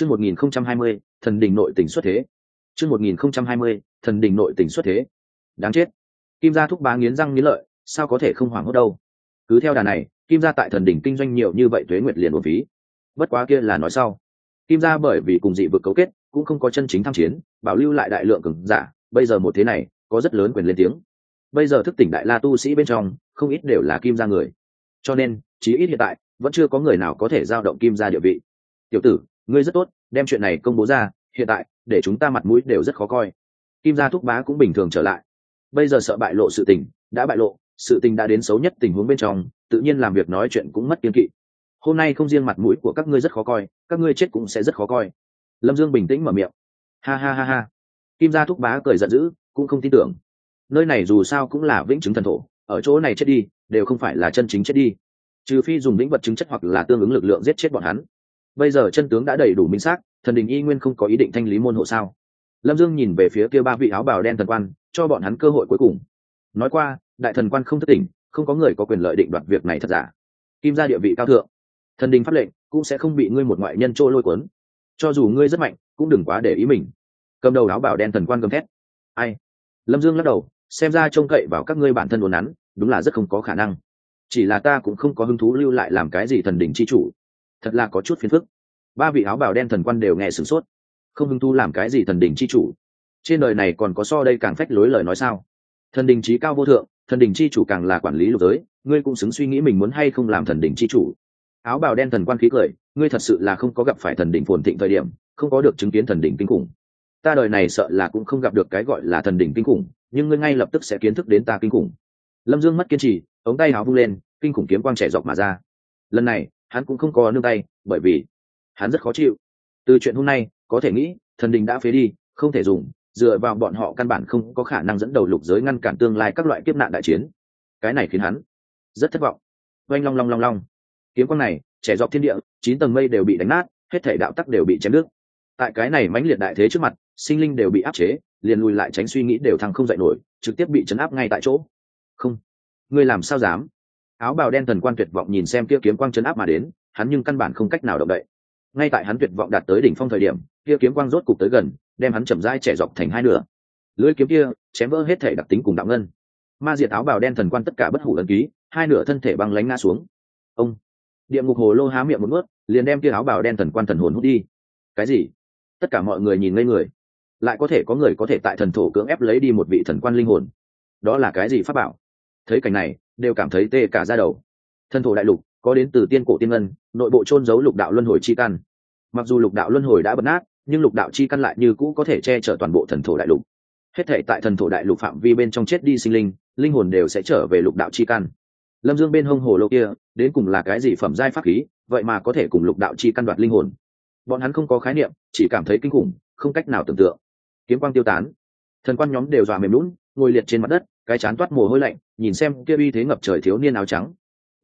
chương một nghìn không trăm hai mươi, thần đỉnh nội tỉnh xuất thế. Chương một nghìn không trăm hai mươi, thần đỉnh nội tỉnh xuất thế. Đáng chết. Kim gia thúc bá nghiến răng nghiến lợi, sao có thể không hoảng hốt đâu? Cứ theo đà này, kim gia tại thần đỉnh kinh doanh nhiều như vậy tuế nguyệt liền uổng phí. Bất quá kia là nói sau. Kim gia bởi vì cùng dị vực cấu kết, cũng không có chân chính tham chiến, bảo lưu lại đại lượng cường giả, bây giờ một thế này, có rất lớn quyền lên tiếng. Bây giờ thức tỉnh đại la tu sĩ bên trong, không ít đều là kim gia người. Cho nên, chí ít hiện tại, vẫn chưa có người nào có thể giao động kim gia địa vị. Tiểu tử ngươi rất tốt, đem chuyện này công bố ra, hiện tại, để chúng ta mặt mũi đều rất khó coi. Kim gia thúc bá cũng bình thường trở lại. Bây giờ sợ bại lộ sự tình, đã bại lộ, sự tình đã đến xấu nhất tình huống bên trong, tự nhiên làm việc nói chuyện cũng mất kiên kỵ. Hôm nay không riêng mặt mũi của các ngươi rất khó coi, các ngươi chết cũng sẽ rất khó coi. Lâm dương bình tĩnh mở miệng. Ha ha ha ha. Kim gia thúc bá cười giận dữ, cũng không tin tưởng. Nơi này dù sao cũng là vĩnh chứng thần thổ, ở chỗ này chết đi, đều không phải là chân chính chết đi. Trừ phi dùng lĩnh vật chứng chất hoặc là tương ứng lực lượng giết chết bọn hắn bây giờ chân tướng đã đầy đủ minh xác, thần đình y nguyên không có ý định thanh lý môn hộ sao? Lâm dương nhìn về phía kia ba vị áo bào đen thần quan, cho bọn hắn cơ hội cuối cùng. Nói qua, đại thần quan không thất tỉnh, không có người có quyền lợi định đoạt việc này thật giả. Kim ra địa vị cao thượng, thần đình pháp lệnh cũng sẽ không bị ngươi một ngoại nhân trôi lôi cuốn. Cho dù ngươi rất mạnh, cũng đừng quá để ý mình. Cầm đầu áo bảo đen thần quan gầm thét. Ai? Lâm dương lắc đầu, xem ra trông cậy vào các ngươi bản thân đồn nắn, đúng là rất không có khả năng. Chỉ là ta cũng không có hứng thú lưu lại làm cái gì thần đình c h i chủ thật là có chút phiền phức. Ba vị áo bào đen thần quan đều nghe sửng sốt. Không hứng thu làm cái gì thần đình c h i chủ. Trên đời này còn có so đây càng phách lối lời nói sao? Thần đình trí cao vô thượng, thần đình c h i chủ càng là quản lý lục giới, ngươi cũng xứng suy nghĩ mình muốn hay không làm thần đình c h i chủ. Áo bào đen thần quan khí cười, ngươi thật sự là không có gặp phải thần đình phồn thịnh thời điểm, không có được chứng kiến thần đình kinh khủng. Ta đời này sợ là cũng không gặp được cái gọi là thần đình kinh khủng, nhưng ngươi ngay lập tức sẽ kiến thức đến ta kinh khủng. Lâm dương mất kiên trì, ống tay áo vung lên, kinh khủng kiếm quang trẻ dọc mà ra. Lần này hắn cũng không có nương tay, bởi vì hắn rất khó chịu. Từ chuyện hôm nay, có thể nghĩ, thần đình đã phế đi, không thể dùng, dựa vào bọn họ căn bản không có khả năng dẫn đầu lục giới ngăn cản tương lai các loại kiếp nạn đại chiến. Cái này khiến hắn rất thất vọng. Oanh long long long long. Kiếm quang này, trẻ dọc thiên địa, chín tầng mây đều bị đánh nát, hết thể đạo tắc đều bị chém nước. tại cái này mãnh liệt đại thế trước mặt, sinh linh đều bị áp chế, liền lùi lại tránh suy nghĩ đều thăng không dậy nổi, trực tiếp bị chấn áp ngay tại chỗ. Không. Ngươi làm sao dám? Áo bào đen thần quan tuyệt vọng nhìn xem kia kiếm quang chấn áp mà đến, hắn nhưng căn bản không cách nào động đậy. Ngay tại hắn tuyệt vọng đạt tới đỉnh phong thời điểm, kia kiếm quang rốt cục tới gần, đem hắn chậm rãi trẻ dọc thành hai nửa. Lưỡi kiếm kia, chém vỡ hết thể đặc tính cùng đạo ngân. Ma diệt áo bào đen thần quan tất cả bất hủ ấn ký, hai nửa thân thể băng lánh ngã xuống. Ông! Địa ngục hồ lô há miệng một ướt liền đem kia áo bào đen thần quan thần hồn hút đi. Cái gì? Tất cả mọi người nhìn ngây người. Lại có thể có người có thể tại thần thổ cưỡng ép lấy đi một vị thần quan linh hồn. Đó là cái gì pháp bảo? Thấy cảnh này đều cảm thấy tê cả ra đầu. Thần thổ đại lục, có đến từ tiên cổ tiên ngân, nội bộ trôn giấu lục đạo luân hồi chi căn. Mặc dù lục đạo luân hồi đã bật nát, nhưng lục đạo chi căn lại như cũ có thể che chở toàn bộ thần thổ đại lục. Hết thể tại thần thổ đại lục phạm vi bên trong chết đi sinh linh linh hồn đều sẽ trở về lục đạo chi căn. Lâm dương bên hông hồ lô kia, đến cùng là cái gì phẩm giai pháp khí, vậy mà có thể cùng lục đạo chi căn đoạt linh hồn? Bọn hắn không có khái niệm, chỉ cảm thấy kinh khủng, không cách nào tưởng tượng. Kiếm quang tiêu tán. Thần quan nhóm đều dọa mềm lún ngồi liệt trên mặt đất cái chán toát mồ hôi lạnh nhìn xem kia uy thế ngập trời thiếu niên áo trắng.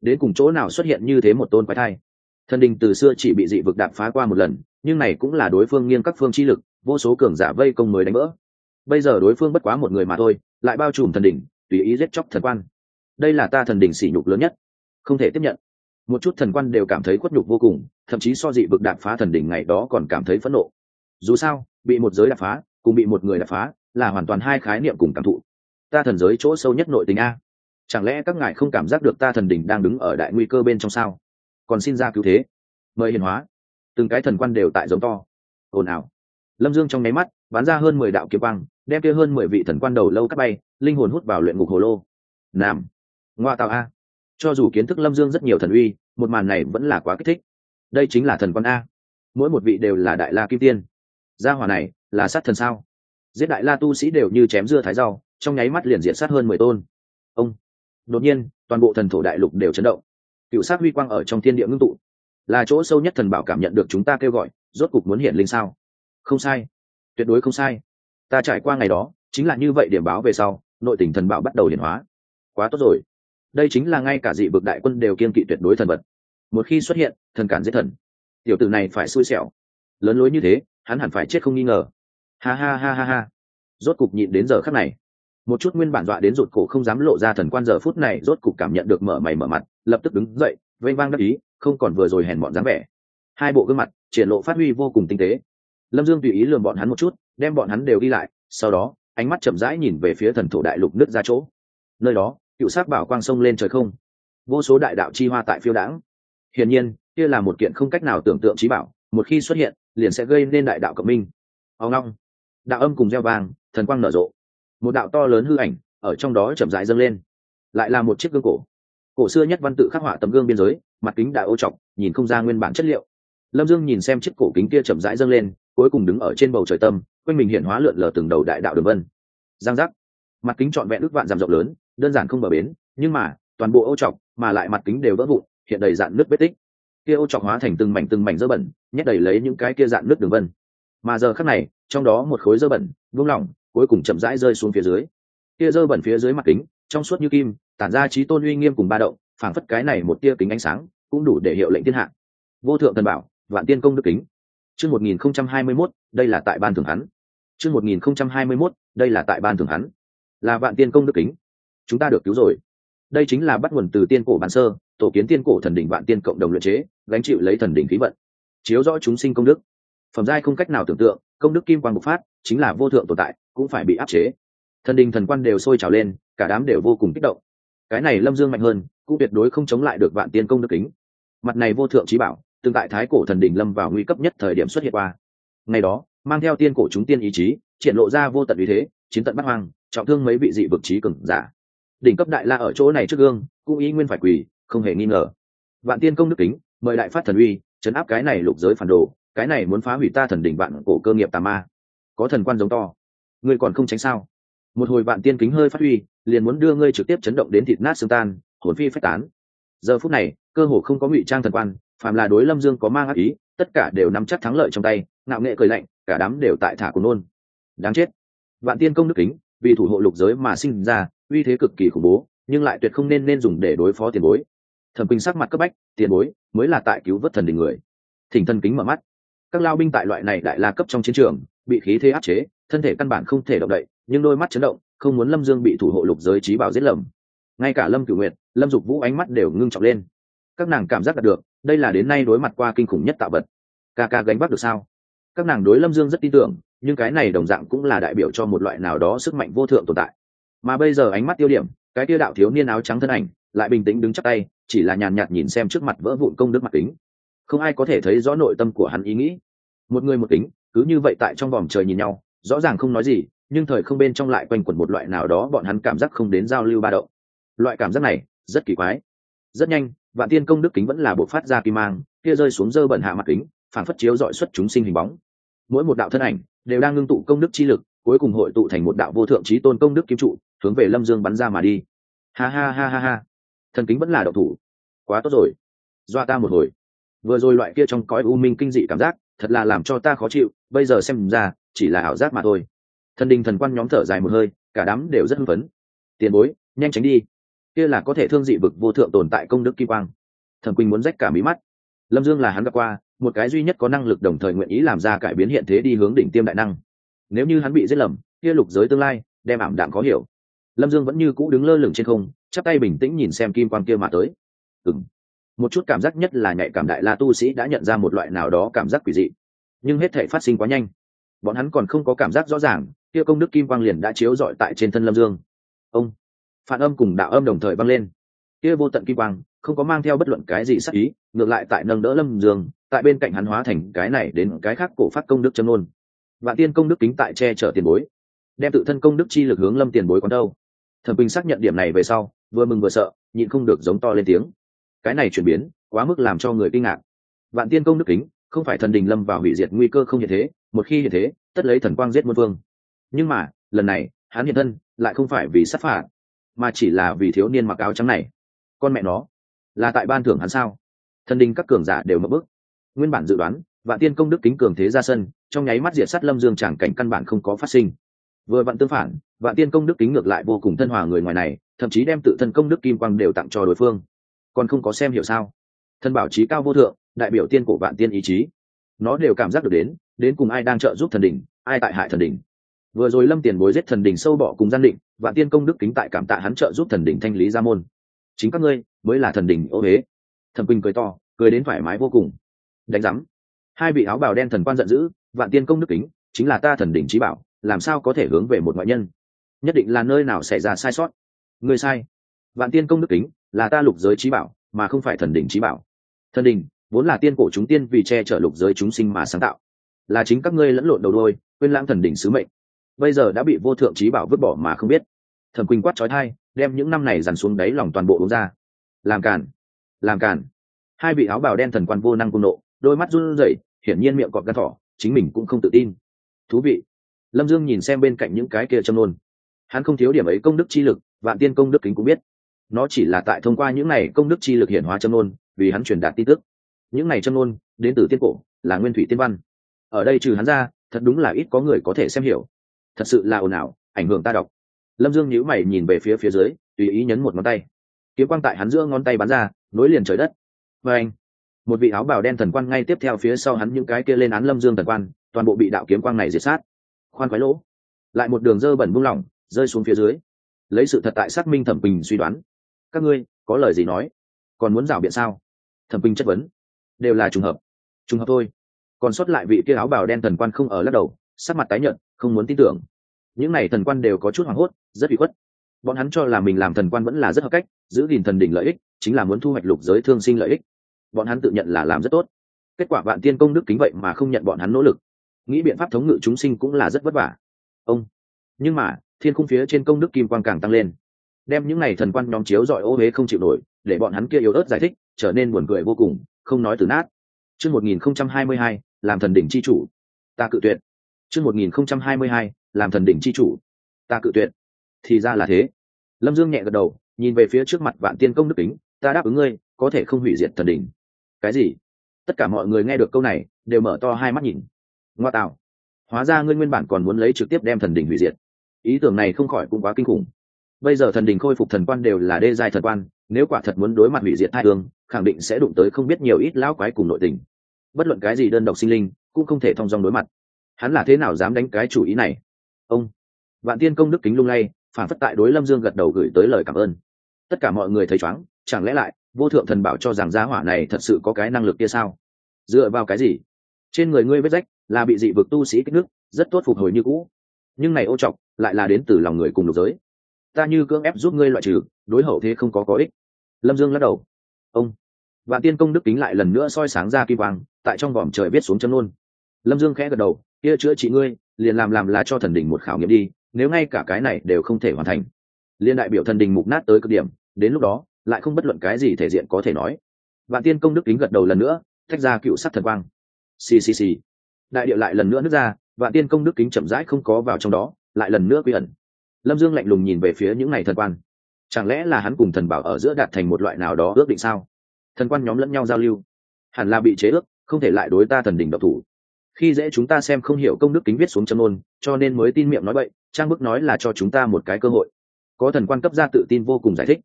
Đến cùng chỗ nào xuất hiện như thế một tôn quái thai? Thần đình từ xưa chỉ bị dị vực đạp phá qua một lần nhưng này cũng là đối phương nghiêng các phương chi lực vô số cường giả vây công mới đánh vỡ. Bây giờ đối phương bất quá một người mà thôi lại bao trùm thần đình, tùy ý giết chóc thần quan. Đây là ta thần đình sỉ nhục lớn nhất. Không thể tiếp nhận. Một chút thần quan đều cảm thấy khuất nhục vô cùng thậm chí so dị vực đạp phá thần đỉnh ngày đó còn cảm thấy phẫn nộ. Dù sao bị một giới đạp phá cùng bị một người đạp phá là hoàn toàn hai khái niệm cùng cảm thụ ta thần giới chỗ sâu nhất nội tình a. Chẳng lẽ các ngài không cảm giác được ta thần đỉnh đang đứng ở đại nguy cơ bên trong sao? Còn xin ra cứu thế. Mời hiền hóa. Từng cái thần quan đều tại giống to. Ồn ào. Lâm dương trong nháy mắt, bắn ra hơn mười đạo kiếm băng đem kia hơn mười vị thần quan đầu lâu cắt bay, linh hồn hút vào luyện ngục hồ lô. Nam ngoa tạo a. Cho dù kiến thức lâm dương rất nhiều thần uy, một màn này vẫn là quá kích thích. Đây chính là thần quan a. Mỗi một vị đều là đại la kim tiên. Gia hỏa này là sát thần sao? Giết đại la tu sĩ đều như chém dưa thái rau trong nháy mắt liền diện sát hơn mười tôn. Ông, đột nhiên, toàn bộ thần thổ đại lục đều chấn động. Cựu sát huy quang ở trong thiên địa ngưng tụ. Là chỗ sâu nhất thần bảo cảm nhận được chúng ta kêu gọi, rốt cục muốn hiện linh sao? Không sai. Tuyệt đối không sai. Ta trải qua ngày đó, chính là như vậy điểm báo về sau, nội tình thần bảo bắt đầu hiển hóa. Quá tốt rồi. Đây chính là ngay cả dị vực đại quân đều kiên kỵ tuyệt đối thần vật. Một khi xuất hiện, thần cản giết thần. Tiểu tử này phải xui xẻo. Lớn lối như thế, hắn hẳn phải chết không nghi ngờ. Ha ha ha ha ha. Rốt cục nhịn đến giờ khắc này một chút nguyên bản dọa đến rụt cổ không dám lộ ra thần quan giờ phút này, rốt cục cảm nhận được mở mày mở mặt, lập tức đứng dậy, vênh vang đắc ý, không còn vừa rồi hèn mọn dáng vẻ. Hai bộ gương mặt, triển lộ phát huy vô cùng tinh tế. Lâm dương tùy ý lường bọn hắn một chút, đem bọn hắn đều đi lại, sau đó, ánh mắt chậm rãi nhìn về phía thần thổ đại lục nước ra chỗ. Nơi đó, cựu sắc bảo quang sông lên trời không. Vô số đại đạo chi hoa tại phiêu đãng. Hiển nhiên, kia là một kiện không cách nào tưởng tượng trí bảo, một khi xuất hiện, liền sẽ gây nên đại đạo cộng minh. Ao ngong đạo âm cùng gieo vàng thần quang nở rộ một đạo to lớn hư ảnh, ở trong đó chậm rãi dâng lên. Lại là một chiếc gương cổ. Cổ xưa nhất văn tự khắc họa tấm gương biên giới, mặt kính đã ô trọc, nhìn không ra nguyên bản chất liệu. Lâm dương nhìn xem chiếc cổ kính kia chậm rãi dâng lên, cuối cùng đứng ở trên bầu trời tâm, quanh mình hiện hóa lượn lờ từng đầu đại đạo đường vân. Giang giác. Mặt kính trọn vẹn ước vạn dặm rộng lớn, đơn giản không bờ bến, nhưng mà, toàn bộ ô trọc, mà lại mặt kính đều vỡ vụn, hiện đầy dạn nước vết tích. Kia ô trọc hóa thành từng mảnh từng mảnh dơ bẩn, nhét đầy lấy những cái kia dạn nước đường vân. Mà giờ khắc này, trong đó một khối dơ bẩn vung lỏng cuối cùng chậm rãi rơi xuống phía dưới. Tia dơ bẩn phía dưới mặt kính, trong suốt như kim, tản ra trí tôn uy nghiêm cùng ba động, phảng phất cái này một tia kính ánh sáng, cũng đủ để hiệu lệnh thiên hạ. Vô thượng thần bảo, vạn tiên công đức kính. Chương một nghìn không trăm hai mươi mốt, đây là tại ban thường hắn. Chương một nghìn không trăm hai mươi mốt, đây là tại ban thường hắn. Là vạn tiên công đức kính. Chúng ta được cứu rồi. Đây chính là bắt nguồn từ tiên cổ bản sơ, tổ kiến tiên cổ thần đỉnh vạn tiên cộng đồng luyện chế, gánh chịu lấy thần đỉnh khí vận. Chiếu rõ chúng sinh công đức phẩm giai không cách nào tưởng tượng, công đức kim quan bộc phát, chính là vô thượng tồn tại, cũng phải bị áp chế. Thần đình thần quan đều sôi trào lên, cả đám đều vô cùng kích động. Cái này lâm dương mạnh hơn, cũng tuyệt đối không chống lại được vạn tiên công đức kính. Mặt này vô thượng trí bảo, tương tại thái cổ thần đình lâm vào nguy cấp nhất thời điểm xuất hiện qua. Ngày đó, mang theo tiên cổ chúng tiên ý chí, triển lộ ra vô tận uy thế, chiến tận bắt hoang, trọng thương mấy vị dị vực trí cường giả. Đỉnh cấp đại la ở chỗ này trước gương, cũng ý nguyên phải quỳ, không hề nghi ngờ. Vạn tiên công đức kính, mời đại phát thần uy, chấn áp cái này lục giới phản đồ cái này muốn phá hủy ta thần đỉnh vạn cổ cơ nghiệp tà ma. Có thần quan giống to. Ngươi còn không tránh sao? Một hồi vạn tiên kính hơi phát huy, liền muốn đưa ngươi trực tiếp chấn động đến thịt nát xương tan, hồn phi phách tán. Giờ phút này, cơ hồ không có ngụy trang thần quan, phàm là đối lâm dương có mang ác ý, tất cả đều nắm chắc thắng lợi trong tay, ngạo nghệ cười lạnh, cả đám đều tại thả cuốn nôn. Đáng chết. Vạn tiên công đức kính, vì thủ hộ lục giới mà sinh ra, uy thế cực kỳ khủng bố, nhưng lại tuyệt không nên nên dùng để đối phó tiền bối. Thẩm quỳnh sắc mặt cấp bách, tiền bối mới là tại cứu vớt thần đình người. Thỉnh thần kính mở mắt các lao binh tại loại này đại la cấp trong chiến trường, bị khí thế áp chế, thân thể căn bản không thể động đậy, nhưng đôi mắt chấn động, không muốn lâm dương bị thủ hộ lục giới trí bảo giết lầm. Ngay cả lâm cửu nguyệt, lâm dục vũ ánh mắt đều ngưng trọng lên. Các nàng cảm giác đạt được, đây là đến nay đối mặt qua kinh khủng nhất tạo vật. Ca ca gánh bắt được sao? Các nàng đối lâm dương rất tin tưởng, nhưng cái này đồng dạng cũng là đại biểu cho một loại nào đó sức mạnh vô thượng tồn tại. Mà bây giờ ánh mắt tiêu điểm, cái tiêu đạo thiếu niên áo trắng thân ảnh, lại bình tĩnh đứng chắc tay, chỉ là nhàn nhạt nhìn xem trước mặt vỡ vụn công đức mặt kính không ai có thể thấy rõ nội tâm của hắn ý nghĩ. Một người một tính, cứ như vậy tại trong vòng trời nhìn nhau, rõ ràng không nói gì, nhưng thời không bên trong lại quanh quẩn một loại nào đó bọn hắn cảm giác không đến giao lưu ba đậu loại cảm giác này, rất kỳ quái. Rất nhanh, vạn tiên công đức kính vẫn là bộ phát ra kim mang, kia rơi xuống dơ bẩn hạ mặt kính phản phất chiếu dọi xuất chúng sinh hình bóng. Mỗi một đạo thân ảnh, đều đang ngưng tụ công đức chi lực, cuối cùng hội tụ thành một đạo vô thượng trí tôn công đức kim trụ, hướng về lâm dương bắn ra mà đi. Ha ha ha ha ha. Thần kính vẫn là độc thủ. Quá tốt rồi. Doa ta một hồi vừa rồi loại kia trong cõi u minh kinh dị cảm giác, thật là làm cho ta khó chịu, bây giờ xem ra, chỉ là ảo giác mà thôi. Thần đình thần quan nhóm thở dài một hơi, cả đám đều rất hưng phấn. Tiền bối, nhanh tránh đi. Kia là có thể thương dị vực vô thượng tồn tại công đức kim quang. Thần quỳnh muốn rách cả mí mắt. Lâm dương là hắn gặp qua, một cái duy nhất có năng lực đồng thời nguyện ý làm ra cải biến hiện thế đi hướng đỉnh tiêm đại năng. Nếu như hắn bị giết lầm, kia lục giới tương lai, đem ảm đạm khó hiểu. Lâm dương vẫn như cũ đứng lơ lửng trên không, chắp tay bình tĩnh nhìn xem kim quan kia mà tới. Ừng một chút cảm giác nhất là nhạy cảm đại la tu sĩ đã nhận ra một loại nào đó cảm giác quỷ dị. Nhưng hết thể phát sinh quá nhanh. Bọn hắn còn không có cảm giác rõ ràng, kia công đức kim quang liền đã chiếu rọi tại trên thân lâm dương. Ông! Phản âm cùng đạo âm đồng thời băng lên. Kia vô tận kim quang, không có mang theo bất luận cái gì sắc ý, ngược lại tại nâng đỡ lâm dương, tại bên cạnh hắn hóa thành cái này đến cái khác cổ phát công đức châm nôn vạn tiên công đức kính tại che chở tiền bối. Đem tự thân công đức chi lực hướng lâm tiền bối còn đâu. Thẩm bình xác nhận điểm này về sau, vừa mừng vừa sợ, nhịn không được giống to lên tiếng cái này chuyển biến, quá mức làm cho người kinh ngạc. Vạn tiên công đức kính, không phải thần đình lâm vào hủy diệt nguy cơ không hiện thế, một khi hiện thế, tất lấy thần quang giết muôn vương. Nhưng mà, lần này, hắn hiện thân, lại không phải vì sát phạt, mà chỉ là vì thiếu niên mặc áo trắng này. Con mẹ nó, là tại ban thưởng hắn sao? Thần đình các cường giả đều mất bức nguyên bản dự đoán, vạn tiên công đức kính cường thế ra sân, trong nháy mắt diệt sát lâm dương chẳng cảnh căn bản không có phát sinh. Vừa vặn tương phản, vạn tiên công đức kính ngược lại vô cùng thân hòa người ngoài này, thậm chí đem tự thân công đức kim quang đều tặng cho đối phương còn không có xem hiểu sao? Thân bảo trí cao vô thượng, đại biểu tiên cổ vạn tiên ý chí. Nó đều cảm giác được đến đến cùng ai đang trợ giúp thần đỉnh, ai tại hại thần đỉnh. Vừa rồi lâm tiền bối giết thần đỉnh sâu bỏ cùng gian định, vạn tiên công đức kính tại cảm tạ hắn trợ giúp thần đỉnh thanh lý gia môn. Chính các ngươi, mới là thần đỉnh ô huế thần quỳnh cười to, cười đến thoải mái vô cùng. Đánh giám. Hai vị áo bào đen thần quan giận dữ, vạn tiên công đức kính, chính là ta thần đỉnh trí bảo, làm sao có thể hướng về một ngoại nhân? Nhất định là nơi nào xảy ra sai sót? Người sai. Vạn tiên công đức kính là ta lục giới trí bảo, mà không phải thần đỉnh trí bảo. Thần đỉnh, vốn là tiên cổ chúng tiên vì che chở lục giới chúng sinh mà sáng tạo. Là chính các ngươi lẫn lộn đầu đôi, quên lãng thần đỉnh sứ mệnh. Bây giờ đã bị vô thượng trí bảo vứt bỏ mà không biết. Thẩm quỳnh quát trói thai, đem những năm này dằn xuống đáy lòng toàn bộ uống ra. Làm cản làm cản hai vị áo bào đen thần quan vô năng cung nộ, đôi mắt run rẩy, hiển nhiên miệng cọp gan thỏ, chính mình cũng không tự tin. Thú vị. Lâm dương nhìn xem bên cạnh những cái kia châm nôn. Hắn không thiếu điểm ấy công đức chi lực, vạn tiên công đức kính cũng biết nó chỉ là tại thông qua những này công đức chi lực hiển hóa châm nôn vì hắn truyền đạt tin tức. Những này châm nôn đến từ tiên cổ, là nguyên thủy tiên văn. Ở đây trừ hắn ra, thật đúng là ít có người có thể xem hiểu. Thật sự là ồn ào, ảnh hưởng ta đọc. Lâm dương nhíu mày nhìn về phía phía dưới, tùy ý nhấn một ngón tay. Kiếm quang tại hắn giữa ngón tay bắn ra, nối liền trời đất. Và anh, một vị áo bào đen thần quan ngay tiếp theo phía sau hắn những cái kia lên án lâm dương thần quan, toàn bộ bị đạo kiếm quang này diệt sát. Khoan khoái lỗ. Lại một đường dơ bẩn buông lỏng, rơi xuống phía dưới. Lấy sự thật tại xác minh thẩm bình suy đoán các ngươi, có lời gì nói? Còn muốn rảo biện sao? Thẩm binh chất vấn. Đều là trùng hợp. Trùng hợp thôi. Còn sót lại vị kia áo bào đen thần quan không ở lắc đầu, sắc mặt tái nhợt, không muốn tin tưởng. Những n à y thần quan đều có chút hoảng hốt, rất bị khuất. Bọn hắn cho là mình làm thần quan vẫn là rất hợp cách, giữ gìn thần đỉnh lợi ích, chính là muốn thu hoạch lục giới thương sinh lợi ích. Bọn hắn tự nhận là làm rất tốt. Kết quả vạn tiên công đức kính vậy mà không nhận bọn hắn nỗ lực. Nghĩ biện pháp thống ngự chúng sinh cũng là rất vất vả. Ông. Nhưng mà, thiên khung phía trên công đức kim quang càng tăng lên đem những này thần quan nhóm chiếu dọi ô huế không chịu nổi, để bọn hắn kia yếu ớt giải thích, trở nên buồn cười vô cùng, không nói từ nát. Chương một nghìn không trăm hai mươi hai, làm thần đỉnh c h i chủ. Ta cự tuyệt. Chương một nghìn không trăm hai mươi hai, làm thần đỉnh c h i chủ. Ta cự tuyệt. Thì ra là thế. Lâm dương nhẹ gật đầu, nhìn về phía trước mặt vạn tiên công đức kính, ta đáp ứng ngươi, có thể không hủy diệt thần đỉnh. Cái gì? Tất cả mọi người nghe được câu này, đều mở to hai mắt nhìn. Ngoa tạo. Hóa ra ngươi nguyên bản còn muốn lấy trực tiếp đem thần đỉnh hủy diệt. Ý tưởng này không khỏi cũng quá kinh khủng bây giờ thần đình khôi phục thần quan đều là đê giai thần quan, nếu quả thật muốn đối mặt hủy diệt thai hương khẳng định sẽ đụng tới không biết nhiều ít lão quái cùng nội tình. Bất luận cái gì đơn độc sinh linh, cũng không thể thông dong đối mặt. Hắn là thế nào dám đánh cái chủ ý này? Ông, vạn tiên công đức kính lung lay, phản phất tại đối lâm dương gật đầu gửi tới lời cảm ơn. Tất cả mọi người thấy chóng, chẳng lẽ lại, vô thượng thần bảo cho rằng giá hỏa này thật sự có cái năng lực kia sao? Dựa vào cái gì? Trên người ngươi vết rách là bị dị vực tu sĩ kích nước, rất tốt phục hồi như cũ. Nhưng này ô trọc, lại là đến từ lòng người cùng lục giới ta như cưỡng ép giúp ngươi loại trừ, đối hậu thế không có có ích. Lâm dương lắc đầu. Ông, vạn tiên công đức kính lại lần nữa soi sáng ra kim quang, tại trong vòm trời viết xuống chân luôn lâm dương khẽ gật đầu, kia chữa trị ngươi, liền làm làm là cho thần đình một khảo nghiệm đi, nếu ngay cả cái này đều không thể hoàn thành. Liên đại biểu thần đình mục nát tới cực điểm, đến lúc đó, lại không bất luận cái gì thể diện có thể nói. Vạn tiên công đức kính gật đầu lần nữa, thách ra cựu sắc thần quang. Ccc đại điệu lại lần nữa nước ra, vạn tiên công đức kính chậm rãi không có vào trong đó, lại lần nữa quy ẩn lâm dương lạnh lùng nhìn về phía những ngày thần quan. Chẳng lẽ là hắn cùng thần bảo ở giữa đạt thành một loại nào đó ước định sao? Thần quan nhóm lẫn nhau giao lưu. Hẳn là bị chế ước, không thể lại đối ta thần đỉnh độc thủ. Khi dễ chúng ta xem không hiểu công đức kính viết xuống châm ôn cho nên mới tin miệng nói vậy trang bức nói là cho chúng ta một cái cơ hội. Có thần quan cấp ra tự tin vô cùng giải thích.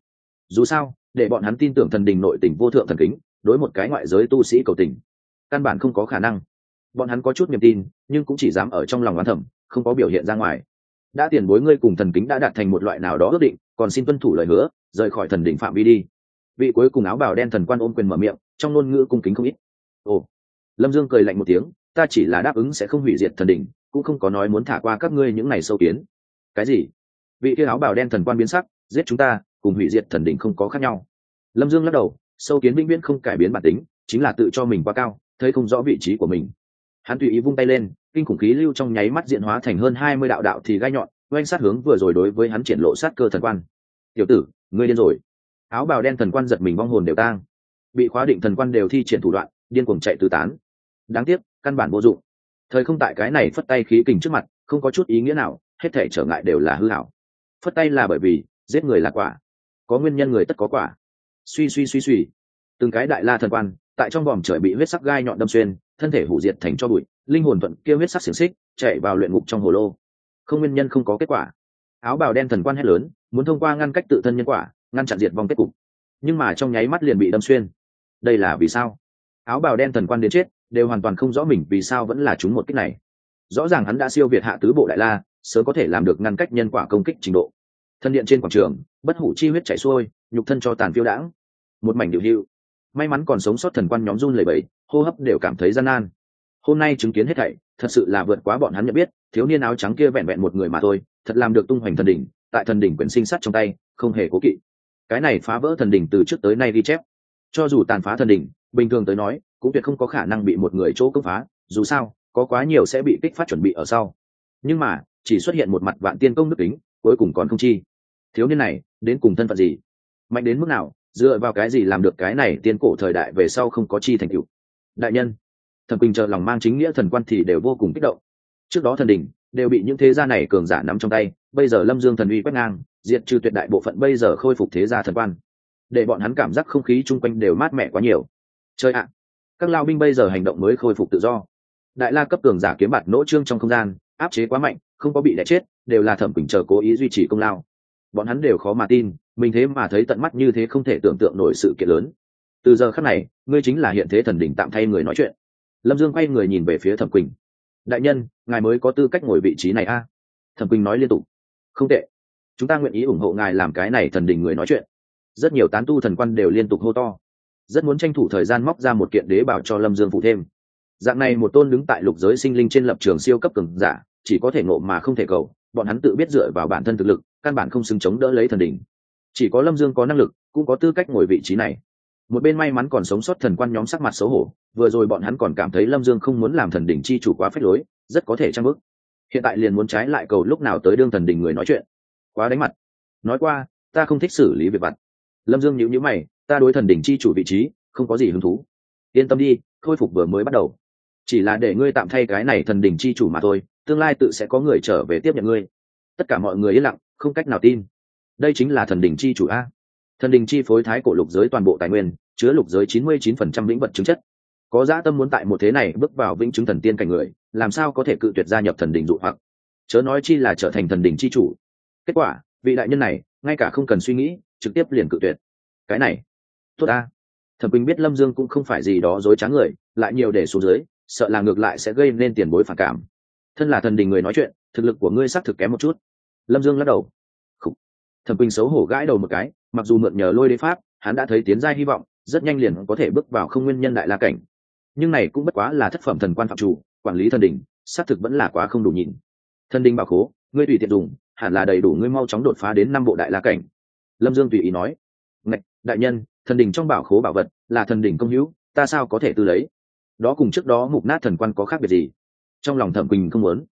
Dù sao, để bọn hắn tin tưởng thần đình nội tình vô thượng thần kính, đối một cái ngoại giới tu sĩ cầu tình, căn bản không có khả năng. Bọn hắn có chút niềm tin, nhưng cũng chỉ dám ở trong lòng oán thẩm không có biểu hiện ra ngoài đã tiền bối ngươi cùng thần kính đã đạt thành một loại nào đó ước định, còn xin tuân thủ lời hứa, rời khỏi thần đỉnh phạm vi đi. Vị cuối cùng áo bào đen thần quan ôm quyền mở miệng, trong ngôn ngữ cung kính không ít. Ồ. Lâm dương cười lạnh một tiếng, ta chỉ là đáp ứng sẽ không hủy diệt thần đỉnh, cũng không có nói muốn thả qua các ngươi những ngày sâu kiến. Cái gì? Vị kia áo bào đen thần quan biến sắc, giết chúng ta, cùng hủy diệt thần đỉnh không có khác nhau. Lâm dương lắc đầu, sâu kiến vĩnh viễn không cải biến bản tính, chính là tự cho mình quá cao, thấy không rõ vị trí của mình. Hắn tùy ý vung tay lên kinh khủng khí lưu trong nháy mắt diện hóa thành hơn hai mươi đạo đạo thì gai nhọn, oanh sát hướng vừa rồi đối với hắn triển lộ sát cơ thần quan. Tiểu tử, ngươi điên rồi. Áo bào đen thần quan giật mình vong hồn đều tang. Bị khóa định thần quan đều thi triển thủ đoạn, điên cuồng chạy tứ tán. Đáng tiếc, căn bản vô dụng. Thời không tại cái này phất tay khí kình trước mặt, không có chút ý nghĩa nào, hết thể trở ngại đều là hư hảo. Phất tay là bởi vì, giết người là quả. Có nguyên nhân người tất có quả. Suy suy suy suy. Từng cái đại la thần quan, tại trong vòm trời bị huyết sắc gai nhọn đâm xuyên, thân thể hủ diệt thành cho bụi linh hồn thuận kia huyết sắc xiềng xích chạy vào luyện ngục trong hồ lô. Không nguyên nhân không có kết quả. Áo bào đen thần quan hét lớn, muốn thông qua ngăn cách tự thân nhân quả, ngăn chặn diệt vong kết cục. Nhưng mà trong nháy mắt liền bị đâm xuyên. Đây là vì sao? Áo bào đen thần quan đến chết, đều hoàn toàn không rõ mình vì sao vẫn là chúng một cách này. Rõ ràng hắn đã siêu việt hạ tứ bộ đại la, sớm có thể làm được ngăn cách nhân quả công kích trình độ. Thân điện trên quảng trường, bất hủ chi huyết chảy xuôi, nhục thân cho tàn phiêu đãng. Một mảnh điệu hữu. May mắn còn sống sót thần quan nhóm run lầy bẫy hô hấp đều cảm thấy gian nan hôm nay chứng kiến hết thảy, thật sự là vượt quá bọn hắn nhận biết, thiếu niên áo trắng kia vẹn vẹn một người mà thôi, thật làm được tung hoành thần đỉnh, tại thần đỉnh quyển sinh sắt trong tay, không hề cố kỵ. Cái này phá vỡ thần đỉnh từ trước tới nay ghi chép. Cho dù tàn phá thần đỉnh, bình thường tới nói, cũng tuyệt không có khả năng bị một người chỗ công phá, dù sao, có quá nhiều sẽ bị kích phát chuẩn bị ở sau. Nhưng mà, chỉ xuất hiện một mặt vạn tiên công đức tính cuối cùng còn không chi. Thiếu niên này, đến cùng thân phận gì? Mạnh đến mức nào, dựa vào cái gì làm được cái này tiên cổ thời đại về sau không có chi thành tựu? Đại nhân thần quỳnh chờ lòng mang chính nghĩa thần quan thì đều vô cùng kích động. Trước đó thần đình đều bị những thế gia này cường giả nắm trong tay, bây giờ lâm dương thần uy quét ngang, diệt trừ tuyệt đại bộ phận bây giờ khôi phục thế gia thần quan. Để bọn hắn cảm giác không khí chung quanh đều mát mẻ quá nhiều. Chơi ạ, các lao binh bây giờ hành động mới khôi phục tự do. Đại la cấp cường giả kiếm bạt nỗ trương trong không gian, áp chế quá mạnh, không có bị đẻ chết, đều là thẩm quỳnh chờ cố ý duy trì công lao. Bọn hắn đều khó mà tin, mình thế mà thấy tận mắt như thế không thể tưởng tượng nổi sự kiện lớn. Từ giờ khắc này, ngươi chính là hiện thế thần đỉnh tạm thay người nói chuyện lâm dương quay người nhìn về phía thẩm quỳnh. Đại nhân, ngài mới có tư cách ngồi vị trí này a? Thẩm quỳnh nói liên tục. Không tệ. Chúng ta nguyện ý ủng hộ ngài làm cái này thần đình người nói chuyện. Rất nhiều tán tu thần quan đều liên tục hô to. Rất muốn tranh thủ thời gian móc ra một kiện đế bảo cho lâm dương phụ thêm. Dạng này một tôn đứng tại lục giới sinh linh trên lập trường siêu cấp cường giả, chỉ có thể ngộ mà không thể cầu, bọn hắn tự biết dựa vào bản thân thực lực, căn bản không xứng chống đỡ lấy thần đỉnh chỉ có lâm dương có năng lực, cũng có tư cách ngồi vị trí này một bên may mắn còn sống sót thần quan nhóm sắc mặt xấu hổ, vừa rồi bọn hắn còn cảm thấy lâm dương không muốn làm thần đỉnh chi chủ quá phép lối, rất có thể trang bức hiện tại liền muốn trái lại cầu lúc nào tới đương thần đỉnh người nói chuyện. Quá đánh mặt. Nói qua, ta không thích xử lý việc vặt. Lâm dương nhữ nhữ mày, ta đối thần đỉnh chi chủ vị trí, không có gì hứng thú. Yên tâm đi, khôi phục vừa mới bắt đầu. Chỉ là để ngươi tạm thay cái này thần đỉnh chi chủ mà thôi, tương lai tự sẽ có người trở về tiếp nhận ngươi. Tất cả mọi người yên lặng, không cách nào tin. Đây chính là thần đỉnh chi chủ a thần đình chi phối thái cổ lục giới toàn bộ tài nguyên, chứa lục giới chín mươi chín phần trăm lĩnh vật chứng chất. Có dã tâm muốn tại một thế này bước vào vĩnh chứng thần tiên cảnh người, làm sao có thể cự tuyệt gia nhập thần đình dụ hoặc? Chớ nói chi là trở thành thần đình chi chủ. Kết quả, vị đại nhân này, ngay cả không cần suy nghĩ, trực tiếp liền cự tuyệt. Cái này, tốt ta. Thẩm quỳnh biết lâm dương cũng không phải gì đó dối trá người, lại nhiều để xuống dưới, sợ là ngược lại sẽ gây nên tiền bối phản cảm. Thân là thần đình người nói chuyện, thực lực của ngươi xác thực kém một chút. Lâm dương lắc đầu. Thẩm quỳnh xấu hổ gãi đầu một cái mặc dù mượn nhờ lôi đế pháp, hắn đã thấy tiến giai hy vọng, rất nhanh liền có thể bước vào không nguyên nhân đại la cảnh. Nhưng này cũng bất quá là thất phẩm thần quan phạm chủ, quản lý thần đình xác thực vẫn là quá không đủ nhìn thần đình bảo khố, ngươi tùy tiện dùng, hẳn là đầy đủ ngươi mau chóng đột phá đến năm bộ đại la cảnh. Lâm dương tùy ý nói, ngạch, đại nhân, thần đình trong bảo khố bảo vật là thần đình công hữu, ta sao có thể tư lấy? Đó cùng trước đó mục nát thần quan có khác biệt gì? Trong lòng thẩm quỳnh không muốn.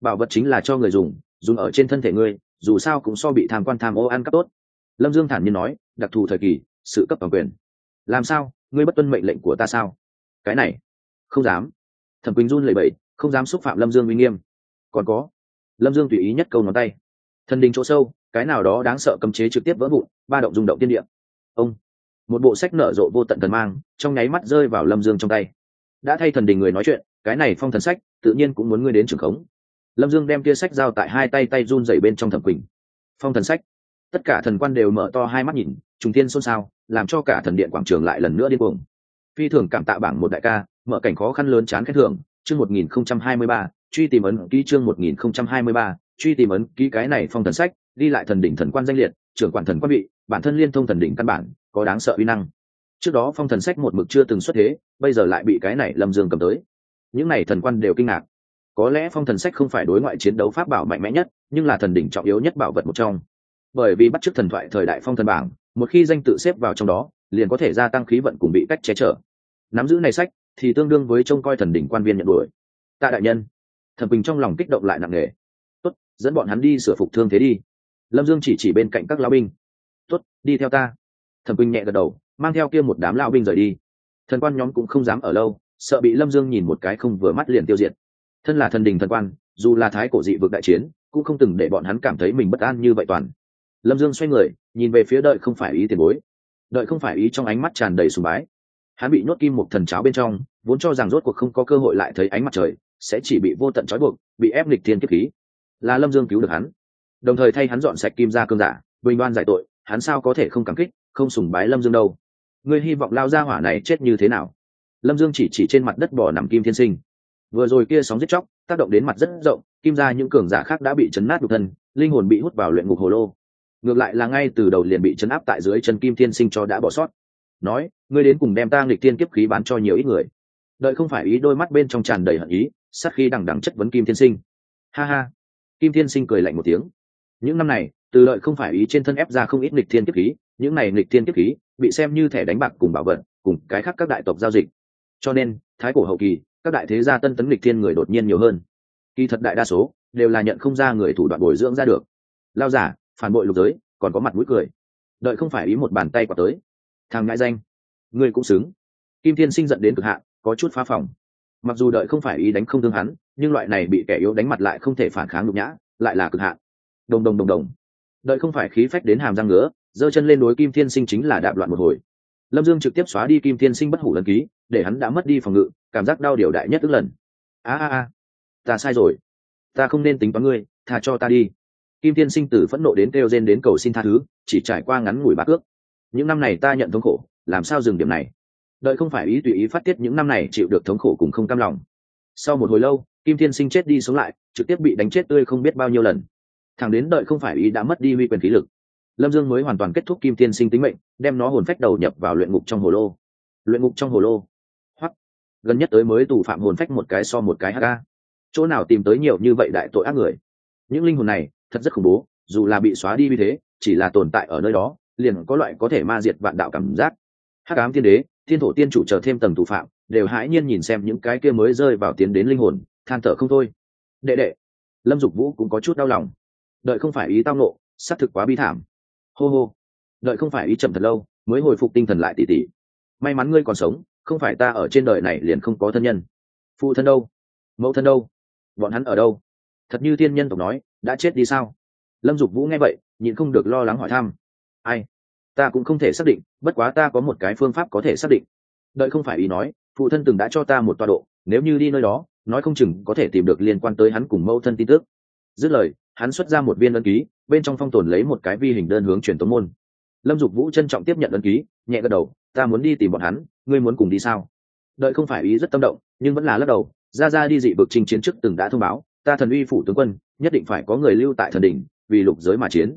Bảo vật chính là cho người dùng dùng ở trên thân thể ngươi, dù sao cũng so bị tham quan tham ô ăn cắp tốt lâm dương thản nhiên nói, đặc thù thời kỳ, sự cấp toàn quyền. Làm sao? Ngươi bất tuân mệnh lệnh của ta sao? Cái này, không dám. Thẩm quỳnh run lẩy bẩy, không dám xúc phạm lâm dương uy nghiêm. Còn có, lâm dương tùy ý nhất câu ngón tay. Thần đình chỗ sâu, cái nào đó đáng sợ cấm chế trực tiếp vỡ vụn, ba động rung động tiên địa. Ông, một bộ sách nở rộ vô tận thần mang, trong nháy mắt rơi vào lâm dương trong tay. Đã thay thần đình người nói chuyện, cái này phong thần sách, tự nhiên cũng muốn ngươi đến trường khống. Lâm dương đem kia sách giao tại hai tay tay run dày bên trong thẩm quỳnh. Phong thần sách tất cả thần quan đều mở to hai mắt nhìn, trùng tiên xôn xao, làm cho cả thần điện quảng trường lại lần nữa điên cuồng. Phi thường cảm tạ bảng một đại ca, mở cảnh khó khăn lớn chán khen thưởng, chương một nghìn không trăm hai mươi ba, truy tìm ấn ký chương một nghìn không trăm hai mươi ba, truy tìm ấn ký cái này phong thần sách đi lại thần đỉnh thần quan danh liệt, trưởng quản thần quan bị bản thân liên thông thần đỉnh căn bản, có đáng sợ uy năng. Trước đó phong thần sách một mực chưa từng xuất thế, bây giờ lại bị cái này lâm dương cầm tới. Những này thần quan đều kinh ngạc. Có lẽ phong thần sách không phải đối ngoại chiến đấu pháp bảo mạnh mẽ nhất, nhưng là thần đỉnh trọng yếu nhất bảo vật một trong bởi vì bắt chước thần thoại thời đại phong thần bảng, một khi danh tự xếp vào trong đó, liền có thể gia tăng khí vận cùng bị cách che chở. Nắm giữ này sách, thì tương đương với trông coi thần đỉnh quan viên nhận đuổi. Tạ đại nhân. Thẩm bình trong lòng kích động lại nặng nề. Tốt, dẫn bọn hắn đi sửa phục thương thế đi. Lâm dương chỉ chỉ bên cạnh các lao binh. Tốt, đi theo ta. Thẩm bình nhẹ gật đầu, mang theo kia một đám lao binh rời đi. Thần quan nhóm cũng không dám ở lâu, sợ bị lâm dương nhìn một cái không vừa mắt liền tiêu diệt. Thân là thần đình thần quan, dù là thái cổ dị vực đại chiến, cũng không từng để bọn hắn cảm thấy mình bất an như vậy toàn lâm dương xoay người, nhìn về phía đợi không phải ý tiền bối. Đợi không phải ý trong ánh mắt tràn đầy sùng bái. Hắn bị nhốt kim một thần cháo bên trong, vốn cho rằng rốt cuộc không có cơ hội lại thấy ánh mặt trời, sẽ chỉ bị vô tận trói buộc, bị ép lịch thiên kiếp khí. Là lâm dương cứu được hắn. Đồng thời thay hắn dọn sạch kim ra cương giả, bình đoan giải tội, hắn sao có thể không cảm kích, không sùng bái lâm dương đâu? Ngươi hy vọng lao ra hỏa này chết như thế nào? Lâm dương chỉ chỉ trên mặt đất bỏ nằm kim thiên sinh. Vừa rồi kia sóng giết chóc, tác động đến mặt rất rộng, kim ra những cường giả khác đã bị chấn nát nhục thân, linh hồn bị hút vào luyện ngục hồ lô ngược lại là ngay từ đầu liền bị chấn áp tại dưới chân kim thiên sinh cho đã bỏ sót. Nói, ngươi đến cùng đem ta nghịch tiên kiếp khí bán cho nhiều ít người. Đợi không phải ý đôi mắt bên trong tràn đầy hận ý, sát khi đằng đằng chất vấn kim thiên sinh. Ha ha. Kim thiên sinh cười lạnh một tiếng. Những năm này, từ lợi không phải ý trên thân ép ra không ít nghịch thiên kiếp khí, những này nghịch thiên kiếp khí bị xem như thẻ đánh bạc cùng bảo vật, cùng cái khác các đại tộc giao dịch. Cho nên, thái cổ hậu kỳ, các đại thế gia tân tấn nghịch thiên người đột nhiên nhiều hơn. Kỳ thật đại đa số đều là nhận không ra người thủ đoạn bồi dưỡng ra được. Lao giả phản bội lục giới, còn có mặt mũi cười. Đợi không phải ý một bàn tay quả tới. Thằng ngại danh, ngươi cũng xứng. Kim thiên sinh giận đến cực hạn có chút phá phòng. Mặc dù đợi không phải ý đánh không thương hắn, nhưng loại này bị kẻ yếu đánh mặt lại không thể phản kháng nhục nhã, lại là cực hạn đồng đồng đồng đồng. Đợi không phải khí phách đến hàm răng ngứa, giơ chân lên đối kim thiên sinh chính là đạp loạn một hồi. Lâm dương trực tiếp xóa đi kim thiên sinh bất hủ lần ký, để hắn đã mất đi phòng ngự, cảm giác đau điều đại nhất tức lần. A a a. Ta sai rồi. Ta không nên tính toán ngươi thà cho ta đi kim thiên sinh từ phẫn nộ đến kêu gen đến cầu xin tha thứ, chỉ trải qua ngắn ngủi bát cước. Những năm này ta nhận thống khổ, làm sao dừng điểm này? Đợi không phải ý tùy ý phát tiết những năm này chịu được thống khổ cùng không cam lòng. Sau một hồi lâu, kim thiên sinh chết đi sống lại, trực tiếp bị đánh chết tươi không biết bao nhiêu lần. Thằng đến đợi không phải ý đã mất đi huy quyền khí lực. Lâm dương mới hoàn toàn kết thúc kim thiên sinh tính mệnh, đem nó hồn phách đầu nhập vào luyện ngục trong hồ lô. Luyện ngục trong hồ lô. Hoặc gần nhất tới mới tù phạm hồn phách một cái so một cái hk chỗ nào tìm tới nhiều như vậy đại tội ác người? Những linh hồn này thật rất khủng bố, dù là bị xóa đi như thế, chỉ là tồn tại ở nơi đó, liền có loại có thể ma diệt vạn đạo cảm giác. Hắc ám tiên đế, thiên thổ tiên chủ chờ thêm tầng thủ phạm, đều hãi nhiên nhìn xem những cái kia mới rơi vào tiến đến linh hồn, than thở không thôi. Đệ đệ, lâm dục vũ cũng có chút đau lòng. Đợi không phải ý tao nộ xác thực quá bi thảm. Hô hô. Đợi không phải ý chậm thật lâu, mới hồi phục tinh thần lại tỉ tỉ. May mắn ngươi còn sống, không phải ta ở trên đời này liền không có thân nhân. Phụ thân đâu? Mẫu thân đâu? Bọn hắn ở đâu? Thật như thiên nhân tộc nói đã chết đi sao? Lâm dục vũ nghe vậy, nhịn không được lo lắng hỏi thăm. Ai? Ta cũng không thể xác định, bất quá ta có một cái phương pháp có thể xác định. Đợi không phải ý nói, phụ thân từng đã cho ta một tọa độ, nếu như đi nơi đó, nói không chừng có thể tìm được liên quan tới hắn cùng mẫu thân tin tức. Dứt lời, hắn xuất ra một viên ân ký, bên trong phong tồn lấy một cái vi hình đơn hướng truyền tống môn. Lâm dục vũ trân trọng tiếp nhận ân ký, nhẹ gật đầu, ta muốn đi tìm bọn hắn, ngươi muốn cùng đi sao? Đợi không phải ý rất tâm động, nhưng vẫn là lắc đầu, ra ra đi dị vực trình chiến trước từng đã thông báo, ta thần uy phủ tướng quân nhất định phải có người lưu tại thần đỉnh, vì lục giới mà chiến.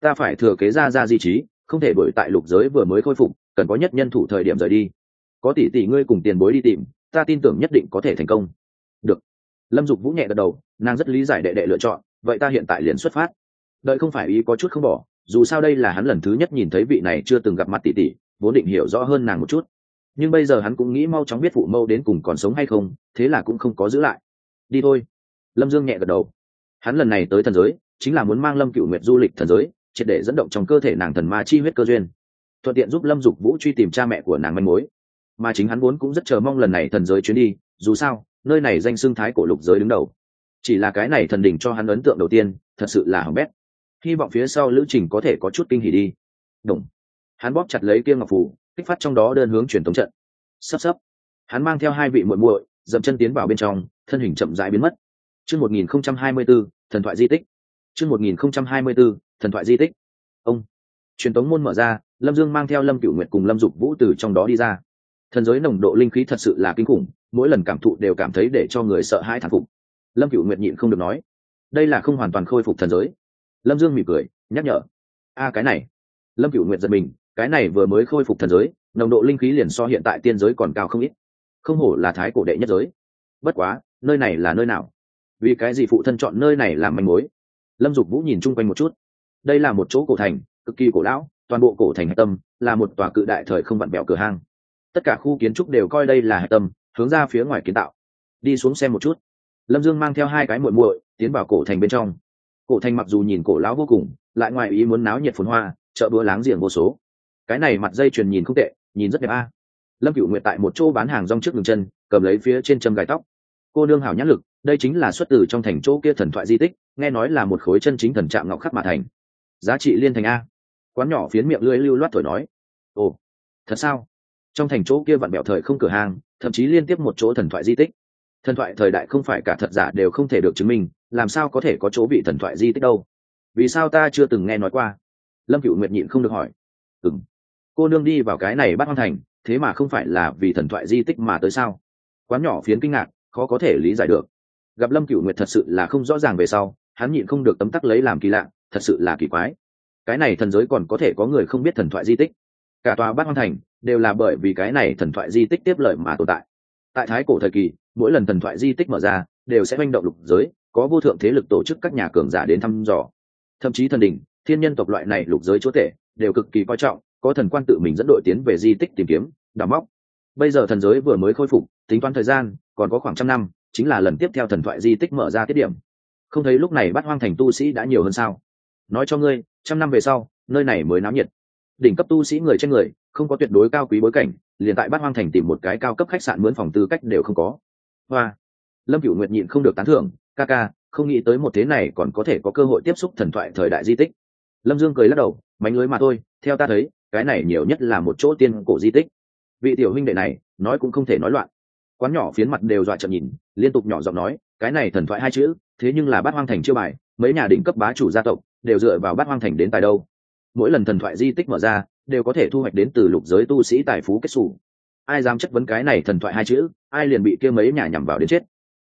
Ta phải thừa kế ra ra di trí, không thể đổi tại lục giới vừa mới khôi phục, cần có nhất nhân thủ thời điểm rời đi. Có tỷ tỷ ngươi cùng tiền bối đi tìm, ta tin tưởng nhất định có thể thành công. Được. Lâm dục vũ nhẹ gật đầu, nàng rất lý giải đệ đệ lựa chọn, vậy ta hiện tại liền xuất phát. Đợi không phải ý có chút không bỏ, dù sao đây là hắn lần thứ nhất nhìn thấy vị này chưa từng gặp mặt tỷ tỷ, vốn định hiểu rõ hơn nàng một chút. Nhưng bây giờ hắn cũng nghĩ mau chóng biết phụ mâu đến cùng còn sống hay không, thế là cũng không có giữ lại. Đi thôi. Lâm dương nhẹ gật đầu hắn lần này tới thần giới, chính là muốn mang lâm cựu nguyệt du lịch thần giới, triệt để dẫn động trong cơ thể nàng thần ma chi huyết cơ duyên. Thuận tiện giúp lâm dục vũ truy tìm cha mẹ của nàng manh mối. Mà chính hắn vốn cũng rất chờ mong lần này thần giới chuyến đi, dù sao, nơi này danh xưng thái cổ lục giới đứng đầu. Chỉ là cái này thần đỉnh cho hắn ấn tượng đầu tiên, thật sự là hỏng bét. Hy vọng phía sau lữ trình có thể có chút kinh hỉ đi. Đúng hắn bóp chặt lấy kia ngọc phủ, kích phát trong đó đơn hướng truyền thống trận. Sắp sắp. Hắn mang theo hai vị muội muội, dậm chân tiến vào bên trong, thân hình chậm rãi biến mất chương một nghìn không trăm hai mươi b thần thoại di tích. Chương một nghìn không trăm hai mươi b thần thoại di tích. Ông. Truyền tống môn mở ra, lâm dương mang theo lâm Cửu nguyệt cùng lâm dục vũ từ trong đó đi ra. Thần giới nồng độ linh khí thật sự là kinh khủng, mỗi lần cảm thụ đều cảm thấy để cho người sợ hãi thán phục. Lâm Cửu nguyệt nhịn không được nói, đây là không hoàn toàn khôi phục thần giới. Lâm dương mỉm cười, nhắc nhở, a, cái này. Lâm Cửu nguyệt giật mình, cái này vừa mới khôi phục thần giới, nồng độ linh khí liền so hiện tại tiên giới còn cao không ít. Không hổ là thái cổ đệ nhất giới. Bất quá, nơi này là nơi nào? Vì cái gì phụ thân chọn nơi này làm manh mối? Lâm dục vũ nhìn chung quanh một chút. Đây là một chỗ cổ thành, cực kỳ cổ lão, toàn bộ cổ thành hạch tâm là một tòa cự đại thời không vặn bẹo cửa hang. Tất cả khu kiến trúc đều coi đây là hạch tâm, hướng ra phía ngoài kiến tạo. Đi xuống xem một chút. Lâm dương mang theo hai cái muội muội tiến vào cổ thành bên trong. Cổ thành mặc dù nhìn cổ lão vô cùng, lại ngoài ý muốn náo nhiệt phồn hoa, chợ búa láng giềng vô số. Cái này mặt dây chuyền nhìn không tệ, nhìn rất đẹp a. Lâm cựu nguyện tại một chỗ bán hàng rong trước đường chân, cầm lấy phía trên châm gai tóc. Cô nương hảo nhãn lực đây chính là xuất từ trong thành chỗ kia thần thoại di tích, nghe nói là một khối chân chính thần trạm ngọc khắc mà thành. Giá trị liên thành a. Quán nhỏ phiến miệng lưỡi lưu loát thổi nói. Ồ, thật sao? Trong thành chỗ kia vặn bẹo thời không cửa hàng, thậm chí liên tiếp một chỗ thần thoại di tích. Thần thoại thời đại không phải cả thật giả đều không thể được chứng minh, làm sao có thể có chỗ bị thần thoại di tích đâu? Vì sao ta chưa từng nghe nói qua? Lâm cựu nguyệt nhịn không được hỏi. Ừ m cô nương đi vào cái này bắt hoang thành, thế mà không phải là vì thần thoại di tích mà tới sao? Quán nhỏ phiến kinh ngạc, khó có thể lý giải được gặp lâm cựu nguyệt thật sự là không rõ ràng về sau, hắn nhịn không được tấm tắc lấy làm kỳ lạ, thật sự là kỳ quái. Cái này thần giới còn có thể có người không biết thần thoại di tích. Cả tòa bát hoang thành đều là bởi vì cái này thần thoại di tích tiếp lợi mà tồn tại. Tại thái cổ thời kỳ, mỗi lần thần thoại di tích mở ra, đều sẽ manh động lục giới, có vô thượng thế lực tổ chức các nhà cường giả đến thăm dò. Thậm chí thần đình, thiên nhân tộc loại này lục giới chúa tể đều cực kỳ coi trọng, có thần quan tự mình dẫn đội tiến về di tích tìm kiếm, đào móc. Bây giờ thần giới vừa mới khôi phục, tính toán thời gian còn có khoảng trăm năm chính là lần tiếp theo thần thoại di tích mở ra tiết điểm. Không thấy lúc này bắt hoang thành tu sĩ đã nhiều hơn sao? Nói cho ngươi, trăm năm về sau, nơi này mới náo nhiệt. Đỉnh cấp tu sĩ người trên người, không có tuyệt đối cao quý bối cảnh, liền tại bát hoang thành tìm một cái cao cấp khách sạn mướn phòng tư cách đều không có. Hoa. Lâm cửu nguyệt nhịn không được tán thưởng, ca ca, không nghĩ tới một thế này còn có thể có cơ hội tiếp xúc thần thoại thời đại di tích. Lâm dương cười lắc đầu, mánh lưới mà thôi, theo ta thấy, cái này nhiều nhất là một chỗ tiên cổ di tích. Vị tiểu huynh đệ này, nói cũng không thể nói loạn quán nhỏ phiến mặt đều dọa chậm nhìn, liên tục nhỏ giọng nói, cái này thần thoại hai chữ, thế nhưng là bát hoang thành chưa bài, mấy nhà đỉnh cấp bá chủ gia tộc đều dựa vào bát hoang thành đến tài đâu. Mỗi lần thần thoại di tích mở ra, đều có thể thu hoạch đến từ lục giới tu sĩ tài phú kết xù. Ai dám chất vấn cái này thần thoại hai chữ, ai liền bị kia mấy nhà nhằm vào đến chết.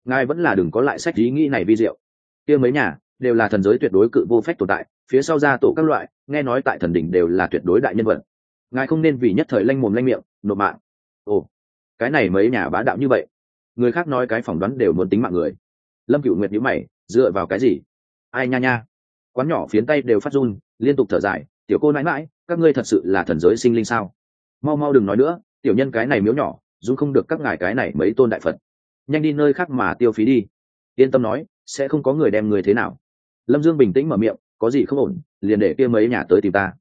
Ngài vẫn là đừng có lại sách ý nghĩ này vi diệu. Kia mấy nhà đều là thần giới tuyệt đối cự vô phép tồn tại, phía sau gia tổ các loại, nghe nói tại thần đỉnh đều là tuyệt đối đại nhân vật. Ngài không nên vì nhất thời lanh mồm lanh miệng, nộp mạng. Ồ cái này mấy nhà bá đạo như vậy. Người khác nói cái phỏng đoán đều muốn tính mạng người. Lâm cựu nguyệt nhữ mày, dựa vào cái gì? Ai nha nha. Quán nhỏ phiến tay đều phát run, liên tục thở dài, tiểu cô nãi mãi các ngươi thật sự là thần giới sinh linh sao? Mau mau đừng nói nữa, tiểu nhân cái này miếu nhỏ, dù không được các ngài cái này mấy tôn đại phật. Nhanh đi nơi khác mà tiêu phí đi. Yên tâm nói, sẽ không có người đem người thế nào. Lâm dương bình tĩnh mở miệng, có gì không ổn, liền để kia mấy nhà tới tìm ta.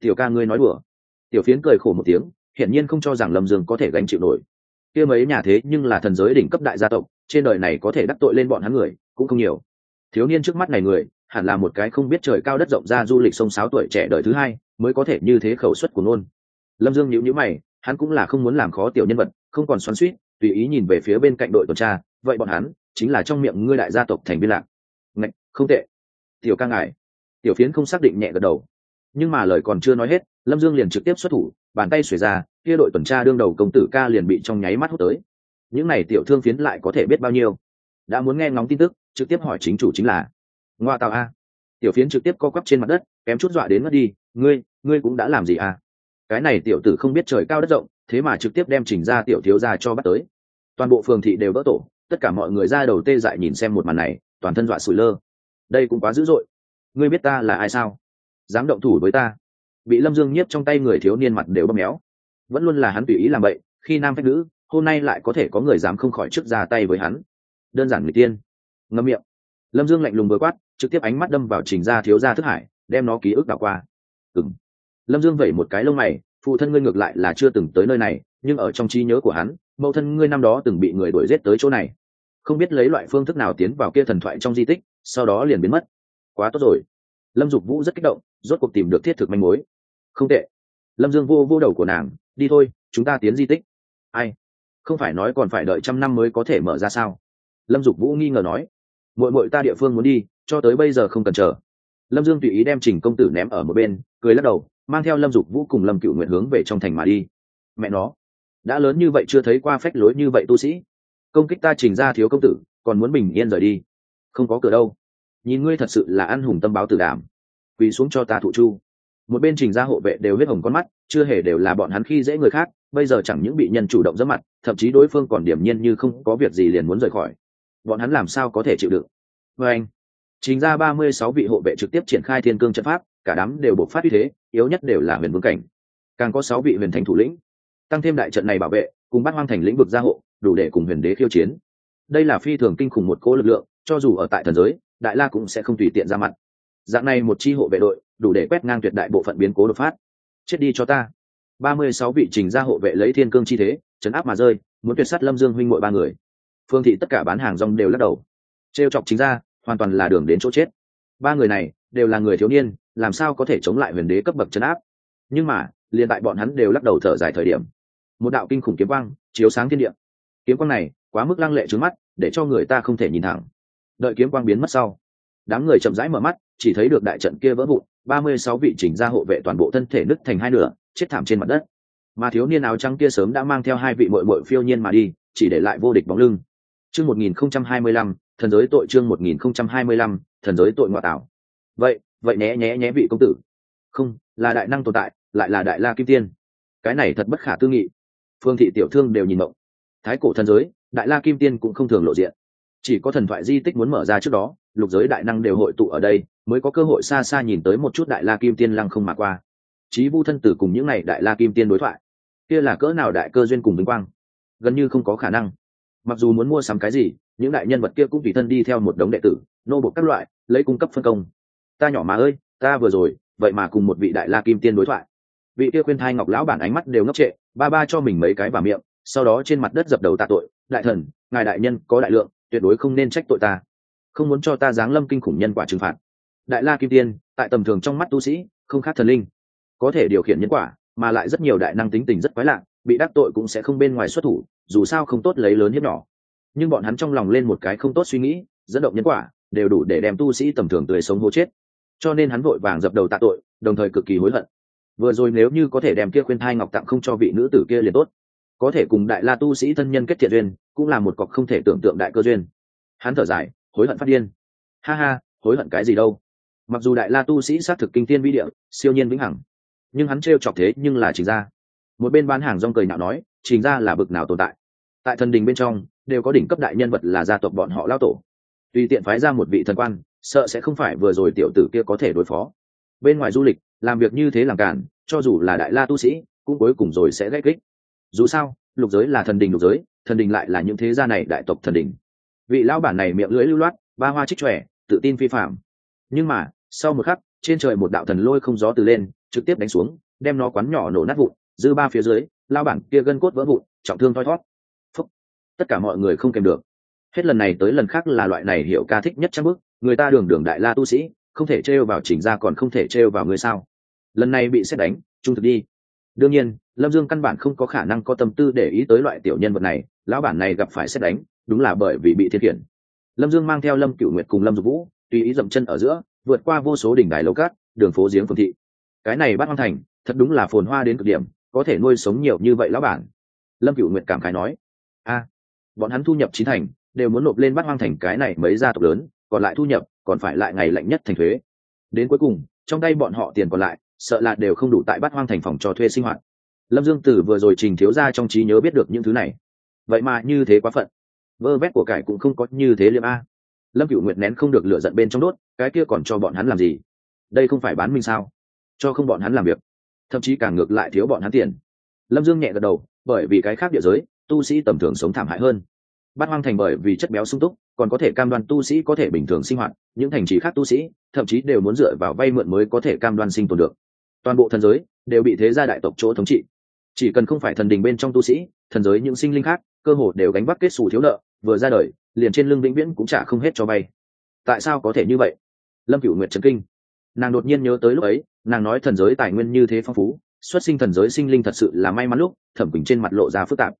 Tiểu ca ngươi nói đùa. Tiểu phiến cười khổ một tiếng, hiển nhiên không cho rằng lâm dương có thể gánh chịu nổi kia mấy nhà thế nhưng là thần giới đỉnh cấp đại gia tộc, trên đời này có thể đắc tội lên bọn hắn người, cũng không nhiều. Thiếu niên trước mắt này người, hẳn là một cái không biết trời cao đất rộng ra du lịch sông sáo tuổi trẻ đời thứ hai, mới có thể như thế khẩu suất của nôn lâm dương nhíu nhíu mày, hắn cũng là không muốn làm khó tiểu nhân vật, không còn xoắn suýt tùy ý nhìn về phía bên cạnh đội tuần tra, vậy bọn hắn, chính là trong miệng ngươi đại gia tộc thành viên lạc. Ngạch, không tệ. Tiểu ca ngài. Tiểu phiến không xác định nhẹ gật đầu. Nhưng mà lời còn chưa nói hết lâm dương liền trực tiếp xuất thủ, bàn tay xuề ra, kia đội tuần tra đương đầu công tử ca liền bị trong nháy mắt hút tới. Những này tiểu thương phiến lại có thể biết bao nhiêu? Đã muốn nghe ngóng tin tức, trực tiếp hỏi chính chủ chính là, ngoa tào a. Tiểu phiến trực tiếp co quắp trên mặt đất, kém chút dọa đến mất đi, ngươi ngươi cũng đã làm gì à? Cái này tiểu tử không biết trời cao đất rộng, thế mà trực tiếp đem trình ra tiểu thiếu ra cho bắt tới. Toàn bộ phường thị đều vỡ tổ, tất cả mọi người ra đầu tê dại nhìn xem một màn này, toàn thân dọa sủi lơ. Đây cũng quá dữ dội. Ngươi biết ta là ai sao? Dám động thủ với ta bị lâm dương nhiếp trong tay người thiếu niên mặt đều bóp méo. Vẫn luôn là hắn tùy ý làm vậy, khi nam phách nữ, hôm nay lại có thể có người dám không khỏi trước ra tay với hắn. Đơn giản người tiên. Ngâm miệng. Lâm dương lạnh lùng vừa quát, trực tiếp ánh mắt đâm vào trình ra thiếu gia thức hải, đem nó ký ức đảo qua. Ừng lâm dương vẩy một cái lông mày, phụ thân ngươi ngược lại là chưa từng tới nơi này, nhưng ở trong trí nhớ của hắn, mẫu thân ngươi năm đó từng bị người đuổi giết tới chỗ này. Không biết lấy loại phương thức nào tiến vào kia thần thoại trong di tích, sau đó liền biến mất. Quá tốt rồi. Lâm dục vũ rất kích động, rốt cuộc tìm được thiết thực manh mối không tệ. Lâm dương vô vô đầu của nàng, đi thôi, chúng ta tiến di tích. Ai? Không phải nói còn phải đợi trăm năm mới có thể mở ra sao? Lâm dục vũ nghi ngờ nói. Mội mội ta địa phương muốn đi, cho tới bây giờ không cần chờ. Lâm dương tùy ý đem trình công tử ném ở một bên, cười lắc đầu, mang theo lâm dục vũ cùng lâm cựu nguyện hướng về trong thành mà đi. Mẹ nó, đã lớn như vậy chưa thấy qua phách lối như vậy tu sĩ. Công kích ta trình ra thiếu công tử, còn muốn bình yên rời đi. Không có cửa đâu. Nhìn ngươi thật sự là ăn hùng tâm báo tử đảm quỳ xuống cho ta thụ chu một bên trình ra hộ vệ đều huyết hồng con mắt, chưa hề đều là bọn hắn khi dễ người khác, bây giờ chẳng những bị nhân chủ động dẫn mặt, thậm chí đối phương còn điểm nhiên như không có việc gì liền muốn rời khỏi. Bọn hắn làm sao có thể chịu đựng? Vê anh chính ra ba mươi sáu vị hộ vệ trực tiếp triển khai thiên cương trận pháp, cả đám đều bộc phát uy thế, yếu nhất đều là huyền vương cảnh. Càng có sáu vị huyền thành thủ lĩnh, tăng thêm đại trận này bảo vệ, cùng bắt hoang thành lĩnh vực gia hộ, đủ để cùng huyền đế khiêu chiến. Đây là phi thường kinh khủng một cỗ lực lượng, cho dù ở tại thần giới, đại la cũng sẽ không tùy tiện ra mặt dạng này một chi hộ vệ đội, đủ để quét ngang tuyệt đại bộ phận biến cố đột phát. Chết đi cho ta. Ba mươi sáu vị trình ra hộ vệ lấy thiên cương chi thế chấn áp mà rơi, muốn tuyệt sát lâm dương huynh mội ba người. Phương thị tất cả bán hàng rong đều lắc đầu. Trêu chọc chính ra hoàn toàn là đường đến chỗ chết. Ba người này, đều là người thiếu niên, làm sao có thể chống lại huyền đế cấp bậc chấn áp? Nhưng mà, liền tại bọn hắn đều lắc đầu thở dài thời điểm, một đạo kinh khủng kiếm quang chiếu sáng thiên địa. Kiếm quang này, quá mức lăng lệ trướng mắt, để cho người ta không thể nhìn thẳng. Đợi kiếm quang biến mất sau đám người chậm rãi mở mắt, chỉ thấy được đại trận kia vỡ vụn, ba mươi sáu vị chỉnh ra hộ vệ toàn bộ thân thể nứt thành hai nửa, chết thảm trên mặt đất. Mà thiếu niên áo trắng kia sớm đã mang theo hai vị mội mội phiêu nhiên mà đi, chỉ để lại vô địch bóng lưng. Chương một nghìn không trăm hai mươi lăm, thần giới tội chương một nghìn không trăm hai mươi lăm, thần giới tội ngoại tảo. Vậy vậy nhé nhé nhé vị công tử. Không, là đại năng tồn tại, lại là đại la kim tiên. Cái này thật bất khả tư nghị. Phương thị tiểu thương đều nhìn mộng thái cổ thần giới, đại la kim tiên cũng không thường lộ diện. Chỉ có thần thoại di tích muốn mở ra trước đó lục giới đại năng đều hội tụ ở đây, mới có cơ hội xa xa nhìn tới một chút đại la kim tiên lăng không mà qua. Chí vu thân tử cùng những n à y đại la kim tiên đối thoại, kia là cỡ nào đại cơ duyên cùng vinh quang? Gần như không có khả năng. Mặc dù muốn mua sắm cái gì, những đại nhân vật kia cũng tùy thân đi theo một đống đệ tử, nô bộc các loại, lấy cung cấp phân công. Ta nhỏ mà ơi, ta vừa rồi, vậy mà cùng một vị đại la kim tiên đối thoại. Vị kia khuyên thai ngọc lão bản ánh mắt đều ngốc trệ, ba ba cho mình mấy cái vào miệng, sau đó trên mặt đất dập đầu tạ tội, đại thần, ngài đại nhân có đại lượng, tuyệt đối không nên trách tội ta không muốn cho ta giáng lâm kinh khủng nhân quả trừng phạt. Đại la kim tiên, tại tầm thường trong mắt tu sĩ, không khác thần linh. Có thể điều khiển nhân quả, mà lại rất nhiều đại năng tính tình rất quái lạ, bị đắc tội cũng sẽ không bên ngoài xuất thủ, dù sao không tốt lấy lớn hiếp nhỏ. Nhưng bọn hắn trong lòng lên một cái không tốt suy nghĩ, dẫn động nhân quả, đều đủ để đem tu sĩ tầm thường tươi sống hô chết. Cho nên hắn vội vàng dập đầu tạ tội, đồng thời cực kỳ hối hận. Vừa rồi nếu như có thể đem kia khuyên thai ngọc tặng không cho vị nữ tử kia liền tốt. Có thể cùng đại la tu sĩ thân nhân kết thiện duyên, cũng là một cọc không thể tưởng tượng đại cơ duyên. Hắn thở dài hối hận phát điên. Ha ha, hối hận cái gì đâu. Mặc dù đại la tu sĩ xác thực kinh tiên vi địa, siêu nhiên vĩnh hằng, nhưng hắn trêu chọc thế nhưng là trình ra một bên bán hàng rong cười nhạo nói, trình ra là bực nào tồn tại. Tại thần đình bên trong, đều có đỉnh cấp đại nhân vật là gia tộc bọn họ lao tổ. Tùy tiện phái ra một vị thần quan, sợ sẽ không phải vừa rồi tiểu tử kia có thể đối phó. Bên ngoài du lịch, làm việc như thế làm cản, cho dù là đại la tu sĩ, cũng cuối cùng rồi sẽ ghét kích. Dù sao, lục giới là thần đình lục giới, thần đình lại là những thế gia này đại tộc thần đình vị lão bản này miệng lưỡi lưu loát, ba hoa trích trẻ tự tin phi phạm. Nhưng mà, sau một khắc, trên trời một đạo thần lôi không gió từ lên, trực tiếp đánh xuống, đem nó quán nhỏ nổ nát vụn, dư ba phía dưới lao bản kia gân cốt vỡ vụn, trọng thương thoi thót. Phúc. tất cả mọi người không kèm được. Hết lần này tới lần khác là loại này hiểu ca thích nhất trăm bước người ta đường đường đại la tu sĩ, không thể trêu vào chỉnh ra còn không thể trêu vào người sao. Lần này bị xét đánh, trung thực đi. Đương nhiên, lâm dương căn bản không có khả năng có tâm tư để ý tới loại tiểu nhân vật này, lão bản này gặp phải xét đánh đúng là bởi vì bị thiên khiển. Lâm dương mang theo lâm cựu nguyệt cùng lâm dục vũ, tùy ý dậm chân ở giữa, vượt qua vô số đỉnh đài lầu cát, đường phố giếng phường thị. Cái này bắt hoang thành, thật đúng là phồn hoa đến cực điểm, có thể nuôi sống nhiều như vậy lão bản. Lâm cựu nguyệt cảm khái nói, a, bọn hắn thu nhập chín thành, đều muốn nộp lên bắt hoang thành cái này mấy gia tộc lớn, còn lại thu nhập, còn phải lại ngày lạnh nhất thành thuế. Đến cuối cùng, trong tay bọn họ tiền còn lại, sợ là đều không đủ tại bắt hoang thành phòng cho thuê sinh hoạt. Lâm dương tử vừa rồi trình thiếu ra trong trí nhớ biết được những thứ này. Vậy mà như thế quá phận vơ vét của cải cũng không có như thế liêm a. Lâm cựu nguyệt nén không được lựa giận bên trong đốt, cái kia còn cho bọn hắn làm gì? Đây không phải bán mình sao? Cho không bọn hắn làm việc. Thậm chí càng ngược lại thiếu bọn hắn tiền. Lâm dương nhẹ gật đầu, bởi vì cái khác địa giới, tu sĩ tầm thường sống thảm hại hơn. Bát hoang thành bởi vì chất béo sung túc, còn có thể cam đoan tu sĩ có thể bình thường sinh hoạt, những thành trì khác tu sĩ, thậm chí đều muốn dựa vào vay mượn mới có thể cam đoan sinh tồn được. Toàn bộ thần giới đều bị thế gia đại tộc chỗ thống trị. Chỉ cần không phải thần đình bên trong tu sĩ, thần giới những sinh linh khác, cơ hồ đều gánh vác kết xù thiếu nợ vừa ra đời, liền trên lưng vĩnh viễn cũng trả không hết cho vay tại sao có thể như vậy? Lâm cửu nguyệt trấn kinh. Nàng đột nhiên nhớ tới lúc ấy, nàng nói thần giới tài nguyên như thế phong phú, xuất sinh thần giới sinh linh thật sự là may mắn lúc, thẩm quỳnh trên mặt lộ ra phức tạp.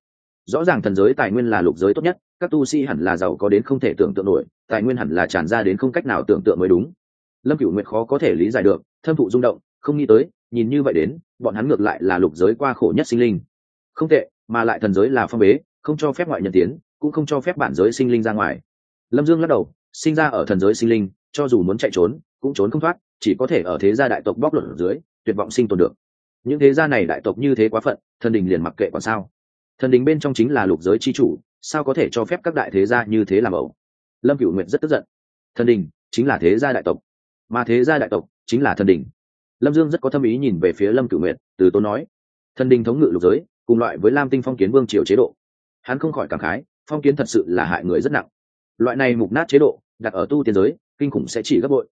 Rõ ràng thần giới tài nguyên là lục giới tốt nhất, các tu sĩ hẳn là giàu có đến không thể tưởng tượng nổi, tài nguyên hẳn là tràn ra đến không cách nào tưởng tượng mới đúng. Lâm cửu nguyệt khó có thể lý giải được, thâm thụ rung động, không nghĩ tới, nhìn như vậy đến, bọn hắn ngược lại là lục giới qua khổ nhất sinh linh. Không tệ, mà lại thần giới là phong bế, không cho phép ngoại nhân tiến cũng không cho phép bản giới sinh linh ra ngoài. Lâm dương lắc đầu, sinh ra ở thần giới sinh linh, cho dù muốn chạy trốn, cũng trốn không thoát, chỉ có thể ở thế gia đại tộc bóc lột ở dưới, tuyệt vọng sinh tồn được. Những thế gia này đại tộc như thế quá phận, thần đình liền mặc kệ còn sao? Thần đình bên trong chính là lục giới c h i chủ, sao có thể cho phép các đại thế gia như thế làm ẩu? Lâm cựu nguyệt rất tức giận. Thần đình chính là thế gia đại tộc. Mà thế gia đại tộc chính là thần đình. Lâm dương rất có tâm ý nhìn về phía lâm cựu nguyệt, từ tốn nói. Thần đình thống ngự lục giới, cùng loại với lam tinh phong kiến vương triều chế độ. Hắn không khỏi cảm khái phong kiến thật sự là hại người rất nặng. Loại này mục nát chế độ, đặt ở tu tiên giới, kinh khủng sẽ chỉ gấp bội.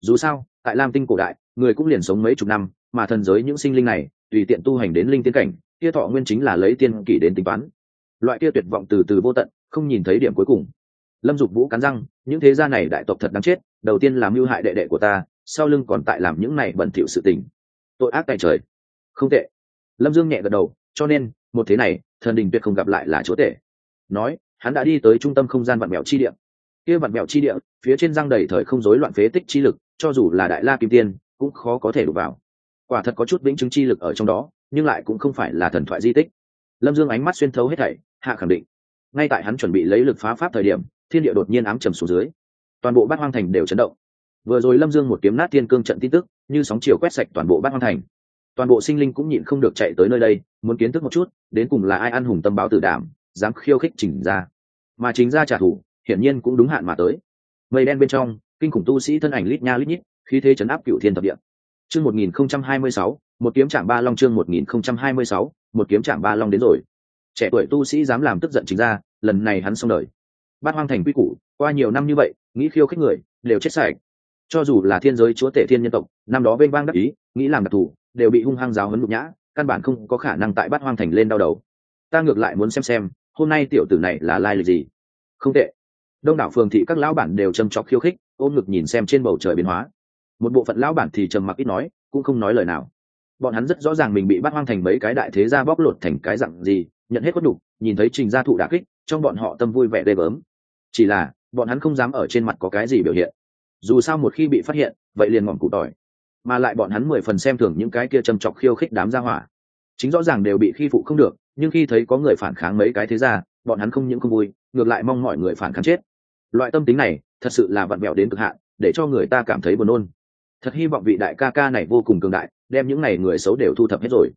Dù sao, tại lam tinh cổ đại, người cũng liền sống mấy chục năm, mà thần giới những sinh linh này, tùy tiện tu hành đến linh tiên cảnh, kia thọ nguyên chính là lấy tiên kỷ đến tính toán. Loại kia tuyệt vọng từ từ vô tận, không nhìn thấy điểm cuối cùng. Lâm dục vũ cắn răng, những thế gia này đại tộc thật đáng chết, đầu tiên làm mưu hại đệ đệ của ta, sau lưng còn tại làm những này bẩn thỉu sự tình. Tội ác tại trời. Không tệ. Lâm dương nhẹ gật đầu, cho nên, một thế này, thần đình tuyệt không gặp lại là chúa tể. Nói hắn đã đi tới trung tâm không gian vạn mèo chi địa. Kia vạn mèo chi địa, phía trên răng đầy thời không rối loạn phế tích chi lực, cho dù là đại la kim tiên, cũng khó có thể đụng vào. Quả thật có chút vĩnh chứng chi lực ở trong đó, nhưng lại cũng không phải là thần thoại di tích. Lâm dương ánh mắt xuyên thấu hết thảy, hạ khẳng định. Ngay tại hắn chuẩn bị lấy lực phá pháp thời điểm, thiên địa đột nhiên ám trầm xuống dưới. Toàn bộ bát hoang thành đều chấn động. Vừa rồi lâm dương một kiếm nát thiên cương trận tin tức, như sóng chiều quét sạch toàn bộ bát hoang thành. Toàn bộ sinh linh cũng nhịn không được chạy tới nơi đây, muốn kiến thức một chút, đến cùng là ai ăn hùng tâm báo tử đảm, dám khiêu khích chỉnh ra mà chính ra trả thù, hiển nhiên cũng đúng hạn mà tới. Mây đen bên trong, kinh khủng tu sĩ thân ảnh lít nha lít nhít khi thế chấn áp cựu thiên thập địa. Chương một nghìn không trăm hai mươi sáu, một kiếm trạm ba long chương một nghìn không trăm hai mươi sáu, một kiếm trạm ba long đến rồi. Trẻ tuổi tu sĩ dám làm tức giận chính ra lần này hắn xong đời. Bát hoang thành quy củ, qua nhiều năm như vậy, nghĩ khiêu khích người, đều chết sạch. Cho dù là thiên giới chúa tể thiên nhân tộc, năm đó vênh vang đắc ý, nghĩ làm đặc thù, đều bị hung hăng giáo hấn nhục nhã, căn bản không có khả năng tại bát hoang thành lên đau đầu. Ta ngược lại muốn xem xem hôm nay tiểu tử này là lai lịch gì? Không tệ. Đông đảo phường thị các lão bản đều châm chọc khiêu khích ôm ngực nhìn xem trên bầu trời biến hóa. Một bộ phận lão bản thì trầm mặc ít nói cũng không nói lời nào. Bọn hắn rất rõ ràng mình bị bắt hoang thành mấy cái đại thế gia bóc lột thành cái dặn gì nhận hết khuất đủ, nhìn thấy trình gia thụ đả kích trong bọn họ tâm vui vẻ ghê gớm. Chỉ là bọn hắn không dám ở trên mặt có cái gì biểu hiện. Dù sao một khi bị phát hiện vậy liền ngọn cụ tỏi. Mà lại bọn hắn mười phần xem thường những cái kia châm chọc khiêu khích đám gia hỏa. Chính rõ ràng đều bị khi phụ không được nhưng khi thấy có người phản kháng mấy cái thế ra, bọn hắn không những không vui, ngược lại mong mọi người phản kháng chết. Loại tâm tính này, thật sự là vặn vẹo đến cực hạn, để cho người ta cảm thấy buồn nôn. Thật hy vọng vị đại ca ca này vô cùng cường đại, đem những n à y người xấu đều thu thập hết rồi.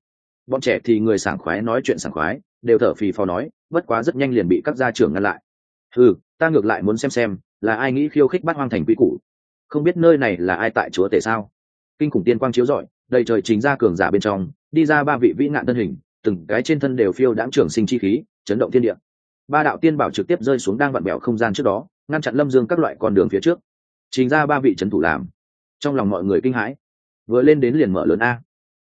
Bọn trẻ thì người sảng khoái nói chuyện sảng khoái, đều thở phì phò nói, bất quá rất nhanh liền bị các gia trưởng ngăn lại. Ừ ta ngược lại muốn xem xem, là ai nghĩ khiêu khích bắt hoang thành quy củ. Không biết nơi này là ai tại chúa tể sao? Kinh khủng tiên quang chiếu rọi, đầy trời chính ra cường giả bên trong, đi ra ba vị vĩ nạn thân hình từng cái trên thân đều phiêu đãng trưởng sinh chi khí, chấn động thiên địa. Ba đạo tiên bảo trực tiếp rơi xuống đang vặn bẹo không gian trước đó, ngăn chặn lâm dương các loại con đường phía trước. Chính ra ba vị trấn thủ làm. Trong lòng mọi người kinh hãi. Vừa lên đến liền mở lớn a.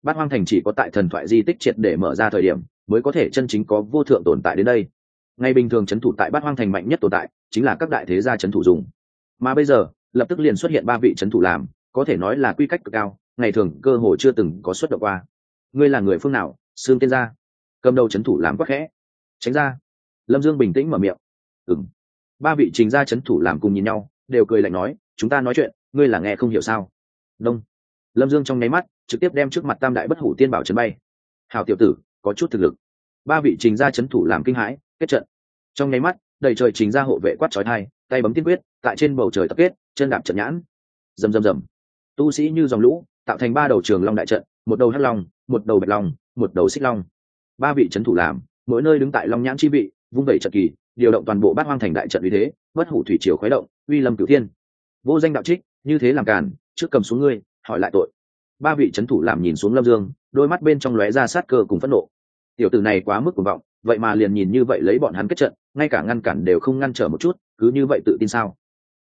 Bát hoang thành chỉ có tại thần thoại di tích triệt để mở ra thời điểm, mới có thể chân chính có vô thượng tồn tại đến đây. Ngay bình thường trấn thủ tại bát hoang thành mạnh nhất tồn tại, chính là các đại thế gia trấn thủ dùng. Mà bây giờ, lập tức liền xuất hiện ba vị trấn thủ làm, có thể nói là quy cách cực cao, ngày thường cơ hồ chưa từng có xuất động qua. Ngươi là người phương nào? Xương tiên gia. Cầm đầu trấn thủ làm quắc khẽ. Tránh ra. Lâm dương bình tĩnh mở miệng. Ừng ba vị trình gia n thủ làm cùng nhìn nhau, đều cười lạnh nói, chúng ta nói chuyện, ngươi là nghe không hiểu sao? Đông lâm dương trong nháy mắt, trực tiếp đem trước mặt tam đại bất hủ tiên bảo trấn bay. Hào tiểu tử, có chút thực lực. Ba vị trình gia n thủ làm kinh hãi, kết trận. Trong nháy mắt, đầy trời trình gia hộ vệ quát trói thai tay bấm tiên quyết, tại trên bầu trời tập kết, chân đạp trận nhãn. Rầm rầm rầm. Tu sĩ như dòng lũ, tạo thành ba đầu trường long đại trận, một đầu hắc long, một đầu bạch long một đầu xích long. Ba vị trấn thủ làm, mỗi nơi đứng tại long nhãn chi vị, vung vẩy trận kỳ, điều động toàn bộ bát hoang thành đại trận uy thế, bất hủ thủy triều khuấy động, uy lâm cửu thiên. Vô danh đạo trích, như thế làm càn, trước cầm xuống ngươi, hỏi lại tội. Ba vị trấn thủ làm nhìn xuống lâm dương, đôi mắt bên trong lóe ra sát cơ cùng phẫn nộ. Tiểu tử này quá mức cuồng vọng, vậy mà liền nhìn như vậy lấy bọn hắn kết trận, ngay cả ngăn cản đều không ngăn trở một chút, cứ như vậy tự tin sao?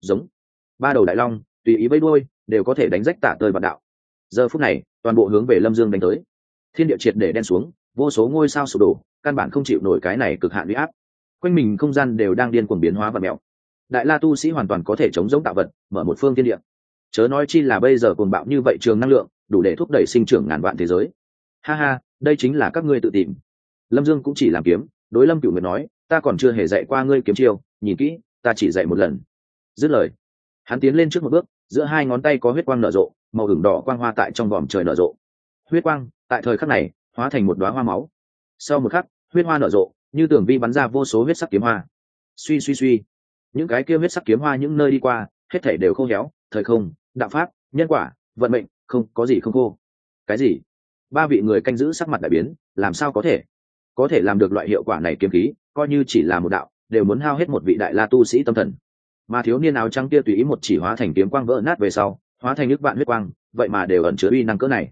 Giống. Ba đầu đại long, tùy ý vây đuôi, đều có thể đánh rách tả tơi vạn đạo. Giờ phút này, toàn bộ hướng về lâm dương đánh tới thiên địa triệt để đen xuống, vô số ngôi sao sụp đổ, căn bản không chịu nổi cái này cực hạn huy áp. Quanh mình không gian đều đang điên cuồng biến hóa và mẹo đại la tu sĩ hoàn toàn có thể chống giống tạo vật, mở một phương thiên địa. Chớ nói chi là bây giờ cuồng bạo như vậy trường năng lượng, đủ để thúc đẩy sinh trưởng ngàn vạn thế giới. Ha ha, đây chính là các ngươi tự tìm. Lâm dương cũng chỉ làm kiếm, đối lâm cửu nguyệt nói, ta còn chưa hề dạy qua ngươi kiếm chiêu, nhìn kỹ, ta chỉ dạy một lần. Dứt lời, hắn tiến lên trước một bước, giữa hai ngón tay có huyết quang nở rộ, màu ửng đỏ quang hoa tại trong vòm trời nở rộ. Huyết quang tại thời khắc này, hóa thành một đoá hoa máu. Sau một khắc, huyết hoa nở rộ, như tưởng vi bắn ra vô số huyết sắc kiếm hoa. Suy suy suy. Những cái kia huyết sắc kiếm hoa những nơi đi qua, hết thể đều khô héo, thời không, đạo pháp, nhân quả, vận mệnh, không có gì không khô. Cái gì? Ba vị người canh giữ sắc mặt đại biến, làm sao có thể? Có thể làm được loại hiệu quả này kiếm khí, coi như chỉ là một đạo, đều muốn hao hết một vị đại la tu sĩ tâm thần. Mà thiếu niên áo trắng kia tùy ý một chỉ hóa thành kiếm quang vỡ nát về sau, hóa thành nước vạn huyết quang, vậy mà đều ẩn chứa uy năng cỡ này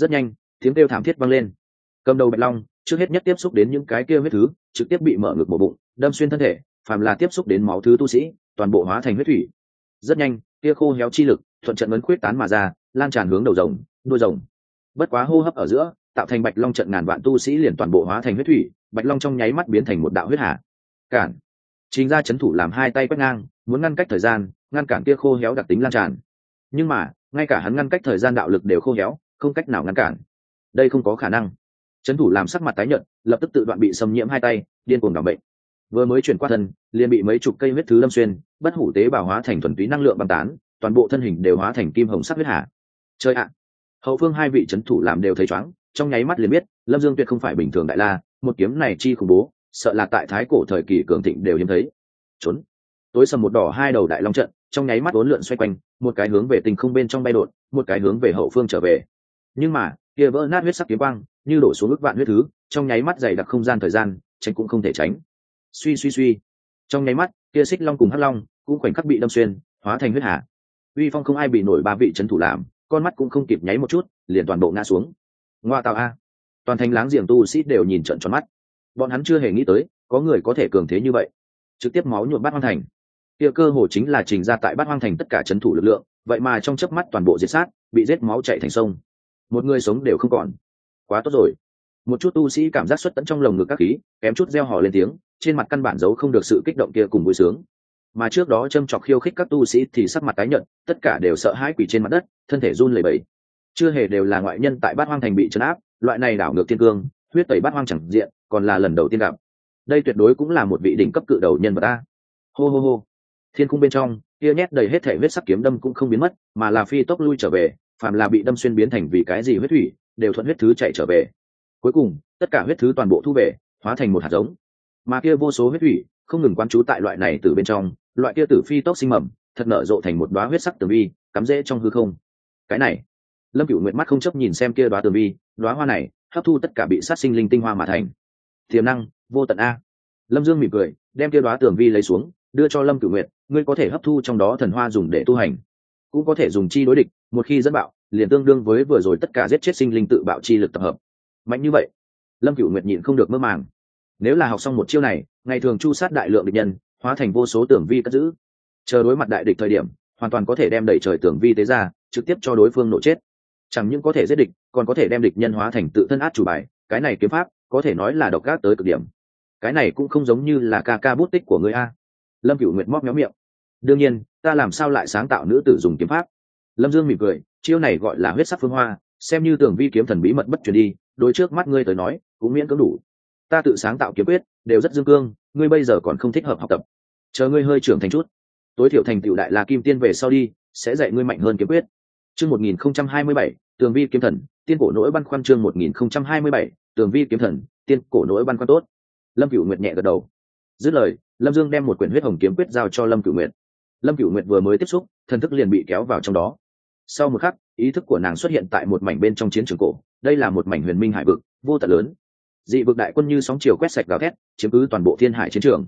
rất nhanh, tiếng kêu thảm thiết vang lên. Cầm đầu bạch long, trước hết nhất tiếp xúc đến những cái kia huyết thứ, trực tiếp bị mở ngực một bụng, đâm xuyên thân thể, phàm là tiếp xúc đến máu thứ tu sĩ, toàn bộ hóa thành huyết thủy. Rất nhanh, kia khô héo chi lực, thuận trận ấn khuyết tán mà ra, lan tràn hướng đầu rồng, đuôi rồng. Bất quá hô hấp ở giữa, tạo thành bạch long trận ngàn vạn tu sĩ liền toàn bộ hóa thành huyết thủy, bạch long trong nháy mắt biến thành một đạo huyết hạ cản. Chính ra chấn thủ làm hai tay quét ngang, muốn ngăn cách thời gian, ngăn cản kia khô héo đặc tính lan tràn. Nhưng mà, ngay cả hắn ngăn cách thời gian đạo lực đều khô héo không cách nào ngăn cản. Đây không có khả năng. Chấn thủ làm sắc mặt tái nhợt, lập tức tự đoạn bị xâm nhiễm hai tay, điên cuồng đảm bệnh vừa mới chuyển qua thân, liền bị mấy chục cây huyết thứ lâm xuyên, bất hủ tế bào hóa thành thuần túy năng lượng băng tán, toàn bộ thân hình đều hóa thành kim hồng sắc huyết hạ chơi ạ! Hậu phương hai vị chấn thủ làm đều thấy chóng trong nháy mắt liền biết, lâm dương tuyệt không phải bình thường đại la, một kiếm này chi khủng bố, sợ là tại thái cổ thời kỳ cường thịnh đều hiếm thấy. Trốn! Tối sầm một đỏ hai đầu đại long trận, trong nháy mắt bốn lượn xoay quanh, một cái hướng về tình không bên trong bay đột một cái hướng về hậu phương trở về nhưng mà, kia vỡ nát huyết sắc kiếm quang, như đổ xuống ước vạn huyết thứ, trong nháy mắt dày đặc không gian thời gian, tránh cũng không thể tránh. Suy suy suy. Trong nháy mắt, kia xích long cùng hắc long cũng khoảnh khắc bị đâm xuyên, hóa thành huyết hạ uy phong không ai bị nổi ba vị trấn thủ làm, con mắt cũng không kịp nháy một chút, liền toàn bộ ngã xuống. Ngoa tạo a. Toàn thành láng giềng tu sĩ đều nhìn trận tròn mắt. Bọn hắn chưa hề nghĩ tới, có người có thể cường thế như vậy. Trực tiếp máu nhuộm bát hoang thành. Kia cơ hồ chính là trình ra tại bát hoang thành tất cả trấn thủ lực lượng, vậy mà trong chớp mắt toàn bộ diệt sát, bị giết máu chạy thành sông một người sống đều không còn. Quá tốt rồi. Một chút tu sĩ cảm giác xuất tận trong lồng ngực các khí, kém chút reo hò lên tiếng, trên mặt căn bản giấu không được sự kích động kia cùng vui sướng. Mà trước đó châm chọc khiêu khích các tu sĩ thì sắc mặt tái nhợt, tất cả đều sợ hãi quỷ trên mặt đất, thân thể run lẩy bẩy. Chưa hề đều là ngoại nhân tại bát hoang thành bị trấn áp, loại này đảo ngược thiên cương, huyết tẩy bát hoang chẳng diện, còn là lần đầu tiên gặp. Đây tuyệt đối cũng là một vị đỉnh cấp cự đầu nhân vật ta hô hô hô. Thiên cung bên trong kia nhét đầy hết thể huyết sắc kiếm đâm cũng không biến mất, mà là phi tốc lui trở về phàm là bị đâm xuyên biến thành vì cái gì huyết thủy, đều thuận huyết thứ chạy trở về. Cuối cùng, tất cả huyết thứ toàn bộ thu về, hóa thành một hạt giống. Mà kia vô số huyết thủy, không ngừng quán trú tại loại này từ bên trong, loại kia tử phi tốc sinh mầm, thật nở rộ thành một đoá huyết sắc tường vi, cắm rễ trong hư không. Cái này, lâm cựu nguyện mắt không chấp nhìn xem kia đoá tường vi đoá hoa này, hấp thu tất cả bị sát sinh linh tinh hoa mà thành. Tiềm năng, vô tận a. Lâm dương mỉm cười, đem kia đoá tường vi lấy xuống, đưa cho lâm cựu nguyện ngươi có thể hấp thu trong đó thần hoa dùng để tu hành cũng có thể dùng chi đối địch, một khi dẫn bạo, liền tương đương với vừa rồi tất cả giết chết sinh linh tự bạo chi lực tập hợp. Mạnh như vậy, lâm cựu nguyệt nhịn không được mơ màng. Nếu là học xong một chiêu này, ngày thường chu sát đại lượng địch nhân, hóa thành vô số tưởng vi cất giữ. Chờ đối mặt đại địch thời điểm, hoàn toàn có thể đem đẩy trời tưởng vi tế ra, trực tiếp cho đối phương nổ chết. Chẳng những có thể giết địch, còn có thể đem địch nhân hóa thành tự thân át chủ bài, cái này kiếm pháp, có thể nói là độc ác tới cực điểm. Cái này cũng không giống như là ca ca bút tích của người a. Lâm cựu nguyệt móc méo miệng. Đương nhiên ta làm sao lại sáng tạo nữ tử dùng kiếm pháp? Lâm dương mỉm cười, chiêu này gọi là huyết sắc phương hoa, xem như tường vi kiếm thần bí mật bất truyền đi đôi trước mắt ngươi tới nói, cũng miễn cưỡng đủ. Ta tự sáng tạo kiếm quyết, đều rất dương cương, ngươi bây giờ còn không thích hợp học tập. Chờ ngươi hơi trưởng thành chút. Tối thiểu thành tựu đại là kim tiên về sau đi, sẽ dạy ngươi mạnh hơn kiếm quyết. Chương một nghìn không trăm hai mươi bảy, tường vi kiếm thần, tiên cổ nỗi băn khoăn chương một nghìn không trăm hai mươi bảy, tường vi kiếm thần, tiên cổ nỗi băn khoăn tốt. Lâm cựu nguyệt nhẹ gật đầu. Dứt lời, lâm dương đem một quyển huyết hồng kiếm quyết giao cho lâm cựu nguyệt lâm Cựu nguyệt vừa mới tiếp xúc, thần thức liền bị kéo vào trong đó. Sau một khắc, ý thức của nàng xuất hiện tại một mảnh bên trong chiến trường cổ. Đây là một mảnh huyền minh hải vực, vô tận lớn. Dị vực đại quân như sóng chiều quét sạch gào thét, chiếm cứ toàn bộ thiên hải chiến trường.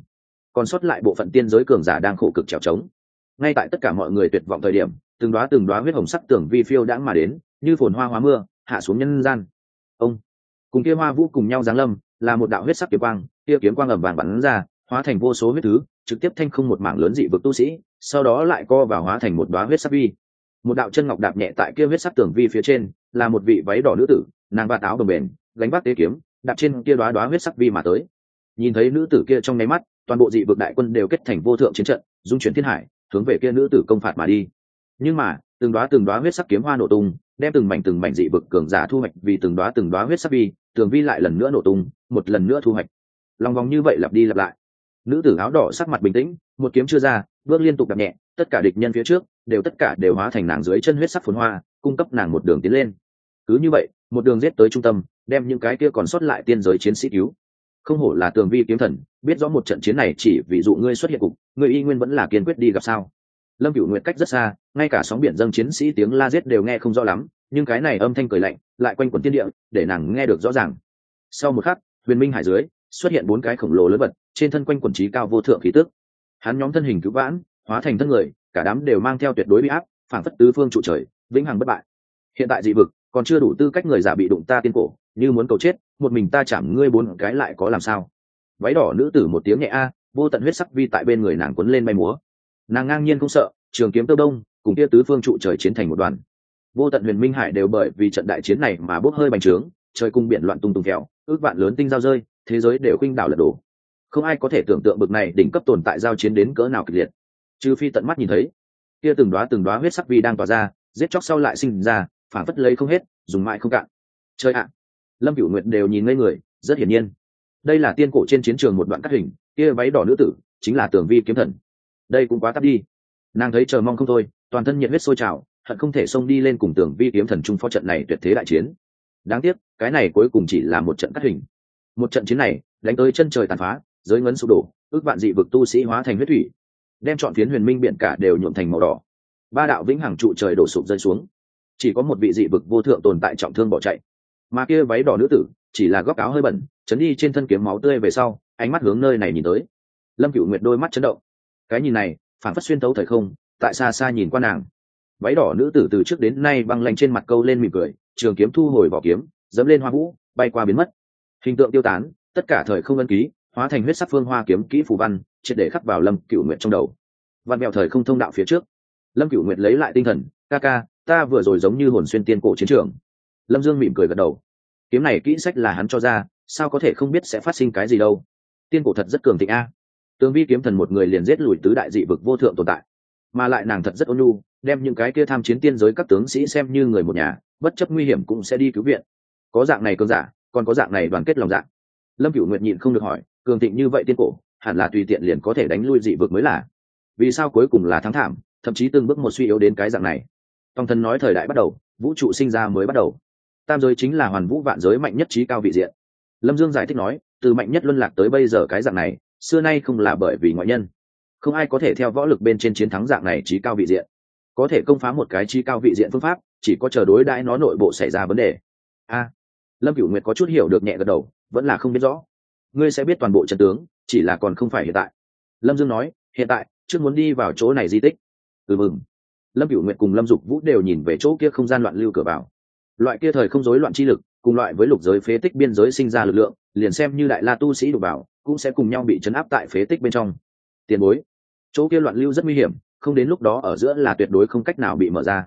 Còn sót lại bộ phận tiên giới cường giả đang khổ cực trèo trống. Ngay tại tất cả mọi người tuyệt vọng thời điểm, từng đoá từng đoá huyết hồng sắc tưởng vi phiêu đãng mà đến, như phồn hoa hóa mưa, hạ xuống nhân gian. Ông, cùng kia hoa vũ cùng nhau giáng lâm, là một đạo huyết sắc kiếm quang, kia kiếm quang ẩm vàng bắn ra hóa thành vô số huyết thứ, trực tiếp thanh không một mảng lớn dị vực tu sĩ, sau đó lại co và hóa thành một đoá huyết sắc vi. Một đạo chân ngọc đạp nhẹ tại kia huyết sắc tường vi phía trên, là một vị váy đỏ nữ tử, nàng vạt áo đồng bền, gánh vác tế kiếm, đạp trên kia đoá đoá huyết sắc vi mà tới. Nhìn thấy nữ tử kia trong nháy mắt, toàn bộ dị vực đại quân đều kết thành vô thượng chiến trận, dung chuyển thiên hải, hướng về kia nữ tử công phạt mà đi. Nhưng mà, từng đoá từng đoá huyết sắc kiếm hoa nổ tung, đem từng mảnh từng mảnh dị vực cường giả thu hoạch, vì từng đoá từng đoá huyết sắc vi, tường vi lại lần nữa nổ tung, một lần nữa thu hoạch. Lòng vòng như vậy lặp đi lặp lại nữ tử áo đỏ sắc mặt bình tĩnh, một kiếm chưa ra, bước liên tục đập nhẹ, tất cả địch nhân phía trước đều tất cả đều hóa thành nàng dưới chân huyết sắc phồn hoa, cung cấp nàng một đường tiến lên. Cứ như vậy, một đường giết tới trung tâm, đem những cái kia còn sót lại tiên giới chiến sĩ cứu. Không hổ là tường vi kiếm thần, biết rõ một trận chiến này chỉ ví dụ ngươi xuất hiện cục, ngươi y nguyên vẫn là kiên quyết đi gặp sao? Lâm cửu nguyện cách rất xa, ngay cả sóng biển dâng chiến sĩ tiếng la giết đều nghe không rõ lắm, nhưng cái này âm thanh cười lạnh, lại quanh quẩn tiên địa, để nàng nghe được rõ ràng. Sau một khắc, huyền minh hải dưới xuất hiện bốn cái khổng lồ lớn vật, trên thân quanh quần trí cao vô thượng khí tức. Hắn nhóm thân hình cứu vãn, hóa thành thân người, cả đám đều mang theo tuyệt đối bị áp phản phất tứ phương trụ trời, vĩnh hằng bất bại. Hiện tại dị vực, còn chưa đủ tư cách người giả bị đụng ta tiên cổ, như muốn cầu chết, một mình ta chạm ngươi bốn cái lại có làm sao? Váy đỏ nữ tử một tiếng nhẹ a, vô tận huyết sắc vi tại bên người nàng quấn lên bay múa. Nàng ngang nhiên không sợ, trường kiếm tiêu đông, cùng kia tứ phương trụ trời chiến thành một đoàn. Vô tận huyền minh hải đều bởi vì trận đại chiến này mà bốc hơi bành trướng, trời cung biển loạn tung tung kéo ước vạn lớn tinh giao rơi thế giới đều khuynh đảo lật đổ. Không ai có thể tưởng tượng bực này đỉnh cấp tồn tại giao chiến đến cỡ nào kịch liệt. Trừ phi tận mắt nhìn thấy, kia từng đoá từng đoá huyết sắc vi đang tỏa ra, giết chóc sau lại sinh ra, phản phất lấy không hết, dùng mãi không cạn. Chơi ạ! Lâm cửu nguyệt đều nhìn ngây người, rất hiển nhiên. Đây là tiên cổ trên chiến trường một đoạn cắt hình, kia váy đỏ nữ tử, chính là tưởng vi kiếm thần. Đây cũng quá tắt đi. Nàng thấy chờ mong không thôi, toàn thân nhiệt huyết sôi trào, hận không thể xông đi lên cùng tưởng vi kiếm thần chung phó trận này tuyệt thế đại chiến. Đáng tiếc, cái này cuối cùng chỉ là một trận cắt hình một trận chiến này, đánh tới chân trời tàn phá, giới ngấn sụp đổ, ước vạn dị vực tu sĩ hóa thành huyết thủy, đem chọn phiến huyền minh biển cả đều nhuộm thành màu đỏ. Ba đạo vĩnh hằng trụ trời đổ sụp rơi xuống. Chỉ có một vị dị vực vô thượng tồn tại trọng thương bỏ chạy. Mà kia váy đỏ nữ tử, chỉ là góc áo hơi bẩn, chấn đi trên thân kiếm máu tươi về sau, ánh mắt hướng nơi này nhìn tới. Lâm cựu nguyệt đôi mắt chấn động. Cái nhìn này, phản phất xuyên tấu thời không, tại xa xa nhìn qua nàng. Váy đỏ nữ tử từ trước đến nay băng lanh trên mặt câu lên mỉm cười, trường kiếm thu hồi vỏ kiếm, dẫm lên hoa vũ, bay qua biến mất hình tượng tiêu tán, tất cả thời không ân ký, hóa thành huyết sắc phương hoa kiếm kỹ phù văn, triệt để khắc vào lâm cựu nguyện trong đầu. Văn mẹo thời không thông đạo phía trước. Lâm cựu nguyện lấy lại tinh thần, ca ca, ta vừa rồi giống như hồn xuyên tiên cổ chiến trường. Lâm dương mỉm cười gật đầu. Kiếm này kỹ sách là hắn cho ra, sao có thể không biết sẽ phát sinh cái gì đâu? Tiên cổ thật rất cường thịnh a. Tướng vi kiếm thần một người liền giết lùi tứ đại dị vực vô thượng tồn tại. Mà lại nàng thật rất ôn nhu, đem những cái kia tham chiến tiên giới các tướng sĩ xem như người một nhà, bất chấp nguy hiểm cũng sẽ đi cứu viện. Có dạng này cơn giả còn có dạng này đoàn kết lòng dạng lâm cửu nguyện nhịn không được hỏi, cường thịnh như vậy tiên cổ, hẳn là tùy tiện liền có thể đánh lui dị vực mới là. Vì sao cuối cùng là thắng thảm, thậm chí từng bước một suy yếu đến cái dạng này? Tòng thần nói thời đại bắt đầu, vũ trụ sinh ra mới bắt đầu. Tam giới chính là hoàn vũ vạn giới mạnh nhất trí cao vị diện. Lâm dương giải thích nói, từ mạnh nhất luân lạc tới bây giờ cái dạng này, xưa nay không là bởi vì ngoại nhân. Không ai có thể theo võ lực bên trên chiến thắng dạng này trí cao vị diện. Có thể công phá một cái trí cao vị diện phương pháp, chỉ có chờ đối đãi nó nội bộ xảy ra vấn đề. A lâm cửu nguyệt có chút hiểu được nhẹ gật đầu, vẫn là không biết rõ. Ngươi sẽ biết toàn bộ trận tướng, chỉ là còn không phải hiện tại. Lâm dương nói, hiện tại chưa muốn đi vào chỗ này di tích. Ừ mừng. Lâm cửu nguyệt cùng lâm dục vũ đều nhìn về chỗ kia không gian loạn lưu cửa vào. Loại kia thời không rối loạn chi lực, cùng loại với lục giới phế tích biên giới sinh ra lực lượng, liền xem như đại la tu sĩ đục bảo cũng sẽ cùng nhau bị chấn áp tại phế tích bên trong. Tiền bối, chỗ kia loạn lưu rất nguy hiểm, không đến lúc đó ở giữa là tuyệt đối không cách nào bị mở ra.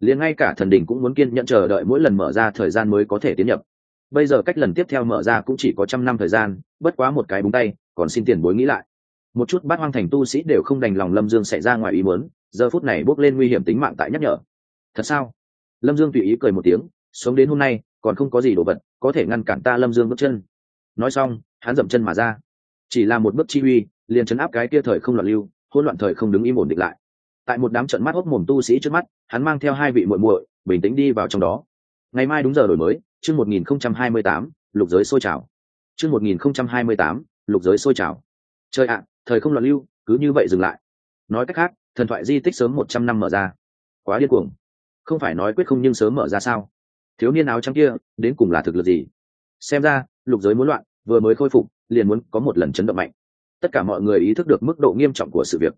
Liền ngay cả thần đình cũng muốn kiên nhận chờ đợi mỗi lần mở ra thời gian mới có thể tiến nhập bây giờ cách lần tiếp theo mở ra cũng chỉ có trăm năm thời gian, bất quá một cái búng tay, còn xin tiền bối nghĩ lại. Một chút bát hoang thành tu sĩ đều không đành lòng lâm dương xảy ra ngoài ý muốn, giờ phút này bốc lên nguy hiểm tính mạng tại nhắc nhở. Thật sao? Lâm dương tùy ý cười một tiếng, sống đến hôm nay, còn không có gì đồ vật, có thể ngăn cản ta lâm dương bước chân. Nói xong, hắn dậm chân mà ra. Chỉ là một bước chi uy, liền chấn áp cái kia thời không loạn lưu, hỗn loạn thời không đứng im ổn định lại. Tại một đám trận mắt hốc mồm tu sĩ trước mắt, hắn mang theo hai vị muội muội, bình tĩnh đi vào trong đó. Ngày mai đúng giờ đổi mới chương một nghìn không trăm hai mươi tám, lục giới sôi trào. Chương một nghìn không trăm hai mươi tám, lục giới sôi trào. Trời ạ, thời không loạn lưu, cứ như vậy dừng lại. Nói cách khác, thần thoại di tích sớm một trăm năm mở ra. Quá điên cuồng. Không phải nói quyết không nhưng sớm mở ra sao? Thiếu niên áo trắng kia, đến cùng là thực lực gì? Xem ra, lục giới muốn loạn, vừa mới khôi phục, liền muốn có một lần chấn động mạnh. Tất cả mọi người ý thức được mức độ nghiêm trọng của sự việc.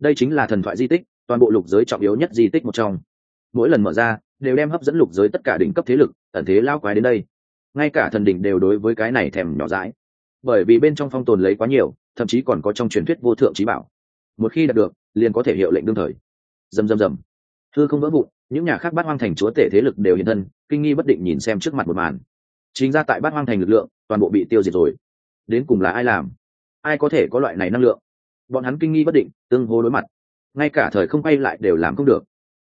Đây chính là thần thoại di tích, toàn bộ lục giới trọng yếu nhất di tích một trong. Mỗi lần mở ra, đều đem hấp dẫn lục giới tất cả đỉnh cấp thế lực ẩn thế lao quái đến đây. Ngay cả thần đỉnh đều đối với cái này thèm nhỏ dãi. Bởi vì bên trong phong tồn lấy quá nhiều, thậm chí còn có trong truyền thuyết vô thượng trí bảo. Một khi đạt được, liền có thể hiệu lệnh đương thời. Dầm dầm dầm thư không vỡ vụn, những nhà khác bát hoang thành chúa tể thế lực đều hiện thân, kinh nghi bất định nhìn xem trước mặt một màn. Chính ra tại bát hoang thành lực lượng, toàn bộ bị tiêu diệt rồi. Đến cùng là ai làm? Ai có thể có loại này năng lượng? Bọn hắn kinh nghi bất định, tương hô đối mặt. Ngay cả thời không quay lại đều làm không được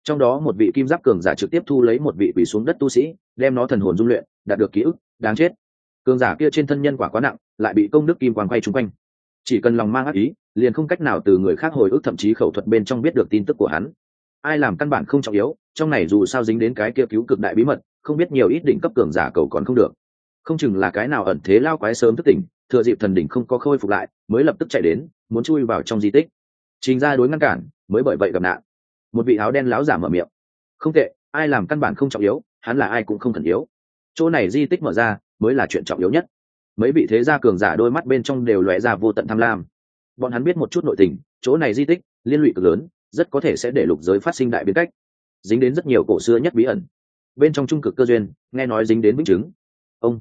trong đó một vị kim giáp cường giả trực tiếp thu lấy một vị quỷ xuống đất tu sĩ, đem nó thần hồn dung luyện, đạt được ký ức, đáng chết. Cường giả kia trên thân nhân quả quá nặng, lại bị công đức kim quang quay chung quanh. Chỉ cần lòng mang ác ý, liền không cách nào từ người khác hồi ức thậm chí khẩu thuật bên trong biết được tin tức của hắn. Ai làm căn bản không trọng yếu, trong này dù sao dính đến cái kia cứu cực đại bí mật, không biết nhiều ít đỉnh cấp cường giả cầu còn không được. Không chừng là cái nào ẩn thế lao quái sớm thức tỉnh, thừa dịp thần đỉnh không có khôi phục lại, mới lập tức chạy đến, muốn chui vào trong di tích. Trình ra đối ngăn cản, mới bởi vậy gặp nạn một vị áo đen láo giả mở miệng. Không tệ, ai làm căn bản không trọng yếu, hắn là ai cũng không thần yếu. Chỗ này di tích mở ra, mới là chuyện trọng yếu nhất. Mấy vị thế gia cường giả đôi mắt bên trong đều lóe ra vô tận tham lam. Bọn hắn biết một chút nội tình, chỗ này di tích, liên lụy cực lớn, rất có thể sẽ để lục giới phát sinh đại biến cách. Dính đến rất nhiều cổ xưa nhất bí ẩn. Bên trong trung cực cơ duyên, nghe nói dính đến vĩnh chứng. Ông.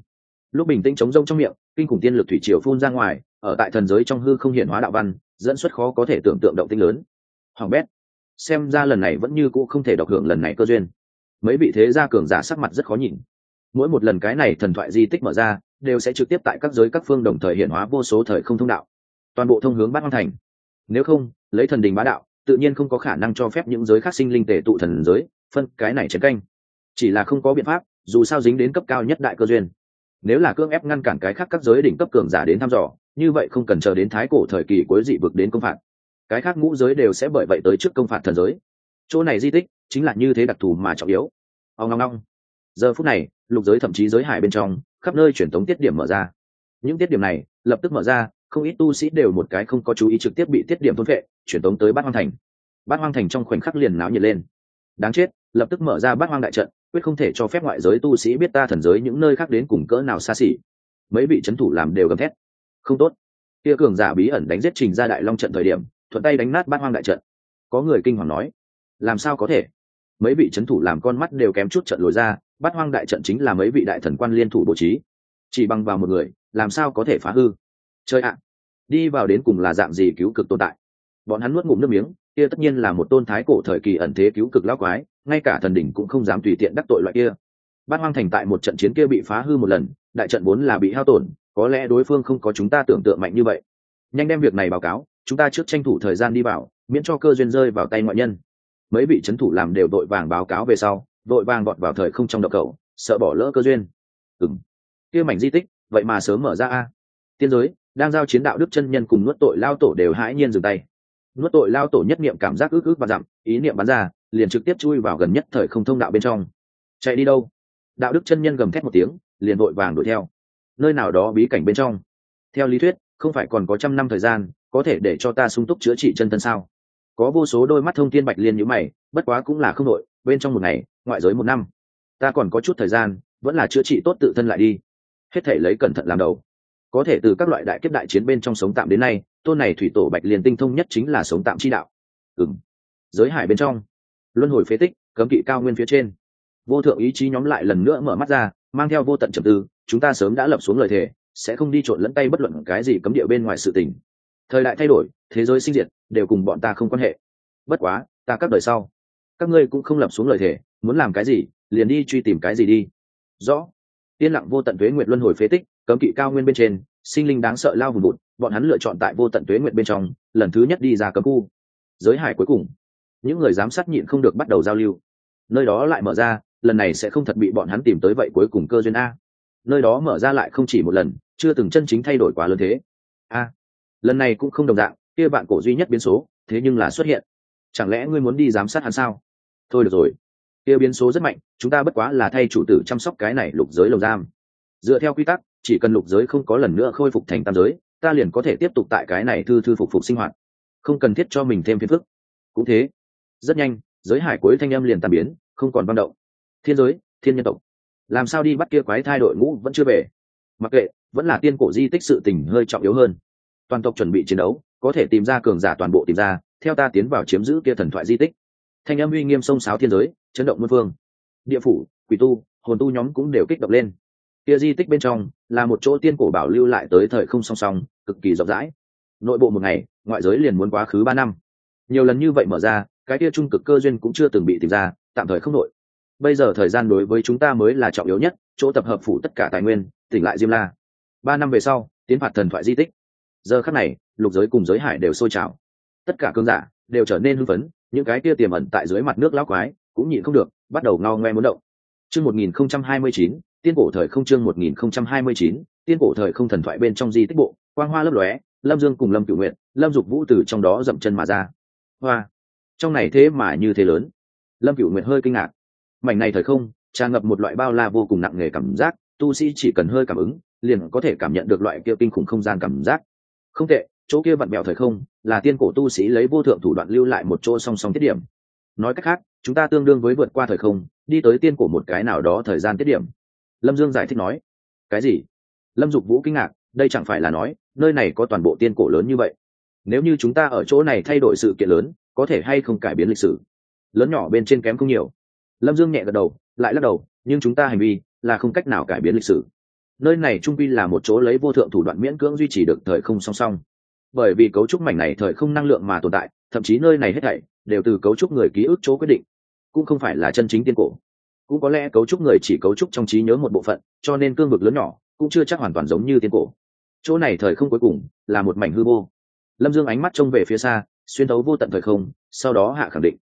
Lúc bình tĩnh chống rông trong miệng, kinh khủng tiên lực thủy triều phun ra ngoài, ở tại thần giới trong hư không hiện hóa đạo văn, dẫn xuất khó có thể tưởng tượng động tinh lớn. Hoàng bét xem ra lần này vẫn như cũ không thể đọc hưởng lần này cơ duyên. Mấy vị thế gia cường giả sắc mặt rất khó nhìn. Mỗi một lần cái này thần thoại di tích mở ra, đều sẽ trực tiếp tại các giới các phương đồng thời hiện hóa vô số thời không thông đạo. Toàn bộ thông hướng bát hoang thành. Nếu không, lấy thần đình bá đạo, tự nhiên không có khả năng cho phép những giới khác sinh linh tề tụ thần giới, phân cái này chiến canh. Chỉ là không có biện pháp, dù sao dính đến cấp cao nhất đại cơ duyên. Nếu là cưỡng ép ngăn cản cái khác các giới đỉnh cấp cường giả đến thăm dò, như vậy không cần chờ đến thái cổ thời kỳ cuối dị vực đến công phạt cái khác ngũ giới đều sẽ bởi vậy tới trước công phạt thần giới. Chỗ này di tích chính là như thế đặc thù mà trọng yếu. Ông ngong ngong giờ phút này, lục giới thậm chí giới hải bên trong, khắp nơi truyền tống tiết điểm mở ra. Những tiết điểm này lập tức mở ra, không ít tu sĩ đều một cái không có chú ý trực tiếp bị tiết điểm thôn vệ truyền tống tới bát hoang thành. Bát hoang thành trong khoảnh khắc liền náo nhiệt lên. Đáng chết, lập tức mở ra bát hoang đại trận, quyết không thể cho phép ngoại giới tu sĩ biết ta thần giới những nơi khác đến cùng cỡ nào xa xỉ. Mấy vị c thủ làm đều gầm thét. Không tốt. Kia cường giả bí ẩn đánh giết trình ra đại long trận thời điểm thuận tay đánh nát bát hoang đại trận. Có người kinh hoàng nói, làm sao có thể? Mấy vị c thủ làm con mắt đều kém chút trận lồi ra, bát hoang đại trận chính là mấy vị đại thần quan liên thủ bố trí. Chỉ bằng vào một người, làm sao có thể phá hư? Chơi ạ, đi vào đến cùng là dạng gì cứu cực tồn tại? Bọn hắn nuốt ngụm nước miếng, kia tất nhiên là một tôn thái cổ thời kỳ ẩn thế cứu cực lao quái, ngay cả thần đỉnh cũng không dám tùy tiện đắc tội loại kia. Bát hoang thành tại một trận chiến kia bị phá hư một lần, đại trận vốn là bị hao tổn, có lẽ đối phương không có chúng ta tưởng tượng mạnh như vậy. Nhanh đem việc này báo cáo chúng ta trước tranh thủ thời gian đi vào, miễn cho cơ duyên rơi vào tay ngoại nhân. Mấy vị c thủ làm đều đội vàng báo cáo về sau, đội vàng gọt vào thời không trong đậu cầu, sợ bỏ lỡ cơ duyên. Ừng kia mảnh di tích, vậy mà sớm mở ra a. Tiên giới, đang giao chiến đạo đức chân nhân cùng nuốt tội lao tổ đều hãi nhiên dừng tay. Nuốt tội lao tổ nhất niệm cảm giác ức ức và dặm, ý niệm bắn ra, liền trực tiếp chui vào gần nhất thời không thông đạo bên trong. Chạy đi đâu? Đạo đức chân nhân gầm thét một tiếng, liền vội vàng đuổi theo. Nơi nào đó bí cảnh bên trong. Theo lý thuyết, không phải còn có trăm năm thời gian có thể để cho ta sung túc chữa trị chân thân sao? Có vô số đôi mắt thông thiên bạch liên nhữ mày, bất quá cũng là không đội bên trong một ngày, ngoại giới một năm. Ta còn có chút thời gian, vẫn là chữa trị tốt tự thân lại đi. Hết thể lấy cẩn thận làm đầu. Có thể từ các loại đại kiếp đại chiến bên trong sống tạm đến nay, tôn này thủy tổ bạch liên tinh thông nhất chính là sống tạm chi đạo. Ừ m giới hải bên trong. Luân hồi phế tích, cấm kỵ cao nguyên phía trên. Vô thượng ý chí nhóm lại lần nữa mở mắt ra, mang theo vô tận trầm tư, chúng ta sớm đã lập xuống lời thề, sẽ không đi trộn lẫn tay bất luận cái gì cấm địa bên ngoài sự tình thời đại thay đổi, thế giới sinh diệt, đều cùng bọn ta không quan hệ. Bất quá, ta các đời sau, các ngươi cũng không lập xuống lời thề, muốn làm cái gì, liền đi truy tìm cái gì đi. Rõ. Yên lặng vô tận tuế nguyệt luân hồi phế tích, cấm kỵ cao nguyên bên trên, sinh linh đáng sợ lao vùng bụt bọn hắn lựa chọn tại vô tận tuế nguyệt bên trong, lần thứ nhất đi ra cấm khu. Giới hải cuối cùng. Những người giám sát nhịn không được bắt đầu giao lưu. Nơi đó lại mở ra, lần này sẽ không thật bị bọn hắn tìm tới vậy cuối cùng cơ duyên a. Nơi đó mở ra lại không chỉ một lần, chưa từng chân chính thay đổi quá lớn thế. A lần này cũng không đồng dạng, kia bạn cổ duy nhất biến số, thế nhưng là xuất hiện. Chẳng lẽ ngươi muốn đi giám sát hắn sao? Thôi được rồi. Kia biến số rất mạnh, chúng ta bất quá là thay chủ tử chăm sóc cái này lục giới lồng giam. Dựa theo quy tắc, chỉ cần lục giới không có lần nữa khôi phục thành tam giới, ta liền có thể tiếp tục tại cái này thư thư phục phục sinh hoạt. Không cần thiết cho mình thêm phiền phức. Cũng thế. Rất nhanh, giới hải cuối thanh âm liền tàn biến, không còn văn động. Thiên giới, thiên nhân tộc. Làm sao đi bắt kia quái thai đội ngũ vẫn chưa về? Mặc kệ, vẫn là tiên cổ di tích sự tình hơi trọng yếu hơn toàn tộc chuẩn bị chiến đấu, có thể tìm ra cường giả toàn bộ tìm ra, theo ta tiến vào chiếm giữ kia thần thoại di tích. Thanh âm uy nghiêm sông sáo thiên giới, chấn động muôn phương. Địa phủ, quỷ tu, hồn tu nhóm cũng đều kích động lên. Kia di tích bên trong là một chỗ tiên cổ bảo lưu lại tới thời không song song, cực kỳ rộng rãi. Nội bộ một ngày, ngoại giới liền muốn quá khứ ba năm. Nhiều lần như vậy mở ra, cái kia trung cực cơ duyên cũng chưa từng bị tìm ra, tạm thời không nội bây giờ thời gian đối với chúng ta mới là trọng yếu nhất, chỗ tập hợp phủ tất cả tài nguyên, tỉnh lại diêm la. Ba năm về sau, tiến phạt thần thoại di tích giờ khắc này, lục giới cùng giới hải đều sôi trào. Tất cả cơn giả đều trở nên hưng phấn, những cái kia tiềm ẩn tại dưới mặt nước lão quái cũng nhịn không được, bắt đầu ngao ngoe muốn động. Chương một nghìn không trăm hai mươi chín, tiên cổ thời không chương một nghìn không trăm hai mươi chín, tiên cổ thời không thần thoại bên trong di tích bộ, quang hoa lấp lóe, lâm dương cùng lâm cửu nguyện lâm dục vũ từ trong đó dậm chân mà ra. Hoa! Trong này thế mà như thế lớn. Lâm cửu nguyện hơi kinh ngạc. Mảnh này thời không, tràn ngập một loại bao la vô cùng nặng nề cảm giác, tu sĩ chỉ cần hơi cảm ứng, liền có thể cảm nhận được loại kia kinh khủng không gian cảm giác không tệ, chỗ kia vặn mẹo thời không, là tiên cổ tu sĩ lấy vô thượng thủ đoạn lưu lại một chỗ song song tiết điểm. Nói cách khác, chúng ta tương đương với vượt qua thời không, đi tới tiên cổ một cái nào đó thời gian tiết điểm. Lâm dương giải thích nói. Cái gì? Lâm dục vũ kinh ngạc, đây chẳng phải là nói, nơi này có toàn bộ tiên cổ lớn như vậy. Nếu như chúng ta ở chỗ này thay đổi sự kiện lớn, có thể hay không cải biến lịch sử? Lớn nhỏ bên trên kém không nhiều. Lâm dương nhẹ gật đầu, lại lắc đầu, nhưng chúng ta hành vi là không cách nào cải biến lịch sử nơi này trung quy là một chỗ lấy vô thượng thủ đoạn miễn cưỡng duy trì được thời không song song. Bởi vì cấu trúc mảnh này thời không năng lượng mà tồn tại, thậm chí nơi này hết thảy đều từ cấu trúc người ký ức chỗ quyết định, cũng không phải là chân chính tiên cổ. Cũng có lẽ cấu trúc người chỉ cấu trúc trong trí nhớ một bộ phận, cho nên cương vực lớn nhỏ cũng chưa chắc hoàn toàn giống như tiên cổ. Chỗ này thời không cuối cùng là một mảnh hư vô. Lâm dương ánh mắt trông về phía xa, xuyên thấu vô tận thời không, sau đó hạ khẳng định.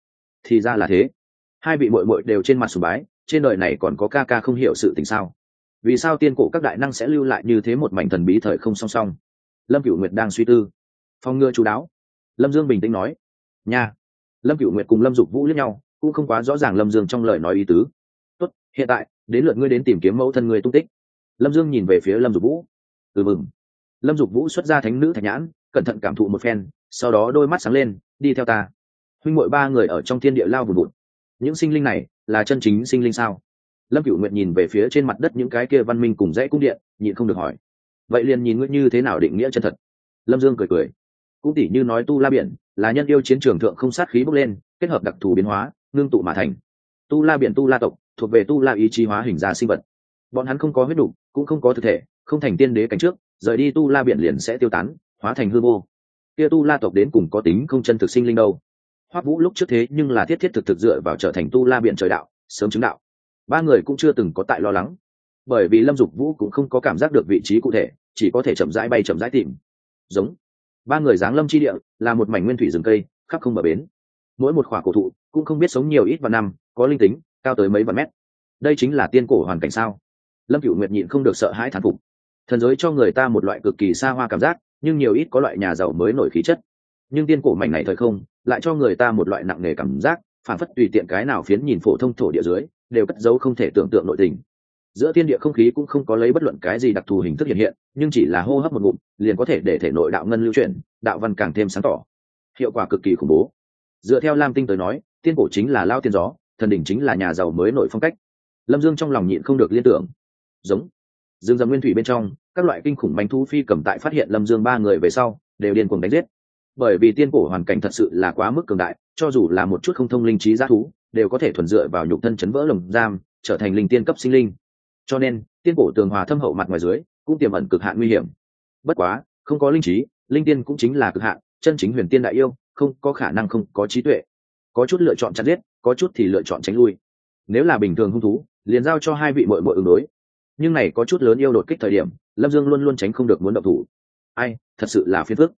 Thì ra là thế. Hai vị mội mội đều trên mặt sùng bái, trên đời này còn có ca ca không hiểu sự tình sao? Vì sao tiên cổ các đại năng sẽ lưu lại như thế một mảnh thần bí thời không song song? Lâm cựu nguyệt đang suy tư. Phong ngựa chú đáo. Lâm dương bình tĩnh nói. Nha. Lâm cựu nguyệt cùng lâm dục vũ lẫn nhau, cũng không quá rõ ràng lâm dương trong lời nói ý tứ. Tốt, hiện tại, đến lượt ngươi đến tìm kiếm mẫu thân người tung tích. Lâm dương nhìn về phía lâm dục vũ. Ừ mừng. Lâm dục vũ xuất ra thánh nữ thạch nhãn, cẩn thận cảm thụ một phen, sau đó đôi mắt sáng lên, đi theo ta. Huynh mội ba người ở trong thiên địa lao vùn vụt. Những sinh linh này là chân chính sinh linh sao? Lâm cựu nguyện nhìn về phía trên mặt đất những cái kia văn minh cùng dãy cung điện, nhịn không được hỏi. Vậy liền nhìn ngươi như thế nào định nghĩa chân thật? Lâm dương cười cười. Cũng tỉ như nói tu la biển, là nhân yêu chiến trường thượng không sát khí bốc lên, kết hợp đặc thù biến hóa, ngưng tụ mà thành. Tu la biển, tu la tộc, thuộc về tu la ý chí hóa hình ra sinh vật. Bọn hắn không có huyết đủ cũng không có thực thể, không thành tiên đế cảnh trước, rời đi tu la biển liền sẽ tiêu tán, hóa thành hư vô. Kia tu la tộc đến cùng có tính không chân thực sinh linh đâu? Hoắc vũ lúc trước thế nhưng là thiết thiết thực thực dựa vào trở thành tu la biển trời đạo, sớm chứng đạo ba người cũng chưa từng có tại lo lắng. Bởi vì lâm dục vũ cũng không có cảm giác được vị trí cụ thể, chỉ có thể chậm rãi bay chậm rãi tìm. Giống. Ba người giáng lâm chi địa, là một mảnh nguyên thủy rừng cây, khắp không bờ bến. Mỗi một khỏa cổ thụ cũng không biết sống nhiều ít vạn năm, có linh tính, cao tới mấy vạn mét. Đây chính là tiên cổ hoàn cảnh sao? Lâm cựu nguyệt nhịn không được sợ hãi thán phục. Thần giới cho người ta một loại cực kỳ xa hoa cảm giác, nhưng nhiều ít có loại nhà giàu mới nổi khí chất. Nhưng tiên cổ mảnh này thời không, lại cho người ta một loại nặng nề cảm giác, phản phất tùy tiện cái nào phiến nhìn phổ thông thổ địa dưới đều cất giấu không thể tưởng tượng nội tình. Giữa thiên địa không khí cũng không có lấy bất luận cái gì đặc thù hình thức hiện hiện, nhưng chỉ là hô hấp một ngụm, liền có thể để thể nội đạo ngân lưu chuyển, đạo văn càng thêm sáng tỏ. Hiệu quả cực kỳ khủng bố. Dựa theo lam tinh tới nói, tiên cổ chính là lao tiên gió, thần đỉnh chính là nhà giàu mới nổi phong cách. Lâm dương trong lòng nhịn không được liên tưởng. Giống. Dương dầm nguyên thủy bên trong, các loại kinh khủng bánh thu phi cầm tại phát hiện lâm dương ba người về sau, đều điên cuồng đánh giết. Bởi vì tiên cổ hoàn cảnh thật sự là quá mức cường đại, cho dù là một chút không thông linh trí giá thú đều có thể thuần dựa vào nhục thân chấn vỡ lồng giam, trở thành linh tiên cấp sinh linh. Cho nên, tiên cổ tường hòa thâm hậu mặt ngoài dưới, cũng tiềm ẩn cực hạn nguy hiểm. Bất quá, không có linh trí, linh tiên cũng chính là cực hạn, chân chính huyền tiên đại yêu, không có khả năng không có trí tuệ. Có chút lựa chọn chặt giết, có chút thì lựa chọn tránh lui. Nếu là bình thường hung thú, liền giao cho hai vị mội mội ứng đối. Nhưng này có chút lớn yêu đột kích thời điểm, lâm dương luôn luôn tránh không được muốn động thủ. Ai, thật sự là phiền phức.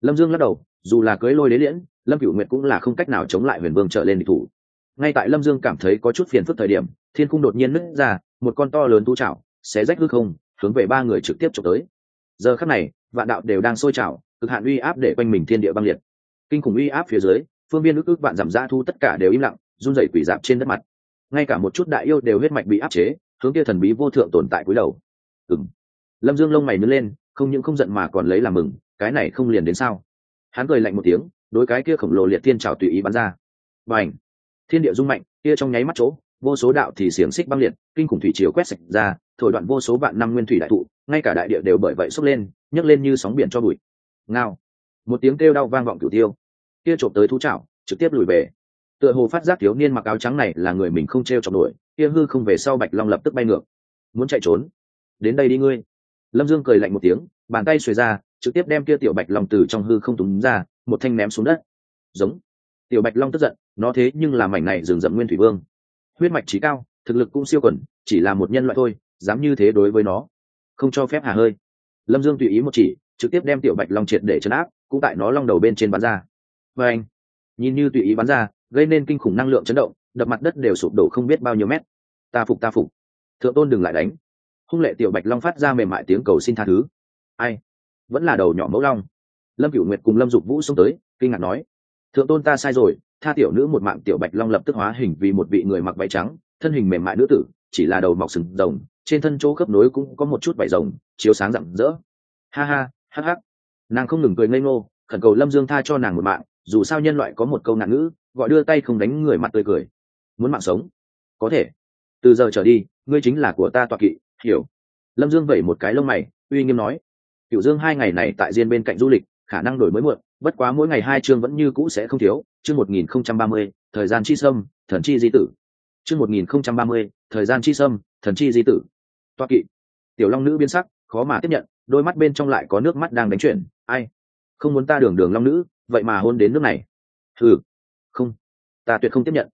Lâm dương lắc đầu, dù là cưới lôi đế liễn, lâm cựu nguyệt cũng là không cách nào chống lại huyền vương trở lên địch thủ ngay tại lâm dương cảm thấy có chút phiền phức thời điểm thiên cung đột nhiên nứt ra một con to lớn tu chảo, xé rách hư không hướng về ba người trực tiếp trộm tới. Giờ khắc này vạn đạo đều đang sôi trào cực hạn uy áp để quanh mình thiên địa băng liệt. Kinh khủng uy áp phía dưới phương viên ức ức vạn giảm ra thu tất cả đều im lặng run rẩy quỷ dạp trên đất mặt. Ngay cả một chút đại yêu đều huyết mạch bị áp chế hướng kia thần bí vô thượng tồn tại cúi đầu. Ừng lâm dương lông mày nứt lên không những không giận mà còn lấy làm mừng cái này không liền đến sao? Hắn cười lạnh một tiếng đối cái kia khổng lồ liệt thiên trào tùy ý bắn ra. Và ảnh thiên địa rung mạnh, kia trong nháy mắt chỗ, vô số đạo thì xiềng xích băng liệt, kinh khủng thủy chiều quét sạch ra, thổi đoạn vô số vạn năm nguyên thủy đại thụ, ngay cả đại địa đều bởi vậy xốc lên, nhấc lên như sóng biển cho bụi. Ngao. Một tiếng kêu đau vang vọng cửu tiêu. Kia trộm tới thú chảo, trực tiếp lùi về. Tựa hồ phát giác thiếu niên mặc áo trắng này là người mình không t r e o chọc nổi, kia hư không về sau bạch long lập tức bay ngược. Muốn chạy trốn? Đến đây đi ngươi. Lâm dương cười lạnh một tiếng, bàn tay xuề ra, trực tiếp đem kia tiểu bạch long từ trong hư không túng ra, một thanh ném xuống đất. Giống tiểu bạch long tức giận, nó thế nhưng là mảnh này rừng rậm nguyên thủy vương. Huyết mạch trí cao, thực lực cũng siêu quẩn chỉ là một nhân loại thôi, dám như thế đối với nó. Không cho phép hà hơi. Lâm dương tùy ý một chỉ, trực tiếp đem tiểu bạch long triệt để chấn áp, cũng tại nó long đầu bên trên bắn ra. Và anh, nhìn như tùy ý bắn ra, gây nên kinh khủng năng lượng chấn động, đập mặt đất đều sụp đổ không biết bao nhiêu mét. Ta phục ta phục. Thượng tôn đừng lại đánh. Hung lệ tiểu bạch long phát ra mềm mại tiếng cầu xin tha thứ. Ai? Vẫn là đầu nhỏ mẫu long. Lâm cửu nguyệt cùng lâm dục vũ xông tới, kinh ngạc nói thượng tôn ta sai rồi, tha tiểu nữ một mạng tiểu bạch long lập tức hóa hình vì một vị người mặc váy trắng, thân hình mềm mại nữ tử, chỉ là đầu mọc sừng rồng, trên thân chỗ khớp nối cũng có một chút vải rồng, chiếu sáng rạng rỡ. Ha ha hắc hắc nàng không ngừng cười ngây ngô, khẩn cầu lâm dương tha cho nàng một mạng, dù sao nhân loại có một câu nạn ngữ, gọi đưa tay không đánh người mặt tươi cười. Muốn mạng sống? Có thể. Từ giờ trở đi, ngươi chính là của ta tọa kỵ, hiểu. Lâm dương vẩy một cái lông mày, uy nghiêm nói. Cựu dương hai ngày này tại diên bên cạnh du lịch khả năng đổi mới muộn, bất quá mỗi ngày hai chương vẫn như cũ sẽ không thiếu. Chương một nghìn không trăm ba mươi, thời gian chi sâm, thần chi di tử. Chương một nghìn không trăm ba mươi, thời gian chi sâm, thần chi di tử. Toa kỵ. Tiểu long nữ biến sắc, khó mà tiếp nhận, đôi mắt bên trong lại có nước mắt đang đánh chuyển. Ai? Không muốn ta đường đường long nữ, vậy mà hôn đến nước này. Ừ không. Ta tuyệt không tiếp nhận.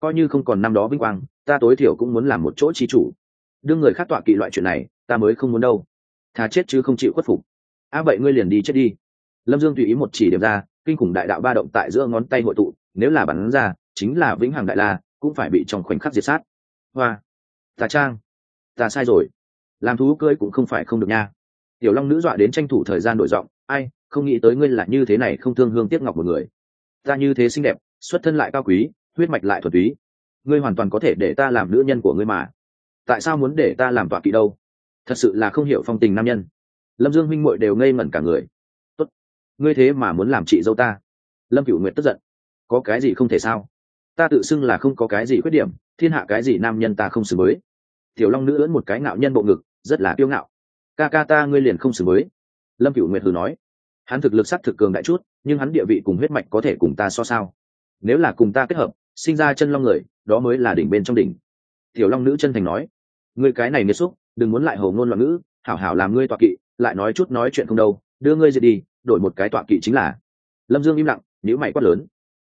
Coi như không còn năm đó vinh quang, ta tối thiểu cũng muốn làm một chỗ trí chủ. Đương người khác tọa kỵ loại chuyện này, ta mới không muốn đâu. Thà chết chứ không chịu khuất phục. A vậy ngươi liền đi chết đi lâm dương tùy ý một chỉ điểm ra, kinh khủng đại đạo ba động tại giữa ngón tay hội tụ, nếu là bắn ra, chính là vĩnh hằng đại la, cũng phải bị trong khoảnh khắc diệt sát. Hoa ta trang ta sai rồi. Làm thú cưới cũng không phải không được nha. Tiểu long nữ dọa đến tranh thủ thời gian đổi giọng, ai, không nghĩ tới ngươi là như thế này không thương hương tiếc ngọc một người. Ta như thế xinh đẹp, xuất thân lại cao quý, huyết mạch lại thuần túy. Ngươi hoàn toàn có thể để ta làm nữ nhân của ngươi mà. Tại sao muốn để ta làm tọa kỵ đâu? Thật sự là không hiểu phong tình nam nhân. Lâm dương minh muội đều ngây ngẩn cả người ngươi thế mà muốn làm chị dâu ta? Lâm cửu nguyệt tức giận. Có cái gì không thể sao? Ta tự xưng là không có cái gì khuyết điểm, thiên hạ cái gì nam nhân ta không xử mới tiểu long nữ ưỡn một cái ngạo nhân bộ ngực, rất là kiêu ngạo. Ca ca ta ngươi liền không xử mới lâm cựu nguyệt hừ nói. Hắn thực lực sắc thực cường đại chút, nhưng hắn địa vị cùng huyết mạch có thể cùng ta so sao? Nếu là cùng ta kết hợp, sinh ra chân long người, đó mới là đỉnh bên trong đỉnh. Tiểu long nữ chân thành nói. Ngươi cái này nghiêm xúc, đừng muốn lại hầu ngôn loạn ngữ, hảo hảo làm ngươi tọa kỵ, lại nói chút nói chuyện không đâu, đưa ngươi diệt đi đổi một cái tọa kỵ chính là. Lâm dương im lặng nhữ mày quát lớn.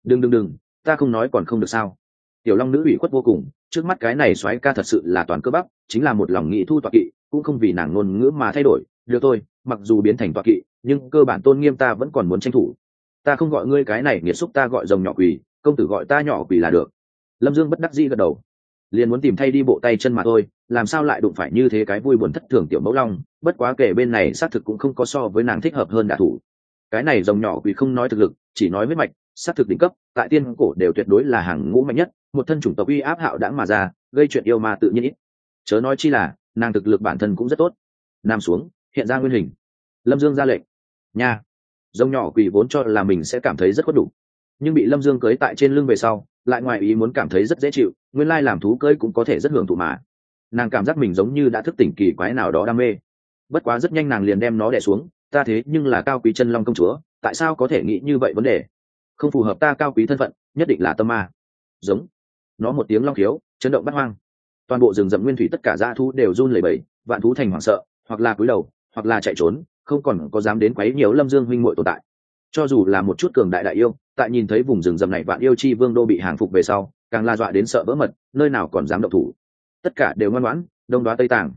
Đừng đừng đừng, ta không nói còn không được sao? Tiểu long nữ ủy khuất vô cùng, trước mắt cái này xoáy ca thật sự là toàn cơ bắp, chính là một lòng nghị thu tọa kỵ, cũng không vì nàng ngôn ngữ mà thay đổi. Được thôi, mặc dù biến thành tọa kỵ, nhưng cơ bản tôn nghiêm ta vẫn còn muốn tranh thủ. Ta không gọi ngươi cái này, nghiệt xúc ta gọi rồng nhỏ quỳ công tử gọi ta nhỏ quỳ là được. Lâm dương bất đắc dĩ gật đầu liền muốn tìm thay đi bộ tay chân mà thôi, làm sao lại đụng phải như thế cái vui buồn thất thường tiểu mẫu long, bất quá kể bên này xác thực cũng không có so với nàng thích hợp hơn đạ thủ. Cái này rồng nhỏ quỷ không nói thực lực, chỉ nói huyết mạch, xác thực đỉnh cấp, tại tiên cổ đều tuyệt đối là hàng ngũ mạnh nhất, một thân chủng tộc uy áp hạo đãng mà ra, gây chuyện yêu ma tự nhiên ít. Chớ nói chi là, nàng thực lực bản thân cũng rất tốt. Nam xuống, hiện ra nguyên hình. Lâm dương ra lệnh. Nha. Rồng nhỏ quỷ vốn cho là mình sẽ cảm thấy rất khuất đủ. Nhưng bị lâm dương cưới tại trên lưng về sau, lại ngoài ý muốn cảm thấy rất dễ chịu nguyên lai làm thú cưỡi cũng có thể rất hưởng thụ mà. Nàng cảm giác mình giống như đã thức tỉnh kỳ quái nào đó đam mê. Bất quá rất nhanh nàng liền đem nó đẻ xuống, ta thế nhưng là cao quý chân long công chúa, tại sao có thể nghĩ như vậy vấn đề? Không phù hợp ta cao quý thân phận, nhất định là tâm ma. Giống. Nó một tiếng long khiếu, chấn động bắt hoang. Toàn bộ rừng rậm nguyên thủy tất cả dã thú đều run lẩy bẩy, vạn thú thành hoảng sợ, hoặc là cúi đầu, hoặc là chạy trốn, không còn có dám đến quấy nhiều lâm dương huynh muội tồn tại. Cho dù là một chút cường đại đại yêu, tại nhìn thấy vùng rừng rậm này vạn yêu chi vương đô bị hàng phục về sau càng la dọa đến sợ vỡ mật, nơi nào còn dám động thủ. Tất cả đều ngoan ngoãn, đông đoá tây tàng.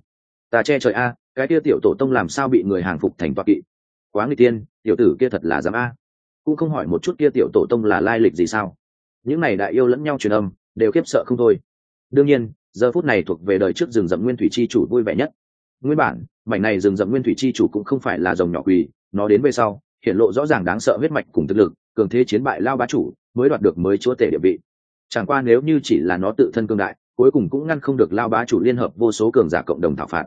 Ta che trời a, cái kia tiểu tổ tông làm sao bị người hàng phục thành toa kỵ? Quá người tiên, tiểu tử kia thật là dám a. Cũng không hỏi một chút kia tiểu tổ tông là lai lịch gì sao. Những này đại yêu lẫn nhau truyền âm, đều khiếp sợ không thôi. Đương nhiên, giờ phút này thuộc về đời trước rừng rậm nguyên thủy chi chủ vui vẻ nhất. Nguyên bản, mảnh này rừng rậm nguyên thủy chi chủ cũng không phải là dòng nhỏ quỳ, nó đến về sau, hiện lộ rõ ràng đáng sợ huyết mạch cùng thực lực, cường thế chiến bại lao bá chủ, mới đoạt được mới chúa tể địa vị chẳng qua nếu như chỉ là nó tự thân cương đại, cuối cùng cũng ngăn không được lao bá chủ liên hợp vô số cường giả cộng đồng thảo phạt.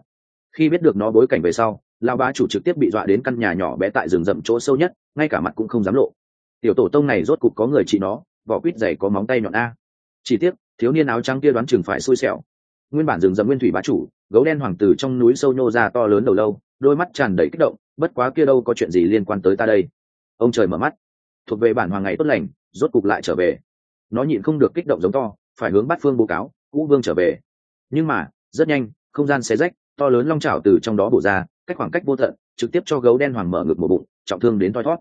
Khi biết được nó bối cảnh về sau lao bá chủ trực tiếp bị dọa đến căn nhà nhỏ bé tại rừng rậm chỗ sâu nhất, ngay cả mặt cũng không dám lộ. Tiểu tổ tông này rốt cục có người chị nó, vỏ quýt dày có móng tay nhọn a. Chỉ tiếc, thiếu niên áo trắng kia đoán chừng phải xui xẻo. Nguyên bản rừng rậm nguyên thủy bá chủ, gấu đen hoàng tử trong núi sâu nhô ra to lớn đầu lâu, đôi mắt tràn đầy kích động, bất quá kia đâu có chuyện gì liên quan tới ta đây. Ông trời mở mắt. Thuộc về bản hoàng ngày tốt lành, rốt cục lại trở về nó nhịn không được kích động giống to, phải hướng bát phương bố cáo, cũ vương trở về. Nhưng mà, rất nhanh, không gian xé rách, to lớn long trào từ trong đó bổ ra, cách khoảng cách vô tận, trực tiếp cho gấu đen hoàng mở ngực một bụng, trọng thương đến thoi thót.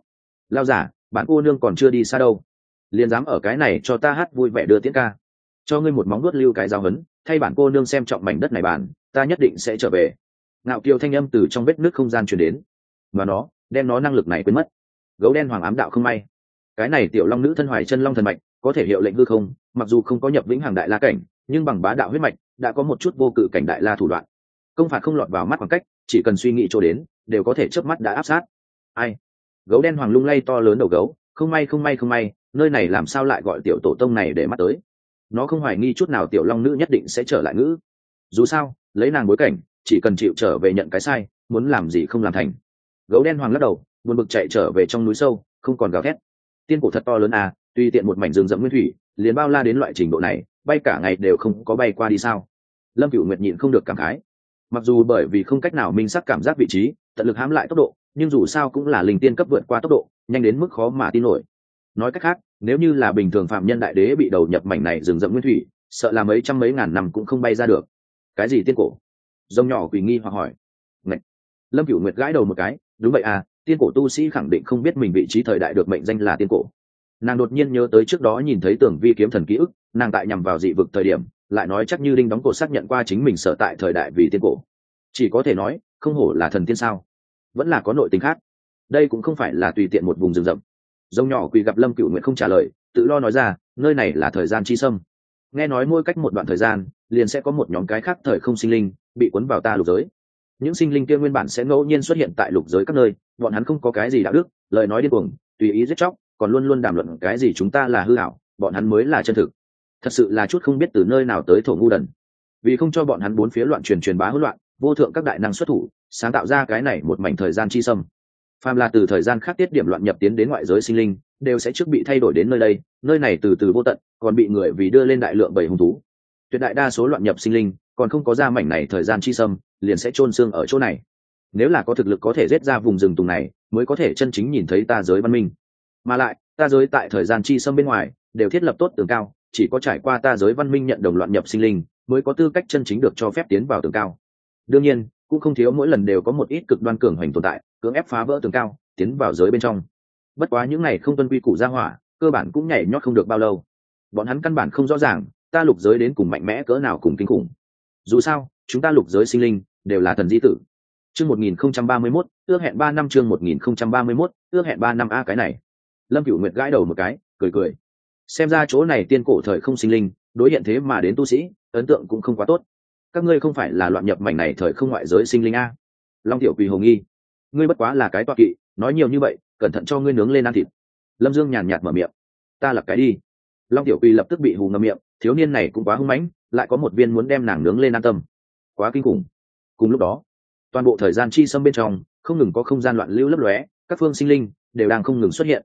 Lao giả, bạn cô nương còn chưa đi xa đâu. Liền dám ở cái này cho ta hát vui vẻ đưa tiễn ca. Cho ngươi một móng nuốt lưu cái giao hấn, thay bản cô nương xem trọng mảnh đất này bản ta nhất định sẽ trở về. Ngạo kiều thanh âm từ trong vết nước không gian truyền đến. Và nó, đem nó năng lực này quên mất. Gấu đen hoàng ám đạo không may. Cái này tiểu long nữ thân hoài chân long thần mạch có thể hiệu lệnh hư không, mặc dù không có nhập vĩnh hằng đại la cảnh, nhưng bằng bá đạo huyết mạch, đã có một chút vô cự cảnh đại la thủ đoạn. Công phạt không lọt vào mắt khoảng cách, chỉ cần suy nghĩ cho đến, đều có thể chớp mắt đã áp sát. Ai? Gấu đen hoàng lung lay to lớn đầu gấu, không may không may không may, nơi này làm sao lại gọi tiểu tổ tông này để mắt tới? Nó không hoài nghi chút nào tiểu long nữ nhất định sẽ trở lại ngữ. Dù sao, lấy nàng bối cảnh, chỉ cần chịu trở về nhận cái sai, muốn làm gì không làm thành. Gấu đen hoàng lắc đầu, buồn bực chạy trở về trong núi sâu, không còn gào thét. Tiên cổ thật to lớn à tùy tiện một mảnh rừng rậm nguyên thủy, liền bao la đến loại trình độ này, bay cả ngày đều không có bay qua đi sao? Lâm cựu nguyệt nhịn không được cảm khái. Mặc dù bởi vì không cách nào minh sắc cảm giác vị trí, tận lực hãm lại tốc độ, nhưng dù sao cũng là linh tiên cấp vượt qua tốc độ, nhanh đến mức khó mà tin nổi. Nói cách khác, nếu như là bình thường phạm nhân đại đế bị đầu nhập mảnh này rừng rậm nguyên thủy, sợ là mấy trăm mấy ngàn năm cũng không bay ra được. Cái gì tiên cổ? Dông nhỏ quỳ nghi hoặc hỏi. Ngậy. lâm cửu nguyệt gãi đầu một cái. Đúng vậy à tiên cổ tu sĩ khẳng định không biết mình vị trí thời đại được mệnh danh là tiên cổ nàng đột nhiên nhớ tới trước đó nhìn thấy tưởng vi kiếm thần ký ức, nàng tại nhằm vào dị vực thời điểm, lại nói chắc như đinh đóng cổ xác nhận qua chính mình sở tại thời đại vì tiên cổ. Chỉ có thể nói, không hổ là thần tiên sao? Vẫn là có nội tình khác. Đây cũng không phải là tùy tiện một vùng rừng rậm. Dông nhỏ quỳ gặp lâm cựu nguyện không trả lời, tự lo nói ra, nơi này là thời gian chi sâm. Nghe nói mỗi cách một đoạn thời gian, liền sẽ có một nhóm cái khác thời không sinh linh bị cuốn vào ta lục giới. Những sinh linh kia nguyên bản sẽ ngẫu nhiên xuất hiện tại lục giới các nơi, bọn hắn không có cái gì đạo đức, lời nói điên cuồng, tùy ý giết chóc còn luôn luôn đàm luận cái gì chúng ta là hư hảo, bọn hắn mới là chân thực. Thật sự là chút không biết từ nơi nào tới thổ ngu đần. Vì không cho bọn hắn bốn phía loạn truyền truyền bá hỗn loạn, vô thượng các đại năng xuất thủ, sáng tạo ra cái này một mảnh thời gian chi sâm. Phàm là từ thời gian khác tiết điểm loạn nhập tiến đến ngoại giới sinh linh, đều sẽ trước bị thay đổi đến nơi đây, nơi này từ từ vô tận, còn bị người vì đưa lên đại lượng bảy hung thú. Tuyệt đại đa số loạn nhập sinh linh, còn không có ra mảnh này thời gian chi sâm, liền sẽ chôn xương ở chỗ này. Nếu là có thực lực có thể giết ra vùng rừng tùng này, mới có thể chân chính nhìn thấy ta giới văn minh mà lại, ta giới tại thời gian chi sâm bên ngoài, đều thiết lập tốt tường cao, chỉ có trải qua ta giới văn minh nhận đồng loạn nhập sinh linh, mới có tư cách chân chính được cho phép tiến vào tường cao. Đương nhiên, cũng không thiếu mỗi lần đều có một ít cực đoan cường hoành tồn tại, cưỡng ép phá vỡ tường cao, tiến vào giới bên trong. Bất quá những này không tuân quy củ ra hỏa, cơ bản cũng nhảy nhót không được bao lâu. Bọn hắn căn bản không rõ ràng, ta lục giới đến cùng mạnh mẽ cỡ nào cùng kinh khủng. Dù sao, chúng ta lục giới sinh linh, đều là thần di tử. Chương một nghìn không trăm ba mươi mốt, ước hẹn ba năm chương một nghìn không trăm ba mươi mốt, ước hẹn ba năm a cái này lâm cửu nguyệt gãi đầu một cái, cười cười. Xem ra chỗ này tiên cổ thời không sinh linh, đối hiện thế mà đến tu sĩ, ấn tượng cũng không quá tốt. Các ngươi không phải là loạn nhập mảnh này thời không ngoại giới sinh linh a. Long tiểu quỳ hồ nghi. Ngươi bất quá là cái toa kỵ, nói nhiều như vậy, cẩn thận cho ngươi nướng lên ăn thịt. Lâm dương nhàn nhạt mở miệng. Ta lập cái đi. Long tiểu quỳ lập tức bị hù ngâm miệng, thiếu niên này cũng quá hưng mãnh, lại có một viên muốn đem nàng nướng lên an tâm. Quá kinh khủng. Cùng lúc đó, toàn bộ thời gian chi xâm bên trong, không ngừng có không gian loạn lưu lấp lóe, các phương sinh linh đều đang không ngừng xuất hiện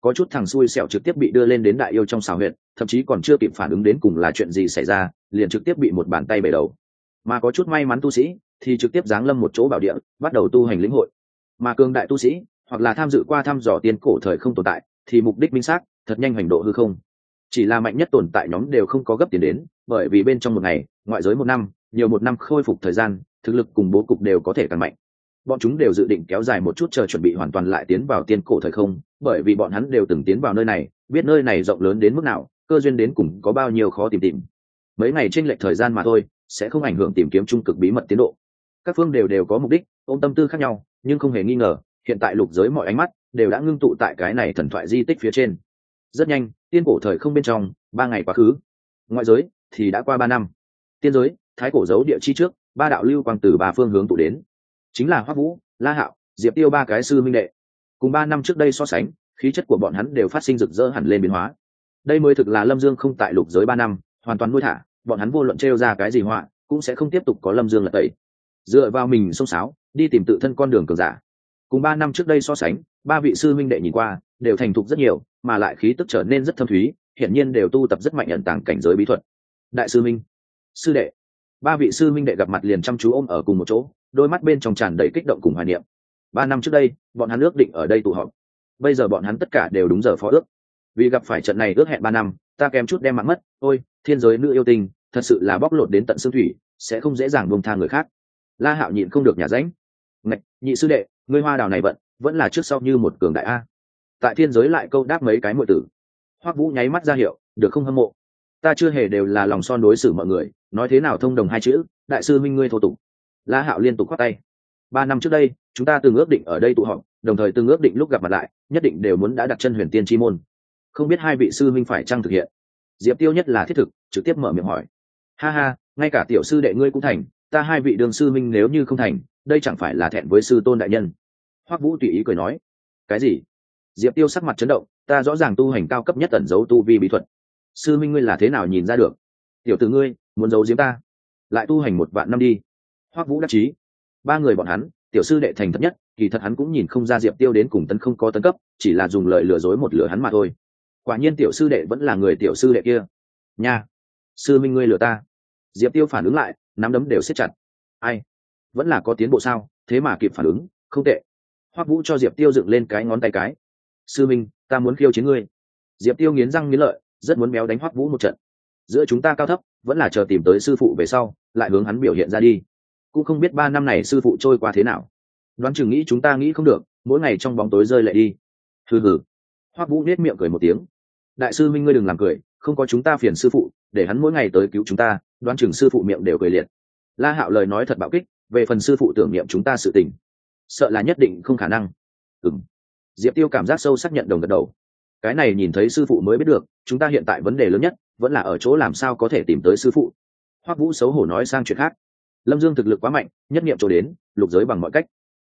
có chút thằng xui xẻo trực tiếp bị đưa lên đến đại yêu trong xào huyện thậm chí còn chưa kịp phản ứng đến cùng là chuyện gì xảy ra, liền trực tiếp bị một bàn tay bể đầu. Mà có chút may mắn tu sĩ thì trực tiếp giáng lâm một chỗ bảo địa, bắt đầu tu hành lĩnh hội. Mà cường đại tu sĩ, hoặc là tham dự qua thăm dò tiên cổ thời không tồn tại, thì mục đích minh xác, thật nhanh hành độ hư không. Chỉ là mạnh nhất tồn tại nhóm đều không có gấp tiền đến, bởi vì bên trong một ngày, ngoại giới một năm, nhiều một năm khôi phục thời gian, thực lực cùng bố cục đều có thể càng mạnh bọn chúng đều dự định kéo dài một chút chờ chuẩn bị hoàn toàn lại tiến vào tiên cổ thời không, bởi vì bọn hắn đều từng tiến vào nơi này, biết nơi này rộng lớn đến mức nào, cơ duyên đến cùng có bao nhiêu khó tìm tìm. Mấy ngày tranh lệch thời gian mà thôi, sẽ không ảnh hưởng tìm kiếm trung cực bí mật tiến độ. Các phương đều đều có mục đích, ôm tâm tư khác nhau, nhưng không hề nghi ngờ, hiện tại lục giới mọi ánh mắt đều đã ngưng tụ tại cái này thần thoại di tích phía trên. Rất nhanh, tiên cổ thời không bên trong, ba ngày quá khứ. Ngoại giới thì đã qua ba năm. Tiên giới, thái cổ giấu địa chi trước, ba đạo lưu quang từ ba phương hướng tụ đến chính là hoắc vũ, la hạo, diệp tiêu ba cái sư minh đệ. Cùng ba năm trước đây so sánh, khí chất của bọn hắn đều phát sinh rực rỡ hẳn lên biến hóa. Đây mới thực là lâm dương không tại lục giới ba năm, hoàn toàn nuôi thả, bọn hắn vô luận trêu ra cái gì họa, cũng sẽ không tiếp tục có lâm dương là tẩy. Dựa vào mình xông xáo, đi tìm tự thân con đường cường giả. Cùng ba năm trước đây so sánh, ba vị sư minh đệ nhìn qua, đều thành thục rất nhiều, mà lại khí tức trở nên rất thâm thúy, hiển nhiên đều tu tập rất mạnh ẩn tàng cảnh giới bí thuật. Đại sư minh, sư đệ ba vị sư minh đệ gặp mặt liền chăm chú ôm ở cùng một chỗ, đôi mắt bên trong tràn đầy kích động cùng hoài niệm. Ba năm trước đây, bọn hắn ước định ở đây tụ họp. Bây giờ bọn hắn tất cả đều đúng giờ phó ước. Vì gặp phải trận này ước hẹn ba năm, ta kém chút đem mạng mất. Ôi, thiên giới nữ yêu tình thật sự là bóc lột đến tận xương thủy, sẽ không dễ dàng bông tha người khác. La hạo nhịn không được nhà ránh. Ngạch, nhị sư đệ, ngươi hoa đào này vận vẫn là trước sau như một cường đại a. Tại thiên giới lại câu đáp mấy cái mọi tử. Hoắc vũ nháy mắt ra hiệu, được không hâm mộ ta chưa hề đều là lòng son đối xử mọi người, nói thế nào thông đồng hai chữ, đại sư minh ngươi thô tục. La hạo liên tục khoác tay. Ba năm trước đây, chúng ta từng ước định ở đây tụ họp, đồng thời từng ước định lúc gặp mặt lại, nhất định đều muốn đã đặt chân huyền tiên chi môn. Không biết hai vị sư minh phải chăng thực hiện? Diệp tiêu nhất là thiết thực, trực tiếp mở miệng hỏi. Ha ha, ngay cả tiểu sư đệ ngươi cũng thành, ta hai vị đường sư minh nếu như không thành, đây chẳng phải là thẹn với sư tôn đại nhân? Hoắc vũ tùy ý cười nói. Cái gì? Diệp tiêu sắc mặt chấn động, ta rõ ràng tu hành cao cấp nhất ẩn dấu tu vi bí thuật sư minh ngươi là thế nào nhìn ra được? Tiểu t ử ngươi, muốn giấu giếm ta? Lại tu hành một vạn năm đi. Hoắc vũ đắc chí. Ba người bọn hắn, tiểu sư đệ thành thật nhất, kỳ thật hắn cũng nhìn không ra diệp tiêu đến cùng tấn không có tấn cấp, chỉ là dùng lời lừa dối một lửa hắn mà thôi. Quả nhiên tiểu sư đệ vẫn là người tiểu sư đệ kia. Nha, sư minh ngươi lừa ta. Diệp tiêu phản ứng lại, nắm đấm đều siết chặt. Ai? Vẫn là có tiến bộ sao? Thế mà kịp phản ứng, không tệ. Hoắc vũ cho diệp tiêu dựng lên cái ngón tay cái. Sư minh, ta muốn khiêu chiến ngươi. Diệp tiêu nghiến răng nghiến lợi rất muốn méo đánh hoắc vũ một trận. Giữa chúng ta cao thấp, vẫn là chờ tìm tới sư phụ về sau, lại hướng hắn biểu hiện ra đi. Cũng không biết ba năm này sư phụ trôi qua thế nào. Đoán chừng nghĩ chúng ta nghĩ không được, mỗi ngày trong bóng tối rơi lại đi. Hừ hừ. Hoắc vũ nết miệng cười một tiếng. Đại sư minh ngươi đừng làm cười, không có chúng ta phiền sư phụ, để hắn mỗi ngày tới cứu chúng ta, đoán chừng sư phụ miệng đều cười liệt. La hạo lời nói thật bạo kích, về phần sư phụ tưởng niệm chúng ta sự tình, sợ là nhất định không khả năng. Ừ diệp tiêu cảm giác sâu sắc nhận đồng gật đầu cái này nhìn thấy sư phụ mới biết được, chúng ta hiện tại vấn đề lớn nhất vẫn là ở chỗ làm sao có thể tìm tới sư phụ. Hoắc vũ xấu hổ nói sang chuyện khác. Lâm dương thực lực quá mạnh, nhất nghiệm chỗ đến, lục giới bằng mọi cách.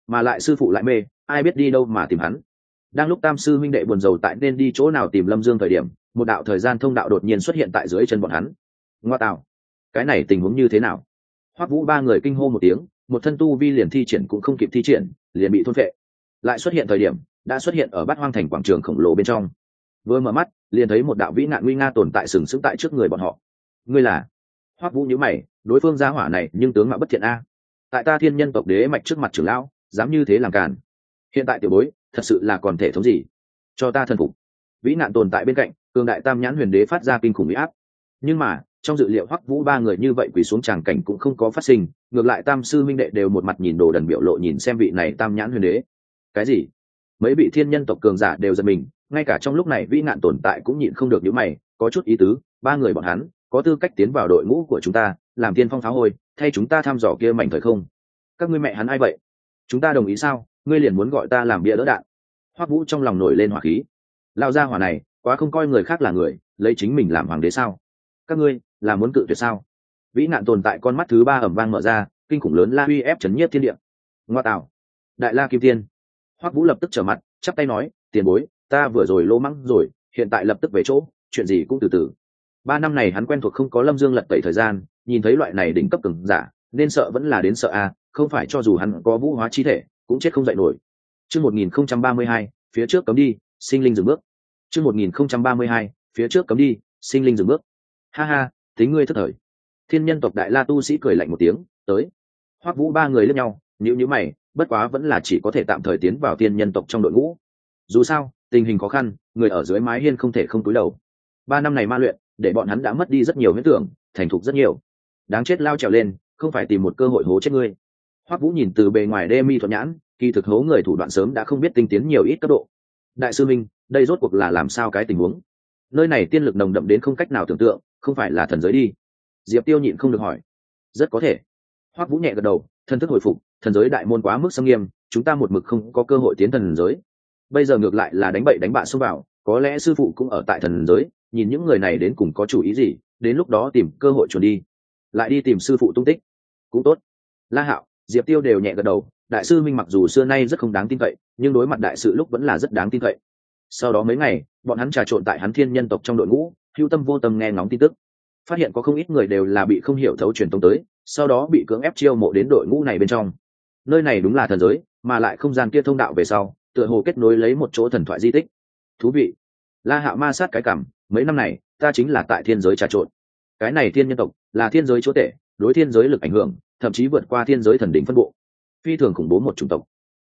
Mà lại sư phụ lại mê, ai biết đi đâu mà tìm hắn. Đang lúc tam sư huynh đệ buồn rầu tại nên đi chỗ nào tìm lâm dương thời điểm, một đạo thời gian thông đạo đột nhiên xuất hiện tại dưới chân bọn hắn. Ngoa tạo. Cái này tình huống như thế nào? Hoắc vũ ba người kinh hô một tiếng, một thân tu vi liền thi triển cũng không kịp thi triển, liền bị thôn vệ lại xuất hiện thời điểm, đã xuất hiện ở bát hoang thành quảng trường khổng lồ bên trong vừa mở mắt, liền thấy một đạo vĩ nạn nguy nga tồn tại sừng sững tại trước người bọn họ. Ngươi là? Hoắc vũ nhíu mày, đối phương gia hỏa này nhưng tướng mạo bất thiện a. Tại ta thiên nhân tộc đế mạch trước mặt trưởng lão, dám như thế làm càn. Hiện tại tiểu bối, thật sự là còn thể thống gì? Cho ta thần phục. Vĩ nạn tồn tại bên cạnh, cường đại tam nhãn huyền đế phát ra kinh khủng huy áp. Nhưng mà, trong dự liệu hoắc vũ ba người như vậy quỳ xuống tràng cảnh cũng không có phát sinh, ngược lại tam sư minh đệ đều một mặt nhìn đồ đần biểu lộ nhìn xem vị này tam nhãn huyền đế. Cái gì? Mấy vị thiên nhân tộc cường giả đều giật mình ngay cả trong lúc này vĩ nạn tồn tại cũng nhịn không được những mày, có chút ý tứ, ba người bọn hắn, có tư cách tiến vào đội ngũ của chúng ta, làm tiên phong phá hôi, thay chúng ta thăm dò kia mảnh thời không. Các ngươi mẹ hắn ai vậy? Chúng ta đồng ý sao? Ngươi liền muốn gọi ta làm bia đỡ đạn. Hoắc vũ trong lòng nổi lên hỏa khí. Lao ra hỏa này, quá không coi người khác là người, lấy chính mình làm hoàng đế sao? Các ngươi, là muốn cự tuyệt sao? Vĩ nạn tồn tại con mắt thứ ba ẩm vang mở ra, kinh khủng lớn la uy ép chấn nhiếp thiên địa. Ngoa tạo. Đại la kim tiên. Hoắc vũ lập tức trở mặt, chắp tay nói, tiền bối ta vừa rồi lỗ mắng rồi, hiện tại lập tức về chỗ, chuyện gì cũng từ từ. Ba năm này hắn quen thuộc không có lâm dương lật tẩy thời gian, nhìn thấy loại này đỉnh cấp cường giả, nên sợ vẫn là đến sợ a, không phải cho dù hắn có vũ hóa chi thể, cũng chết không dậy nổi. Chương một nghìn không trăm ba mươi hai, phía trước cấm đi, sinh linh dừng bước. Chương một nghìn không trăm ba mươi hai, phía trước cấm đi, sinh linh dừng bước. Ha ha, tính ngươi thất thời. Thiên nhân tộc đại la tu sĩ cười lạnh một tiếng, tới. Hoắc vũ ba người lướt nhau nhữ nhữ mày, bất quá vẫn là chỉ có thể tạm thời tiến vào thiên nhân tộc trong đội ngũ. Dù sao tình hình khó khăn, người ở dưới mái hiên không thể không túi đầu. Ba năm này ma luyện, để bọn hắn đã mất đi rất nhiều huyết tưởng, thành thục rất nhiều. Đáng chết lao trèo lên, không phải tìm một cơ hội hố chết ngươi. Hoắc vũ nhìn từ bề ngoài đê mi thuận nhãn, kỳ thực hố người thủ đoạn sớm đã không biết tinh tiến nhiều ít cấp độ. Đại sư minh, đây rốt cuộc là làm sao cái tình huống? Nơi này tiên lực nồng đậm đến không cách nào tưởng tượng, không phải là thần giới đi. Diệp tiêu nhịn không được hỏi. Rất có thể. Hoắc vũ nhẹ gật đầu, thần thức hồi phục, thần giới đại môn quá mức xâm nghiêm, chúng ta một mực không có cơ hội tiến thần giới bây giờ ngược lại là đánh bậy đánh bạ xông vào, có lẽ sư phụ cũng ở tại thần giới, nhìn những người này đến cùng có chủ ý gì, đến lúc đó tìm cơ hội chuẩn đi. Lại đi tìm sư phụ tung tích. Cũng tốt. La hạo, diệp tiêu đều nhẹ gật đầu, đại sư minh mặc dù xưa nay rất không đáng tin cậy, nhưng đối mặt đại sự lúc vẫn là rất đáng tin cậy. Sau đó mấy ngày, bọn hắn trà trộn tại hắn thiên nhân tộc trong đội ngũ, hưu tâm vô tâm nghe ngóng tin tức. Phát hiện có không ít người đều là bị không hiểu thấu truyền tống tới, sau đó bị cưỡng ép chiêu mộ đến đội ngũ này bên trong. Nơi này đúng là thần giới, mà lại không gian kia thông đạo về sau tựa hồ kết nối lấy một chỗ thần thoại di tích. Thú vị. La hạo ma sát cái cảm, mấy năm này, ta chính là tại thiên giới trà trộn. Cái này thiên nhân tộc, là thiên giới chúa tể, đối thiên giới lực ảnh hưởng, thậm chí vượt qua thiên giới thần đỉnh phân bộ. Phi thường khủng bố một chủng tộc.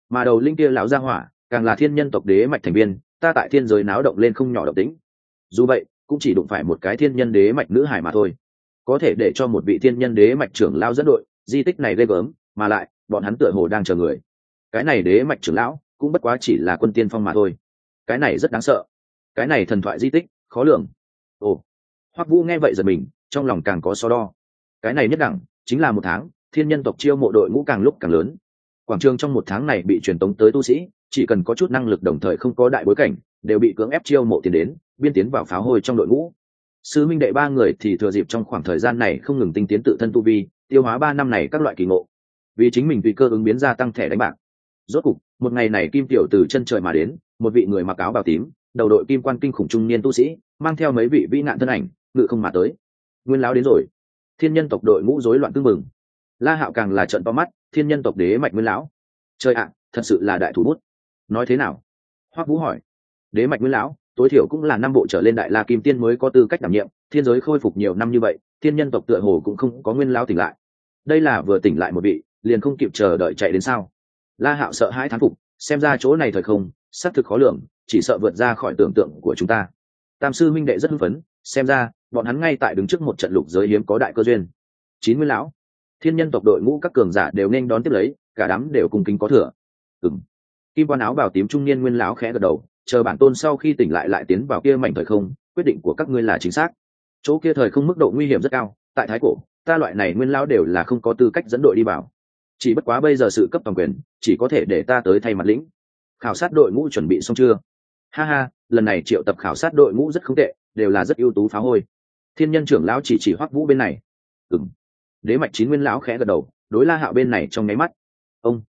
Mà đầu linh kia lão gia hỏa, càng là thiên nhân tộc đế mạch thành viên, ta tại thiên giới náo động lên không nhỏ động tĩnh. Dù vậy, cũng chỉ đụng phải một cái thiên nhân đế mạch nữ hải mà thôi. Có thể để cho một vị thiên nhân đế mạch trưởng lao dẫn đội, di tích này ghê gớm, mà lại, bọn hắn tựa hồ đang chờ người. Cái này đế mạch trưởng lão cũng bất quá chỉ là quân tiên phong mà thôi. Cái này rất đáng sợ. Cái này thần thoại di tích, khó lường. Ồ. Hoắc vũ nghe vậy giật mình, trong lòng càng có so đo. Cái này nhất đẳng, chính là một tháng, thiên nhân tộc chiêu mộ đội ngũ càng lúc càng lớn. Quảng trường trong một tháng này bị truyền tống tới tu sĩ, chỉ cần có chút năng lực đồng thời không có đại bối cảnh, đều bị cưỡng ép chiêu mộ tiền đến, biên tiến vào pháo hồi trong đội ngũ. Sư minh đệ ba người thì thừa dịp trong khoảng thời gian này không ngừng tinh tiến tự thân tu vi, tiêu hóa ba năm này các loại kỳ ngộ. Vì chính mình tùy cơ ứng biến gia tăng thẻ đánh bạc. Rốt cục một ngày này kim tiểu từ chân trời mà đến, một vị người mặc áo bào tím, đầu đội kim quan kinh khủng trung niên tu sĩ, mang theo mấy vị vĩ nạn thân ảnh, ngự không mà tới. Nguyên lão đến rồi. Thiên nhân tộc đội ngũ rối loạn tương mừng la hạo càng là trận to mắt, thiên nhân tộc đế mạch nguyên lão. Trời ạ, thật sự là đại thủ bút. Nói thế nào? Hoắc vũ hỏi. Đế mạch nguyên lão, tối thiểu cũng là năm bộ trở lên đại la kim tiên mới có tư cách đảm nhiệm, thiên giới khôi phục nhiều năm như vậy, thiên nhân tộc tựa hồ cũng không có nguyên lão tỉnh lại. Đây là vừa tỉnh lại một vị, liền không kịp chờ đợi chạy đến sao? La hạo sợ hãi thán phục, xem ra chỗ này thời không, xác thực khó lường, chỉ sợ vượt ra khỏi tưởng tượng của chúng ta. Tam sư minh đệ rất hưng phấn, xem ra, bọn hắn ngay tại đứng trước một trận lục giới hiếm có đại cơ duyên. Chín mươi lão, thiên nhân tộc đội ngũ các cường giả đều nên đón tiếp lấy, cả đám đều cùng kính có thừa. Ừng kim quan áo bảo tím trung niên nguyên lão khẽ gật đầu, chờ bản tôn sau khi tỉnh lại lại tiến vào kia mảnh thời không, quyết định của các ngươi là chính xác. Chỗ kia thời không mức độ nguy hiểm rất cao, tại thái cổ, ta loại này nguyên lão đều là không có tư cách dẫn đội đi vào chỉ bất quá bây giờ sự cấp toàn quyền, chỉ có thể để ta tới thay mặt lĩnh. Khảo sát đội ngũ chuẩn bị xong chưa? Ha ha, lần này triệu tập khảo sát đội ngũ rất không tệ, đều là rất ưu tú phá hôi. Thiên nhân trưởng lão chỉ chỉ hoắc vũ bên này. Ừng đế mạch chín nguyên lão khẽ gật đầu, đối la hạo bên này trong nháy mắt. Ông.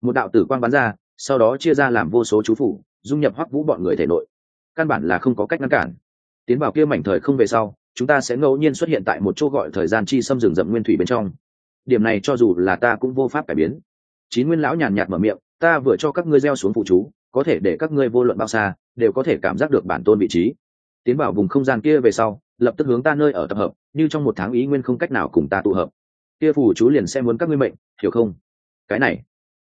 Một đạo tử quang bắn ra, sau đó chia ra làm vô số chú phủ, dung nhập hoắc vũ bọn người thể nội. Căn bản là không có cách ngăn cản. Tiến vào kia mảnh thời không về sau, chúng ta sẽ ngẫu nhiên xuất hiện tại một chỗ gọi thời gian chi xâm rừng rậm nguyên thủy bên trong điểm này cho dù là ta cũng vô pháp cải biến. Chín nguyên lão nhàn nhạt mở miệng, ta vừa cho các ngươi gieo xuống phụ chú, có thể để các ngươi vô luận bao xa, đều có thể cảm giác được bản tôn vị trí. Tiến vào vùng không gian kia về sau, lập tức hướng ta nơi ở tập hợp, như trong một tháng ý nguyên không cách nào cùng ta tụ hợp. Kia phù chú liền sẽ muốn các ngươi mệnh, hiểu không? Cái này,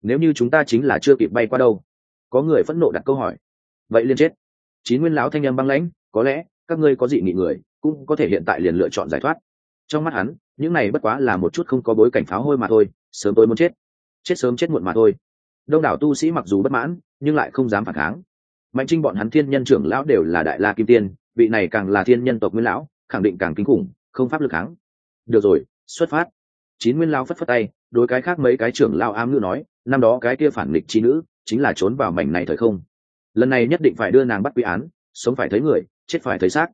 nếu như chúng ta chính là chưa kịp bay qua đâu, có người phẫn nộ đặt câu hỏi. Vậy liền chết. Chín nguyên lão thanh âm băng lãnh, có lẽ các ngươi có dị nghị người, cũng có thể hiện tại liền lựa chọn giải thoát trong mắt hắn, những này bất quá là một chút không có bối cảnh pháo hôi mà thôi, sớm tôi muốn chết. Chết sớm chết muộn mà thôi. Đông đảo tu sĩ mặc dù bất mãn, nhưng lại không dám phản kháng. Mạnh trinh bọn hắn thiên nhân trưởng lão đều là đại la kim tiên, vị này càng là thiên nhân tộc nguyên lão, khẳng định càng kinh khủng, không pháp lực kháng. Được rồi, xuất phát. Chín nguyên lão phất phất tay, đối cái khác mấy cái trưởng lão ám ngữ nói, năm đó cái kia phản nghịch chi nữ, chính là trốn vào mảnh này thời không. Lần này nhất định phải đưa nàng bắt quy án, sống phải thấy người, chết phải thấy xác.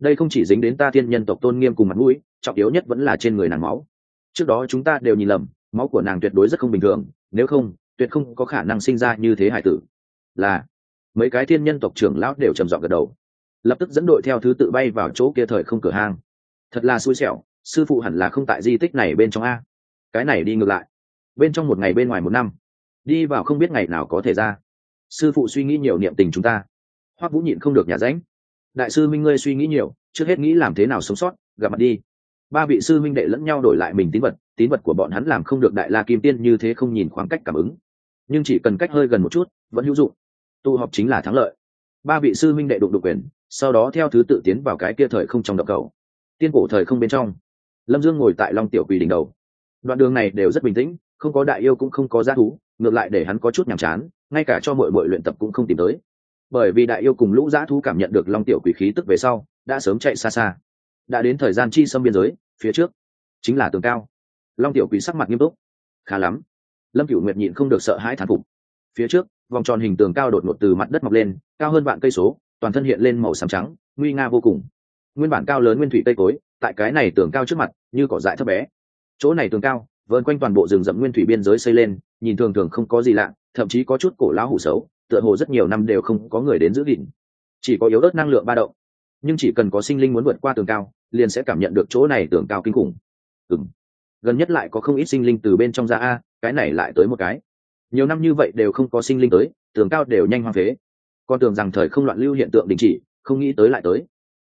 Đây không chỉ dính đến ta thiên nhân tộc tôn nghiêm cùng mặt mũi trọng yếu nhất vẫn là trên người nàng máu. Trước đó chúng ta đều nhìn lầm, máu của nàng tuyệt đối rất không bình thường, nếu không, tuyệt không có khả năng sinh ra như thế hải tử. Là, mấy cái thiên nhân tộc trưởng lão đều trầm giọng gật đầu. Lập tức dẫn đội theo thứ tự bay vào chỗ kia thời không cửa hang. Thật là xui xẻo, sư phụ hẳn là không tại di tích này bên trong a. Cái này đi ngược lại. Bên trong một ngày bên ngoài một năm. Đi vào không biết ngày nào có thể ra. Sư phụ suy nghĩ nhiều niệm tình chúng ta. Hoắc vũ nhịn không được nhà ránh. Đại sư minh ngươi suy nghĩ nhiều, trước hết nghĩ làm thế nào sống sót, gặp mặt đi ba vị sư minh đệ lẫn nhau đổi lại mình tín vật tín vật của bọn hắn làm không được đại la kim tiên như thế không nhìn khoảng cách cảm ứng. Nhưng chỉ cần cách hơi gần một chút, vẫn hữu dụng. Tu họp chính là thắng lợi. Ba vị sư minh đệ đụng đục quyền, sau đó theo thứ tự tiến vào cái kia thời không trong đập cầu. Tiên cổ thời không bên trong, lâm dương ngồi tại long tiểu quỳ đỉnh đầu. Đoạn đường này đều rất bình tĩnh, không có đại yêu cũng không có g thú, ngược lại để hắn có chút nhàm chán, ngay cả cho mọi mọi luyện tập cũng không tìm tới. Bởi vì đại yêu cùng lũ dã thú cảm nhận được long tiểu quỷ khí tức về sau, đã sớm chạy xa xa đã đến thời gian chi xâm biên giới, phía trước, chính là tường cao. Long tiểu quý sắc mặt nghiêm túc. Khá lắm. Lâm cửu nguyệt nhịn không được sợ hãi thán phục. Phía trước, vòng tròn hình tường cao đột ngột từ mặt đất mọc lên, cao hơn vạn cây số, toàn thân hiện lên màu xám trắng, nguy nga vô cùng. Nguyên bản cao lớn nguyên thủy cây cối, tại cái này tường cao trước mặt, như cỏ dại thấp bé. Chỗ này tường cao vơn quanh toàn bộ rừng rậm nguyên thủy biên giới xây lên, nhìn thường thường không có gì lạ, thậm chí có chút cổ lão hủ xấu, tựa hồ rất nhiều năm đều không có người đến giữ gìn. Chỉ có yếu đớt năng lượng ba động nhưng chỉ cần có sinh linh muốn vượt qua tường cao, liền sẽ cảm nhận được chỗ này tường cao kinh khủng. Ừng gần nhất lại có không ít sinh linh từ bên trong ra a, cái này lại tới một cái. Nhiều năm như vậy đều không có sinh linh tới, tường cao đều nhanh hoang phế. Con tưởng rằng thời không loạn lưu hiện tượng đình chỉ, không nghĩ tới lại tới.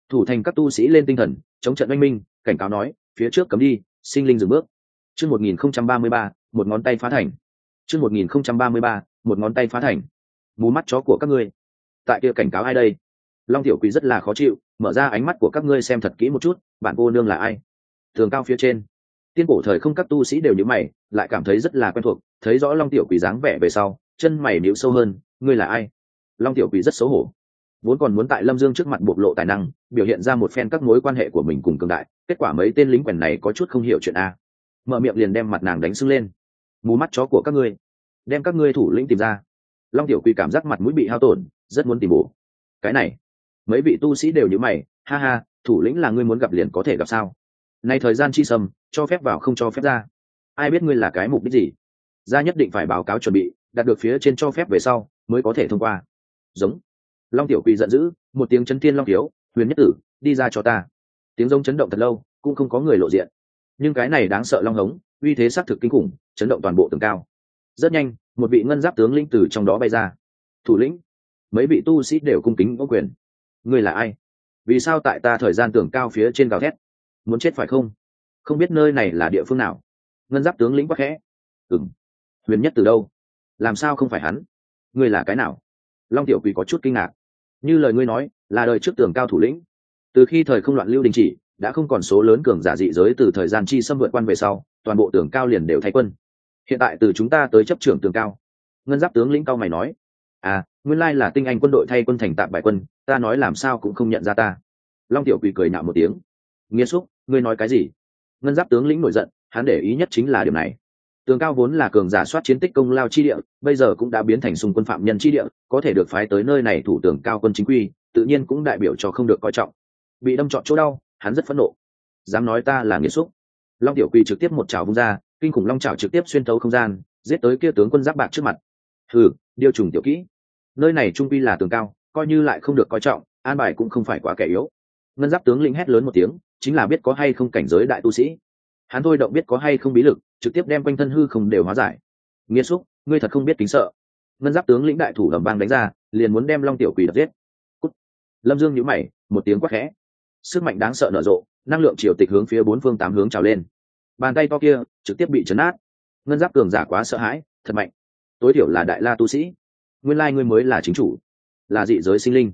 Thủ thành các tu sĩ lên tinh thần, chống trận oanh minh, cảnh cáo nói, phía trước cấm đi, sinh linh dừng bước. Chương một nghìn không trăm ba mươi ba, một ngón tay phá thành. Chương một nghìn không trăm ba mươi ba, một ngón tay phá thành. Mù mắt chó của các ngươi. Tại kia cảnh cáo ai đây? Long tiểu quý rất là khó chịu, mở ra ánh mắt của các ngươi xem thật kỹ một chút, bạn cô nương là ai? Tường cao phía trên. Tiên cổ thời không các tu sĩ đều nhíu mày, lại cảm thấy rất là quen thuộc, thấy rõ long tiểu Quý dáng vẻ về sau, chân mày níu sâu hơn, ngươi là ai? Long tiểu Quý rất xấu hổ. Vốn còn muốn tại lâm dương trước mặt bộc lộ tài năng, biểu hiện ra một phen các mối quan hệ của mình cùng cường đại, kết quả mấy tên lính quèn này có chút không hiểu chuyện a. Mở miệng liền đem mặt nàng đánh sưng lên. Mù mắt chó của các ngươi, đem các ngươi thủ lĩnh tìm ra. Long tiểu quỳ cảm giác mặt mũi bị hao tổn, rất muốn tìm bổ. Cái này mấy vị tu sĩ đều như mày, ha ha, thủ lĩnh là ngươi muốn gặp liền có thể gặp sao? Nay thời gian chi sầm cho phép vào không cho phép ra. Ai biết ngươi là cái mục đích gì? Ra nhất định phải báo cáo chuẩn bị, đạt được phía trên cho phép về sau, mới có thể thông qua. Giống. Long tiểu quỳ giận dữ, một tiếng chấn thiên long thiếu, huyền nhất tử, đi ra cho ta. Tiếng giống chấn động thật lâu, cũng không có người lộ diện. Nhưng cái này đáng sợ long hống, uy thế xác thực kinh khủng, chấn động toàn bộ tường cao. Rất nhanh, một vị ngân giáp tướng linh tử trong đó bay ra. Thủ lĩnh. Mấy vị tu sĩ đều cung kính có quyền ngươi là ai? Vì sao tại ta thời gian tưởng cao phía trên gào thét? Muốn chết phải không? Không biết nơi này là địa phương nào? Ngân giáp tướng lĩnh quắc khẽ. Ừng huyền nhất từ đâu? Làm sao không phải hắn? Ngươi là cái nào? Long tiểu quỳ có chút kinh ngạc. Như lời ngươi nói, là đời trước tường cao thủ lĩnh. Từ khi thời không loạn lưu đình chỉ, đã không còn số lớn cường giả dị giới từ thời gian chi xâm vượt quan về sau, toàn bộ tường cao liền đều thay quân. Hiện tại từ chúng ta tới chấp trưởng tường cao. Ngân giáp tướng lĩnh cao mày nói à nguyên lai là tinh anh quân đội thay quân thành tạm bại quân ta nói làm sao cũng không nhận ra ta. Long tiểu quỳ cười nạo một tiếng. Nghiêm xúc, ngươi nói cái gì? Ngân giáp tướng lĩnh nổi giận, hắn để ý nhất chính là điểm này. Tường cao vốn là cường giả soát chiến tích công lao chi địa, bây giờ cũng đã biến thành xung quân phạm nhân chi địa, có thể được phái tới nơi này thủ tường cao quân chính quy, tự nhiên cũng đại biểu cho không được coi trọng. Bị đâm trọn chỗ đau, hắn rất phẫn nộ. Dám nói ta là nghiêm xúc. Long tiểu quỳ trực tiếp một trào vung ra, kinh khủng long trào trực tiếp xuyên tấu không gian, giết tới kia tướng quân giáp bạc trước mặt. Thử điều trùng tiểu kỹ. Nơi này trung quy là tường cao coi như lại không được coi trọng, an bài cũng không phải quá kẻ yếu. Ngân giáp tướng lĩnh hét lớn một tiếng, chính là biết có hay không cảnh giới đại tu sĩ. Hắn thôi động biết có hay không bí lực, trực tiếp đem quanh thân hư không đều hóa giải. Nghiêm xúc, ngươi thật không biết kính sợ. Ngân giáp tướng lĩnh đại thủ đầm vang đánh ra, liền muốn đem long tiểu quỷ đập giết. Cút. lâm dương nhíu mày, một tiếng quát khẽ. Sức mạnh đáng sợ nở rộ, năng lượng triều tịch hướng phía bốn phương tám hướng trào lên. Bàn tay to kia, trực tiếp bị chấn át ngân giáp cường giả quá sợ hãi, thật mạnh. Tối thiểu là đại la tu sĩ. Nguyên lai ngươi mới là chính chủ là dị giới sinh linh.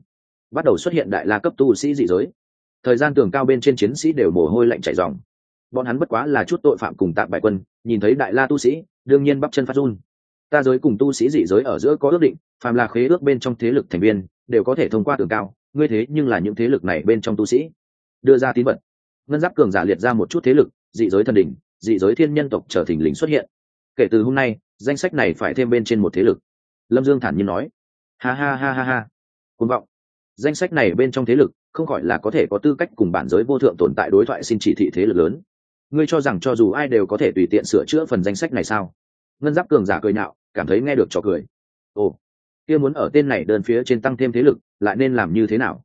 Bắt đầu xuất hiện đại la cấp tu sĩ dị giới. Thời gian tường cao bên trên chiến sĩ đều mồ hôi lạnh chảy dòng bọn hắn bất quá là chút tội phạm cùng tạm bại quân, nhìn thấy đại la tu sĩ, đương nhiên bắp chân phát run. Ta giới cùng tu sĩ dị giới ở giữa có ước định, phàm là khế ước bên trong thế lực thành viên, đều có thể thông qua tường cao, ngươi thế nhưng là những thế lực này bên trong tu sĩ. Đưa ra tín vật. Ngân giáp cường giả liệt ra một chút thế lực, dị giới thần đỉnh, dị giới thiên nhân tộc trở thình lình xuất hiện. Kể từ hôm nay, danh sách này phải thêm bên trên một thế lực. Lâm dương thản nhiên nói ha ha ha ha ha. Côn vọng. Danh sách này bên trong thế lực, không gọi là có thể có tư cách cùng bản giới vô thượng tồn tại đối thoại xin chỉ thị thế lực lớn. Ngươi cho rằng cho dù ai đều có thể tùy tiện sửa chữa phần danh sách này sao? Ngân giáp cường giả cười nhạo, cảm thấy nghe được trò cười. Ồ, kia muốn ở tên này đơn phía trên tăng thêm thế lực, lại nên làm như thế nào?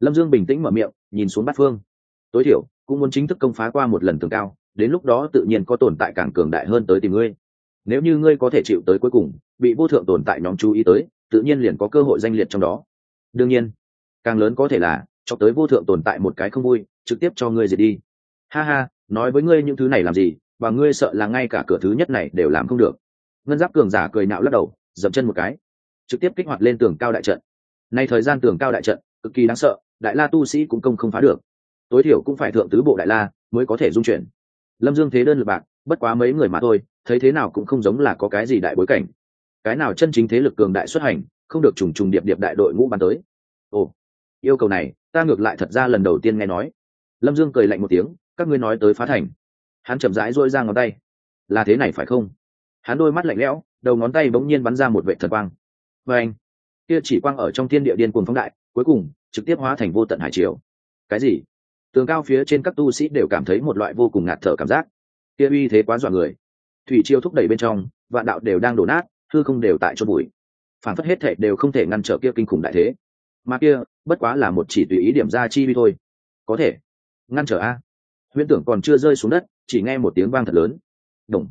Lâm dương bình tĩnh mở miệng, nhìn xuống bát phương. Tối thiểu, cũng muốn chính thức công phá qua một lần tường cao, đến lúc đó tự nhiên có tồn tại càng cường đại hơn tới tìm ngươi. Nếu như ngươi có thể chịu tới cuối cùng, bị vô thượng tồn tại nhóm chú ý tới tự nhiên liền có cơ hội danh liệt trong đó. Đương nhiên, càng lớn có thể là, cho tới vô thượng tồn tại một cái không vui, trực tiếp cho ngươi diệt đi. Ha ha, nói với ngươi những thứ này làm gì, và ngươi sợ là ngay cả cửa thứ nhất này đều làm không được. Ngân giáp cường giả cười nạo lắc đầu, dậm chân một cái, trực tiếp kích hoạt lên tường cao đại trận. Nay thời gian tường cao đại trận, cực kỳ đáng sợ, đại la tu sĩ cũng công không phá được. Tối thiểu cũng phải thượng tứ bộ đại la mới có thể dung chuyển. Lâm dương thế đơn lập bạc, bất quá mấy người mà thôi, thấy thế nào cũng không giống là có cái gì đại bối cảnh cái nào chân chính thế lực cường đại xuất hành, không được trùng trùng điệp điệp đại đội ngũ ban tới. Ồ, yêu cầu này, ta ngược lại thật ra lần đầu tiên nghe nói. Lâm dương cười lạnh một tiếng, các ngươi nói tới phá thành. Hắn chậm rãi dôi ra ngón tay. Là thế này phải không? Hắn đôi mắt lạnh lẽo, đầu ngón tay bỗng nhiên bắn ra một vệ thật quang. Và anh, kia chỉ quang ở trong thiên địa điên cuồng phóng đại, cuối cùng, trực tiếp hóa thành vô tận hải triều. Cái gì? Tường cao phía trên các tu sĩ đều cảm thấy một loại vô cùng ngạt thở cảm giác. Kia uy thế quá dọa người. Thủy triều thúc đẩy bên trong, vạn đạo đều đang đổ nát hư không đều tại chôn bụi. Phản phất hết thệ đều không thể ngăn trở kia kinh khủng đại thế. Mà kia, bất quá là một chỉ tùy ý điểm ra chi vi thôi. Có thể. Ngăn trở a. Huyễn tưởng còn chưa rơi xuống đất, chỉ nghe một tiếng vang thật lớn. Đồng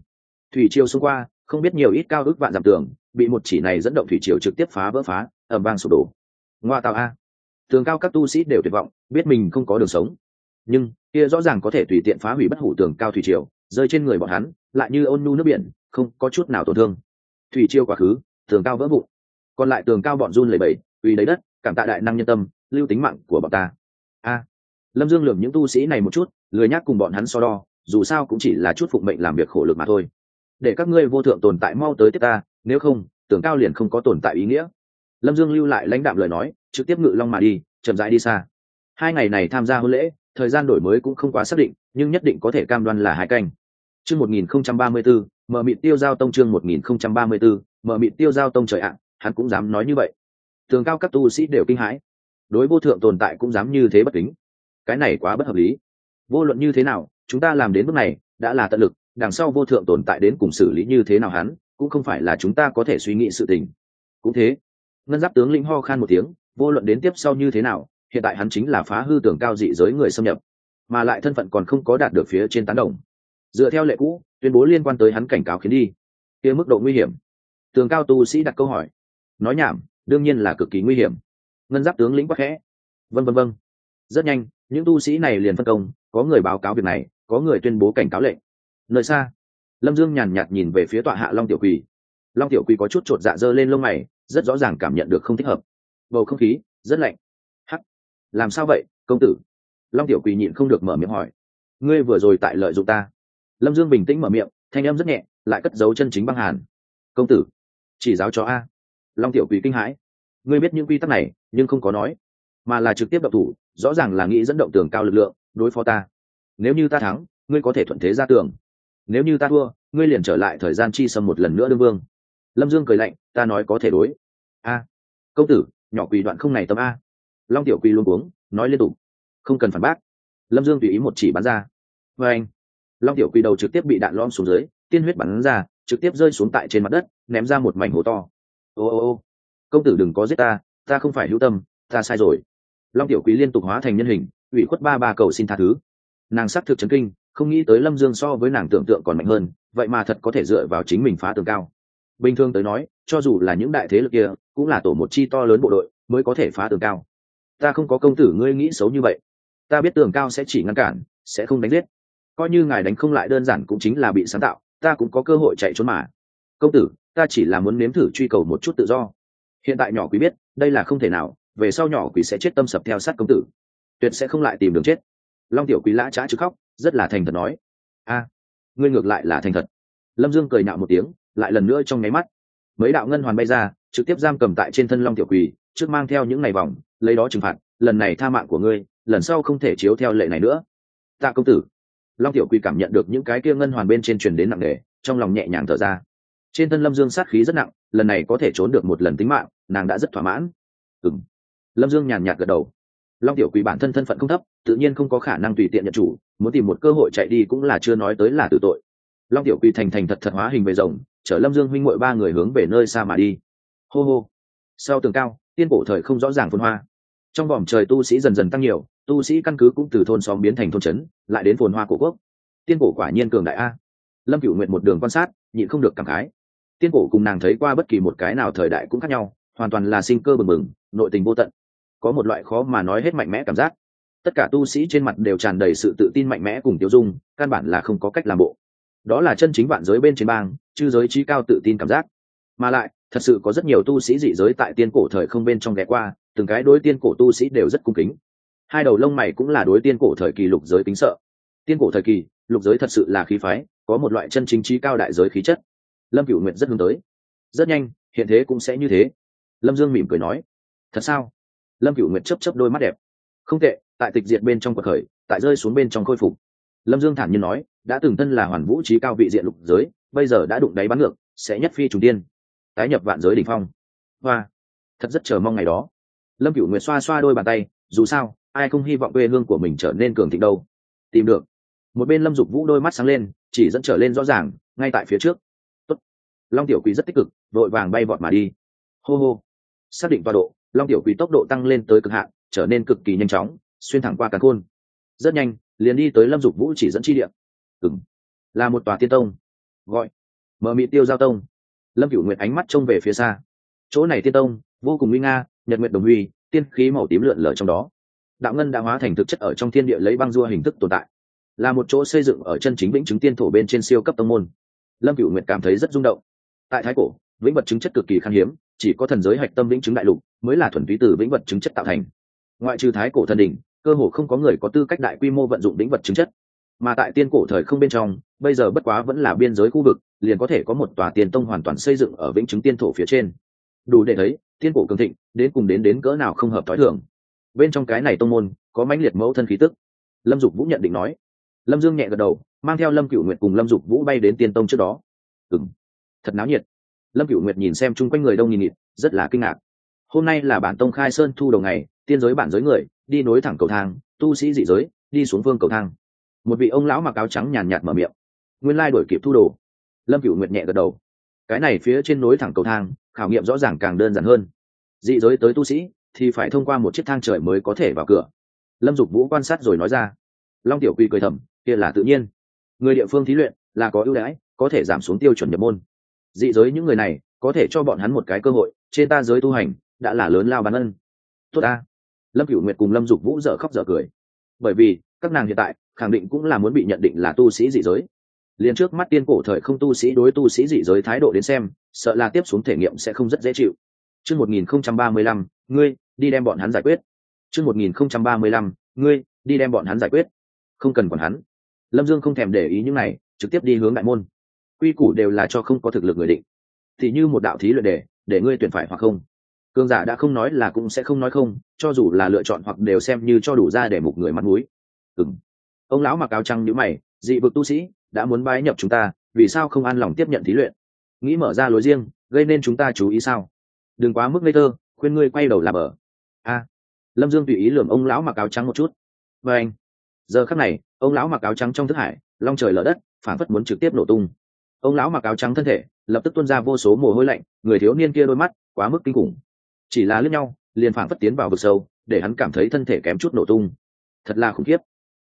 thủy triều xông qua, không biết nhiều ít cao ước vạn dặm tường, bị một chỉ này dẫn động thủy triều trực tiếp phá vỡ phá ẩm vang sụp đổ. Ngoa tạo a. Tường cao các tu sĩ đều tuyệt vọng, biết mình không có đường sống. Nhưng, kia rõ ràng có thể tùy tiện phá hủy bất hủ tường cao thủy triều, rơi trên người bọn hắn, lại như ôn nhu nước biển, không có chút nào tổn thương thủy triều quá khứ, tường cao vỡ vụn. Còn lại tường cao bọn run lẩy bẩy uy lấy đất, cảm tạ đại năng nhân tâm, lưu tính mạng của bọn ta. A. À, Lâm dương lường những tu sĩ này một chút, lười nhác cùng bọn hắn so đo, dù sao cũng chỉ là chút phụng mệnh làm việc khổ lực mà thôi. Để các ngươi vô thượng tồn tại mau tới tiếp ta, nếu không, tường cao liền không có tồn tại ý nghĩa. Lâm dương lưu lại lãnh đạm lời nói, trực tiếp ngự long mà đi, chậm rãi đi xa. Hai ngày này tham gia hôn lễ, thời gian đổi mới cũng không quá xác định, nhưng nhất định có thể cam đoan là hai canh chương một nghìn không trăm ba mươi bốn mở mịt tiêu giao tông chương một nghìn không trăm ba mươi bốn mở mịt tiêu giao tông trời ạ, hắn cũng dám nói như vậy. Tường cao các tu sĩ đều kinh hãi. Đối vô thượng tồn tại cũng dám như thế bất kính. Cái này quá bất hợp lý. Vô luận như thế nào, chúng ta làm đến bước này, đã là tận lực, đằng sau vô thượng tồn tại đến cùng xử lý như thế nào hắn, cũng không phải là chúng ta có thể suy nghĩ sự tình. Cũng thế, ngân giáp tướng lĩnh ho khan một tiếng, vô luận đến tiếp sau như thế nào, hiện tại hắn chính là phá hư tường cao dị giới người xâm nhập, mà lại thân phận còn không có đạt được phía trên tán đồng dựa theo lệ cũ, tuyên bố liên quan tới hắn cảnh cáo khiến đi. Kia mức độ nguy hiểm. Tường cao tu sĩ đặt câu hỏi. Nói nhảm, đương nhiên là cực kỳ nguy hiểm. Ngân giáp tướng lĩnh quắc khẽ. Vân vân vân. Rất nhanh, những tu sĩ này liền phân công, có người báo cáo việc này, có người tuyên bố cảnh cáo lệnh nơi xa, lâm dương nhàn nhạt nhìn về phía tọa hạ long tiểu quỳ. Long tiểu quỳ có chút chột dạ dơ lên lông mày, rất rõ ràng cảm nhận được không thích hợp. Bầu không khí, rất lạnh. Hắc. Làm sao vậy, công tử? Long tiểu quỳ nhịn không được mở miệng hỏi. Ngươi vừa rồi tại lợi dụng ta lâm dương bình tĩnh mở miệng thanh em rất nhẹ lại cất giấu chân chính băng hàn. Công tử chỉ giáo cho a. Long tiểu quỷ kinh hãi. Ngươi biết những quy tắc này nhưng không có nói mà là trực tiếp độc thủ rõ ràng là nghĩ dẫn động tường cao lực lượng đối phó ta. Nếu như ta thắng ngươi có thể thuận thế ra tường. Nếu như ta thua ngươi liền trở lại thời gian chi sâm một lần nữa đương vương. Lâm dương cười lạnh ta nói có thể đối. A công tử nhỏ quỳ đoạn không này tâm a. Long tiểu quỳ luôn uống, nói liên tục không cần phản bác. Lâm dương tùy ý một chỉ bắn ra. Vê anh long tiểu quỳ đầu trực tiếp bị đạn lom xuống dưới, tiên huyết bắn ra, trực tiếp rơi xuống tại trên mặt đất, ném ra một mảnh hố to. Ô ô ô, công tử đừng có giết ta ta không phải hữu tâm, ta sai rồi. Long tiểu quý liên tục hóa thành nhân hình, ủy khuất ba ba cầu xin tha thứ. Nàng s ắ c thực chấn kinh, không nghĩ tới lâm dương so với nàng tưởng tượng còn mạnh hơn, vậy mà thật có thể dựa vào chính mình phá tường cao. Bình thường tới nói, cho dù là những đại thế lực kia, cũng là tổ một chi to lớn bộ đội, mới có thể phá tường cao. Ta không có công tử, ngươi nghĩ xấu như vậy. Ta biết tường cao sẽ chỉ ngăn cản, sẽ không đánh giết coi như ngài đánh không lại đơn giản cũng chính là bị sáng tạo, ta cũng có cơ hội chạy trốn mà. Công tử, ta chỉ là muốn nếm thử truy cầu một chút tự do. Hiện tại nhỏ quý biết, đây là không thể nào, về sau nhỏ quý sẽ chết tâm sập theo sát công tử. Tuyệt sẽ không lại tìm đường chết. Long tiểu quý lã trá chứ khóc, rất là thành thật nói. A, ngươi ngược lại là thành thật. Lâm dương cười nạo một tiếng, lại lần nữa trong nháy mắt. Mấy đạo ngân hoàn bay ra, trực tiếp giam cầm tại trên thân long tiểu quỳ trước mang theo những ngày vòng, lấy đó trừng phạt, lần này tha mạng của ngươi, lần sau không thể chiếu theo lệ này nữa. Tạ công tử long tiểu quỳ cảm nhận được những cái kia ngân hoàn bên trên truyền đến nặng nề, trong lòng nhẹ nhàng thở ra. Trên thân lâm dương sát khí rất nặng, lần này có thể trốn được một lần tính mạng, nàng đã rất thỏa mãn. Ừng lâm dương nhàn nhạt gật đầu. Long tiểu quỳ bản thân thân phận không thấp, tự nhiên không có khả năng tùy tiện nhận chủ, muốn tìm một cơ hội chạy đi cũng là chưa nói tới là tử tội. Long tiểu quỳ thành thành thật thật hóa hình về rồng, chở lâm dương huynh ngội ba người hướng về nơi xa mà đi. Hô hô. Sau tường cao, tiên cổ thời không rõ ràng phồn hoa. Trong vòm trời tu sĩ dần dần tăng nhiều tu sĩ căn cứ cũng từ thôn xóm biến thành thôn trấn, lại đến phồn hoa cổ quốc. Tiên cổ quả nhiên cường đại a. Lâm cựu nguyện một đường quan sát, nhịn không được cảm khái. Tiên cổ cùng nàng thấy qua bất kỳ một cái nào thời đại cũng khác nhau, hoàn toàn là sinh cơ bừng bừng, nội tình vô tận. Có một loại khó mà nói hết mạnh mẽ cảm giác. Tất cả tu sĩ trên mặt đều tràn đầy sự tự tin mạnh mẽ cùng tiêu dung, căn bản là không có cách làm bộ. Đó là chân chính vạn giới bên trên bang, chư giới trí cao tự tin cảm giác. Mà lại, thật sự có rất nhiều tu sĩ dị giới tại tiên cổ thời không bên trong ghé qua, từng cái đối tiên cổ tu sĩ đều rất cung kính hai đầu lông mày cũng là đối tiên cổ thời kỳ lục giới kính sợ. Tiên cổ thời kỳ, lục giới thật sự là khí phái, có một loại chân chính trí cao đại giới khí chất. Lâm cửu nguyện rất hướng tới. Rất nhanh, hiện thế cũng sẽ như thế. Lâm dương mỉm cười nói, thật sao? Lâm cửu nguyện chấp chấp đôi mắt đẹp. Không tệ, tại tịch diệt bên trong cuộc khởi, tại rơi xuống bên trong khôi phục. Lâm dương thản nhiên nói, đã từng thân là hoàn vũ trí cao vị diện lục giới, bây giờ đã đụng đáy bắn ngược, sẽ nhất phi trùng tiên, tái nhập vạn giới đ ỉ n h phong. Hoa. Thật rất chờ mong ngày đó. Lâm cựu nguyệt xoa xoa đôi bàn tay, dù sao ai không hy vọng quê hương của mình trở nên cường thịnh đâu? Tìm được. Một bên lâm dục vũ đôi mắt sáng lên, chỉ dẫn trở lên rõ ràng, ngay tại phía trước. Tốt. long tiểu quý rất tích cực, vội vàng bay vọt mà đi. Hô hô. Xác định tọa độ, long tiểu quý tốc độ tăng lên tới cực hạn, trở nên cực kỳ nhanh chóng, xuyên thẳng qua cả khôn. Rất nhanh, liền đi tới lâm dục vũ chỉ dẫn chi địa. Ừng là một tòa tiên tông. Gọi. Mở mị tiêu giao tông. Lâm cửu nguyệt ánh mắt trông về phía xa. Chỗ này tiên tông, vô cùng nguy nga, nhật nguyệt đồng huy, tiên khí màu tím lượn lờ trong đó đạo ngân đã hóa thành thực chất ở trong thiên địa lấy băng dua hình thức tồn tại. Là một chỗ xây dựng ở chân chính vĩnh chứng tiên thổ bên trên siêu cấp tông môn. Lâm cửu nguyệt cảm thấy rất rung động. Tại thái cổ, vĩnh vật chứng chất cực kỳ khan hiếm, chỉ có thần giới hạch tâm vĩnh chứng đại lục mới là thuần túy từ vĩnh vật chứng chất tạo thành. Ngoại trừ thái cổ thần đỉnh, cơ hồ không có người có tư cách đại quy mô vận dụng vĩnh vật chứng chất. Mà tại tiên cổ thời không bên trong, bây giờ bất quá vẫn là biên giới khu vực, liền có thể có một tòa tiền tông hoàn toàn xây dựng ở vĩnh chứng tiên thổ phía trên. Đủ để thấy, tiên cổ cường thịnh, đến cùng đến đến cỡ nào không hợp t h ó i thường bên trong cái này tông môn có mãnh liệt mẫu thân khí tức. Lâm dục vũ nhận định nói. Lâm dương nhẹ gật đầu, mang theo lâm cựu nguyệt cùng lâm dục vũ bay đến tiên tông trước đó. Ừng thật náo nhiệt. Lâm cựu nguyệt nhìn xem chung quanh người đông nghìn nghịt, rất là kinh ngạc. Hôm nay là bản tông khai sơn thu đầu ngày, tiên giới bản giới người, đi nối thẳng cầu thang, tu sĩ dị giới, đi xuống vương cầu thang. Một vị ông lão mặc áo trắng nhàn nhạt mở miệng. Nguyên lai đổi kịp thu đồ. Lâm cựu nguyệt nhẹ gật đầu. Cái này phía trên nối thẳng cầu thang, khảo nghiệm rõ ràng càng đơn giản hơn. Dị giới tới tu sĩ thì phải thông qua một chiếc thang trời mới có thể vào cửa. Lâm dục vũ quan sát rồi nói ra. Long tiểu quy cười thầm, kia là tự nhiên. Người địa phương thí luyện là có ưu đãi, có thể giảm xuống tiêu chuẩn nhập môn. Dị giới những người này, có thể cho bọn hắn một cái cơ hội, trên ta giới tu hành, đã là lớn lao bán ân. Tốt ta. Lâm cửu nguyệt cùng lâm dục vũ dở khóc dở cười. Bởi vì, các nàng hiện tại, khẳng định cũng là muốn bị nhận định là tu sĩ dị giới. Liền trước mắt tiên cổ thời không tu sĩ đối tu sĩ dị giới thái độ đến xem, sợ là tiếp xuống thể nghiệm sẽ không rất dễ chịu. Chương một nghìn không trăm ba mươi lăm, ngươi đi đem bọn hắn giải quyết. Chương một nghìn không trăm ba mươi lăm, ngươi, đi đem bọn hắn giải quyết. Không cần còn hắn. Lâm dương không thèm để ý những này, trực tiếp đi hướng đại môn. Quy củ đều là cho không có thực lực người định. Thì như một đạo thí luyện đề để ngươi tuyển phải hoặc không. Cương giả đã không nói là cũng sẽ không nói không, cho dù là lựa chọn hoặc đều xem như cho đủ ra để một người mắt mũi. ừng ông lão mặc áo trăng nhữ mày, dị vực tu sĩ, đã muốn bái nhập chúng ta, vì sao không an lòng tiếp nhận thí luyện? Nghĩ mở ra lối riêng, gây nên chúng ta chú ý sao? Đừng quá mức ngây thơ, khuyên ngươi quay đầu làm ở a. Lâm dương tùy ý lường ông lão mặc áo trắng một chút. Và anh. Giờ khắc này, ông lão mặc áo trắng trong thức hải, long trời lở đất phản phất muốn trực tiếp nổ tung. Ông lão mặc áo trắng thân thể, lập tức tuôn ra vô số mồ hôi lạnh, người thiếu niên kia đôi mắt, quá mức kinh khủng. Chỉ là lướt nhau, liền phản phất tiến vào vực sâu, để hắn cảm thấy thân thể kém chút nổ tung. Thật là khủng khiếp.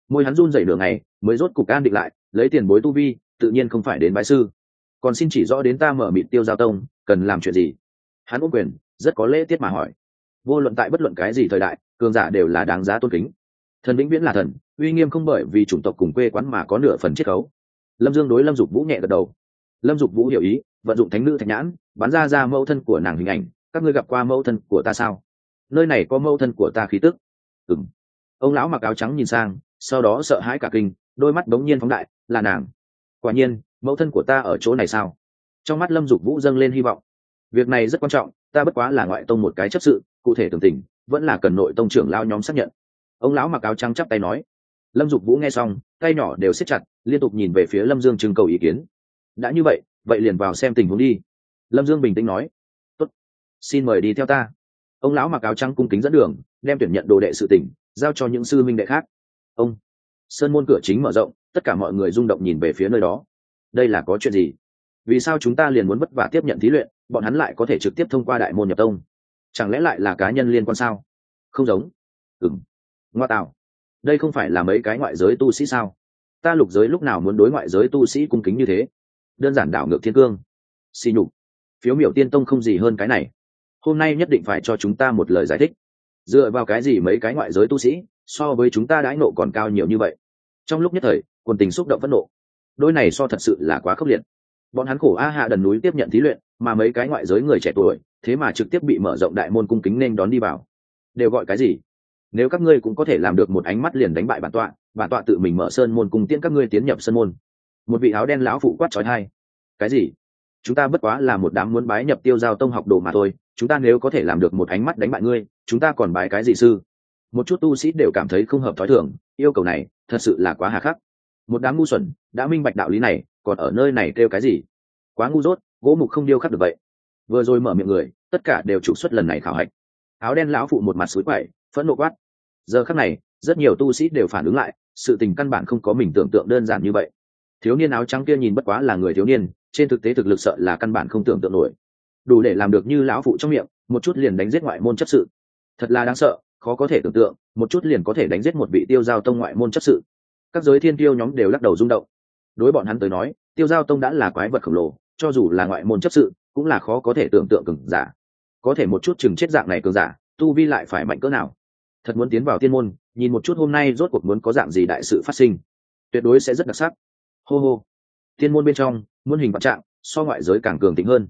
Môi hắn run rẩy nửa ngày, mới rốt cục an định lại, lấy tiền bối tu vi, tự nhiên không phải đến bãi sư. Còn xin chỉ rõ đến ta mở mịt tiêu giao tông, cần làm chuyện gì? Hắn ôm quyền, rất có lễ tiết mà hỏi vô luận tại bất luận cái gì thời đại, cường giả đều là đáng giá tôn kính. Thần vĩnh viễn là thần, uy nghiêm không bởi vì chủng tộc cùng quê quán mà có nửa phần chiết khấu. Lâm dương đối lâm dục vũ nhẹ gật đầu. Lâm dục vũ hiểu ý, vận dụng thánh nữ thạch nhãn, bắn ra ra mẫu thân của nàng hình ảnh, các ngươi gặp qua mẫu thân của ta sao? Nơi này có mẫu thân của ta khí tức. Ừng ông lão mặc áo trắng nhìn sang, sau đó sợ hãi cả kinh, đôi mắt bỗng nhiên phóng đại, là nàng. Quả nhiên, mẫu thân của ta ở chỗ này sao? Trong mắt lâm dục vũ dâng lên hy vọng. Việc này rất quan trọng, ta bất quá là ngoại tông một cái chấp sự cụ thể tưởng tình, vẫn là cần nội tông trưởng lao nhóm xác nhận. Ông lão mặc áo trắng chắp tay nói. Lâm dục vũ nghe xong, tay nhỏ đều siết chặt, liên tục nhìn về phía lâm dương trưng cầu ý kiến. Đã như vậy vậy liền vào xem tình huống đi. Lâm dương bình tĩnh nói. Tốt. xin mời đi theo ta. Ông lão mặc áo trắng cung kính dẫn đường, đem tuyển nhận đồ đệ sự tỉnh giao cho những sư minh đệ khác. Ông. Sơn môn cửa chính mở rộng, tất cả mọi người rung động nhìn về phía nơi đó. Đây là có chuyện gì? Vì sao chúng ta liền muốn vất vả tiếp nhận thí luyện, bọn hắn lại có thể trực tiếp thông qua đại môn nhập tông? Chẳng lẽ lại là cá nhân liên quan sao? Không giống. Ừng ngoa tạo. Đây không phải là mấy cái ngoại giới tu sĩ sao? Ta lục giới lúc nào muốn đối ngoại giới tu sĩ cung kính như thế? Đơn giản đảo ngược thiên cương. Xì nhục. Phiếu miểu tiên tông không gì hơn cái này. Hôm nay nhất định phải cho chúng ta một lời giải thích. Dựa vào cái gì mấy cái ngoại giới tu sĩ, so với chúng ta đãi nộ còn cao nhiều như vậy? Trong lúc nhất thời, quần tình xúc động phẫn nộ. Đôi này so thật sự là quá khốc liệt. Bọn hắn khổ a hạ đần núi tiếp nhận thí luyện, mà mấy cái ngoại giới người trẻ tuổi thế mà trực tiếp bị mở rộng đại môn cung kính nên đón đi vào. Đều gọi cái gì? Nếu các ngươi cũng có thể làm được một ánh mắt liền đánh bại bản tọa bản tọa tự mình mở sơn môn cung tiễn các ngươi tiến nhập sơn môn. Một vị áo đen lão phụ quát trói hai cái gì? Chúng ta bất quá là một đám muốn bái nhập tiêu giao tông học đồ mà thôi, chúng ta nếu có thể làm được một ánh mắt đánh bại ngươi, chúng ta còn bái cái gì sư? Một chút tu sĩ đều cảm thấy không hợp thói thường, yêu cầu này thật sự là quá hà khắc. Một đám ngu xuẩn, đã minh bạch đạo lý này, còn ở nơi này kêu cái gì? Quá ngu dốt, gỗ mục không điêu khắc được vậy vừa rồi mở miệng người, tất cả đều trục xuất lần này khảo hạch. Áo đen lão phụ một mặt suối quậy, phẫn nộ quát. Giờ khắc này, rất nhiều tu sĩ đều phản ứng lại, sự tình căn bản không có mình tưởng tượng đơn giản như vậy. Thiếu niên áo trắng kia nhìn bất quá là người thiếu niên, trên thực tế thực lực sợ là căn bản không tưởng tượng nổi. Đủ để làm được như lão phụ trong miệng, một chút liền đánh giết ngoại môn chấp sự. Thật là đáng sợ, khó có thể tưởng tượng, một chút liền có thể đánh giết một vị tiêu giao tông ngoại môn chấp sự. Các giới thiên tiêu nhóm đều lắc đầu rung động. Đối bọn hắn tới nói, tiêu giao tông đã là quái vật khổng lồ, cho dù là ngoại môn chấp sự cũng là khó có thể tưởng tượng cường giả. Có thể một chút chừng chết dạng này cường giả, tu vi lại phải mạnh cỡ nào. Thật muốn tiến vào tiên môn, nhìn một chút hôm nay rốt cuộc muốn có dạng gì đại sự phát sinh. Tuyệt đối sẽ rất đặc sắc. Hô hô. Tiên môn bên trong, muôn hình vạn trạng, so ngoại giới càng cường tính hơn.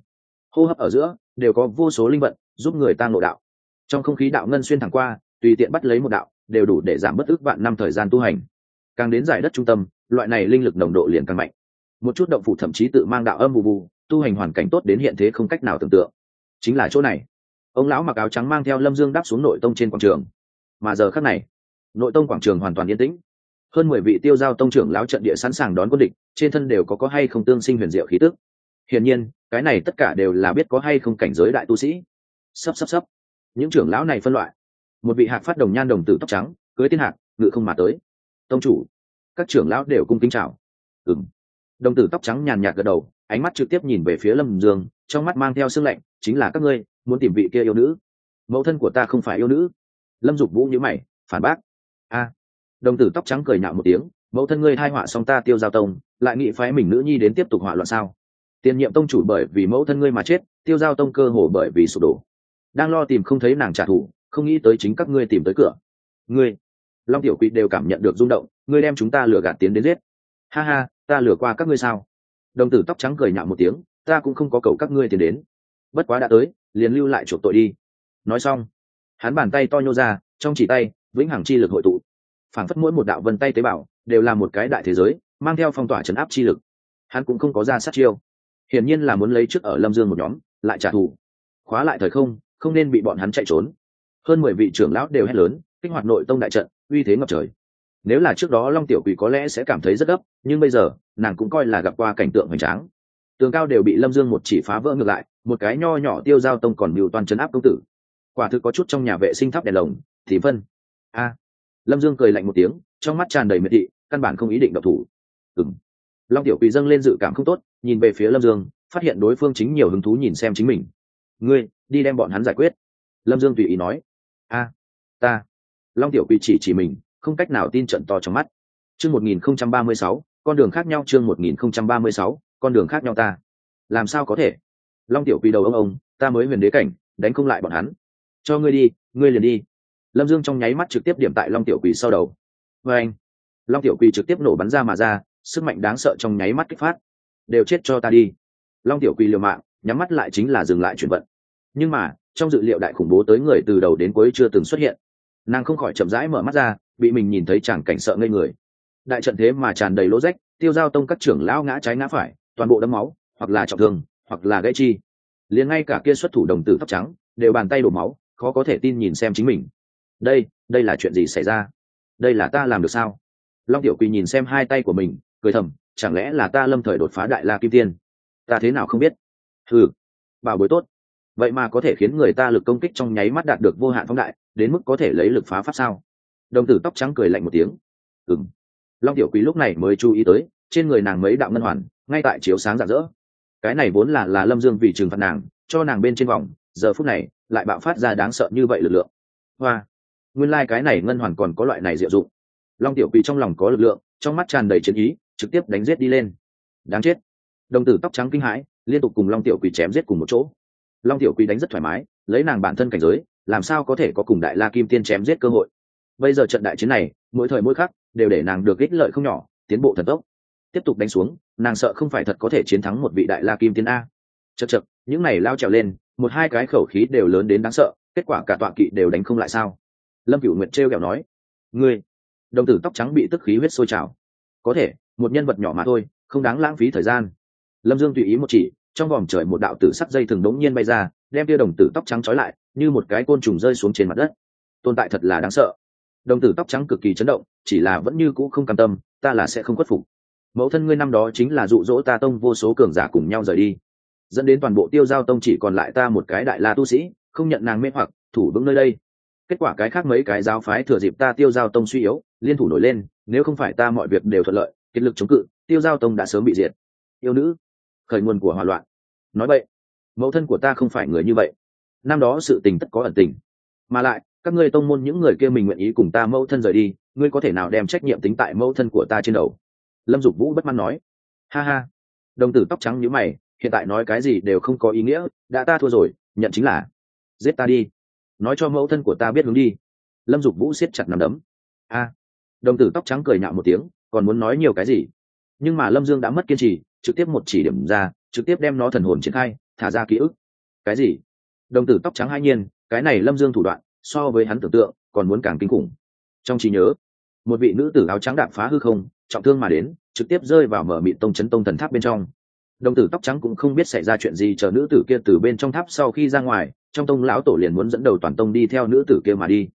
Hô hấp ở giữa, đều có vô số linh vận, giúp người ta ngộ đạo. Trong không khí đạo ngân xuyên thẳng qua, tùy tiện bắt lấy một đạo, đều đủ để giảm bất ước vạn năm thời gian tu hành. Càng đến giải đất trung tâm, loại này linh lực nồng độ liền càng mạnh. Một chút động phủ thậm chí tự mang đạo âm bù bù tu hành hoàn cảnh tốt đến hiện thế không cách nào tưởng tượng. Chính là chỗ này. Ông lão mặc áo trắng mang theo lâm dương đáp xuống nội tông trên quảng trường. Mà giờ khắc này, nội tông quảng trường hoàn toàn yên tĩnh. Hơn mười vị tiêu giao tông trưởng lão trận địa sẵn sàng đón quân địch, trên thân đều có có hay không tương sinh huyền diệu khí tức. Hiển nhiên, cái này tất cả đều là biết có hay không cảnh giới đại tu sĩ. Sắp sắp sắp những trưởng lão này phân loại. Một vị hạc phát đồng nhan đồng tử tóc trắng, cưới tiên hạc, ngự không mà tới. Tông chủ, các trưởng lão đều cung kính chào. Ừng đồng tử tóc trắng nhàn nhạt gật đầu ánh mắt trực tiếp nhìn về phía lâm dương, trong mắt mang theo sương lạnh, chính là các ngươi, muốn tìm vị kia yêu nữ. Mẫu thân của ta không phải yêu nữ. Lâm dục vũ nhữ mày, phản bác. A. Đồng tử tóc trắng cười nhạo một tiếng, mẫu thân ngươi hai họa xong ta tiêu giao tông, lại nghị phái mình nữ nhi đến tiếp tục họa loạn sao? Tiền nhiệm tông chủ bởi vì mẫu thân ngươi mà chết, tiêu giao tông cơ hồ bởi vì sụp đổ. Đang lo tìm không thấy nàng trả thù, không nghĩ tới chính các ngươi tìm tới cửa. Ngươi, long tiểu quỷ đều cảm nhận được rung động, ngươi đem chúng ta lừa gạt tiến đến giết. Ha ha, ta lừa qua các ngươi sao? Đồng tử tóc trắng cười nhạo một tiếng, ta cũng không có cầu các ngươi tiền đến. Bất quá đã tới, liền lưu lại chuộc tội đi. Nói xong, hắn bàn tay to nhô ra, trong chỉ tay, vĩnh hằng chi lực hội tụ. Phảng phất mỗi một đạo vân tay tế bào, đều là một cái đại thế giới, mang theo phong tỏa chấn áp chi lực. Hắn cũng không có ra sát chiêu. Hiển nhiên là muốn lấy trước ở lâm dương một nhóm, lại trả thù. Khóa lại thời không không nên bị bọn hắn chạy trốn. Hơn mười vị trưởng lão đều hét lớn, kích hoạt nội tông đại trận, uy thế ngập trời nếu là trước đó long tiểu quỷ có lẽ sẽ cảm thấy rất gấp, nhưng bây giờ, nàng cũng coi là gặp qua cảnh tượng hoành tráng. Tường cao đều bị lâm dương một chỉ phá vỡ ngược lại, một cái nho nhỏ tiêu giao tông còn mưu toàn chấn áp công tử. Quả thực có chút trong nhà vệ sinh thắp đèn lồng, thì phân a. Lâm dương cười lạnh một tiếng, trong mắt tràn đầy miệt thị, căn bản không ý định độc thủ. Ừng long tiểu quỷ dâng lên dự cảm không tốt, nhìn về phía lâm dương, phát hiện đối phương chính nhiều hứng thú nhìn xem chính mình. Ngươi, đi đem bọn hắn giải quyết. Lâm dương tùy ý nói. A, ta. Long tiểu quỷ chỉ chỉ mình không cách nào tin trận to trong mắt. Chương một nghìn không trăm ba mươi sáu, con đường khác nhau chương một nghìn không trăm ba mươi sáu, con đường khác nhau ta. Làm sao có thể? Long tiểu quỷ đầu ông ông, ta mới huyền đế cảnh, đánh không lại bọn hắn. Cho ngươi đi, ngươi liền đi. Lâm dương trong nháy mắt trực tiếp điểm tại long tiểu quỷ sau đầu. Vê anh, long tiểu quỳ trực tiếp nổ bắn ra mà ra, sức mạnh đáng sợ trong nháy mắt kích phát. Đều chết cho ta đi. Long tiểu quỳ liều mạng, nhắm mắt lại chính là dừng lại chuyển vận. Nhưng mà, trong dự liệu đại khủng bố tới người từ đầu đến cuối chưa từng xuất hiện nàng không khỏi chậm rãi mở mắt ra, bị mình nhìn thấy chẳng cảnh sợ ngây người. Đại trận thế mà tràn đầy lỗ rách, tiêu giao tông các trưởng lão ngã trái ngã phải, toàn bộ đấm máu, hoặc là trọng thương, hoặc là gãy chi. Liền ngay cả kia xuất thủ đồng tử tóc trắng, đều bàn tay đổ máu, khó có thể tin nhìn xem chính mình. Đây đây là chuyện gì xảy ra? Đây là ta làm được sao? Long tiểu quỳ nhìn xem hai tay của mình, cười thầm, chẳng lẽ là ta lâm thời đột phá đại la kim tiên? Ta thế nào không biết? Ừ bảo bối tốt. Vậy mà có thể khiến người ta lực công kích trong nháy mắt đạt được vô hạn phóng đại đến mức có thể lấy lực phá pháp sao? Đồng tử tóc trắng cười lạnh một tiếng. Ừng long tiểu quý lúc này mới chú ý tới, trên người nàng mấy đạo ngân hoàn, ngay tại chiếu sáng rạng rỡ. Cái này vốn là là lâm dương vì trừng phạt nàng, cho nàng bên trên vòng, giờ phút này, lại bạo phát ra đáng sợ như vậy lực lượng. Hoa. Nguyên lai、like、cái này ngân hoàn còn có loại này diệu dụng. Long tiểu Quý trong lòng có lực lượng, trong mắt tràn đầy chiến ý, trực tiếp đánh g i ế t đi lên. Đáng chết. Đồng tử tóc trắng kinh hãi, liên tục cùng long tiểu Quý chém giết cùng một chỗ. Long tiểu Quý đánh rất thoải mái, lấy nàng bản thân cảnh giới làm sao có thể có cùng đại la kim tiên chém giết cơ hội? Bây giờ trận đại chiến này, mỗi thời mỗi khắc, đều để nàng được ích lợi không nhỏ, tiến bộ thần tốc tiếp tục đánh xuống, nàng sợ không phải thật có thể chiến thắng một vị đại la kim tiên a. Chật chật những này lao trèo lên, một hai cái khẩu khí đều lớn đến đáng sợ, kết quả cả tọa kỵ đều đánh không lại sao? Lâm cửu nguyệt trêu kẹo nói, ngươi. Đồng tử tóc trắng bị tức khí huyết sôi trào. Có thể, một nhân vật nhỏ mà thôi, không đáng lãng phí thời gian. Lâm dương tùy ý một chỉ, trong vòng trời một đạo tử sắc dây thường đống nhiên bay ra, đem tia đồng tử tóc trắng trói lại như một cái côn trùng rơi xuống trên mặt đất. Tồn tại thật là đáng sợ. Đồng tử tóc trắng cực kỳ chấn động, chỉ là vẫn như cũ không cam tâm, ta là sẽ không khuất phục. Mẫu thân ngươi năm đó chính là dụ dỗ ta tông vô số cường giả cùng nhau rời đi. Dẫn đến toàn bộ tiêu giao tông chỉ còn lại ta một cái đại la tu sĩ, không nhận nàng mê hoặc, thủ vững nơi đây. Kết quả cái khác mấy cái giáo phái thừa dịp ta tiêu giao tông suy yếu, liên thủ nổi lên, nếu không phải ta mọi việc đều thuận lợi, kiệt lực chống cự, tiêu giao tông đã sớm bị diệt. Yêu nữ, khởi nguồn của hòa loạn. Nói vậy, mẫu thân của ta không phải người như vậy năm đó sự tình tất có ẩn tình. Mà lại, các ngươi tông môn những người kia mình nguyện ý cùng ta mẫu thân rời đi, ngươi có thể nào đem trách nhiệm tính tại mẫu thân của ta trên đầu? Lâm dục vũ bất mãn nói. Ha ha. Đồng tử tóc trắng nhữ mày, hiện tại nói cái gì đều không có ý nghĩa, đã ta thua rồi, nhận chính là, giết ta đi. Nói cho mẫu thân của ta biết hướng đi. Lâm dục vũ siết chặt nằm đấm. A. Đồng tử tóc trắng cười nhạo một tiếng, còn muốn nói nhiều cái gì? Nhưng mà lâm dương đã mất kiên trì, trực tiếp một chỉ điểm ra, trực tiếp đem nó thần hồn triển khai, thả ra ký ức. Cái gì? Đồng tử tóc trắng hai nhiên, cái này lâm dương thủ đoạn, so với hắn tưởng tượng, còn muốn càng kinh khủng. Trong trí nhớ, một vị nữ tử áo trắng đạp phá hư không, trọng thương mà đến, trực tiếp rơi vào mở mịn tông chấn tông thần tháp bên trong. Đồng tử tóc trắng cũng không biết xảy ra chuyện gì, chờ nữ tử kia từ bên trong tháp sau khi ra ngoài, trong tông lão tổ liền muốn dẫn đầu toàn tông đi theo nữ tử kia mà đi.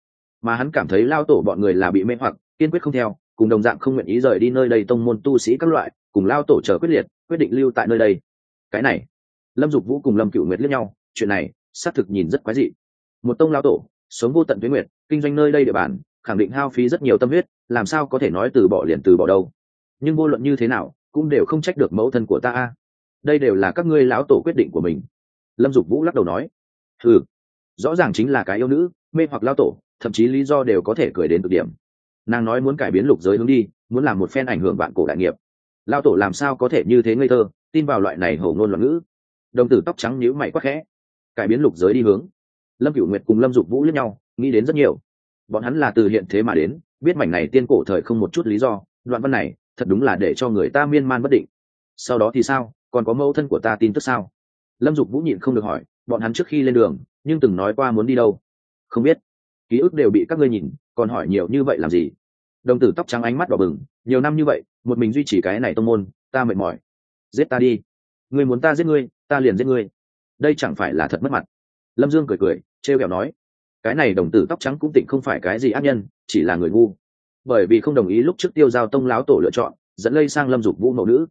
Mà hắn cảm thấy lao tổ bọn người là bị mê hoặc, kiên quyết không theo, cùng đồng dạng không nguyện ý rời đi nơi đây tông môn tu sĩ các loại, cùng lao tổ chờ quyết liệt, quyết định lưu tại nơi đây. Cái này, lâm dục vũ cùng lâm cựu nguyệt liếc nhau, chuyện này xác thực nhìn rất quái dị. Một tông lao tổ, sống vô tận tuyến nguyệt, kinh doanh nơi đây địa bàn, khẳng định hao phí rất nhiều tâm huyết, làm sao có thể nói từ bỏ liền từ bỏ đâu. Nhưng vô luận như thế nào, cũng đều không trách được mẫu thân của ta đây đều là các ngươi lão tổ quyết định của mình. Lâm dục vũ lắc đầu nói. Ừ rõ ràng chính là cái yêu nữ, mê hoặc lao tổ, thậm chí lý do đều có thể cười đến cực điểm. Nàng nói muốn cải biến lục giới hướng đi, muốn làm một phen ảnh hưởng bạn cổ đại nghiệp. Lao tổ làm sao có thể như thế ngây thơ, tin vào loại này hầu ngôn loạn ngữ. Đồng tử tóc trắng nhíu mày quắc khẽ cải biến lục giới đi hướng. Lâm cửu nguyệt cùng lâm dục vũ lẫn nhau, nghĩ đến rất nhiều. Bọn hắn là từ hiện thế mà đến, biết mảnh này tiên cổ thời không một chút lý do, đoạn văn này, thật đúng là để cho người ta miên man bất định. Sau đó thì sao? Còn có mẫu thân của ta tin tức sao? Lâm dục vũ nhịn không được hỏi, bọn hắn trước khi lên đường, nhưng từng nói qua muốn đi đâu? Không biết. Ký ức đều bị các ngươi nhìn, còn hỏi nhiều như vậy làm gì? Đồng tử tóc trắng ánh mắt đỏ bừng, nhiều năm như vậy, một mình duy trì cái này tông môn, ta mệt mỏi. Giết ta đi. Ngươi muốn ta giết ngươi, ta liền giết ngươi đây chẳng phải là thật mất mặt. Lâm dương cười cười, trêu kẹo nói, cái này đồng tử tóc trắng cũng tịnh không phải cái gì ác nhân, chỉ là người ngu. Bởi vì không đồng ý lúc trước tiêu giao tông láo tổ lựa chọn, dẫn lây sang lâm dục vũ mẫu nữ.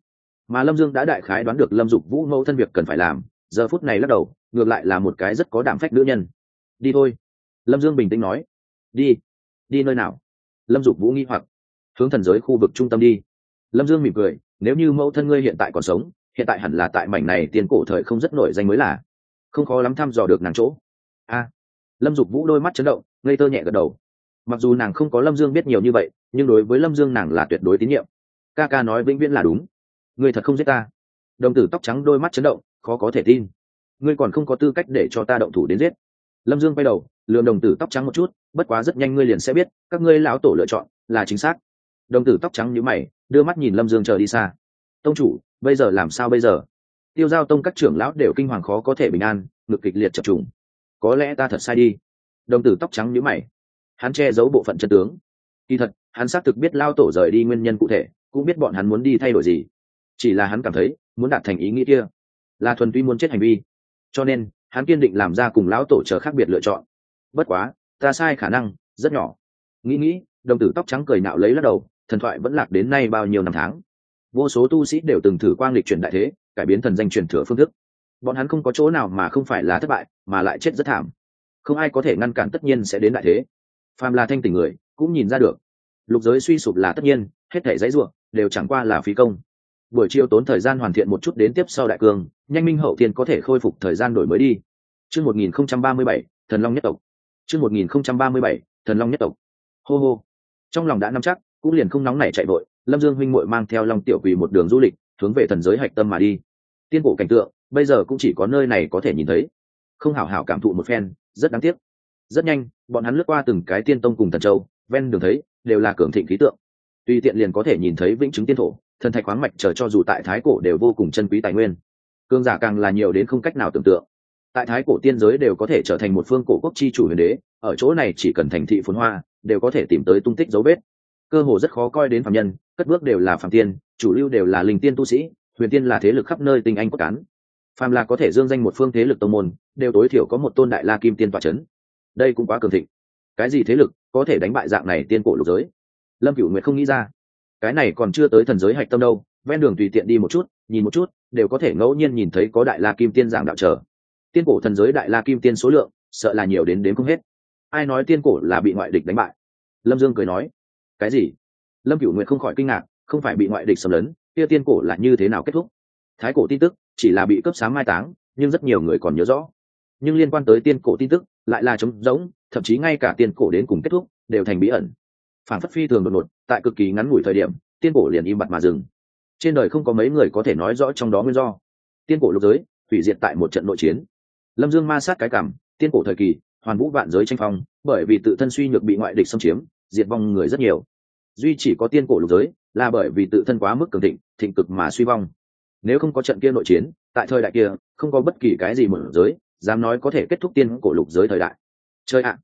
Mà lâm dương đã đại khái đoán được lâm dục vũ mẫu thân việc cần phải làm, giờ phút này lắc đầu, ngược lại là một cái rất có đảm phách nữ nhân. Đi thôi. Lâm dương bình tĩnh nói, đi đi nơi nào? Lâm dục vũ nghi hoặc, hướng thần giới khu vực trung tâm đi. Lâm dương mỉm cười, nếu như mẫu thân ngươi hiện tại còn sống hiện tại hẳn là tại mảnh này tiền cổ thời không rất nổi danh mới là. Không khó lắm thăm dò được nàng chỗ. A. Lâm dục vũ đôi mắt chấn động, ngây tơ nhẹ gật đầu. Mặc dù nàng không có lâm dương biết nhiều như vậy, nhưng đối với lâm dương nàng là tuyệt đối tín nhiệm. Ca ca nói vĩnh viễn là đúng. Ngươi thật không giết ta. Đồng tử tóc trắng đôi mắt chấn động, khó có thể tin. Ngươi còn không có tư cách để cho ta động thủ đến giết. Lâm dương quay đầu lượm đồng tử tóc trắng một chút, bất quá rất nhanh ngươi liền sẽ biết, các ngươi lão tổ lựa chọn là chính xác. Đồng tử tóc trắng nhữ mày, đưa mắt nhìn lâm dương chờ đi xa tông chủ, bây giờ làm sao bây giờ? Tiêu giao tông các trưởng lão đều kinh hoàng khó có thể bình an, ngực kịch liệt chập trùng. Có lẽ ta thật sai đi. Đồng tử tóc trắng nhữ mày. Hắn che giấu bộ phận chân tướng. Kỳ thật, hắn xác thực biết lao tổ rời đi nguyên nhân cụ thể, cũng biết bọn hắn muốn đi thay đổi gì. Chỉ là hắn cảm thấy, muốn đạt thành ý nghĩ kia, là thuần tuy muốn chết hành vi. Cho nên, hắn kiên định làm ra cùng lão tổ chờ khác biệt lựa chọn. Bất quá, ta sai khả năng, rất nhỏ. Nghĩ nghĩ, đồng tử tóc trắng cười nạo lấy lắc đầu, thần thoại vẫn lạc đến nay bao nhiêu năm tháng vô số tu sĩ đều từng thử quang lịch chuyển đại thế, cải biến thần danh truyền thừa phương thức. Bọn hắn không có chỗ nào mà không phải là thất bại, mà lại chết rất thảm. Không ai có thể ngăn cản tất nhiên sẽ đến đại thế. Phàm là thanh tình người, cũng nhìn ra được. Lục giới suy sụp là tất nhiên, hết thể giấy ruộng đều chẳng qua là phí công. Buổi chiều tốn thời gian hoàn thiện một chút đến tiếp sau đại cương, nhanh minh hậu thiên có thể khôi phục thời gian đổi mới đi. Chương một nghìn không trăm ba mươi bảy, thần long nhất tộc. Chương một nghìn không trăm ba mươi bảy, thần long nhất tộc. Hô hô. Trong lòng đã nắm chắc, cũng liền không nóng nảy chạy vội lâm dương huynh muội mang theo long tiểu quỳ một đường du lịch, hướng về thần giới hạch tâm mà đi. Tiên cổ cảnh tượng, bây giờ cũng chỉ có nơi này có thể nhìn thấy. Không hảo hảo cảm thụ một phen, rất đáng tiếc. Rất nhanh, bọn hắn lướt qua từng cái tiên tông cùng thần châu, ven đường thấy, đều là cường thịnh khí tượng. Tùy tiện liền có thể nhìn thấy vĩnh chứng tiên thổ, thần thạch khoáng mạch chờ cho dù tại thái cổ đều vô cùng chân quý tài nguyên. Cương giả càng là nhiều đến không cách nào tưởng tượng. Tại thái cổ tiên giới đều có thể trở thành một phương cổ quốc chi chủ huyền đế, ở chỗ này chỉ cần thành thị phồn hoa, đều có thể tìm tới tung tích dấu vết cơ hồ rất khó coi đến phạm nhân, cất bước đều là phạm tiên, chủ lưu đều là linh tiên tu sĩ, huyền tiên là thế lực khắp nơi tinh anh cốt cán. Phàm là có thể dương danh một phương thế lực tông môn, đều tối thiểu có một tôn đại la kim tiên tọa c h ấ n đây cũng quá cường thịnh. Cái gì thế lực có thể đánh bại dạng này tiên cổ lục giới? Lâm cửu nguyệt không nghĩ ra. Cái này còn chưa tới thần giới hạch tâm đâu, ven đường tùy tiện đi một chút, nhìn một chút, đều có thể ngẫu nhiên nhìn thấy có đại la kim tiên dạng đạo trở. Tiên cổ thần giới đại la kim tiên số lượng, sợ là nhiều đến đến không hết. Ai nói tiên cổ là bị ngoại địch đánh bại? Lâm dương cười nói cái gì? Lâm cửu nguyệt không khỏi kinh ngạc, không phải bị ngoại địch xâm lấn, kia tiên cổ là như thế nào kết thúc? Thái cổ tin tức chỉ là bị cấp sáng mai táng, nhưng rất nhiều người còn nhớ rõ. Nhưng liên quan tới tiên cổ tin tức lại là trống rỗng, thậm chí ngay cả tiên cổ đến cùng kết thúc đều thành bí ẩn. Phản phất phi thường đột ngột, tại cực kỳ ngắn ngủi thời điểm, tiên cổ liền im bặt mà dừng. Trên đời không có mấy người có thể nói rõ trong đó nguyên do. Tiên cổ lục giới, hủy diệt tại một trận nội chiến. Lâm dương ma sát cái cảm, tiên cổ thời kỳ, hoàn vũ vạn giới tranh phong, bởi vì tự thân suy nhược bị ngoại địch xâm chiếm diệt vong người rất nhiều. Duy chỉ có tiên cổ lục giới là bởi vì tự thân quá mức cường thịnh thịnh cực mà suy vong. Nếu không có trận kia nội chiến, tại thời đại kia, không có bất kỳ cái gì mở giới dám nói có thể kết thúc tiên cổ lục giới thời đại. Chơi ạ.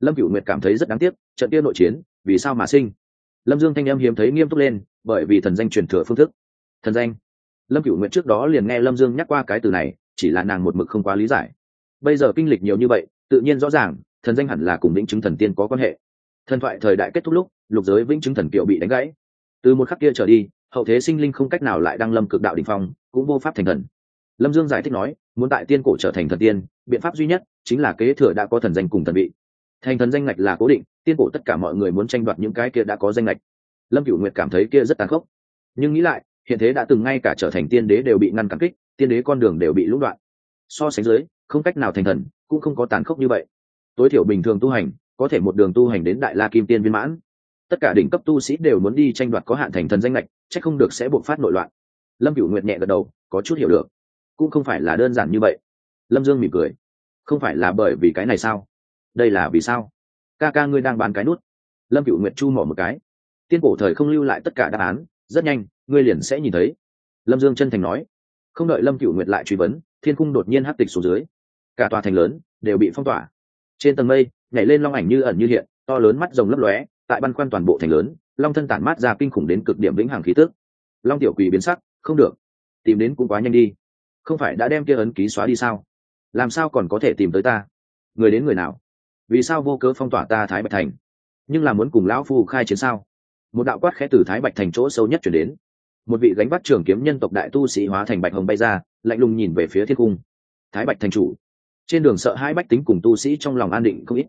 Lâm cửu nguyệt cảm thấy rất đáng tiếc, trận kia nội chiến, vì sao mà sinh? Lâm dương thanh em hiếm thấy nghiêm túc lên, bởi vì thần danh truyền thừa phương thức. Thần danh. Lâm cửu nguyệt trước đó liền nghe lâm dương nhắc qua cái từ này, chỉ là nàng một mực không quá lý giải. Bây giờ kinh lịch nhiều như vậy, tự nhiên rõ ràng, thần danh hẳn là cùng lĩnh chứng thần tiên có quan hệ thần thoại thời đại kết thúc lúc, lục giới vĩnh chứng thần kiệu bị đánh gãy. Từ một khắc kia trở đi, hậu thế sinh linh không cách nào lại đăng lâm cực đạo đình phong, cũng vô pháp thành thần. Lâm dương giải thích nói, muốn tại tiên cổ trở thành thần tiên, biện pháp duy nhất chính là kế thừa đã có thần danh cùng thần vị. Thành thần danh ngạch là cố định, tiên cổ tất cả mọi người muốn tranh đoạt những cái kia đã có danh ngạch. Lâm cửu nguyệt cảm thấy kia rất tàn khốc. Nhưng nghĩ lại, hiện thế đã từng ngay cả trở thành tiên đế đều bị ngăn cản kích, tiên đế con đường đều bị lũng đoạn. So sánh dưới, không cách nào thành thần, cũng không có tàn khốc như vậy. Tối thiểu bình thường tu hành có thể một đường tu hành đến đại la kim tiên viên mãn. Tất cả đỉnh cấp tu sĩ đều muốn đi tranh đoạt có hạn thành thần danh lệch chắc không được sẽ buộc phát nội loạn. Lâm cửu nguyệt nhẹ gật đầu, có chút hiểu được. Cũng không phải là đơn giản như vậy. Lâm dương mỉm cười. Không phải là bởi vì cái này sao? Đây là vì sao? Ca ca ngươi đang bán cái nút. Lâm cửu nguyệt chu mỏ một cái. Tiên cổ thời không lưu lại tất cả đáp án, rất nhanh, ngươi liền sẽ nhìn thấy. Lâm dương chân thành nói. Không đợi lâm cửu nguyệt lại truy vấn, thiên cung đột nhiên hắc tịch xuống dưới. Cả tòa thành lớn đều bị phong tỏa. Trên tầng mây nhảy lên long ảnh như ẩn như hiện, to lớn mắt rồng lấp lóe, tại băn khoăn toàn bộ thành lớn, long thân tản mát ra kinh khủng đến cực điểm vĩnh hằng khí tức. Long tiểu quỷ biến sắc, không được, tìm đến cũng quá nhanh đi. Không phải đã đem kia ấn ký xóa đi sao? Làm sao còn có thể tìm tới ta? Người đến người nào? Vì sao vô cớ phong tỏa ta thái bạch thành? Nhưng là muốn cùng lão phu khai chiến sao? Một đạo quát khẽ từ thái bạch thành chỗ sâu nhất chuyển đến. Một vị gánh bắt trường kiếm nhân tộc đại tu sĩ hóa thành bạch hồng bay ra, lạnh lùng nhìn về phía thiên cung. Thái bạch thành chủ. Trên đường sợ hai bách tính cùng tu sĩ trong lòng an định không ít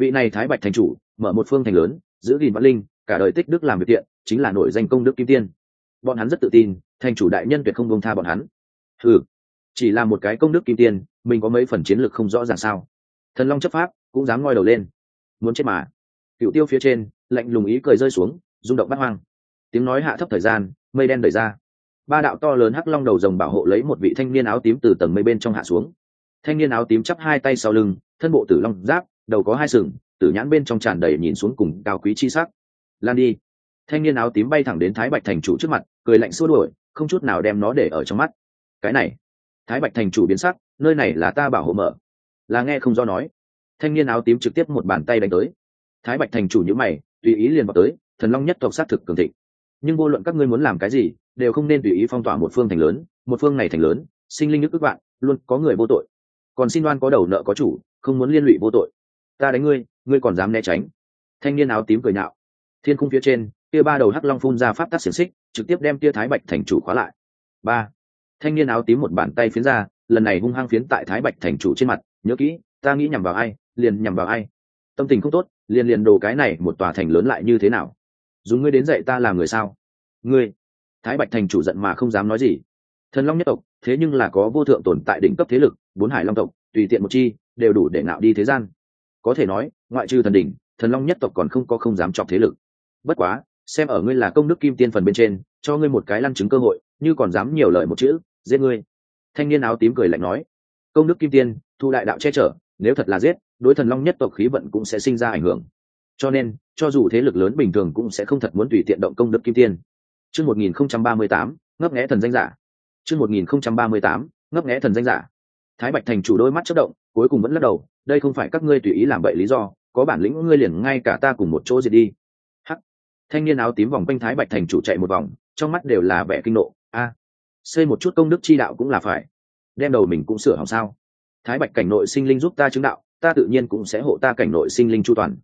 vị này thái bạch thành chủ, mở một phương thành lớn, giữ gìn văn linh, cả đời tích đức làm việc thiện, chính là nổi danh công đức kim tiên. Bọn hắn rất tự tin, thành chủ đại nhân tuyệt không bông tha bọn hắn. Ừ chỉ là một cái công đức kim tiên, mình có mấy phần chiến lược không rõ ràng sao? Thần long chấp pháp, cũng dám ngoi đầu lên. Muốn chết mà. Cựu tiêu phía trên, lạnh lùng ý cười rơi xuống, rung động bắt hoang. Tiếng nói hạ thấp thời gian, mây đen đẩy ra. Ba đạo to lớn hắc long đầu rồng bảo hộ lấy một vị thanh niên áo tím từ tầng mây bên trong hạ xuống. Thanh niên áo tím chắp hai tay sau lưng, thân bộ tử long giáp đầu có hai sừng, tử nhãn bên trong tràn đầy nhìn xuống cùng cao quý chi sắc. Lan đi. Thanh niên áo tím bay thẳng đến thái bạch thành chủ trước mặt, cười lạnh xua đuổi, không chút nào đem nó để ở trong mắt. Cái này, thái bạch thành chủ biến sắc, nơi này là ta bảo hộ mở. Là nghe không do nói. Thanh niên áo tím trực tiếp một bàn tay đánh tới. Thái bạch thành chủ nhữ mày, tùy ý liền vào tới, thần long nhất tộc xác thực cường thịnh. Nhưng vô luận các ngươi muốn làm cái gì, đều không nên tùy ý phong tỏa một phương thành lớn, một phương này thành lớn, sinh linh nước ước bạn luôn có người vô tội. Còn xin đoan có đầu nợ có chủ, không muốn liên lụy vô tội ta đánh ngươi ngươi còn dám né tránh. Thanh niên áo tím cười nhạo. Thiên cung phía trên, kia ba đầu hắc long phun ra pháp tắc xiềng xích, trực tiếp đem kia thái bạch thành chủ khóa lại. Ba, thanh niên áo tím một bàn tay phiến ra, lần này hung hăng phiến tại thái bạch thành chủ trên mặt, nhớ kỹ, ta nghĩ nhằm vào ai, liền nhằm vào ai. Tâm tình không tốt, liền liền đồ cái này một tòa thành lớn lại như thế nào? Dùng ngươi đến dạy ta làm người sao? Ngươi, thái bạch thành chủ giận mà không dám nói gì. Thần long nhất tộc, thế nhưng là có vô thượng tồn tại đỉnh cấp thế lực, bốn hải long tộc, tùy tiện một chi, đều đủ để ngạo đi thế gian có thể nói, ngoại trừ thần đỉnh, thần long nhất tộc còn không có không dám chọc thế lực. Bất quá, xem ở ngươi là công đức kim tiên phần bên trên, cho ngươi một cái lăn chứng cơ hội, như còn dám nhiều lời một chữ, giết ngươi. Thanh niên áo tím cười lạnh nói, công đức kim tiên, thu đại đạo che chở, nếu thật là giết, đối thần long nhất tộc khí vận cũng sẽ sinh ra ảnh hưởng. Cho nên, cho dù thế lực lớn bình thường cũng sẽ không thật muốn tùy tiện động công đức kim tiên. Chương một nghìn không trăm ba mươi tám, ngấp nghẽ thần danh giả. Chương một nghìn không trăm ba mươi tám, ngấp nghẽ thần danh giả. Thái bạch thành chủ đôi mắt chất động, cuối cùng vẫn lắc đầu đây không phải các ngươi tùy ý làm bậy lý do, có bản lĩnh ngươi liền ngay cả ta cùng một chỗ diệt đi. Hắc. Thanh niên áo tím vòng quanh thái bạch thành chủ chạy một vòng, trong mắt đều là vẻ kinh nộ. A. Xây một chút công đức chi đạo cũng là phải. Đem đầu mình cũng sửa hỏng sao? Thái bạch cảnh nội sinh linh giúp ta chứng đạo, ta tự nhiên cũng sẽ hộ ta cảnh nội sinh linh chu toàn.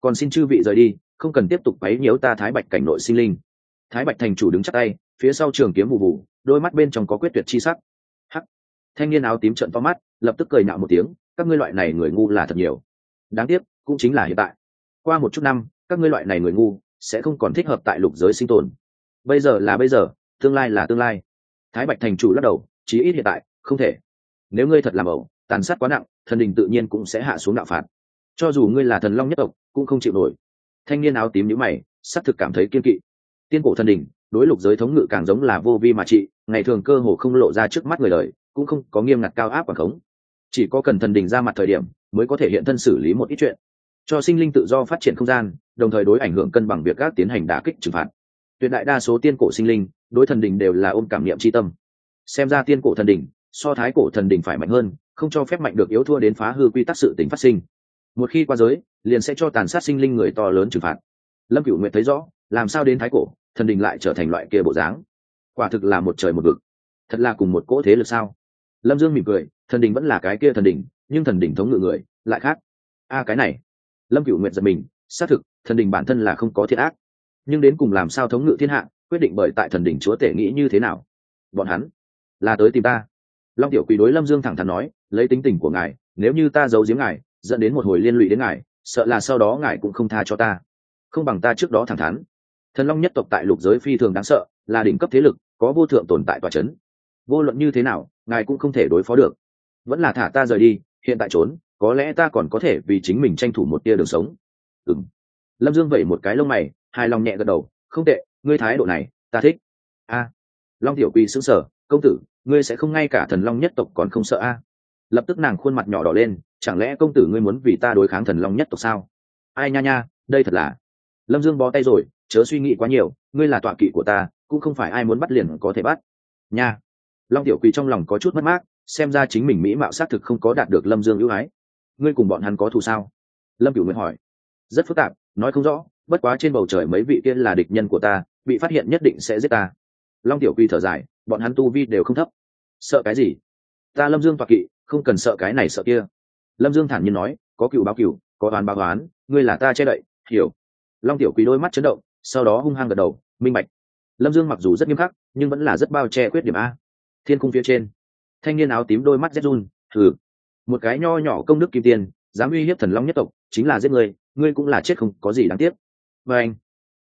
Còn xin chư vị rời đi, không cần tiếp tục quấy nhiễu ta thái bạch cảnh nội sinh linh. Thái bạch thành chủ đứng chắc tay, phía sau trường kiếm vụ vụ, đôi mắt bên trong có quyết tuyệt chi sắc. Hắc. Thanh niên áo tím trận to mắt, lập tức cười nạo một tiếng các ngươi loại này người ngu là thật nhiều. Đáng tiếc, cũng chính là hiện tại. Qua một chút năm, các ngươi loại này người ngu sẽ không còn thích hợp tại lục giới sinh tồn. Bây giờ là bây giờ, tương lai là tương lai. Thái bạch thành chủ lắc đầu, chí ít hiện tại, không thể. Nếu ngươi thật làm ẩu, tàn sát quá nặng, thần đình tự nhiên cũng sẽ hạ xuống đạo phạt. Cho dù ngươi là thần long nhất tộc, cũng không chịu nổi. Thanh niên áo tím nhíu mày, xác thực cảm thấy kiên kỵ. Tiên cổ thần đình, đối lục giới thống ngự càng giống là vô vi mà trị, ngày thường cơ hồ không lộ ra trước mắt người đời, cũng không có nghiêm ngặt cao áp quảng khống chỉ có cần thần đình ra mặt thời điểm mới có thể hiện thân xử lý một ít chuyện, cho sinh linh tự do phát triển không gian, đồng thời đối ảnh hưởng cân bằng việc các tiến hành đả kích trừng phạt. Tuyệt đại đa số tiên cổ sinh linh đối thần đình đều là ôm cảm niệm tri tâm. Xem ra tiên cổ thần đình so thái cổ thần đình phải mạnh hơn, không cho phép mạnh được yếu thua đến phá hư quy tắc sự tính phát sinh. Một khi qua giới, liền sẽ cho tàn sát sinh linh người to lớn trừng phạt. Lâm cửu nguyện thấy rõ, làm sao đến thái cổ, thần đình lại trở thành loại kia bộ dáng? Quả thực là một trời một vực. Thật là cùng một cỗ thế lực sao? Lâm dương mỉm cười, thần đình vẫn là cái kia thần đình, nhưng thần đình thống ngự người, lại khác. A, cái này. Lâm Cựu nguyện giật mình, xác thực, thần đình bản thân là không có thiện ác. Nhưng đến cùng làm sao thống ngự thiên hạ, quyết định bởi tại thần đình chúa tể nghĩ như thế nào? Bọn hắn, là tới tìm ta. Long tiểu quỳ đối lâm dương thẳng thắn nói, lấy tính tình của ngài, nếu như ta giấu giếm ngài, dẫn đến một hồi liên lụy đến ngài, sợ là sau đó ngài cũng không tha cho ta. Không bằng ta trước đó thẳng thắn. Thần long nhất tộc tại lục giới phi thường đáng sợ, là đỉnh cấp thế lực, có vô thượng tồn tại tòa c h ấ n vô luận như thế nào, ngài cũng không thể đối phó được. Vẫn là thả ta rời đi, hiện tại trốn, có lẽ ta còn có thể vì chính mình tranh thủ một tia đường sống. Ừ m lâm dương vẩy một cái lông mày, hài lòng nhẹ gật đầu, không tệ, ngươi thái độ này, ta thích. A. Long tiểu quỳ xứng sở công tử, ngươi sẽ không ngay cả thần long nhất tộc còn không sợ a? Lập tức nàng khuôn mặt nhỏ đỏ lên, chẳng lẽ công tử ngươi muốn vì ta đối kháng thần long nhất tộc sao? Ai nha nha, đây thật là lâm dương bó tay rồi, chớ suy nghĩ quá nhiều, ngươi là tọa kỵ của ta, cũng không phải ai muốn bắt liền có thể bắt. Nha long tiểu quỳ trong lòng có chút mất mát, xem ra chính mình mỹ mạo xác thực không có đạt được lâm dương ưu ái. Ngươi cùng bọn hắn có thù sao? Lâm cửu nguyện hỏi. Rất phức tạp, nói không rõ, bất quá trên bầu trời mấy vị kia là địch nhân của ta, bị phát hiện nhất định sẽ giết ta. Long tiểu quỳ thở dài, bọn hắn tu vi đều không thấp. Sợ cái gì? Ta lâm dương Toạc kỵ, không cần sợ cái này sợ kia. Lâm dương thản nhiên nói, có cựu báo cựu, có oán báo oán, ngươi là ta che đậy, hiểu. Long tiểu quỳ đôi mắt chấn động, sau đó hung hăng gật đầu, minh bạch. Lâm dương mặc dù rất nghiêm khắc, nhưng vẫn là rất bao che khuyết điểm a thiên cung phía trên, thanh niên áo tím đôi mắt rét run, thử, một cái nho nhỏ công đức kim tiền, dám uy hiếp thần long nhất tộc, chính là giết người, ngươi cũng là chết không có gì đáng tiếc. Và anh,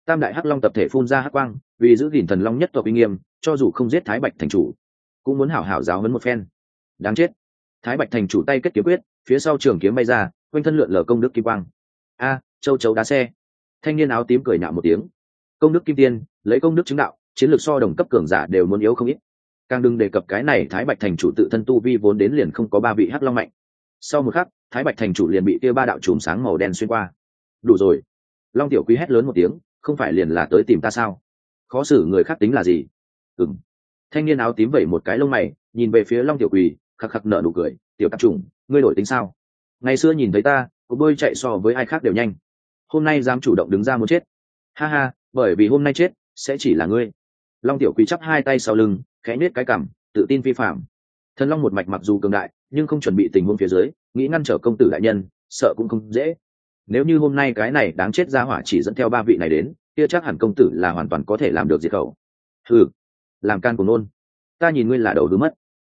tam đại hắc long tập thể phun ra hắc quang, vì giữ gìn thần long nhất tộc uy nghiêm, cho dù không giết thái bạch thành chủ, cũng muốn hảo hảo giáo hấn một phen. Đáng chết. Thái bạch thành chủ tay kết kiếm quyết, phía sau trường kiếm bay ra, quanh thân lượn lờ công đức kim quang. A, châu chấu đá xe. Thanh niên áo tím cười nạo một tiếng. Công đức kim tiên lấy công đức chứng đạo, chiến lược so đồng cấp cường giả đều muốn yếu không ít càng đừng đề cập cái này thái bạch thành chủ tự thân tu vi vốn đến liền không có ba vị hắc long mạnh. Sau một khắc, thái bạch thành chủ liền bị kia ba đạo chùm sáng màu đen xuyên qua. Đủ rồi. Long tiểu quý hét lớn một tiếng, không phải liền là tới tìm ta sao? Khó xử người khác tính là gì? Ừng thanh niên áo tím vẩy một cái lông mày, nhìn về phía long tiểu quỳ khắc khắc nở nụ cười, tiểu tạp trùng ngươi đổi tính sao? Ngày xưa nhìn thấy ta có bơi chạy so với ai khác đều nhanh. Hôm nay dám chủ động đứng ra muốn chết. Ha ha, bởi vì hôm nay chết, sẽ chỉ là ngươi. Long tiểu quý chắp hai tay sau lưng khẽ nết cái cảm, tự tin vi phạm thần long một mạch mặc dù cường đại, nhưng không chuẩn bị tình huống phía dưới, nghĩ ngăn trở công tử đại nhân, sợ cũng không dễ. Nếu như hôm nay cái này đáng chết ra hỏa chỉ dẫn theo ba vị này đến, kia chắc hẳn công tử là hoàn toàn có thể làm được diệt khẩu. Ừ làm can của nôn. Ta nhìn ngươi là đầu hứa mất.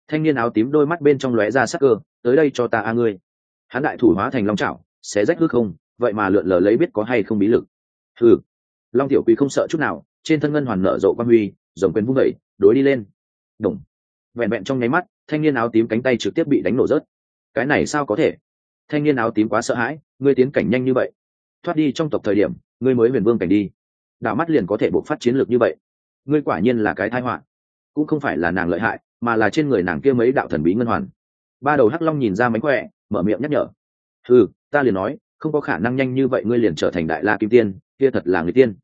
Thanh niên áo tím đôi mắt bên trong lóe ra sắc cơ, tới đây cho ta a ngươi. Hắn đại thủ hóa thành long trảo xé rách hư không, vậy mà lượn lờ lấy biết có hay không bí lực. Ừ long tiểu quý không sợ chút nào, trên thân ngân hoàn nở rộ quan huy dòng quyền vung vẩy đối đi lên đồng vẹn vẹn trong nháy mắt, thanh niên áo tím cánh tay trực tiếp bị đánh nổ rớt. Cái này sao có thể? Thanh niên áo tím quá sợ hãi, ngươi tiến cảnh nhanh như vậy. Thoát đi trong tộc thời điểm, ngươi mới huyền vương cảnh đi. Đạo mắt liền có thể bộc phát chiến lược như vậy. Ngươi quả nhiên là cái thai họa. Cũng không phải là nàng lợi hại, mà là trên người nàng kia mấy đạo thần bí ngân hoàn. Ba đầu hắc long nhìn ra mánh khỏe, mở miệng nhắc nhở. Ừ ta liền nói, không có khả năng nhanh như vậy ngươi liền trở thành đại la kim tiên, kia thật là người tiên.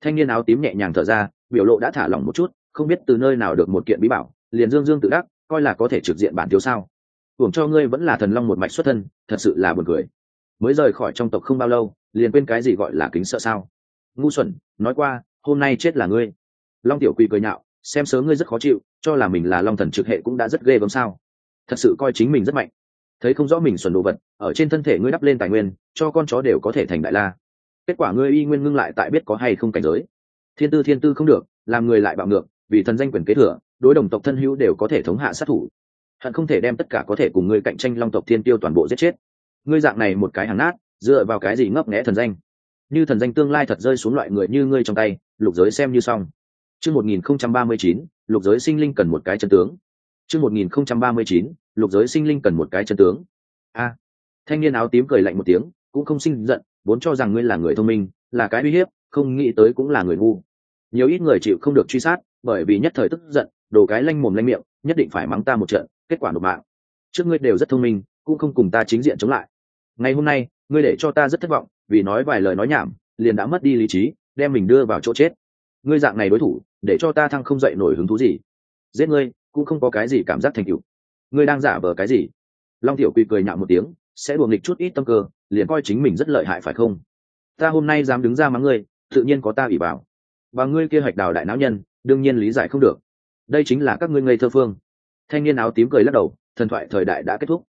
Thanh niên áo tím nhẹ nhàng thở ra, biểu lộ đã thả lỏng một chút không biết từ nơi nào được một kiện bí bảo, liền dương dương tự đắc, coi là có thể trực diện bản thiếu sao. Hưởng cho ngươi vẫn là thần long một mạch xuất thân, thật sự là buồn cười. Mới rời khỏi trong tộc không bao lâu, liền quên cái gì gọi là kính sợ sao. Ngu xuẩn, nói qua, hôm nay chết là ngươi. Long tiểu quỳ cười nhạo, xem sớ ngươi rất khó chịu, cho là mình là long thần trực hệ cũng đã rất ghê gớm sao. Thật sự coi chính mình rất mạnh. Thấy không rõ mình xuẩn đồ vật, ở trên thân thể ngươi đắp lên tài nguyên, cho con chó đều có thể thành đại la. Kết quả ngươi y nguyên ngưng lại tại biết có hay không cảnh giới. Thiên tư thiên tư không được, làm người lại bạo ngược vì thần danh quyền kế thừa, đối đồng tộc thân hữu đều có thể thống hạ sát thủ. Hận không thể đem tất cả có thể cùng ngươi cạnh tranh long tộc thiên tiêu toàn bộ giết chết. Ngươi dạng này một cái hàng nát, dựa vào cái gì ngấp nghẽ thần danh? Như thần danh tương lai thật rơi xuống loại người như ngươi trong tay, lục giới xem như xong. Chương một nghìn không trăm ba mươi chín, lục giới sinh linh cần một cái chân tướng. Chương một nghìn không trăm ba mươi chín, lục giới sinh linh cần một cái chân tướng. A. À. Thanh niên áo tím cười lạnh một tiếng, cũng không sinh giận, vốn cho rằng ngươi là người thông minh, là cái uy hiếp, không nghĩ tới cũng là người ngu. Nhiều ít người chịu không được truy sát bởi vì nhất thời tức giận, đồ cái lanh mồm lanh miệng, nhất định phải mắng ta một trận, kết quả nộp mạng. Trước ngươi đều rất thông minh, cũng không cùng ta chính diện chống lại. Ngày hôm nay, ngươi để cho ta rất thất vọng, vì nói vài lời nói nhảm, liền đã mất đi lý trí, đem mình đưa vào chỗ chết. Ngươi dạng này đối thủ, để cho ta thăng không dậy nổi hứng thú gì? Giết ngươi, cũng không có cái gì cảm giác thành cựu ngươi đang giả vờ cái gì? Long tiểu quy cười nhạo một tiếng, sẽ buồng nghịch chút ít tâm cơ, liền coi chính mình rất lợi hại phải không? Ta hôm nay dám đứng ra mắng ngươi, tự nhiên có ta ủy bảo. Và ngươi kia hoạch đào đại não nhân đương nhiên lý giải không được. Đây chính là các ngươi ngây thơ phương. Thanh niên áo tím cười lắc đầu, thần thoại thời đại đã kết thúc.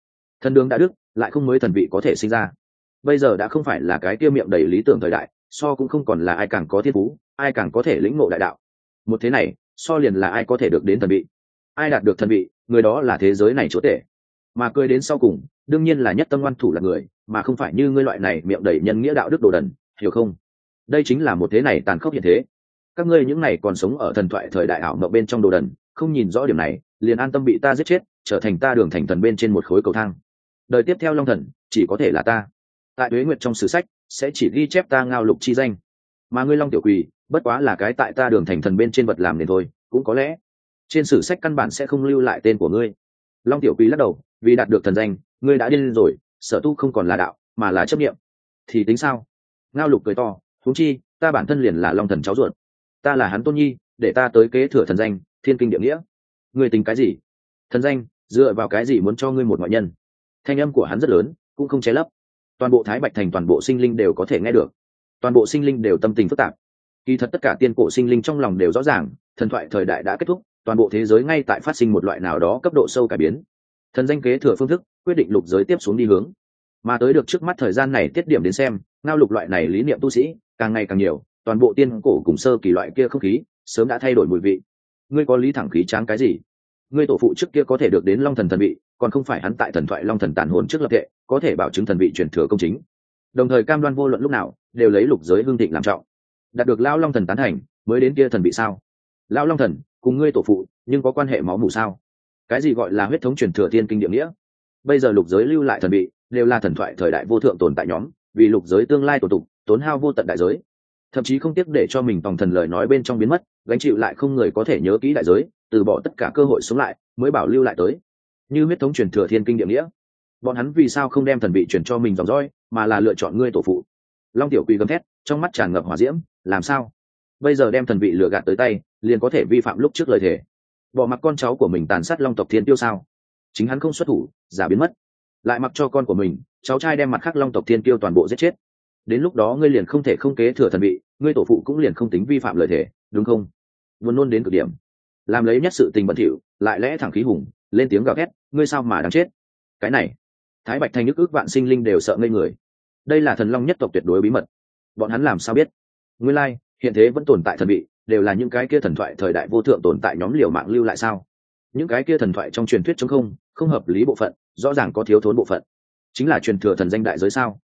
Thần đường đã đức lại không mới thần vị có thể sinh ra. Bây giờ đã không phải là cái kia miệng đầy lý tưởng thời đại, so cũng không còn là ai càng có thiên phú, ai càng có thể lĩnh ngộ đại đạo. Một thế này, so liền là ai có thể được đến thần vị. Ai đạt được thần vị, người đó là thế giới này chỗ tệ. Mà cười đến sau cùng, đương nhiên là nhất tâm ngoan thủ là người, mà không phải như ngươi loại này miệng đầy nhân nghĩa đạo đức đồ đần, hiểu không? Đây chính là một thế này tàn khốc hiện thế các ngươi những này còn sống ở thần thoại thời đại ảo mộng bên trong đồ đần, không nhìn rõ điểm này, liền an tâm bị ta giết chết, trở thành ta đường thành thần bên trên một khối cầu thang. Đời tiếp theo long thần, chỉ có thể là ta. Tại tuế nguyệt trong sử sách, sẽ chỉ ghi chép ta ngao lục chi danh. Mà ngươi long tiểu quỳ, bất quá là cái tại ta đường thành thần bên trên vật làm nên thôi, cũng có lẽ trên sử sách căn bản sẽ không lưu lại tên của ngươi. Long tiểu quỳ lắc đầu, vì đạt được thần danh, ngươi đã điên rồi, sở tu không còn là đạo, mà là chấp nghiệm thì tính sao? Ngao lục cười to thúng chi, ta bản thân liền là long thần cháu ruột ta là hắn tôn nhi, để ta tới kế thừa thần danh, thiên kinh địa nghĩa. Ngươi tính cái gì? Thần danh, dựa vào cái gì muốn cho ngươi một ngoại nhân? Thanh âm của hắn rất lớn, cũng không che lấp. Toàn bộ thái bạch thành toàn bộ sinh linh đều có thể nghe được. Toàn bộ sinh linh đều tâm tình phức tạp. Kỳ thật tất cả tiên cổ sinh linh trong lòng đều rõ ràng, thần thoại thời đại đã kết thúc, toàn bộ thế giới ngay tại phát sinh một loại nào đó cấp độ sâu cải biến. Thần danh kế thừa phương thức, quyết định lục giới tiếp xuống đi hướng. Mà tới được trước mắt thời gian này tiết điểm đến xem, ngao lục loại này lý niệm tu sĩ, càng ngày càng nhiều toàn bộ tiên cổ cùng sơ kỳ loại kia không khí, sớm đã thay đổi mùi vị. Ngươi có lý thẳng khí tráng cái gì? Ngươi tổ phụ trước kia có thể được đến long thần thần vị, còn không phải hắn tại thần thoại long thần tàn hồn trước lập tệ có thể bảo chứng thần vị truyền thừa công chính. Đồng thời cam đoan vô luận lúc nào, đều lấy lục giới hương thịnh làm trọng. Đạt được lao long thần tán thành, mới đến kia thần vị sao? Lao long thần, cùng ngươi tổ phụ, nhưng có quan hệ máu mủ sao? Cái gì gọi là huyết thống truyền thừa thiên kinh địa nghĩa? Bây giờ lục giới lưu lại thần vị, đều là thần thoại thời đại vô thượng tồn tại nhóm, vì lục giới tương lai tổ tục, tốn hao vô tận đại giới thậm chí không tiếc để cho mình tòng thần lời nói bên trong biến mất, gánh chịu lại không người có thể nhớ kỹ đại giới, từ bỏ tất cả cơ hội sống lại, mới bảo lưu lại tới. Như huyết thống truyền thừa thiên kinh địa nghĩa, bọn hắn vì sao không đem thần vị truyền cho mình dòng dõi, mà là lựa chọn ngươi tổ phụ? Long tiểu quỳ gầm thét, trong mắt tràn ngập hỏa diễm, làm sao? Bây giờ đem thần vị lừa gạt tới tay, liền có thể vi phạm lúc trước lời thề. Bỏ mặc con cháu của mình tàn sát long tộc thiên tiêu sao? Chính hắn không xuất thủ, giả biến mất. Lại mặc cho con của mình, cháu trai đem mặt khác long tộc thiên tiêu toàn bộ giết chết đến lúc đó ngươi liền không thể không kế thừa thần vị, ngươi tổ phụ cũng liền không tính vi phạm lời thề đúng không? Vốn nôn đến cực điểm. Làm lấy nhất sự tình bẩn thỉu, lại lẽ thẳng khí hùng, lên tiếng gào thét, ngươi sao mà đáng chết? Cái này, thái bạch thanh nhức ước vạn sinh linh đều sợ ngây người. Đây là thần long nhất tộc tuyệt đối bí mật. Bọn hắn làm sao biết? Nguyên lai, hiện thế vẫn tồn tại thần vị, đều là những cái kia thần thoại thời đại vô thượng tồn tại nhóm liều mạng lưu lại sao? Những cái kia thần thoại trong truyền thuyết chống không không hợp lý bộ phận, rõ ràng có thiếu thốn bộ phận. Chính là truyền thừa thần danh đại giới sao?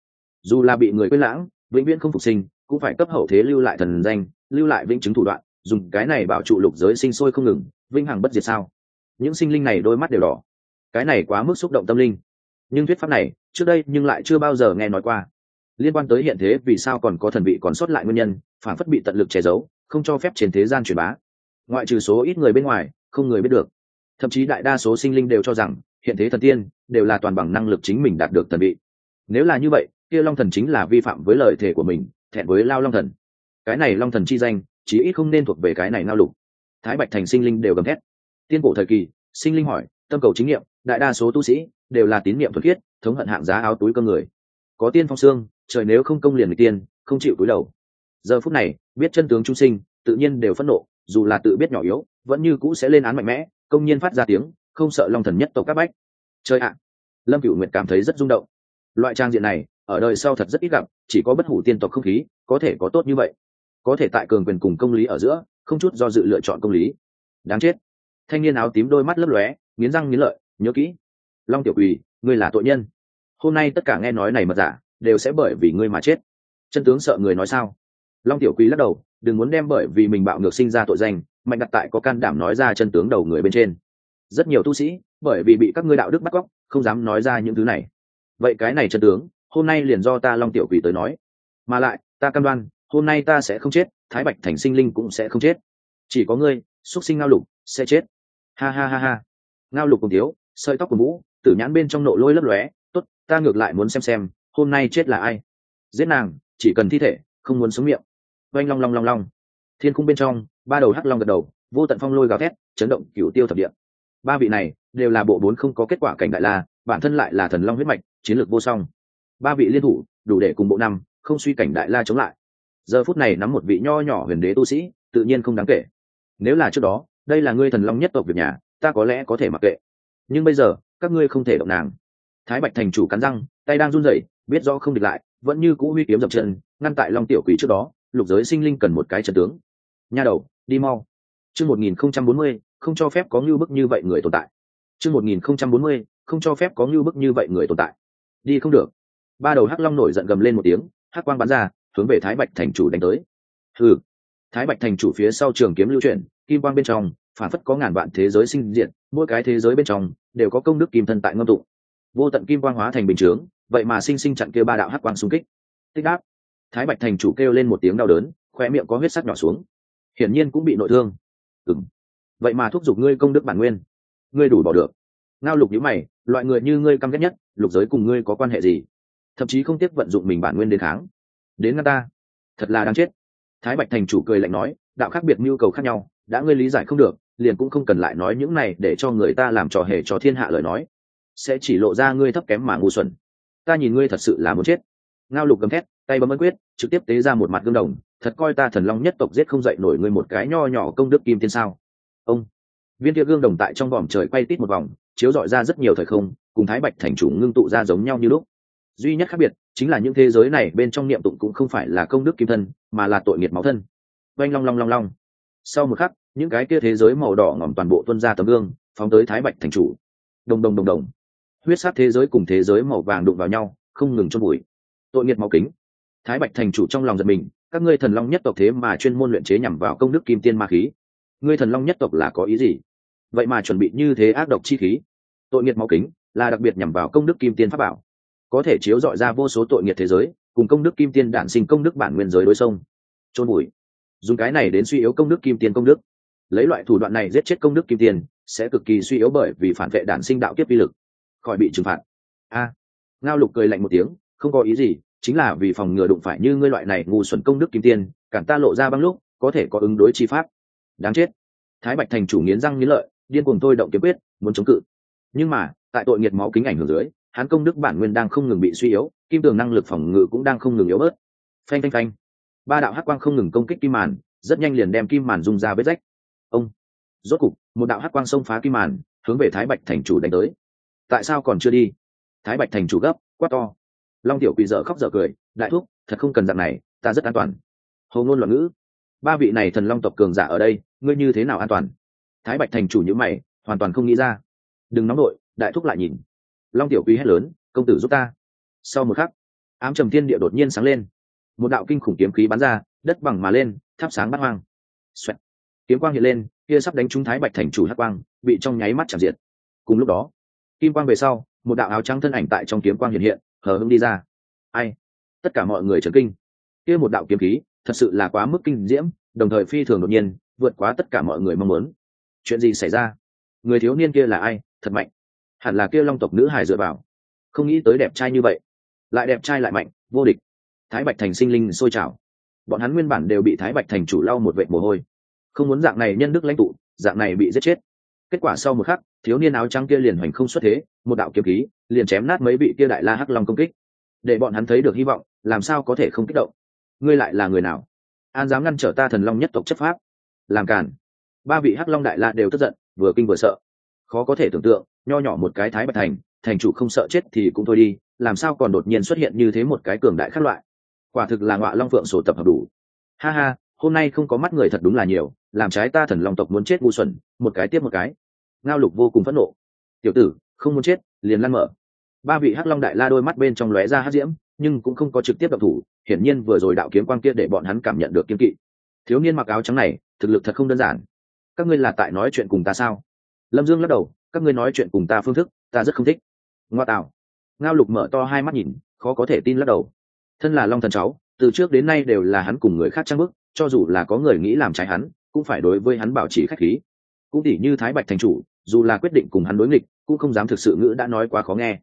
Dù là bị người quên lãng, vĩnh viễn không phục sinh, cũng phải cấp hậu thế lưu lại thần danh, lưu lại vĩnh chứng thủ đoạn, dùng cái này bảo trụ lục giới sinh sôi không ngừng, vĩnh hằng bất diệt sao? Những sinh linh này đôi mắt đều đỏ. Cái này quá mức xúc động tâm linh. Nhưng thuyết pháp này, trước đây nhưng lại chưa bao giờ nghe nói qua. Liên quan tới hiện thế vì sao còn có thần vị còn sót lại nguyên nhân, phản phất bị tận lực che giấu, không cho phép trên thế gian truyền bá. Ngoại trừ số ít người bên ngoài, không người biết được. Thậm chí đại đa số sinh linh đều cho rằng, hiện thế thần tiên, đều là toàn bằng năng lực chính mình đạt được thần vị nếu là như vậy, kia long thần chính là vi phạm với lời thề của mình, thẹn với lao long thần. Cái này long thần chi danh, chí ít không nên thuộc về cái này ngao lục. Thái bạch thành sinh linh đều gầm thét. Tiên cổ thời kỳ, sinh linh hỏi, tâm cầu chính nghiệm, đại đa số tu sĩ đều là tín niệm thuật khiết, thống hận hạng giá áo túi cơ người. Có tiên phong xương, trời nếu không công liền người tiên, không chịu túi đầu. Giờ phút này, biết chân tướng trung sinh, tự nhiên đều phẫn nộ, dù là tự biết nhỏ yếu, vẫn như cũ sẽ lên án mạnh mẽ, công nhiên phát ra tiếng, không sợ long thần nhất tộc các bách. Chơi ạ! Lâm cựu nguyệt cảm thấy rất rung động loại trang diện này, ở đời sau thật rất ít gặp, chỉ có bất hủ tiên tộc không khí, có thể có tốt như vậy. Có thể tại cường quyền cùng công lý ở giữa, không chút do dự lựa chọn công lý. Đáng chết. Thanh niên áo tím đôi mắt lấp lóe, nghiến răng nghiến lợi, nhớ kỹ. Long tiểu quỳ ngươi là tội nhân. Hôm nay tất cả nghe nói này mật giả, đều sẽ bởi vì ngươi mà chết. Chân tướng sợ người nói sao? Long tiểu quý lắc đầu, đừng muốn đem bởi vì mình bạo ngược sinh ra tội danh, mạnh đặt tại có can đảm nói ra chân tướng đầu người bên trên. Rất nhiều tu sĩ, bởi vì bị các ngươi đạo đức bắt cóc, không dám nói ra những thứ này vậy cái này chân tướng, hôm nay liền do ta long tiểu quỷ tới nói. Mà lại, ta cam đoan, hôm nay ta sẽ không chết, thái bạch thành sinh linh cũng sẽ không chết. Chỉ có ngươi xuất sinh ngao lục, sẽ chết. Ha ha ha ha. Ngao lục cùng thiếu sợi tóc của mũ tử nhãn bên trong nộ lôi lấp lóe, tốt, ta ngược lại muốn xem xem, hôm nay chết là ai. Giết nàng, chỉ cần thi thể, không muốn sống miệng. Oanh long long long long. Thiên cung bên trong, ba đầu hắc long gật đầu, vô tận phong lôi gào thét, chấn động cửu tiêu thập địa. Ba vị này, đều là bộ bốn không có kết quả cảnh đại la, bản thân lại là thần long huyết mạch chiến lược vô song. Ba vị liên thủ, đủ để cùng bộ năm, không suy cảnh đại la chống lại. Giờ phút này nắm một vị nho nhỏ huyền đế tu sĩ, tự nhiên không đáng kể. Nếu là trước đó, đây là ngươi thần long nhất tộc việc nhà, ta có lẽ có thể mặc kệ. Nhưng bây giờ, các ngươi không thể động nàng. Thái bạch thành chủ cắn răng, tay đang run rẩy, biết rõ không địch lại, vẫn như cũ huy kiếm dập chân, ngăn tại long tiểu quỷ trước đó, lục giới sinh linh cần một cái trận tướng. Nha đầu, đi mau. Chương một nghìn không trăm bốn mươi, không cho phép có ngưu bức như vậy người tồn tại. Chương một nghìn không trăm bốn mươi, không cho phép có ngưu bức như vậy người tồn tại đi không được. Ba đầu hắc long nổi giận gầm lên một tiếng, hắc quang bắn ra, hướng về thái bạch thành chủ đánh tới. Ừ thái bạch thành chủ phía sau trường kiếm lưu chuyển, kim quang bên trong, phản phất có ngàn vạn thế giới sinh diện mỗi cái thế giới bên trong, đều có công đức kim thân tại ngâm tụ vô tận kim quang hóa thành bình chướng, vậy mà sinh sinh chặn kêu ba đạo hắc quang xung kích. Tích đáp. Thái bạch thành chủ kêu lên một tiếng đau đớn khoe miệng có huyết sắc nhỏ xuống. Hiển nhiên cũng bị nội thương. Ừng vậy mà thúc giục ngươi công đức bản nguyên. Ngươi đủ bỏ được. Ngao lục nhữ mày loại người như ngươi căm ghét nhất, lục giới cùng ngươi có quan hệ gì? Thậm chí không tiếp vận dụng mình bản nguyên đến kháng. Đến ngăn ta. Thật là đáng chết. Thái bạch thành chủ cười lạnh nói, đạo khác biệt nhu cầu khác nhau, đã ngươi lý giải không được, liền cũng không cần lại nói những này để cho người ta làm trò hề cho thiên hạ lời nói. Sẽ chỉ lộ ra ngươi thấp kém mà ngu xuẩn. Ta nhìn ngươi thật sự là muốn chết. Ngao lục gầm thét, tay bấm ấn quyết, trực tiếp tế ra một mặt gương đồng. Thật coi ta thần long nhất tộc giết không dậy nổi ngươi một cái nho nhỏ công đức kim tiên sao? Ông. Viên kia gương đồng tại trong vòm trời quay tít một vòng chiếu dọi ra rất nhiều thời không, cùng thái bạch thành chủ ngưng tụ ra giống nhau như lúc. Duy nhất khác biệt, chính là những thế giới này bên trong niệm tụng cũng không phải là công đức kim thân, mà là tội nghiệt máu thân. Oanh long long long long. Sau một khắc, những cái kia thế giới màu đỏ ngỏm toàn bộ tuân ra tấm gương, phóng tới thái bạch thành chủ. Đồng đồng đồng đồng. Huyết sát thế giới cùng thế giới màu vàng đụng vào nhau, không ngừng trong bụi tội nghiệt máu kính. Thái bạch thành chủ trong lòng giật mình, các ngươi thần long nhất tộc thế mà chuyên môn luyện chế nhằm vào công đức kim tiên ma khí. Ngươi thần long nhất tộc là có ý gì? Vậy mà chuẩn bị như thế ác độc chi khí. Tội nghiệt máu kính là đặc biệt nhằm vào công đức kim tiên pháp bảo. Có thể chiếu dọi ra vô số tội nghiệt thế giới, cùng công đức kim tiên đản sinh công đức bản nguyên giới đối sông trôn bụi. Dùng cái này đến suy yếu công đức kim tiên công đức. Lấy loại thủ đoạn này giết chết công đức kim tiên sẽ cực kỳ suy yếu bởi vì phản vệ đản sinh đạo kiếp vi lực, khỏi bị trừng phạt. A. Ngao lục cười lạnh một tiếng, không có ý gì, chính là vì phòng ngừa đụng phải như ngươi loại này ngu xuẩn công đức kim tiên, cản ta lộ ra băng lúc, có thể có ứng đối chi pháp. Đáng chết. Thái bạch thành chủ nghiến răng nghiến lợi điên cuồng tôi động kiếm quyết, muốn chống cự. Nhưng mà, tại tội nghiệt máu kính ảnh hưởng dưới hắn công đức bản nguyên đang không ngừng bị suy yếu, kim tường năng lực phòng ngự cũng đang không ngừng yếu bớt. Phanh phanh phanh. Ba đạo hắc quang không ngừng công kích kim màn, rất nhanh liền đem kim màn rung ra vết rách. Ông. Rốt cục, một đạo hắc quang xông phá kim màn, hướng về thái bạch thành chủ đánh tới. Tại sao còn chưa đi? Thái bạch thành chủ gấp, quát to. Long tiểu quỳ dở khóc dở cười, đại thúc, thật không cần dạng này, ta rất an toàn. Hầu ngôn loạn ngữ. Ba vị này thần long tộc cường giả ở đây, ngươi như thế nào an toàn? Thái bạch thành chủ nhữ mày, hoàn toàn không nghĩ ra. Đừng nóng đội, đại thúc lại nhìn. Long tiểu quý hét lớn, công tử giúp ta. Sau một khắc, ám trầm thiên địa đột nhiên sáng lên. Một đạo kinh khủng kiếm khí bắn ra, đất bằng mà lên, thắp sáng bắt hoang. Xoẹt. kiếm quang hiện lên, kia sắp đánh trúng thái bạch thành chủ hắc quang, bị trong nháy mắt chạm diệt. Cùng lúc đó, kim quang về sau, một đạo áo trắng thân ảnh tại trong kiếm quang hiện hiện, hờ hưng đi ra. Ai? Tất cả mọi người trấn kinh. Kia một đạo kiếm khí, thật sự là quá mức kinh diễm, đồng thời phi thường đột nhiên, vượt quá tất cả mọi người mong muốn chuyện gì xảy ra? Người thiếu niên kia là ai? Thật mạnh. Hẳn là kia long tộc nữ hài dựa vào. Không nghĩ tới đẹp trai như vậy. Lại đẹp trai lại mạnh, vô địch. Thái bạch thành sinh linh sôi trào. Bọn hắn nguyên bản đều bị thái bạch thành chủ lau một vệ mồ hôi. Không muốn dạng này nhân đức lãnh tụ, dạng này bị giết chết. Kết quả sau một khắc, thiếu niên áo trắng kia liền hoành không xuất thế, một đạo kiếm khí, liền chém nát mấy vị kia đại la hắc long công kích. Để bọn hắn thấy được hy vọng, làm sao có thể không kích động? Ngươi lại là người nào? An dám ngăn trở ta thần long nhất tộc chấp pháp? Làm càn ba vị hắc long đại la đều tức giận, vừa kinh vừa sợ. Khó có thể tưởng tượng, nho nhỏ một cái thái bạch thành thành chủ không sợ chết thì cũng thôi đi, làm sao còn đột nhiên xuất hiện như thế một cái cường đại khác loại? Quả thực là ngọa long phượng sổ tập hợp đủ. Ha ha, hôm nay không có mắt người thật đúng là nhiều, làm trái ta thần long tộc muốn chết ngu xuẩn, một cái tiếp một cái. Ngao lục vô cùng phẫn nộ. Tiểu tử, không muốn chết, liền lăn mở. Ba vị hắc long đại la đôi mắt bên trong lóe ra hắc diễm, nhưng cũng không có trực tiếp đập thủ, hiển nhiên vừa rồi đạo kiếm quang kia để bọn hắn cảm nhận được kiếm kỵ. Thiếu niên mặc áo trắng này, thực lực thật không đơn giản các ngươi là tại nói chuyện cùng ta sao? Lâm dương lắc đầu, các ngươi nói chuyện cùng ta phương thức, ta rất không thích. Ngoa tạo. Ngao lục mở to hai mắt nhìn, khó có thể tin lắc đầu. Thân là long thần cháu, từ trước đến nay đều là hắn cùng người khác trang bức, cho dù là có người nghĩ làm trái hắn, cũng phải đối với hắn bảo trì khách khí. Cũng tỉ như thái bạch thành chủ, dù là quyết định cùng hắn đối nghịch, cũng không dám thực sự ngữ đã nói quá khó nghe.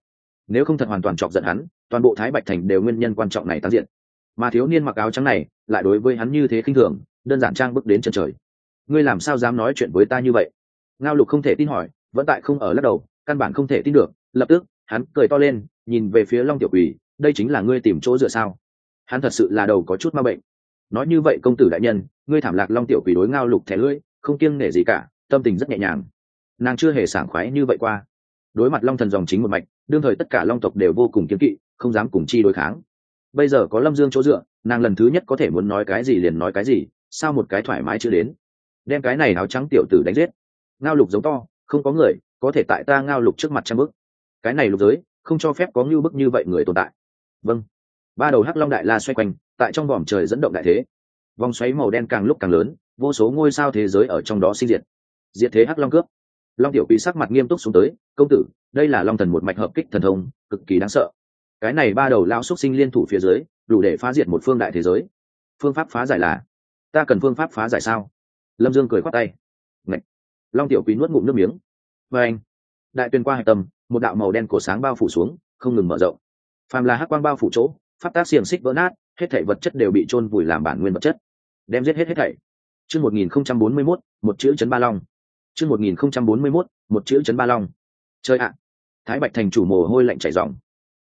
Nếu không thật hoàn toàn chọc giận hắn, toàn bộ thái bạch thành đều nguyên nhân quan trọng này tán diện. Mà thiếu niên mặc áo trắng này, lại đối với hắn như thế khinh thường, đơn giản trang bước đến chân trời ngươi làm sao dám nói chuyện với ta như vậy? Ngao lục không thể tin hỏi, vẫn tại không ở lắc đầu, căn bản không thể tin được, lập tức, hắn cười to lên, nhìn về phía long tiểu quỷ, đây chính là ngươi tìm chỗ dựa sao? Hắn thật sự là đầu có chút ma bệnh. Nói như vậy công tử đại nhân, ngươi thảm lạc long tiểu quỷ đối ngao lục thẻ lưỡi, không kiêng nể gì cả, tâm tình rất nhẹ nhàng. Nàng chưa hề sảng khoái như vậy qua. Đối mặt long thần dòng chính một mạch, đương thời tất cả long tộc đều vô cùng kiếm kỵ, không dám cùng chi đối kháng. Bây giờ có lâm dương chỗ dựa, nàng lần thứ nhất có thể muốn nói cái gì liền nói cái gì, sao một cái thoải mái chưa đến? Đem cái này áo trắng tiểu tử đánh giết. Ngao lục giống to, không có người có thể tại ta ngao lục trước mặt trăm bức. Cái này lục giới, không cho phép có ngưu bức như vậy người tồn tại. Vâng. Ba đầu hắc long đại la xoay quanh, tại trong vòm trời dẫn động đại thế. Vòng xoáy màu đen càng lúc càng lớn, vô số ngôi sao thế giới ở trong đó sinh diệt. Diệt thế hắc long cướp. Long tiểu quý sắc mặt nghiêm túc xuống tới, công tử, đây là long thần một mạch hợp kích thần thông, cực kỳ đáng sợ. Cái này ba đầu lao xúc sinh liên thủ phía dưới, đủ để phá diệt một phương đại thế giới. Phương pháp phá giải là, ta cần phương pháp phá giải sao? Lâm dương cười khoát tay. Ngậy. long tiểu quý nuốt ngụm nước miếng. Và anh. Đại tuyên qua hạch tâm, một đạo màu đen cổ sáng bao phủ xuống, không ngừng mở rộng. Phàm là hắc quang bao phủ chỗ, pháp tác xiềng xích vỡ nát, hết thảy vật chất đều bị trôn vùi làm bản nguyên vật chất. Đem giết hết hết thảy. Chương một nghìn không trăm bốn mươi mốt, một chữ chấn ba long. Chương một nghìn không trăm bốn mươi mốt, một chữ chấn ba long. Chơi ạ. Thái bạch thành chủ mồ hôi lạnh chảy dòng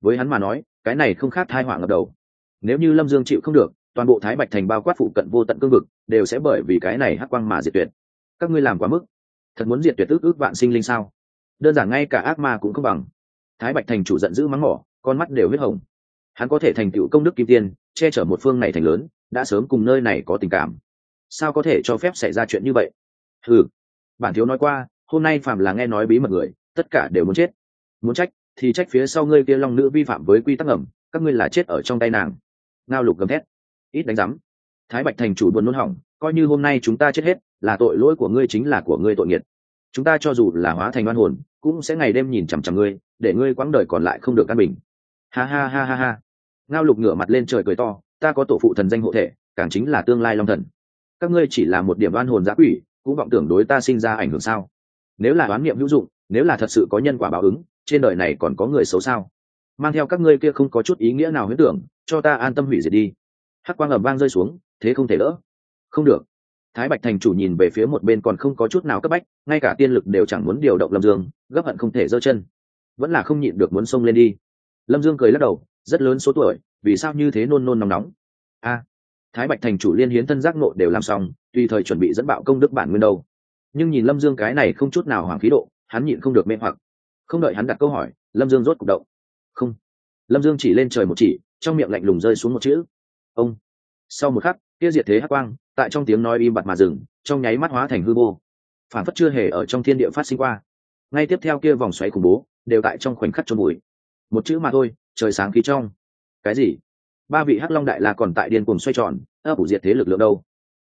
với hắn mà nói, cái này không khác thai họa ngập đầu. Nếu như lâm dương chịu không được toàn bộ thái bạch thành bao quát phụ cận vô tận cương vực, đều sẽ bởi vì cái này hắc quang mà diệt tuyệt. Các ngươi làm quá mức. Thật muốn diệt tuyệt ước ước vạn sinh linh sao? Đơn giản ngay cả ác ma cũng không bằng. Thái bạch thành chủ giận dữ mắng mỏ, con mắt đều huyết hồng. Hắn có thể thành tựu công đức kim tiên, che chở một phương này thành lớn, đã sớm cùng nơi này có tình cảm. Sao có thể cho phép xảy ra chuyện như vậy? Ừ bản thiếu nói qua, hôm nay phạm là nghe nói bí mật người, tất cả đều muốn chết. Muốn trách, thì trách phía sau ngươi kia long nữ vi phạm với quy tắc ẩm, các ngươi là chết ở trong tay nàng. Ngao lục gầm thét ít đánh giám. Thái bạch thành chủ buồn nôn hỏng, coi như hôm nay chúng ta chết hết, là tội lỗi của ngươi chính là của ngươi tội nghiệt. Chúng ta cho dù là hóa thành oan hồn, cũng sẽ ngày đêm nhìn chằm chằm ngươi, để ngươi quãng đời còn lại không được căn bình. Ha ha ha ha ha. Ngao lục ngửa mặt lên trời cười to, ta có tổ phụ thần danh hộ thể, càng chính là tương lai long thần. Các ngươi chỉ là một điểm oan hồn giã quỷ, cũng vọng tưởng đối ta sinh ra ảnh hưởng sao? Nếu là đoán niệm hữu dụng, nếu là thật sự có nhân quả báo ứng, trên đời này còn có người xấu sao? Mang theo các ngươi kia không có chút ý nghĩa nào huyết tưởng, cho ta an tâm hủy diệt đi hắc quang ầm vang rơi xuống, thế không thể đỡ. Không được. Thái bạch thành chủ nhìn về phía một bên còn không có chút nào cấp bách, ngay cả tiên lực đều chẳng muốn điều động lâm dương, gấp hận không thể giơ chân. Vẫn là không nhịn được muốn xông lên đi. Lâm dương cười lắc đầu, rất lớn số tuổi, vì sao như thế nôn nôn nóng nóng? A. Thái bạch thành chủ liên hiến thân giác nộ đều làm xong tùy thời chuẩn bị dẫn bạo công đức bản nguyên đâu. Nhưng nhìn lâm dương cái này không chút nào hoàng khí độ, hắn nhịn không được mê hoặc. Không đợi hắn đặt câu hỏi, lâm dương rốt c ụ c động. Không. Lâm dương chỉ lên trời một chỉ, trong miệng lạnh lùng rơi xuống một chữ ông. Sau một khắc, kia diệt thế hắc quang, tại trong tiếng nói im bặt mà dừng, trong nháy mắt hóa thành hư vô. Phản phất chưa hề ở trong thiên địa phát sinh qua. Ngay tiếp theo kia vòng xoáy khủng bố, đều tại trong khoảnh khắc trôn bụi một chữ mà thôi, trời sáng khí trong. Cái gì? Ba vị hắc long đại la còn tại điên cuồng xoay tròn ấp ủ diệt thế lực lượng đâu?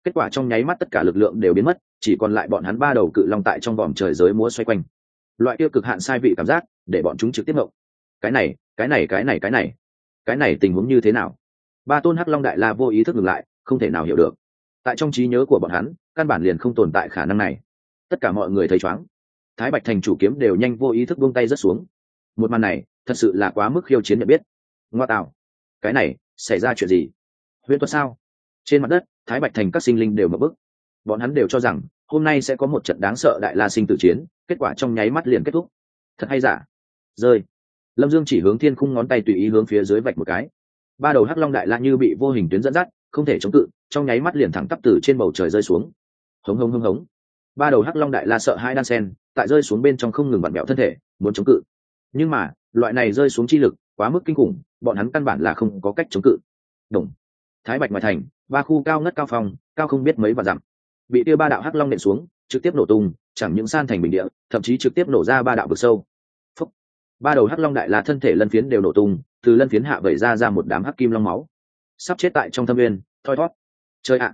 Kết quả trong nháy mắt tất cả lực lượng đều biến mất, chỉ còn lại bọn hắn ba đầu cự long tại trong vòm trời giới múa xoay quanh. Loại tiêu cực hạn sai vị cảm giác, để bọn chúng trực tiếp ngộng cái này cái này cái này cái này. Cái này tình huống như thế nào? Ba tôn hắc long đại la vô ý thức ngừng lại, không thể nào hiểu được. Tại trong trí nhớ của bọn hắn, căn bản liền không tồn tại khả năng này. Tất cả mọi người thấy chóng. Thái bạch thành chủ kiếm đều nhanh vô ý thức buông tay rất xuống. Một màn này, thật sự là quá mức khiêu chiến nhận biết. Ngoa tạo. Cái này, xảy ra chuyện gì? Huyễn thuật sao? Trên mặt đất, thái bạch thành các sinh linh đều mở bức bọn hắn đều cho rằng, hôm nay sẽ có một trận đáng sợ đại la sinh tử chiến, kết quả trong nháy mắt liền kết thúc. Thật hay giả? Rơi. Lâm dương chỉ hướng thiên khung ngón tay tùy ý hướng phía dưới vạch một cái ba đầu hắc long đại la như bị vô hình tuyến dẫn dắt, không thể chống cự, trong nháy mắt liền thẳng tắp từ trên bầu trời rơi xuống. Hống hống hống hống. Ba đầu hắc long đại la sợ hai đan sen, tại rơi xuống bên trong không ngừng vặn bẹo thân thể, muốn chống cự. Nhưng mà, loại này rơi xuống chi lực, quá mức kinh khủng, bọn hắn căn bản là không có cách chống cự. Đồng thái bạch ngoại thành, ba khu cao ngất cao phòng cao không biết mấy và dặm. Bị tia ba đạo hắc long nện xuống, trực tiếp nổ tung, chẳng những san thành bình địa, thậm chí trực tiếp nổ ra ba đạo vực sâu. Phúc. ba đầu hắc long đại la thân thể lân phiến đều nổ tung từ lân phiến hạ vẩy ra ra một đám hắc kim long máu. Sắp chết tại trong thâm viên thoi thót chơi ạ!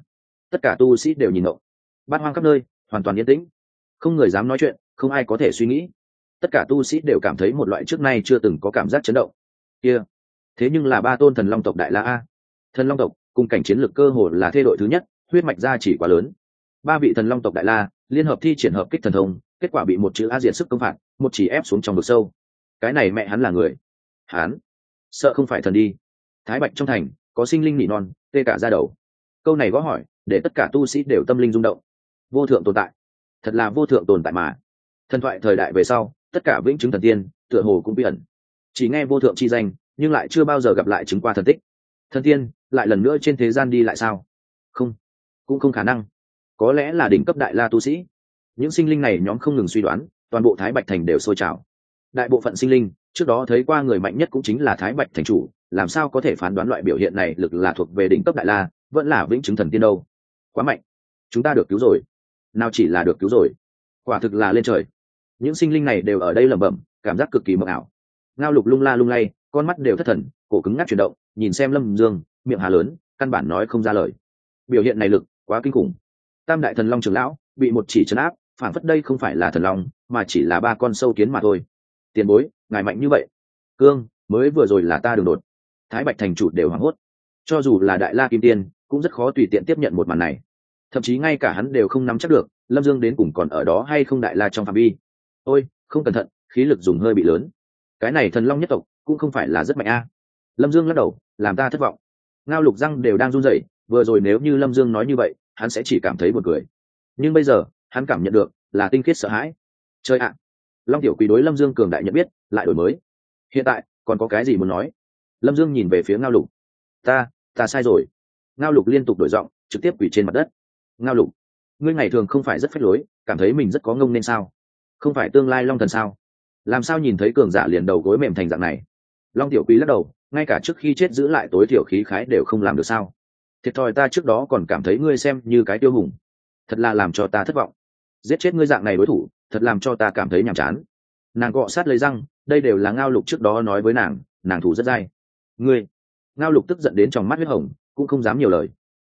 Tất cả tu sĩ đều nhìn nộ bát hoang khắp nơi, hoàn toàn yên tĩnh. Không người dám nói chuyện, không ai có thể suy nghĩ. Tất cả tu sĩ đều cảm thấy một loại trước nay chưa từng có cảm giác chấn động. Kia! Thế nhưng là ba tôn thần long tộc đại la a. Thần long tộc, cùng cảnh chiến lược cơ hồ là thê đội thứ nhất, huyết mạch gia chỉ quá lớn. Ba vị thần long tộc đại la, liên hợp thi triển hợp kích thần thông, kết quả bị một chữ a diện sức công phạt, một chỉ ép xuống trong vực sâu. Cái này mẹ hắn là người. Hắn? Sợ không phải thần đi. Thái bạch trong thành, có sinh linh nỉ non, tê cả ra đầu. Câu này gõ hỏi, để tất cả tu sĩ đều tâm linh rung động. Vô thượng tồn tại. Thật là vô thượng tồn tại mà. Thần thoại thời đại về sau, tất cả vĩnh chứng thần tiên, tựa hồ cũng bí ẩn. Chỉ nghe vô thượng chi danh, nhưng lại chưa bao giờ gặp lại chứng qua thần tích. Thần tiên, lại lần nữa trên thế gian đi lại sao? Không. Cũng không khả năng. Có lẽ là đỉnh cấp đại la tu sĩ. Những sinh linh này nhóm không ngừng suy đoán, toàn bộ thái bạch thành đều sôi trào. Đại bộ phận sinh linh trước đó thấy qua người mạnh nhất cũng chính là thái bạch thành chủ, làm sao có thể phán đoán loại biểu hiện này lực là thuộc về đỉnh cấp đại la, vẫn là vĩnh chứng thần tiên đâu? Quá mạnh. Chúng ta được cứu rồi. Nào chỉ là được cứu rồi. Quả thực là lên trời. Những sinh linh này đều ở đây lẩm bẩm, cảm giác cực kỳ mờ ảo. Ngao lục lung la lung lay, con mắt đều thất thần, cổ cứng ngắc chuyển động, nhìn xem lâm dương, miệng hà lớn, căn bản nói không ra lời. Biểu hiện này lực, quá kinh khủng. Tam đại thần long trường lão, bị một chỉ chấn áp, phản phất đây không phải là thần long, mà chỉ là ba con sâu kiến mà thôi tiền bối, ngài mạnh như vậy. Cương, mới vừa rồi là ta đường đột. Thái bạch thành chủ đều hoảng hốt. Cho dù là đại la kim tiên, cũng rất khó tùy tiện tiếp nhận một màn này. Thậm chí ngay cả hắn đều không nắm chắc được, lâm dương đến cùng còn ở đó hay không đại la trong phạm vi. Ôi, không cẩn thận, khí lực dùng hơi bị lớn. Cái này thần long nhất tộc, cũng không phải là rất mạnh a. Lâm dương lắc đầu, làm ta thất vọng. Ngao lục răng đều đang run rẩy, vừa rồi nếu như lâm dương nói như vậy, hắn sẽ chỉ cảm thấy buồn cười. Nhưng bây giờ, hắn cảm nhận được là tinh khiết sợ hãi. Chơi ạ long tiểu quý đối lâm dương cường đại nhận biết, lại đổi mới. Hiện tại, còn có cái gì muốn nói? Lâm dương nhìn về phía ngao lục. Ta ta sai rồi. Ngao lục liên tục đổi giọng, trực tiếp quỳ trên mặt đất. Ngao lục, ngươi ngày thường không phải rất phách lối, cảm thấy mình rất có ngông nên sao? Không phải tương lai long thần sao? Làm sao nhìn thấy cường giả liền đầu gối mềm thành dạng này? Long tiểu quý lắc đầu, ngay cả trước khi chết giữ lại tối thiểu khí khái đều không làm được sao? Thiệt thòi ta trước đó còn cảm thấy ngươi xem như cái tiêu hùng. Thật là làm cho ta thất vọng. Giết chết ngươi dạng này đối thủ thật làm cho ta cảm thấy nhàm chán. Nàng gọ sát lấy răng, đây đều là ngao lục trước đó nói với nàng nàng thủ rất dai. Ngươi, ngao lục tức giận đến trong mắt huyết hồng, cũng không dám nhiều lời.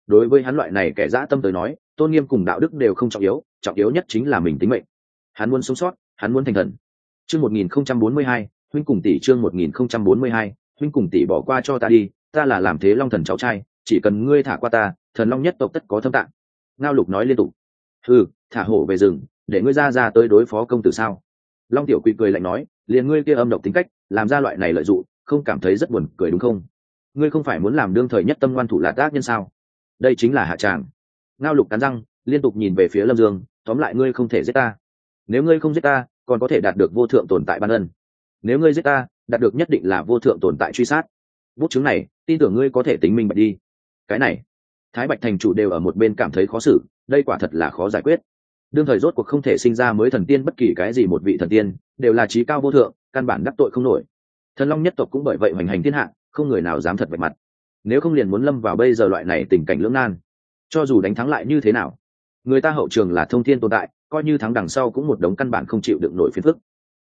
Đối với hắn loại này kẻ dã tâm tới nói, tôn nghiêm cùng đạo đức đều không trọng yếu trọng yếu nhất chính là mình tính mệnh. Hắn muốn sống sót, hắn muốn thành thần. Chương một nghìn không trăm bốn mươi hai, huynh cùng tỷ chương một nghìn không trăm bốn mươi hai, huynh cùng tỷ bỏ qua cho ta đi, ta là làm thế long thần cháu trai, chỉ cần ngươi thả qua ta, thần long nhất tộc tất có thâm tạng. Ngao lục nói liên tục. Ừ thả hổ về rừng để ngươi ra ra tới đối phó công tử sao? Long tiểu quỳ cười lạnh nói, liền ngươi kia âm độc tính cách, làm ra loại này lợi dụng, không cảm thấy rất buồn cười đúng không? Ngươi không phải muốn làm đương thời nhất tâm ngoan thủ là tác nhân sao? Đây chính là hạ tràng. Ngao lục cắn răng, liên tục nhìn về phía lâm dương, tóm lại ngươi không thể giết ta. Nếu ngươi không giết ta, còn có thể đạt được vô thượng tồn tại ban ân. Nếu ngươi giết ta, đạt được nhất định là vô thượng tồn tại truy sát. Bút chứng này, tin tưởng ngươi có thể tính minh bạch đi. Cái này, thái bạch thành chủ đều ở một bên cảm thấy khó xử, đây quả thật là khó giải quyết đương thời rốt cuộc không thể sinh ra mới thần tiên bất kỳ cái gì một vị thần tiên, đều là trí cao vô thượng, căn bản đắc tội không nổi. Thần long nhất tộc cũng bởi vậy hoành hành thiên hạ, không người nào dám thật vạch mặt. Nếu không liền muốn lâm vào bây giờ loại này tình cảnh lưỡng nan. Cho dù đánh thắng lại như thế nào, người ta hậu trường là thông thiên tồn tại, coi như thắng đằng sau cũng một đống căn bản không chịu đựng nổi phiền phức.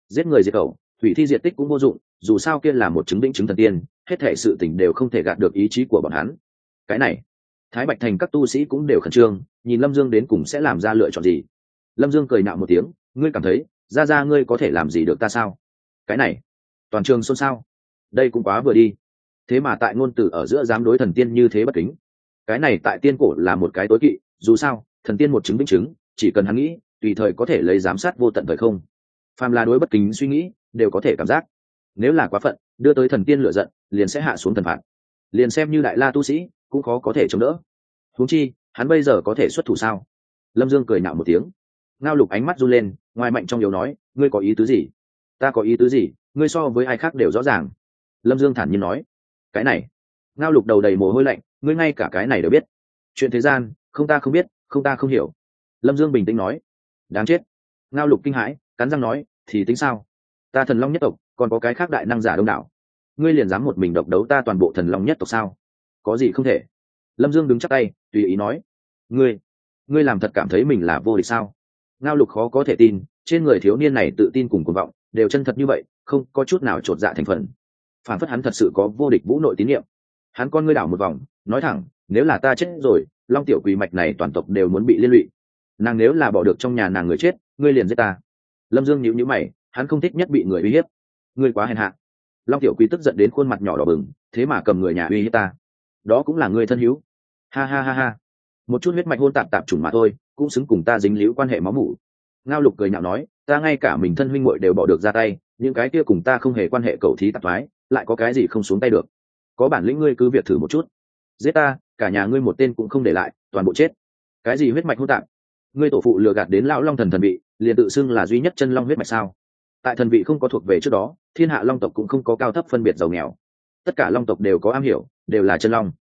Giết người diệt khẩu thủy thi diệt tích cũng vô dụng, dù sao kia là một chứng định chứng thần tiên, hết thể sự tình đều không thể gạt được ý chí của bọn hắn. Cái này, thái bạch thành các tu sĩ cũng đều khẩn trương, nhìn lâm dương đến cùng sẽ làm ra lựa chọn gì lâm dương cười nạo một tiếng, ngươi cảm thấy, ra ra ngươi có thể làm gì được ta sao? Cái này, toàn trường xôn xao. Đây cũng quá vừa đi. Thế mà tại ngôn từ ở giữa dám đối thần tiên như thế bất kính. Cái này tại tiên cổ là một cái tối kỵ, dù sao, thần tiên một chứng minh chứng, chỉ cần hắn nghĩ, tùy thời có thể lấy giám sát vô tận thời không. Phàm là đối bất kính suy nghĩ, đều có thể cảm giác. Nếu là quá phận, đưa tới thần tiên lựa giận, liền sẽ hạ xuống thần phạt. Liền xem như đại la tu sĩ, cũng khó có thể chống đỡ. Huống chi, hắn bây giờ có thể xuất thủ sao? Lâm dương cười nạo một tiếng ngao lục ánh mắt run lên, ngoài mạnh trong yếu nói, ngươi có ý tứ gì? Ta có ý tứ gì? Ngươi so với ai khác đều rõ ràng. Lâm dương thản nhiên nói. Cái này. Ngao lục đầu đầy mồ hôi lạnh, ngươi ngay cả cái này đều biết. Chuyện thế gian, không ta không biết, không ta không hiểu. Lâm dương bình tĩnh nói. Đáng chết. Ngao lục kinh hãi, cắn răng nói, thì tính sao? Ta thần long nhất tộc, còn có cái khác đại năng giả đông đảo. Ngươi liền dám một mình độc đấu ta toàn bộ thần long nhất tộc sao? Có gì không thể? Lâm dương đứng chắc tay, tùy ý nói. Ngươi ngươi làm thật cảm thấy mình là vô địch sao? Ngao lục khó có thể tin, trên người thiếu niên này tự tin cùng cuồng vọng, đều chân thật như vậy, không có chút nào t r ộ t dạ thành phần. Phản phất hắn thật sự có vô địch vũ nội tín nhiệm hắn con ngươi đảo một vòng, nói thẳng, nếu là ta chết rồi, long tiểu quỳ mạch này toàn tộc đều muốn bị liên lụy. Nàng nếu là bỏ được trong nhà nàng người chết, ngươi liền giết ta. Lâm dương nhịu nhữ mày, hắn không thích nhất bị người uy hiếp. Ngươi quá hèn hạ. Long tiểu quỳ tức giận đến khuôn mặt nhỏ đỏ bừng, thế mà cầm người nhà uy hiếp ta. Đó cũng là ngươi thân hữu. Ha ha ha ha một chút huyết mạch hôn tạp tạp chủng mà thôi, cũng xứng cùng ta dính líu quan hệ máu mủ. Ngao lục cười nhạo nói, ta ngay cả mình thân huynh muội đều bỏ được ra tay, những cái kia cùng ta không hề quan hệ cầu thí tạp thoái, lại có cái gì không xuống tay được? Có bản lĩnh ngươi cứ việc thử một chút. Giết ta, cả nhà ngươi một tên cũng không để lại, toàn bộ chết. Cái gì huyết mạch hôn tạp? Ngươi tổ phụ lừa gạt đến lão long thần thần vị, liền tự xưng là duy nhất chân long huyết mạch sao? Tại thần vị không có thuộc về trước đó, thiên hạ long tộc cũng không có cao thấp phân biệt giàu nghèo. Tất cả long tộc đều có am hiểu, đều là chân long.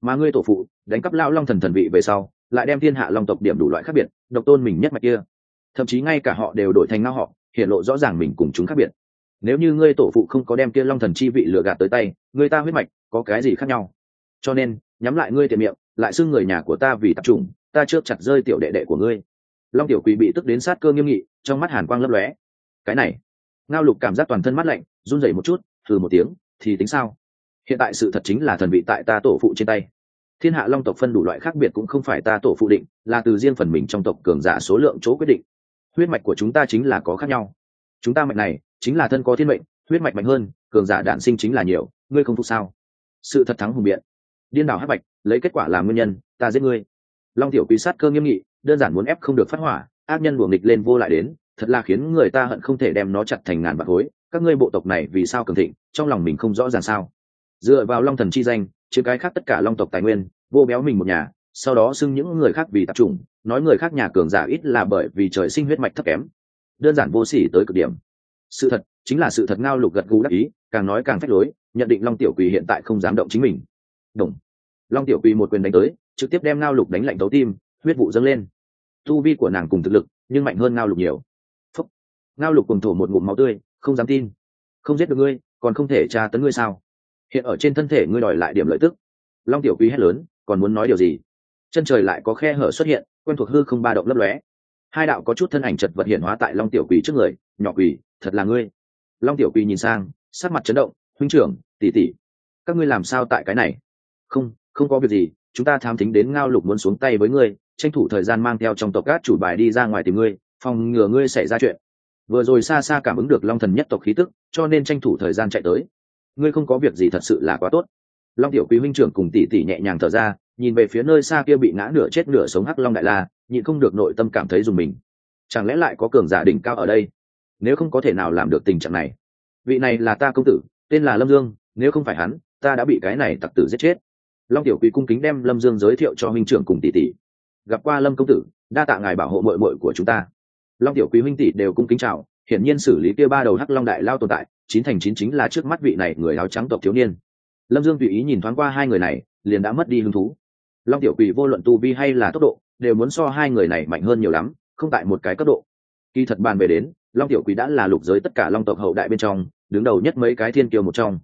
Mà ngươi tổ phụ đánh cắp lão long thần thần vị về sau, lại đem thiên hạ long tộc điểm đủ loại khác biệt, độc tôn mình nhất mạch kia. Thậm chí ngay cả họ đều đổi thành ngao họ, hiện lộ rõ ràng mình cùng chúng khác biệt. Nếu như ngươi tổ phụ không có đem kia long thần chi vị lừa gạt tới tay, người ta huyết mạch có cái gì khác nhau? Cho nên, nhắm lại ngươi tiện miệng, lại xưng người nhà của ta vì tập trung ta trước chặt rơi tiểu đệ đệ của ngươi. Long tiểu quỷ bị tức đến sát cơ nghiêm nghị, trong mắt hàn quang lấp lóe. Cái này, ngao lục cảm giác toàn thân mắt lạnh, run rẩy một chút thử một tiếng, thì tính sao? Hiện tại sự thật chính là thần vị tại ta tổ phụ trên tay thiên hạ long tộc phân đủ loại khác biệt cũng không phải ta tổ phụ định là từ riêng phần mình trong tộc cường giả số lượng chỗ quyết định. Huyết mạch của chúng ta chính là có khác nhau. Chúng ta mạch này chính là thân có thiên mệnh huyết mạch mạnh hơn cường giả đạn sinh chính là nhiều ngươi không phục sao? Sự thật thắng hùng biện. Điên đảo hát mạch, lấy kết quả làm nguyên nhân ta giết ngươi. Long tiểu quý sát cơ nghiêm nghị đơn giản muốn ép không được phát hỏa ác nhân buồng nghịch lên vô lại đến thật là khiến người ta hận không thể đem nó chặt thành ngàn bạc hối các ngươi bộ tộc này vì sao cường thịnh trong lòng mình không rõ ràng sao? Dựa vào long thần chi danh chứ cái khác tất cả long tộc tài nguyên, vô béo mình một nhà, sau đó xưng những người khác vì tập trung nói người khác nhà cường giả ít là bởi vì trời sinh huyết mạch thấp kém. Đơn giản vô sỉ tới cực điểm. Sự thật, chính là sự thật ngao lục gật gù đắc ý, càng nói càng phách lối, nhận định long tiểu quỳ hiện tại không dám động chính mình. Đồng long tiểu quỳ một quyền đánh tới, trực tiếp đem ngao lục đánh lạnh tấu tim, huyết vụ dâng lên. Tu vi của nàng cùng thực lực, nhưng mạnh hơn ngao lục nhiều. Phúc. ngao lục cùng thổ một ngụm máu tươi, không dám tin. Không giết được ngươi, còn không thể tra tấn ngươi sao? Hiện ở trên thân thể ngươi đòi lại điểm lợi tức. Long tiểu quý hét lớn, còn muốn nói điều gì? Chân trời lại có khe hở xuất hiện, quen thuộc hư không ba động lấp lóe. Hai đạo có chút thân ảnh chật vật hiện hóa tại long tiểu quỳ trước người, nhỏ quỳ thật là ngươi. Long tiểu quỳ nhìn sang, sắc mặt chấn động, huynh trưởng tỉ tỉ các ngươi làm sao tại cái này? Không không có việc gì, chúng ta tham thính đến ngao lục muốn xuống tay với ngươi, tranh thủ thời gian mang theo trong tộc cát chủ bài đi ra ngoài tìm ngươi, phòng ngừa ngươi xảy ra chuyện. Vừa rồi xa xa cảm ứng được long thần nhất tộc khí tức, cho nên tranh thủ thời gian chạy tới ngươi không có việc gì thật sự là quá tốt. Long tiểu quý huynh trưởng cùng tỷ tỷ nhẹ nhàng thở ra, nhìn về phía nơi xa kia bị ngã nửa chết nửa sống hắc long đại la, nhịn không được nội tâm cảm thấy dùng mình. Chẳng lẽ lại có cường giả đỉnh cao ở đây? Nếu không có thể nào làm được tình trạng này. Vị này là ta công tử, tên là lâm dương, nếu không phải hắn, ta đã bị cái này tặc tử giết chết. Long tiểu quý cung kính đem lâm dương giới thiệu cho huynh trưởng cùng tỷ tỷ. Gặp qua lâm công tử, đa tạ ngài bảo hộ mội mội của chúng ta. Long tiểu quý huynh tỷ đều cung kính chào, hiển nhiên xử lý kia ba đầu hắc long đại lao tồn tại chín thành chín chính là trước mắt vị này người áo trắng tộc thiếu niên. Lâm dương tùy ý nhìn thoáng qua hai người này, liền đã mất đi hứng thú. Long tiểu quỷ vô luận tu vi hay là tốc độ, đều muốn so hai người này mạnh hơn nhiều lắm, không tại một cái cấp độ. Kỳ thật bàn về đến, long tiểu quỷ đã là lục giới tất cả long tộc hậu đại bên trong, đứng đầu nhất mấy cái thiên kiều một trong.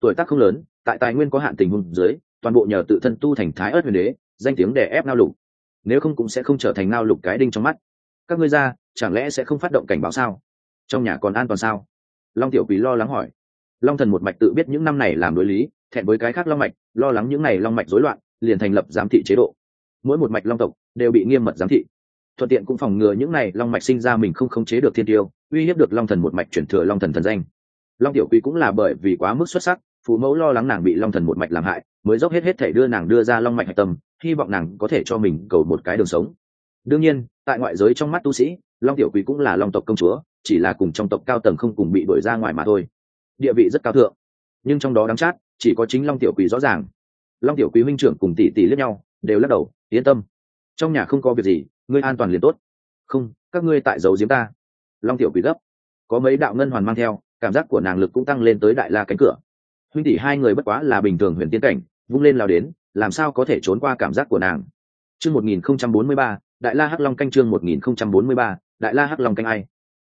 Tuổi tác không lớn, tại tài nguyên có hạn tình huống dưới, toàn bộ nhờ tự thân tu thành thái ớt huyền đế, danh tiếng đè ép nao lục. Nếu không cũng sẽ không trở thành nao lục cái đinh trong mắt. Các ngươi ra, chẳng lẽ sẽ không phát động cảnh báo sao? Trong nhà còn an toàn sao? Long tiểu quỷ lo lắng hỏi. Long thần một mạch tự biết những năm này làm đối lý, thẹn với cái khác long mạch, lo lắng những n à y long mạch rối loạn, liền thành lập giám thị chế độ. Mỗi một mạch long tộc đều bị nghiêm mật giám thị. Thuận tiện cũng phòng ngừa những n à y long mạch sinh ra mình không khống chế được thiên tiêu, uy hiếp được long thần một mạch chuyển thừa long thần thần danh. Long tiểu quý cũng là bởi vì quá mức xuất sắc, phụ mẫu lo lắng nàng bị long thần một mạch làm hại, mới dốc hết hết thể đưa nàng đưa ra long mạch hạch tâm, hy vọng nàng có thể cho mình cầu một cái đường sống. Đương nhiên, tại ngoại giới trong mắt tu sĩ, long tiểu quý cũng là long tộc công chúa chỉ là cùng trong tộc cao tầng không cùng bị đuổi ra ngoài mà thôi. Địa vị rất cao thượng, nhưng trong đó đáng chát chỉ có chính long tiểu quý rõ ràng. Long tiểu quý huynh trưởng cùng tỷ tỷ lướt nhau, đều lắc đầu, yên tâm, trong nhà không có việc gì, ngươi an toàn liền tốt. Không, các ngươi tại giấu giếm ta. Long tiểu quý gấp. Có mấy đạo ngân hoàn mang theo, cảm giác của nàng lực cũng tăng lên tới đại la cánh cửa. Huynh tỷ hai người bất quá là bình thường huyền tiên cảnh, vung lên lao đến, làm sao có thể trốn qua cảm giác của nàng? Chương một nghìn không trăm bốn mươi ba, đại la hắc long canh chương một nghìn không trăm bốn mươi ba, đại la hắc long canh ai?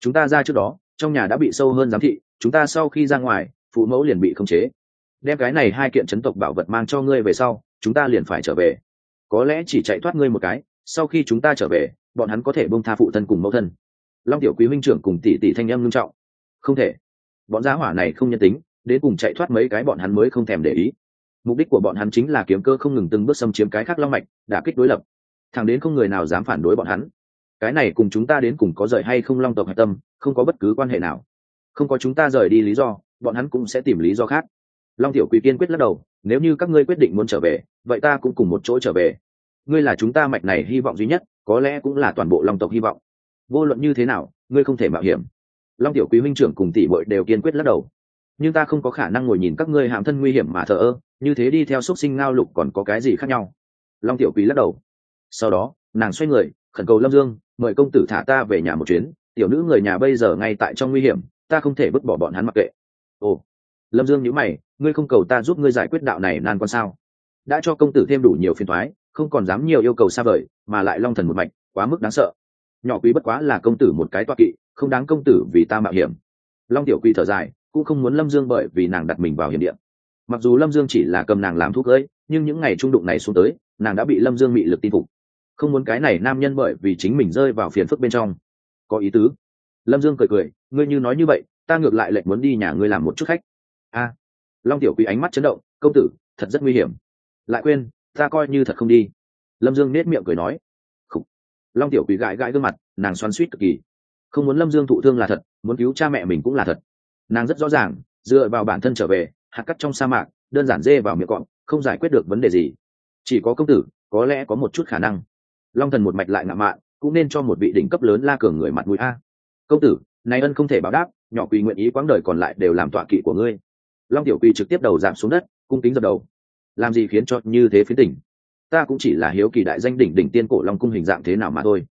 Chúng ta ra trước đó, trong nhà đã bị sâu hơn giám thị, chúng ta sau khi ra ngoài, phụ mẫu liền bị khống chế. Đem cái này hai kiện chấn tộc bảo vật mang cho ngươi về sau, chúng ta liền phải trở về. Có lẽ chỉ chạy thoát ngươi một cái, sau khi chúng ta trở về, bọn hắn có thể bông tha phụ thân cùng mẫu thân. Long tiểu quý huynh trưởng cùng tỷ tỷ thanh em nghiêm trọng. Không thể. Bọn giá hỏa này không nhân tính, đến cùng chạy thoát mấy cái bọn hắn mới không thèm để ý. Mục đích của bọn hắn chính là kiếm cơ không ngừng từng bước xâm chiếm cái khác long mạch đã kích đối lập. Thẳng đến không người nào dám phản đối bọn hắn cái này cùng chúng ta đến cùng có rời hay không long tộc hạch tâm, không có bất cứ quan hệ nào. Không có chúng ta rời đi lý do, bọn hắn cũng sẽ tìm lý do khác. Long tiểu quý kiên quyết lắc đầu, nếu như các ngươi quyết định muốn trở về, vậy ta cũng cùng một chỗ trở về. Ngươi là chúng ta mạch này hy vọng duy nhất, có lẽ cũng là toàn bộ long tộc hy vọng. Vô luận như thế nào, ngươi không thể mạo hiểm. Long tiểu quý minh trưởng cùng tỷ bội đều kiên quyết lắc đầu. Nhưng ta không có khả năng ngồi nhìn các ngươi hạm thân nguy hiểm mà thờ ơ, như thế đi theo x u ấ t sinh ngao lục còn có cái gì khác nhau? Long tiểu quý lắc đầu. Sau đó, nàng xoay người, khẩn cầu lâm dương mời công tử thả ta về nhà một chuyến, tiểu nữ người nhà bây giờ ngay tại trong nguy hiểm, ta không thể vứt bỏ bọn hắn mặc kệ. Ồ, lâm dương nhữ mày, ngươi không cầu ta giúp ngươi giải quyết đạo này nan con sao? Đã cho công tử thêm đủ nhiều phiền thoái không còn dám nhiều yêu cầu xa vời, mà lại long thần một mạch, quá mức đáng sợ. Nhỏ quý bất quá là công tử một cái toa kỵ, không đáng công tử vì ta mạo hiểm. Long tiểu quý thở dài, cũng không muốn lâm dương bởi vì nàng đặt mình vào hiểm điện mặc dù lâm dương chỉ là cầm nàng làm thuốc ấy nhưng những ngày trung đụng này xuống tới, nàng đã bị lâm dương bị lực tin phục không muốn cái này nam nhân bởi vì chính mình rơi vào phiền phức bên trong. Có ý tứ. Lâm dương cười cười, ngươi như nói như vậy, ta ngược lại lệnh muốn đi nhà ngươi làm một chút khách. A. Long tiểu quý ánh mắt chấn động, công tử, thật rất nguy hiểm. Lại quên, ta coi như thật không đi. Lâm dương nết miệng cười nói. Khủ. long tiểu quý gãi gãi gương mặt, nàng xoắn suýt cực kỳ. Không muốn lâm dương thụ thương là thật, muốn cứu cha mẹ mình cũng là thật. Nàng rất rõ ràng, dựa vào bản thân trở về, hạt cắt trong sa mạc, đơn giản dê vào miệng cọp, không giải quyết được vấn đề gì. Chỉ có công tử, có lẽ có một chút khả năng long thần một mạch lại ngạo mạn, cũng nên cho một vị đỉnh cấp lớn la cường người mặt mũi a. Công tử, này ân không thể báo đáp, nhỏ quỳ nguyện ý quãng đời còn lại đều làm tọa kỵ của ngươi. Long tiểu quỳ trực tiếp đầu giảm xuống đất, cung kính dập đầu. Làm gì khiến cho như thế phiến tỉnh ta cũng chỉ là hiếu kỳ đại danh đỉnh đỉnh tiên cổ long cung hình dạng thế nào mà thôi.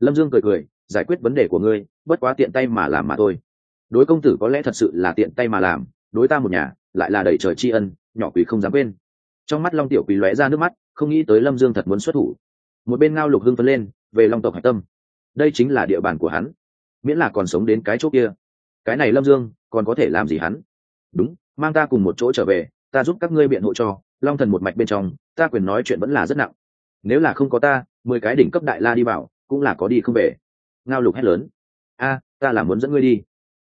Lâm dương cười cười, giải quyết vấn đề của ngươi, bất quá tiện tay mà làm mà thôi. Đối công tử có lẽ thật sự là tiện tay mà làm, đối ta một nhà, lại là đầy trời tri ân, nhỏ quỳ không dám quên. Trong mắt long tiểu quỳ lóe ra nước mắt, không nghĩ tới lâm dương thật muốn xuất thủ một bên ngao lục hưng phấn lên, về long tộc hải tâm. Đây chính là địa bàn của hắn. Miễn là còn sống đến cái chỗ kia. Cái này lâm dương, còn có thể làm gì hắn? Đúng, mang ta cùng một chỗ trở về, ta giúp các ngươi biện hộ cho, long thần một mạch bên trong, ta quyền nói chuyện vẫn là rất nặng. Nếu là không có ta, mười cái đỉnh cấp đại la đi vào, cũng là có đi không về. Ngao lục hét lớn. A, ta là muốn dẫn ngươi đi.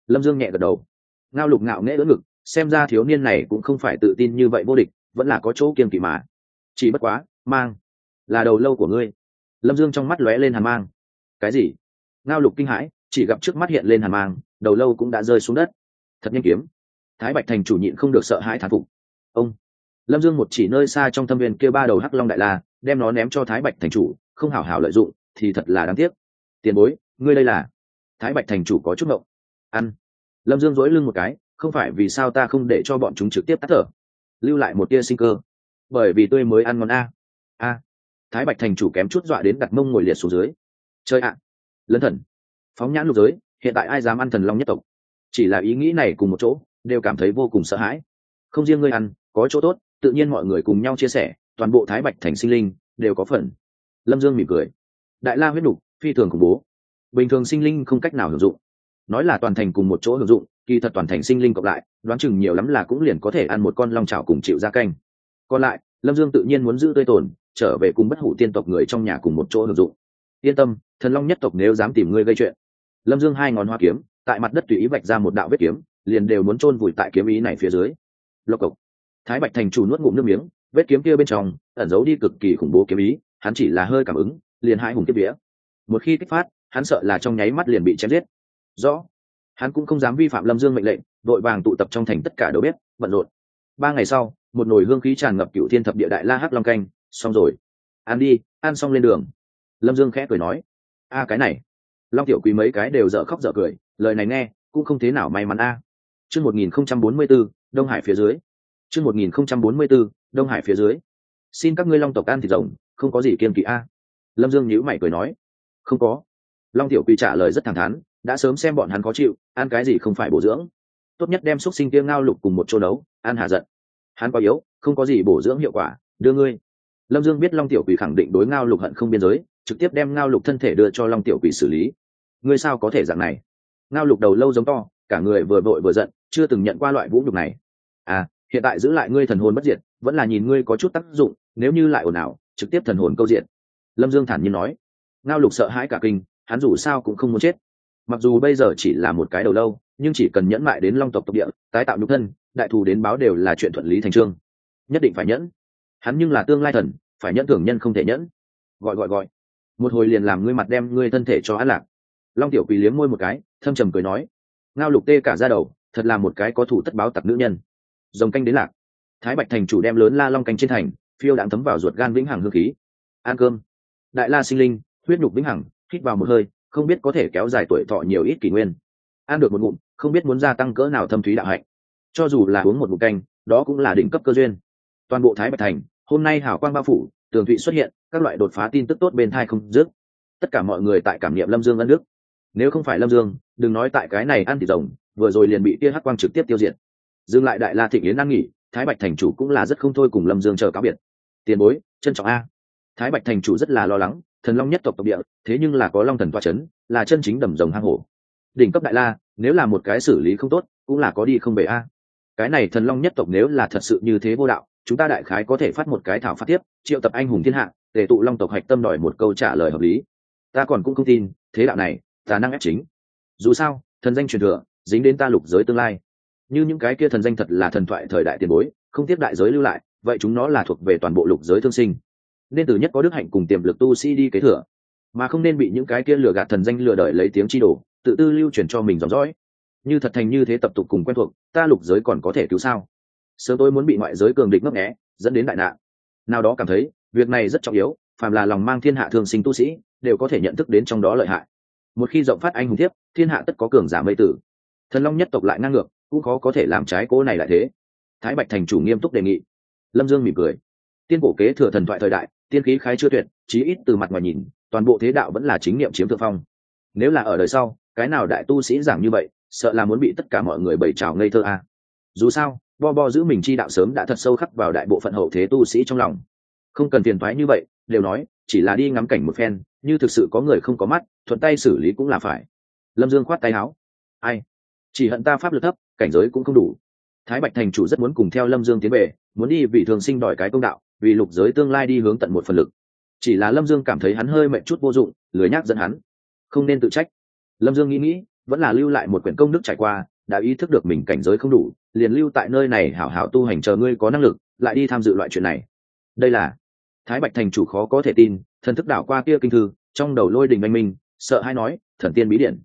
Lâm dương nhẹ gật đầu. Ngao lục ngạo nghễ ưỡn ngực, xem ra thiếu niên này cũng không phải tự tin như vậy vô địch, vẫn là có chỗ kiên kỵ mà. Chỉ bất quá, mang là đầu lâu của ngươi. Lâm dương trong mắt lóe lên hàn mang. Cái gì? Ngao lục kinh hãi, chỉ gặp trước mắt hiện lên hàn mang, đầu lâu cũng đã rơi xuống đất. Thật nhanh kiếm. Thái bạch thành chủ nhịn không được sợ hãi thán phục. Ông. Lâm dương một chỉ nơi xa trong thâm viên kêu ba đầu hắc long đại la, đem nó ném cho thái bạch thành chủ, không hảo hảo lợi dụng, thì thật là đáng tiếc. Tiền bối, ngươi đây là? Thái bạch thành chủ có chút ngộng. Ăn. Lâm dương dối lưng một cái, không phải vì sao ta không để cho bọn chúng trực tiếp tắt thở. Lưu lại một tia sinh cơ. Bởi vì tôi mới ăn ngon a. A thái bạch thành chủ kém chút dọa đến đặt mông ngồi liệt xuống dưới. Chơi ạ à. lân thần, phóng nhãn lục giới, hiện tại ai dám ăn thần long nhất tộc? Chỉ là ý nghĩ này cùng một chỗ, đều cảm thấy vô cùng sợ hãi. Không riêng ngươi ăn, có chỗ tốt, tự nhiên mọi người cùng nhau chia sẻ, toàn bộ thái bạch thành sinh linh đều có phần. Lâm dương mỉm cười. Đại la huyết đục phi thường khủng bố. Bình thường sinh linh không cách nào hưởng dụng. Nói là toàn thành cùng một chỗ hưởng dụng, kỳ thật toàn thành sinh linh cộng lại, đoán chừng nhiều lắm là cũng liền có thể ăn một con long trào cùng chịu ra canh. Còn lại, lâm dương tự nhiên muốn giữ tươi tồn trở về cùng bất hủ tiên tộc người trong nhà cùng một chỗ hưởng dụng. Yên tâm, thần long nhất tộc nếu dám tìm ngươi gây chuyện. Lâm dương hai ngón hoa kiếm, tại mặt đất tùy ý vạch ra một đạo vết kiếm, liền đều muốn chôn vùi tại kiếm ý này phía dưới. Lộc cộc. Thái bạch thành chủ nuốt ngụm nước miếng, vết kiếm kia bên trong, ẩn giấu đi cực kỳ khủng bố kiếm ý, hắn chỉ là hơi cảm ứng, liền hai hùng kiếp vía. Một khi kích phát, hắn sợ là trong nháy mắt liền bị chém giết. Rõ. Hắn cũng không dám vi phạm lâm dương mệnh lệnh, đội vàng tụ tập trong thành tất cả đầu bếp bận rộn. Ba ngày sau, một nồi hương khí tràn ngập cựu thiên thập địa đại la hắc long canh xong rồi. Ăn đi, ăn xong lên đường. Lâm dương khẽ cười nói. A, cái này. Long tiểu quý mấy cái đều dở khóc dở cười, lời này nghe, cũng không thế nào may mắn a. Chương một nghìn không trăm bốn mươi b ố đông hải phía dưới. Chương một nghìn không trăm bốn mươi b ố đông hải phía dưới. Xin các ngươi long tộc ăn thịt rồng, không có gì kiên kỵ a. Lâm dương nhữ mày cười nói. Không có. Long tiểu quý trả lời rất thẳng thắn, đã sớm xem bọn hắn khó chịu, ăn cái gì không phải bổ dưỡng. Tốt nhất đem xúc sinh tiêu ngao lục cùng một chỗ nấu, ăn hạ giận. Hắn quá yếu, không có gì bổ dưỡng hiệu quả, đưa ngươi lâm dương biết long tiểu quỷ khẳng định đối ngao lục hận không biên giới, trực tiếp đem ngao lục thân thể đưa cho long tiểu quỷ xử lý. Ngươi sao có thể dạng này? Ngao lục đầu lâu giống to, cả người vừa vội vừa giận, chưa từng nhận qua loại vũ nhục này. À hiện tại giữ lại ngươi thần hồn bất diệt, vẫn là nhìn ngươi có chút tác dụng, nếu như lại ồn ào, trực tiếp thần hồn câu diện. Lâm dương thản nhiên nói. Ngao lục sợ hãi cả kinh, hắn dù sao cũng không muốn chết. Mặc dù bây giờ chỉ là một cái đầu lâu, nhưng chỉ cần nhẫn mại đến long tộc tộc địa, tái tạo nhục thân, đại thù đến báo đều là chuyện thuận lý thành trương. Nhất định phải nhẫn hắn nhưng là tương lai thần, phải nhẫn thường nhân không thể nhẫn. Gọi gọi gọi. Một hồi liền làm ngươi mặt đem ngươi thân thể cho ăn lạc. Long tiểu quỳ liếm môi một cái, thâm trầm cười nói. Ngao lục tê cả ra đầu, thật là một cái có thủ tất báo tặc nữ nhân. Dòng canh đến lạc. Thái bạch thành chủ đem lớn la long canh trên thành, phiêu đạn thấm vào ruột gan vĩnh hằng hương khí. Ăn cơm. Đại la sinh linh, huyết nhục vĩnh hằng, hít vào một hơi, không biết có thể kéo dài tuổi thọ nhiều ít kỷ nguyên. Ăn được một ngụm, không biết muốn gia tăng cỡ nào thâm thúy đạo hạnh. Cho dù là uống một ngụm canh, đó cũng là đỉnh cấp cơ duyên. Toàn bộ thái bạch thành hôm nay hảo quang bao phủ, tường thụy xuất hiện, các loại đột phá tin tức tốt bên thai không dứt. Tất cả mọi người tại cảm nghiệm lâm dương ân đức. Nếu không phải lâm dương, đừng nói tại cái này ăn thịt rồng, vừa rồi liền bị tia hắc quang trực tiếp tiêu diệt. Dừng lại đại la thịnh yến ăn nghỉ, thái bạch thành chủ cũng là rất không thôi cùng lâm dương chờ cáo biệt. Tiền bối, trân trọng a. Thái bạch thành chủ rất là lo lắng, thần long nhất tộc tộc địa, thế nhưng là có long thần toa c h ấ n là chân chính đầm rồng hang hổ. Đỉnh cấp đại la, nếu là một cái xử lý không tốt, cũng là có đi không về a. Cái này thần long nhất tộc nếu là thật sự như thế vô đạo chúng ta đại khái có thể phát một cái thảo phát tiếp, triệu tập anh hùng thiên hạ, để tụ long tộc hạch tâm đòi một câu trả lời hợp lý. Ta còn cũng không tin, thế đạo này ta năng ép chính. Dù sao, thần danh truyền thừa, dính đến ta lục giới tương lai. Như những cái kia thần danh thật là thần thoại thời đại tiền bối, không tiếp đại giới lưu lại, vậy chúng nó là thuộc về toàn bộ lục giới thương sinh. Nên từ nhất có đức hạnh cùng tiềm lực tu sĩ đi kế thừa. Mà không nên bị những cái kia lừa gạt thần danh lừa đợi lấy tiếng chi đổ tự tư lưu truyền cho mình dòng dõi. Như thật thành như thế tập tục cùng quen thuộc, ta lục giới còn có thể cứu sao? Sớm tôi muốn bị ngoại giới cường địch ngấp nghé, dẫn đến đại nạn. Nào đó cảm thấy, việc này rất trọng yếu, phàm là lòng mang thiên hạ thường sinh tu sĩ, đều có thể nhận thức đến trong đó lợi hại. Một khi rộng phát anh hùng thiếp, thiên hạ tất có cường giả mây tử. Thần long nhất tộc lại ngang ngược, cũng khó có thể làm trái cố này lại thế. Thái bạch thành chủ nghiêm túc đề nghị. Lâm dương mỉm cười. Tiên cổ kế thừa thần thoại thời đại, tiên khí khái chưa tuyệt, chí ít từ mặt ngoài nhìn, toàn bộ thế đạo vẫn là chính niệm chiếm thượng phong. Nếu là ở đời sau, cái nào đại tu sĩ giảng như vậy, sợ là muốn bị tất cả mọi người bày trào ngây thơ à. dù sao bo bo giữ mình chi đạo sớm đã thật sâu khắc vào đại bộ phận hậu thế tu sĩ trong lòng. Không cần phiền thoái như vậy, đều nói, chỉ là đi ngắm cảnh một phen, như thực sự có người không có mắt, thuận tay xử lý cũng là phải. Lâm dương khoát tay áo. Ai? Chỉ hận ta pháp lực thấp, cảnh giới cũng không đủ. Thái bạch thành chủ rất muốn cùng theo lâm dương tiến về, muốn đi vì thường sinh đòi cái công đạo, vì lục giới tương lai đi hướng tận một phần lực. Chỉ là lâm dương cảm thấy hắn hơi mệnh chút vô dụng, lười nhác dẫn hắn. Không nên tự trách. Lâm dương nghĩ nghĩ, vẫn là lưu lại một quyển công đức trải qua đã ý thức được mình cảnh giới không đủ, liền lưu tại nơi này hảo hảo tu hành chờ ngươi có năng lực, lại đi tham dự loại chuyện này. Đây là, thái bạch thành chủ khó có thể tin, thần thức đảo qua kia kinh thư, trong đầu lôi đình anh minh, sợ hay nói, thần tiên bí điện.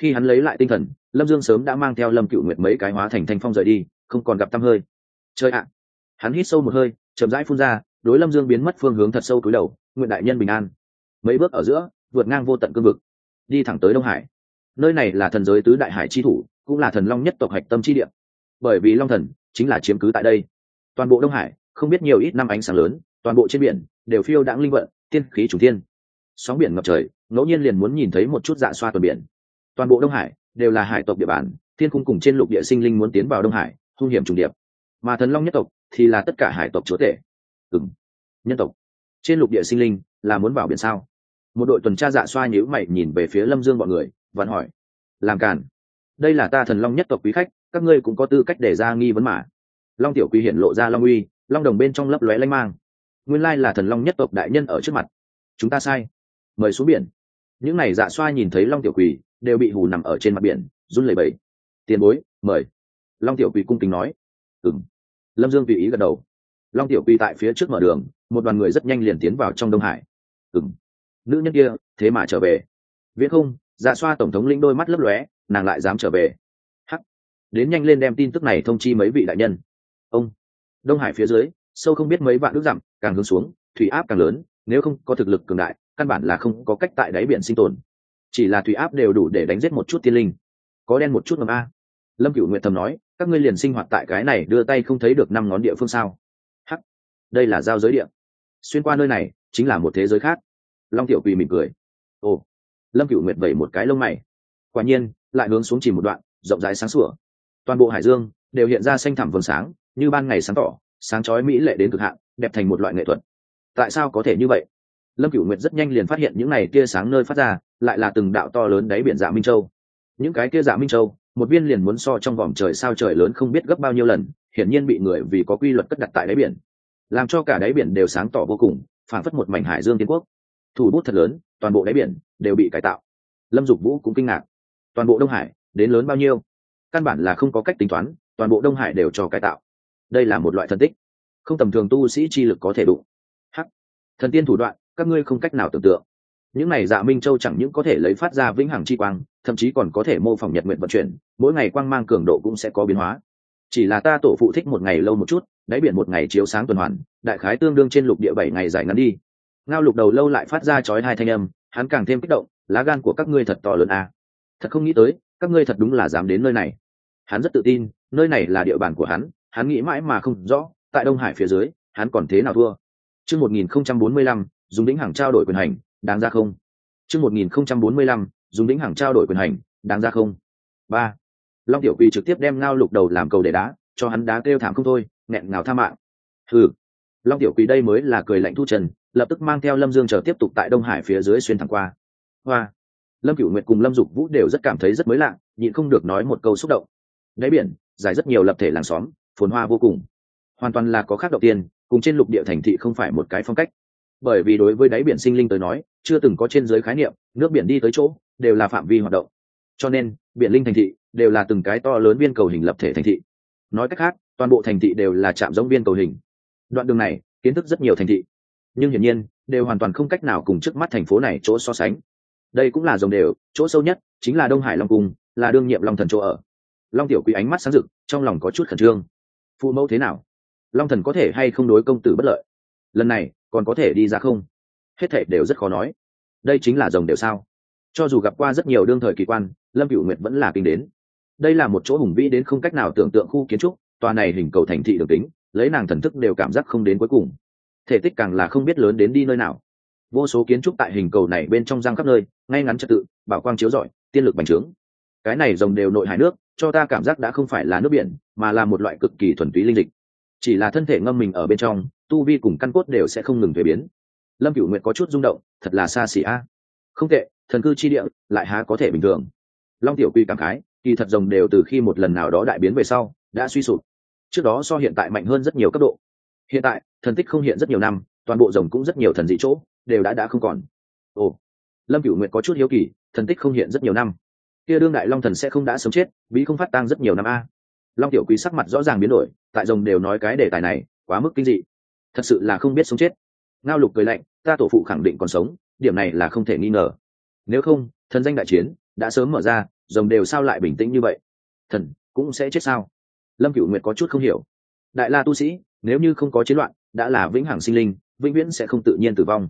Khi hắn lấy lại tinh thần, lâm dương sớm đã mang theo lâm cựu nguyệt mấy cái hóa thành thanh phong rời đi, không còn gặp tăm hơi. Chơi ạ! Hắn hít sâu một hơi, chậm rãi phun ra, đối lâm dương biến mất phương hướng thật sâu túi đầu, nguyện đại nhân bình an. Mấy bước ở giữa, vượt ngang vô tận cương vực, đi thẳng tới đông hải. Nơi này là thần giới tứ đại hải chi thủ cũng là thần long nhất tộc hạch tâm chi địa. Bởi vì long thần chính là chiếm cứ tại đây. Toàn bộ đông hải, không biết nhiều ít năm ánh sáng lớn, toàn bộ trên biển đều phiêu đãng linh vận, tiên khí chủ thiên. Sóng biển ngập trời, ngẫu nhiên liền muốn nhìn thấy một chút dạ xoa tuần biển. Toàn bộ đông hải đều là hải tộc địa bàn, thiên cung cùng trên lục địa sinh linh muốn tiến vào đông hải, hung hiểm trùng điệp. Mà thần long nhất tộc thì là tất cả hải tộc chúa tể. Ừng nhân tộc. Trên lục địa sinh linh là muốn vào biển sao? Một đội tuần tra dạ xoa nhíu mày nhìn về phía lâm dương bọn người vẫn hỏi, làm càn? Đây là ta thần long nhất tộc quý khách, các ngươi cũng có tư cách để ra nghi vấn mà. Long tiểu quý hiện lộ ra long uy, long đồng bên trong lấp lóe lanh mang. Nguyên lai là thần long nhất tộc đại nhân ở trước mặt. Chúng ta sai. Mời xuống biển. Những này dạ xoa nhìn thấy long tiểu quỳ đều bị hù nằm ở trên mặt biển, run lẩy bẩy. Tiền bối, mời. Long tiểu quỳ cung kính nói. Ừng lâm dương tùy ý gật đầu. Long tiểu quỳ tại phía trước mở đường, một đoàn người rất nhanh liền tiến vào trong đông hải. Ừng nữ nhân kia, thế mà trở về. Viễn không dạ xoa tổng thống lĩnh đôi mắt lấp lóe nàng lại dám trở về. Hắc. Đến nhanh lên đem tin tức này thông chi mấy vị đại nhân. Ông. Đông hải phía dưới, sâu không biết mấy vạn nước dặm, càng hướng xuống, thủy áp càng lớn, nếu không có thực lực cường đại, căn bản là không có cách tại đáy biển sinh tồn. Chỉ là thủy áp đều đủ để đánh giết một chút tiên linh. Có đen một chút ngầm a lâm cựu nguyện thầm nói, các ngươi liền sinh hoạt tại cái này đưa tay không thấy được năm ngón địa phương sao? Hắc. Đây là giao giới địa. Xuyên qua nơi này, chính là một thế giới khác. Long tiểu quỳ mỉm cười. Ồ. Lâm cựu nguyện vẩy một cái lông mày quả nhiên, lại hướng xuống chỉ một đoạn, rộng rãi sáng sủa. Toàn bộ hải dương đều hiện ra xanh thẳm vầng sáng, như ban ngày sáng tỏ, sáng chói mỹ lệ đến cực hạn, đẹp thành một loại nghệ thuật. Tại sao có thể như vậy? Lâm cửu nguyệt rất nhanh liền phát hiện những này tia sáng nơi phát ra, lại là từng đạo to lớn đáy biển dạ minh châu. Những cái kia dạ minh châu, một viên liền muốn so trong vòng trời sao trời lớn không biết gấp bao nhiêu lần, hiển nhiên bị người vì có quy luật cất đặt tại đáy biển. Làm cho cả đáy biển đều sáng tỏ vô cùng phản phất một mảnh hải dương tiên quốc. Thủ bút thật lớn, toàn bộ đáy biển đều bị cải tạo. Lâm dục vũ cũng kinh ngạc toàn bộ đông hải đến lớn bao nhiêu? Căn bản là không có cách tính toán, toàn bộ đông hải đều cho cải tạo. Đây là một loại thần tích. Không tầm thường tu sĩ chi lực có thể đụng. H thần tiên thủ đoạn, các ngươi không cách nào tưởng tượng. Những này dạ minh châu chẳng những có thể lấy phát ra vĩnh hằng chi quang, thậm chí còn có thể mô phỏng nhật nguyện vận chuyển, mỗi ngày quang mang cường độ cũng sẽ có biến hóa. Chỉ là ta tổ phụ thích một ngày lâu một chút, đáy biển một ngày chiếu sáng tuần hoàn, đại khái tương đương trên lục địa bảy ngày dài ngắn đi. Ngao lục đầu lâu lại phát ra chói hai thanh âm, hắn càng thêm kích động, lá gan của các ngươi thật to lớn à thật không nghĩ tới, các ngươi thật đúng là dám đến nơi này. Hắn rất tự tin, nơi này là địa bàn của hắn hắn nghĩ mãi mà không rõ, tại đông hải phía dưới, hắn còn thế nào thua. Chương một nghìn không trăm bốn mươi lăm, dùng đĩnh hàng trao đổi quyền hành, đáng ra không? Chương một nghìn không trăm bốn mươi lăm, dùng đĩnh hàng trao đổi quyền hành, đáng ra không? Ba. Long tiểu quỳ trực tiếp đem ngao lục đầu làm cầu để đá, cho hắn đá kêu thảm không thôi, nghẹn ngào tha mạng. Ừ long tiểu quỳ đây mới là cười lạnh thu trần, lập tức mang theo lâm dương chờ tiếp tục tại đông hải phía dưới xuyên thẳng qua. Hoa lâm cửu nguyệt cùng lâm dục vũ đều rất cảm thấy rất mới lạ, nhịn không được nói một câu xúc động. Đáy biển, dài rất nhiều lập thể làng xóm, phồn hoa vô cùng. Hoàn toàn là có khác đầu tiên, cùng trên lục địa thành thị không phải một cái phong cách. Bởi vì đối với đáy biển sinh linh tới nói, chưa từng có trên giới khái niệm, nước biển đi tới chỗ, đều là phạm vi hoạt động. Cho nên, biển linh thành thị đều là từng cái to lớn viên cầu hình lập thể thành thị. Nói cách khác, toàn bộ thành thị đều là chạm giống viên cầu hình. Đoạn đường này, kiến thức rất nhiều thành thị. Nhưng hiển nhiên, đều hoàn toàn không cách nào cùng trước mắt thành phố này chỗ so sánh đây cũng là dòng đều, chỗ sâu nhất chính là đông hải long cung, là đương nhiệm long thần chỗ ở. Long tiểu quý ánh mắt sáng rực, trong lòng có chút khẩn trương. Phụ mẫu thế nào? Long thần có thể hay không đối công tử bất lợi? Lần này, còn có thể đi ra không? Hết thể đều rất khó nói. Đây chính là dòng đều sao? Cho dù gặp qua rất nhiều đương thời kỳ quan, lâm cựu nguyệt vẫn là kinh đến. Đây là một chỗ hùng vĩ đến không cách nào tưởng tượng khu kiến trúc, tòa này hình cầu thành thị đường tính lấy nàng thần thức đều cảm giác không đến cuối cùng. Thể tích càng là không biết lớn đến đi nơi nào vô số kiến trúc tại hình cầu này bên trong răng khắp nơi, ngay ngắn trật tự, bảo quang chiếu rọi, tiên lực bành trướng. Cái này rồng đều nội hải nước, cho ta cảm giác đã không phải là nước biển, mà là một loại cực kỳ thuần túy linh dịch. Chỉ là thân thể ngâm mình ở bên trong, tu vi cùng căn cốt đều sẽ không ngừng thuế biến. Lâm cửu nguyện có chút rung động, thật là xa xỉ a. Không tệ, thần cư chi địa, lại há có thể bình thường. Long tiểu quy cảm khái, kỳ thật rồng đều từ khi một lần nào đó đại biến về sau, đã suy sụp. Trước đó so hiện tại mạnh hơn rất nhiều cấp độ. Hiện tại, thần tích không hiện rất nhiều năm, toàn bộ rồng cũng rất nhiều thần dị chỗ đều đã đã không còn. Ồ, lâm cửu nguyệt có chút hiếu kỳ, thần tích không hiện rất nhiều năm. Kia đương đại long thần sẽ không đã sống chết, bí không phát tang rất nhiều năm a. Long tiểu quý sắc mặt rõ ràng biến đổi, tại rồng đều nói cái đề tài này, quá mức kinh dị. Thật sự là không biết sống chết. Ngao lục cười lạnh, ta tổ phụ khẳng định còn sống, điểm này là không thể nghi ngờ. Nếu không, thần danh đại chiến đã sớm mở ra, rồng đều sao lại bình tĩnh như vậy? Thần cũng sẽ chết sao? Lâm cửu nguyệt có chút không hiểu. Đại la tu sĩ, nếu như không có chiến loạn, đã là vĩnh hằng sinh linh, vĩnh viễn sẽ không tự nhiên tử vong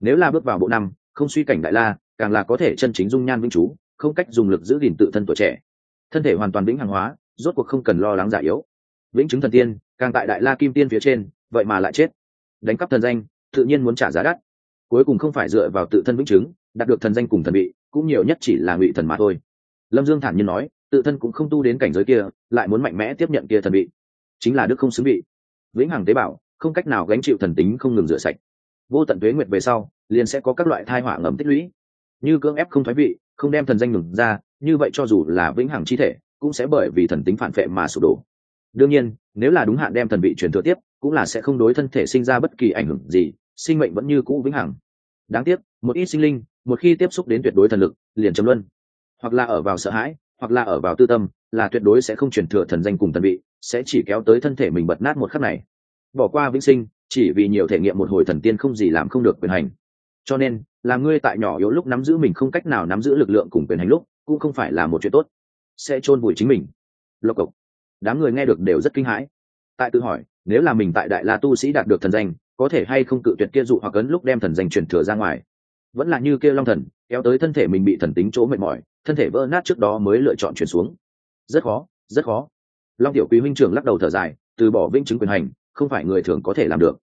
nếu là bước vào bộ năm, không suy cảnh đại la, càng là có thể chân chính dung nhan vĩnh chú, không cách dùng lực giữ gìn tự thân tuổi trẻ. Thân thể hoàn toàn vĩnh hàng hóa, rốt cuộc không cần lo lắng giả yếu. Vĩnh chứng thần tiên, càng tại đại la kim tiên phía trên, vậy mà lại chết. Đánh cắp thần danh, tự nhiên muốn trả giá đắt. Cuối cùng không phải dựa vào tự thân vĩnh chứng, đạt được thần danh cùng thần bị cũng nhiều nhất chỉ là ngụy thần mà thôi. Lâm dương thản nhiên nói, tự thân cũng không tu đến cảnh giới kia, lại muốn mạnh mẽ tiếp nhận kia thần bị chính là đức không xứng bị vĩnh hằng tế bào, không cách nào gánh chịu thần tính không ngừng rửa sạch vô tận tuế nguyệt về sau, liền sẽ có các loại thai họa ngầm tích lũy. Như cưỡng ép không thoái vị, không đem thần danh ngừng ra, như vậy cho dù là vĩnh hằng chi thể, cũng sẽ bởi vì thần tính phản phệ mà sụp đổ. Đương nhiên, nếu là đúng hạn đem thần vị truyền thừa tiếp, cũng là sẽ không đối thân thể sinh ra bất kỳ ảnh hưởng gì, sinh mệnh vẫn như cũ vĩnh hằng. Đáng tiếc, một ít sinh linh, một khi tiếp xúc đến tuyệt đối thần lực, liền chấm luân. Hoặc là ở vào sợ hãi, hoặc là ở vào tư tâm, là tuyệt đối sẽ không truyền thừa thần danh cùng thần vị, sẽ chỉ kéo tới thân thể mình bật nát một khắc này. Bỏ qua vĩnh sinh chỉ vì nhiều thể nghiệm một hồi thần tiên không gì làm không được quyền hành. Cho nên, là ngươi tại nhỏ yếu lúc nắm giữ mình không cách nào nắm giữ lực lượng cùng quyền hành lúc, cũng không phải là một chuyện tốt. Sẽ chôn vùi chính mình. Lộc cộc. Đám người nghe được đều rất kinh hãi. Tại tự hỏi, nếu là mình tại đại la tu sĩ đạt được thần danh, có thể hay không cự tuyệt kia dụ hoặc ấn lúc đem thần danh truyền thừa ra ngoài? Vẫn là như kia long thần, kéo tới thân thể mình bị thần tính chỗ mệt mỏi, thân thể vỡ nát trước đó mới lựa chọn chuyển xuống. Rất khó rất khó. Long tiểu quý huynh trưởng lắc đầu thở dài, từ bỏ vĩnh chứng quyền hành không phải người thường có thể làm được.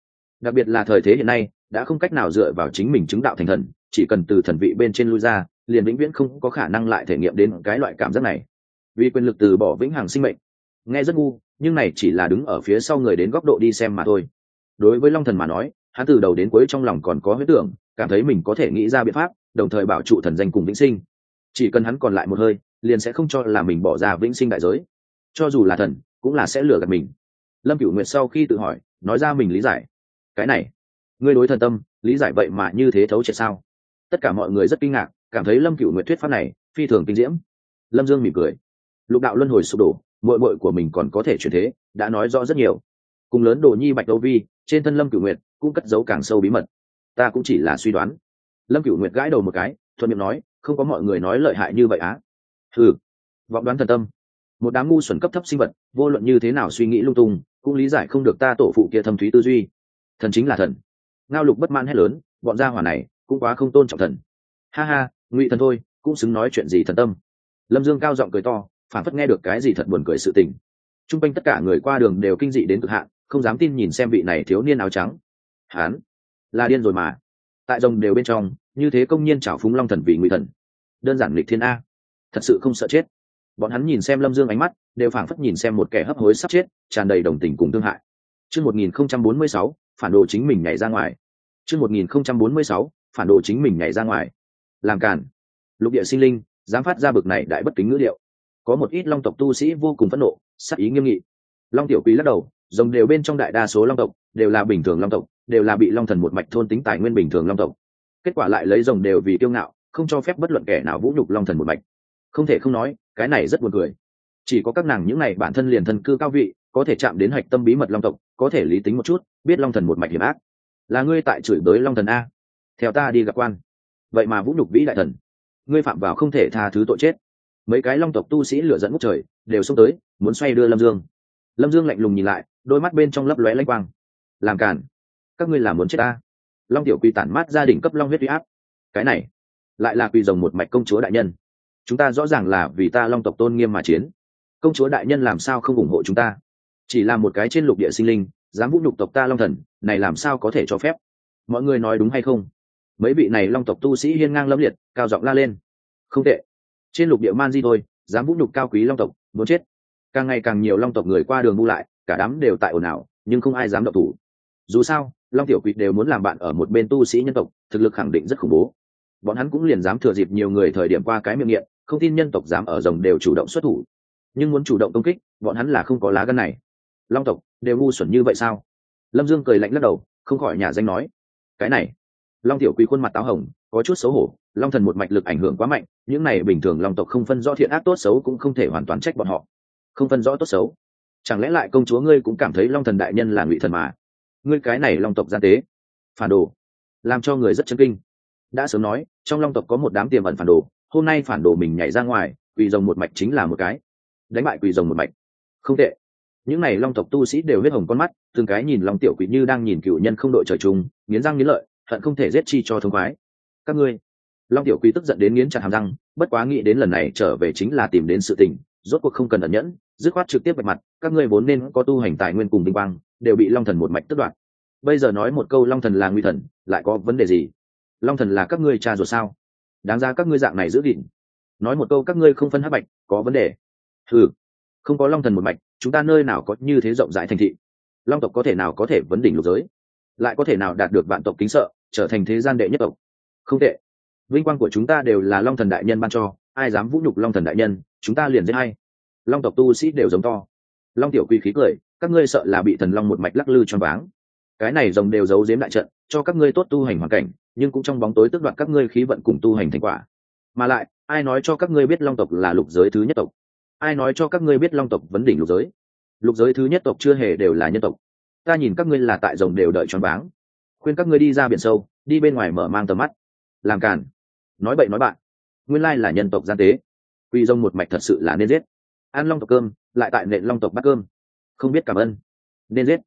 Đặc biệt là thời thế hiện nay, đã không cách nào dựa vào chính mình chứng đạo thành thần, chỉ cần từ thần vị bên trên lui ra, liền vĩnh viễn không có khả năng lại thể nghiệm đến cái loại cảm giác này. Vì quyền lực từ bỏ vĩnh hằng sinh mệnh. Nghe rất ngu, nhưng này chỉ là đứng ở phía sau người đến góc độ đi xem mà thôi. Đối với long thần mà nói, hắn từ đầu đến cuối trong lòng còn có huyết tưởng, cảm thấy mình có thể nghĩ ra biện pháp, đồng thời bảo trụ thần danh cùng vĩnh sinh. Chỉ cần hắn còn lại một hơi, liền sẽ không cho là mình bỏ ra vĩnh sinh đại giới. Cho dù là thần, cũng là sẽ lừa gạt mình lâm cửu nguyệt sau khi tự hỏi, nói ra mình lý giải. Cái này, ngươi đối thần tâm, lý giải vậy mà như thế thấu triệt sao? Tất cả mọi người rất kinh ngạc, cảm thấy lâm cửu nguyệt thuyết pháp này phi thường kinh diễm. Lâm dương mỉm cười. Lục đạo luân hồi sụp đổ mội mội của mình còn có thể chuyển thế, đã nói rõ rất nhiều. Cùng lớn đồ nhi bạch đâu vi, trên thân lâm cửu nguyệt cũng cất giấu càng sâu bí mật. Ta cũng chỉ là suy đoán. Lâm cửu nguyệt gãi đầu một cái, thuận miệng nói, không có mọi người nói lợi hại như vậy á. Ừ vọng đoán thần tâm. Một đám ngu xuẩn cấp thấp sinh vật, vô luận như thế nào suy nghĩ lung tung cũng lý giải không được ta tổ phụ kia thâm thúy tư duy. Thần chính là thần. Ngao lục bất mãn hét lớn, bọn gia hỏa này cũng quá không tôn trọng thần. Ha ha, ngụy thần thôi, cũng xứng nói chuyện gì thần tâm. Lâm dương cao giọng cười to phản phất nghe được cái gì thật buồn cười sự tình. T r u n g quanh tất cả người qua đường đều kinh dị đến cực hạn, không dám tin nhìn xem vị này thiếu niên áo trắng. Hán, là điên rồi mà. Tại rồng đều bên trong, như thế công nhiên trào phúng long thần vì ngụy thần. Đơn giản lịch thiên a. Thật sự không sợ chết. Bọn hắn nhìn xem lâm dương ánh mắt đều phảng phất nhìn xem một kẻ hấp hối sắp chết, tràn đầy đồng tình cùng thương hại. Chương một nghìn không trăm bốn mươi sáu, phản đồ chính mình nhảy ra ngoài. Chương một nghìn không trăm bốn mươi sáu, phản đồ chính mình nhảy ra ngoài. Làm cản lục địa sinh linh, dám phát ra bực này đại bất kính ngữ điệu. Có một ít long tộc tu sĩ vô cùng phẫn nộ, sắc ý nghiêm nghị. Long tiểu quý lắc đầu, rồng đều bên trong đại đa số long tộc, đều là bình thường long tộc, đều là bị long thần một mạch thôn tính tài nguyên bình thường long tộc. Kết quả lại lấy rồng đều vì kiêu ngạo, không cho phép bất luận kẻ nào vũ nhục long thần một mạch. Không thể không nói, cái này rất buồn cười chỉ có các nàng những này bản thân liền thân cư cao vị, có thể chạm đến hạch tâm bí mật long tộc, có thể lý tính một chút, biết long thần một mạch hiểm ác. Là ngươi tại chửi bới long thần a. Theo ta đi gặp quan. Vậy mà vũ nhục vĩ đại thần. Ngươi phạm vào không thể tha thứ tội chết. Mấy cái long tộc tu sĩ lửa dẫn ngút trời, đều xông tới, muốn xoay đưa lâm dương. Lâm dương lạnh lùng nhìn lại, đôi mắt bên trong lấp lóe lanh quang. Làm cản các ngươi làm muốn chết ta. Long tiểu quỳ tản mát gia đình cấp long huyết huy áp. Cái này, lại là quỳ rồng một mạch công chúa đại nhân. Chúng ta rõ ràng là vì ta long tộc tôn nghiêm mà chiến công chúa đại nhân làm sao không ủng hộ chúng ta? Chỉ là một cái trên lục địa sinh linh, dám vũ nhục tộc ta long thần, này làm sao có thể cho phép? Mọi người nói đúng hay không? Mấy vị này long tộc tu sĩ hiên ngang lâm liệt, cao giọng la lên. Không tệ. Trên lục địa man di thôi, dám vũ nhục cao quý long tộc, muốn chết. Càng ngày càng nhiều long tộc người qua đường bu lại, cả đám đều tại ồn ào, nhưng không ai dám động thủ. Dù sao, long tiểu quỷ đều muốn làm bạn ở một bên tu sĩ nhân tộc, thực lực khẳng định rất khủng bố. Bọn hắn cũng liền dám thừa dịp nhiều người thời điểm qua cái miệng nghiện, không tin nhân tộc dám ở rồng đều chủ động xuất thủ nhưng muốn chủ động công kích, bọn hắn là không có lá gân này. Long tộc, đều ngu xuẩn như vậy sao? Lâm dương cười lạnh lắc đầu, không khỏi nhà danh nói. Cái này, long tiểu quý khuôn mặt táo hồng, có chút xấu hổ, long thần một mạch lực ảnh hưởng quá mạnh, những này bình thường long tộc không phân rõ thiện ác tốt xấu cũng không thể hoàn toàn trách bọn họ. Không phân rõ tốt xấu. Chẳng lẽ lại công chúa ngươi cũng cảm thấy long thần đại nhân là ngụy thần mà? Ngươi cái này long tộc gian tế. Phản đồ. Làm cho người rất chân kinh. Đã sớm nói, trong long tộc có một đám tiềm ẩn phản đồ, hôm nay phản đồ mình nhảy ra ngoài, vì rồng một mạch chính là một cái đánh bại quỷ rồng một mạch. Không tệ. Những n à y long tộc tu sĩ đều huyết hồng con mắt, từng cái nhìn long tiểu quỷ như đang nhìn cựu nhân không đội trời chung, nghiến răng nghiến lợi, hận không thể giết chi cho thông khoái. Các ngươi. Long tiểu quỷ tức giận đến nghiến chặt hàm răng, bất quá nghĩ đến lần này trở về chính là tìm đến sự tình, rốt cuộc không cần ẩn nhẫn, dứt khoát trực tiếp vạch mặt, các ngươi vốn nên có tu hành tài nguyên cùng vinh quang, đều bị long thần một mạch tất đoạt. Bây giờ nói một câu long thần là nguy thần, lại có vấn đề gì? Long thần là các ngươi cha rồi sao? Đáng ra các ngươi dạng này giữ gìn. Nói một câu các ngươi không phân hắc bạch, có vấn đề ừ không có long thần một mạch, chúng ta nơi nào có như thế rộng rãi thành thị? Long tộc có thể nào có thể vấn đỉnh lục giới? Lại có thể nào đạt được vạn tộc kính sợ, trở thành thế gian đệ nhất tộc? Không tệ. Vinh quang của chúng ta đều là long thần đại nhân ban cho, ai dám vũ nhục long thần đại nhân, chúng ta liền giết hay long tộc tu sĩ đều giống to. Long tiểu quy khí cười, các ngươi sợ là bị thần long một mạch lắc lư cho váng. Cái này rồng đều giấu giếm đại trận, cho các ngươi tốt tu hành hoàn cảnh, nhưng cũng trong bóng tối tước đoạt các ngươi khí vận cùng tu hành thành quả. Mà lại, ai nói cho các ngươi biết long tộc là lục giới thứ nhất tộc? Ai nói cho các ngươi biết long tộc vấn đỉnh lục giới? Lục giới thứ nhất tộc chưa hề đều là nhân tộc. Ta nhìn các ngươi là tại rồng đều đợi tròn váng. Khuyên các ngươi đi ra biển sâu, đi bên ngoài mở mang tầm mắt. Làm càn. Nói bậy nói bạn. Nguyên lai là nhân tộc gian tế. Quy rồng một mạch thật sự là nên giết. Ăn long tộc cơm, lại tại nện long tộc bắt cơm. Không biết cảm ơn. Nên giết.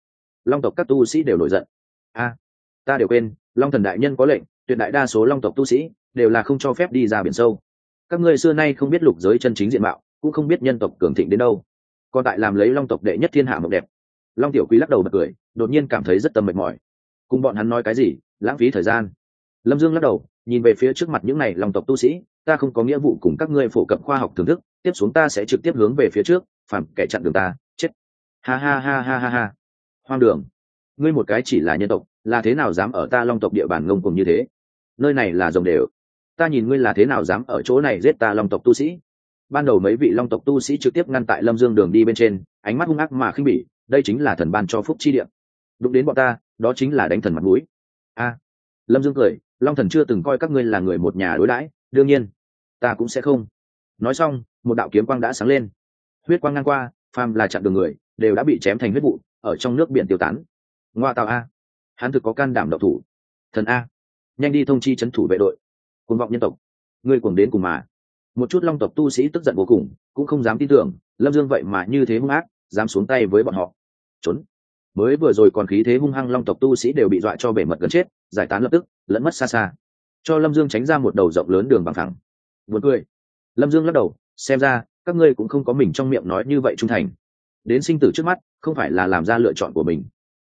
Long tộc các tu sĩ đều nổi giận. A, ta đều quên, long thần đại nhân có lệnh, tuyệt đại đa số long tộc tu sĩ đều là không cho phép đi ra biển sâu. Các ngươi xưa nay không biết lục giới chân chính diện mạo cũng không biết nhân tộc cường thịnh đến đâu. Còn tại làm lấy long tộc đệ nhất thiên hạ mộng đẹp, long tiểu quý lắc đầu bật cười, đột nhiên cảm thấy rất tâm mệt mỏi. Cùng bọn hắn nói cái gì, lãng phí thời gian. Lâm dương lắc đầu, nhìn về phía trước mặt những này long tộc tu sĩ, ta không có nghĩa vụ cùng các ngươi phổ cập khoa học thưởng thức, tiếp xuống ta sẽ trực tiếp hướng về phía trước phản kẻ chặn đường ta, chết. Ha ha ha ha ha ha. Hoang đường. Ngươi một cái chỉ là nhân tộc, là thế nào dám ở ta long tộc địa bàn ngông cùng như thế? Nơi này là rồng đều. Ta nhìn ngươi là thế nào dám ở chỗ này giết ta long tộc tu sĩ? Ban đầu mấy vị long tộc tu sĩ trực tiếp ngăn tại lâm dương đường đi bên trên, ánh mắt hung ác mà khinh bỉ, đây chính là thần ban cho phúc chi điện đụng đến bọn ta, đó chính là đánh thần mặt mũi. A. À, lâm dương cười, long thần chưa từng coi các ngươi là người một nhà đối đãi, đương nhiên, ta cũng sẽ không. Nói xong, một đạo kiếm quang đã sáng lên. Huyết quang ngang qua, phàm là chặn đường người, đều đã bị chém thành huyết vụ, ở trong nước biển tiêu tán. Ngoa tạo a. À. Hắn thực có can đảm độc thủ. Thần a. Nhanh đi thông chi c h ấ n thủ vệ đội. Côn vọng nhân tộc. Ngươi cuồng đến cùng mà một chút long tộc tu sĩ tức giận vô cùng, cũng không dám tin tưởng, lâm dương vậy mà như thế hung ác, dám xuống tay với bọn họ. Trốn. Mới vừa rồi còn khí thế hung hăng long tộc tu sĩ đều bị dọa cho bể mật gần chết, giải tán lập tức, lẫn mất xa xa. Cho lâm dương tránh ra một đầu rộng lớn đường bằng thẳng. Buồn cười. Lâm dương lắc đầu, xem ra, các ngươi cũng không có mình trong miệng nói như vậy trung thành. Đến sinh tử trước mắt, không phải là làm ra lựa chọn của mình.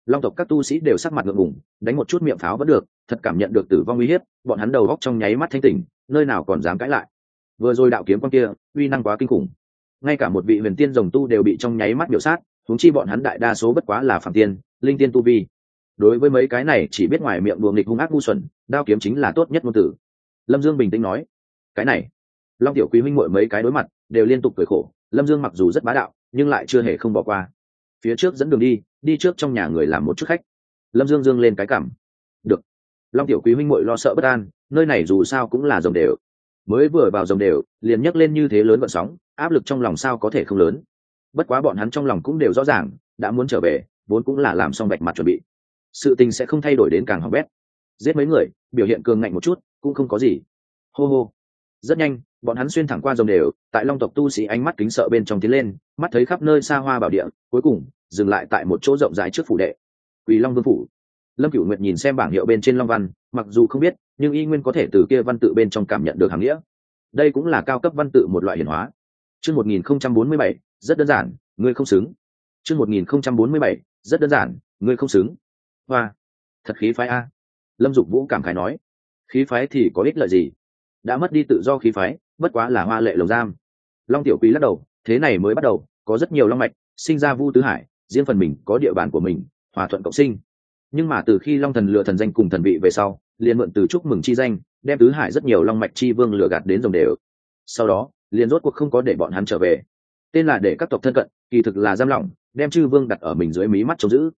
Long tộc các tu sĩ đều sắc mặt ngượng ngùng, đánh một chút miệng pháo vẫn được, thật cảm nhận được tử vong uy hiếp, bọn hắn đầu góc trong nháy mắt thanh tỉnh, nơi nào còn dám cãi lại vừa rồi đạo kiếm con kia, uy năng quá kinh khủng. Ngay cả một vị huyền tiên rồng tu đều bị trong nháy mắt biểu sát thúng chi bọn hắn đại đa số bất quá là phạm tiên, linh tiên tu vi. Đối với mấy cái này chỉ biết ngoài miệng đùa nghịch hung ác ngu xuẩn, đao kiếm chính là tốt nhất ngôn tử lâm dương bình tĩnh nói, cái này, long tiểu quý huynh mội mấy cái đối mặt, đều liên tục cười khổ, lâm dương mặc dù rất bá đạo, nhưng lại chưa hề không bỏ qua. Phía trước dẫn đường đi đi trước trong nhà người làm một chút khách. Lâm dương dương lên cái cảm, được. Long tiểu quý huynh mội lo sợ bất an, nơi này dù sao cũng là rồng đều mới vừa vào dòng đều, liền nhấc lên như thế lớn vận sóng, áp lực trong lòng sao có thể không lớn. Bất quá bọn hắn trong lòng cũng đều rõ ràng, đã muốn trở về, vốn cũng là làm xong bạch mặt chuẩn bị. Sự tình sẽ không thay đổi đến càng hỏng bét. Giết mấy người, biểu hiện cường ngạnh một chút, cũng không có gì. Hô hô. Rất nhanh, bọn hắn xuyên thẳng qua dòng đều, tại long tộc tu sĩ ánh mắt kính sợ bên trong tiến lên, mắt thấy khắp nơi xa hoa bảo địa, cuối cùng, dừng lại tại một chỗ rộng rãi trước phủ đệ. Quỳ long vương phủ lâm cựu nguyệt nhìn xem bảng hiệu bên trên long văn, mặc dù không biết, nhưng y nguyên có thể từ kia văn tự bên trong cảm nhận được hàm nghĩa. Đây cũng là cao cấp văn tự một loại hiển hóa. Chương một nghìn không trăm bốn mươi bảy, rất đơn giản, ngươi không xứng. Chương một nghìn không trăm bốn mươi bảy, rất đơn giản, ngươi không xứng. Hoa, thật khí phái a. Lâm dục vũ cảm khải nói, khí phái thì có ích lợi gì? Đã mất đi tự do khí phái, bất quá là hoa lệ lồng giam. Long tiểu quý lắc đầu, thế này mới bắt đầu, có rất nhiều long mạch, sinh ra vu tứ hải, riêng phần mình có địa bàn của mình, hòa thuận cộng sinh nhưng mà từ khi long thần lựa thần danh cùng thần vị về sau, liền mượn từ chúc mừng chi danh, đem tứ hải rất nhiều long mạch chi vương lừa gạt đến dòng đều. Sau đó, liền rốt cuộc không có để bọn hắn trở về. Tên là để các tộc thân cận, kỳ thực là giam lỏng, đem chư vương đặt ở mình dưới mí mắt trông giữ.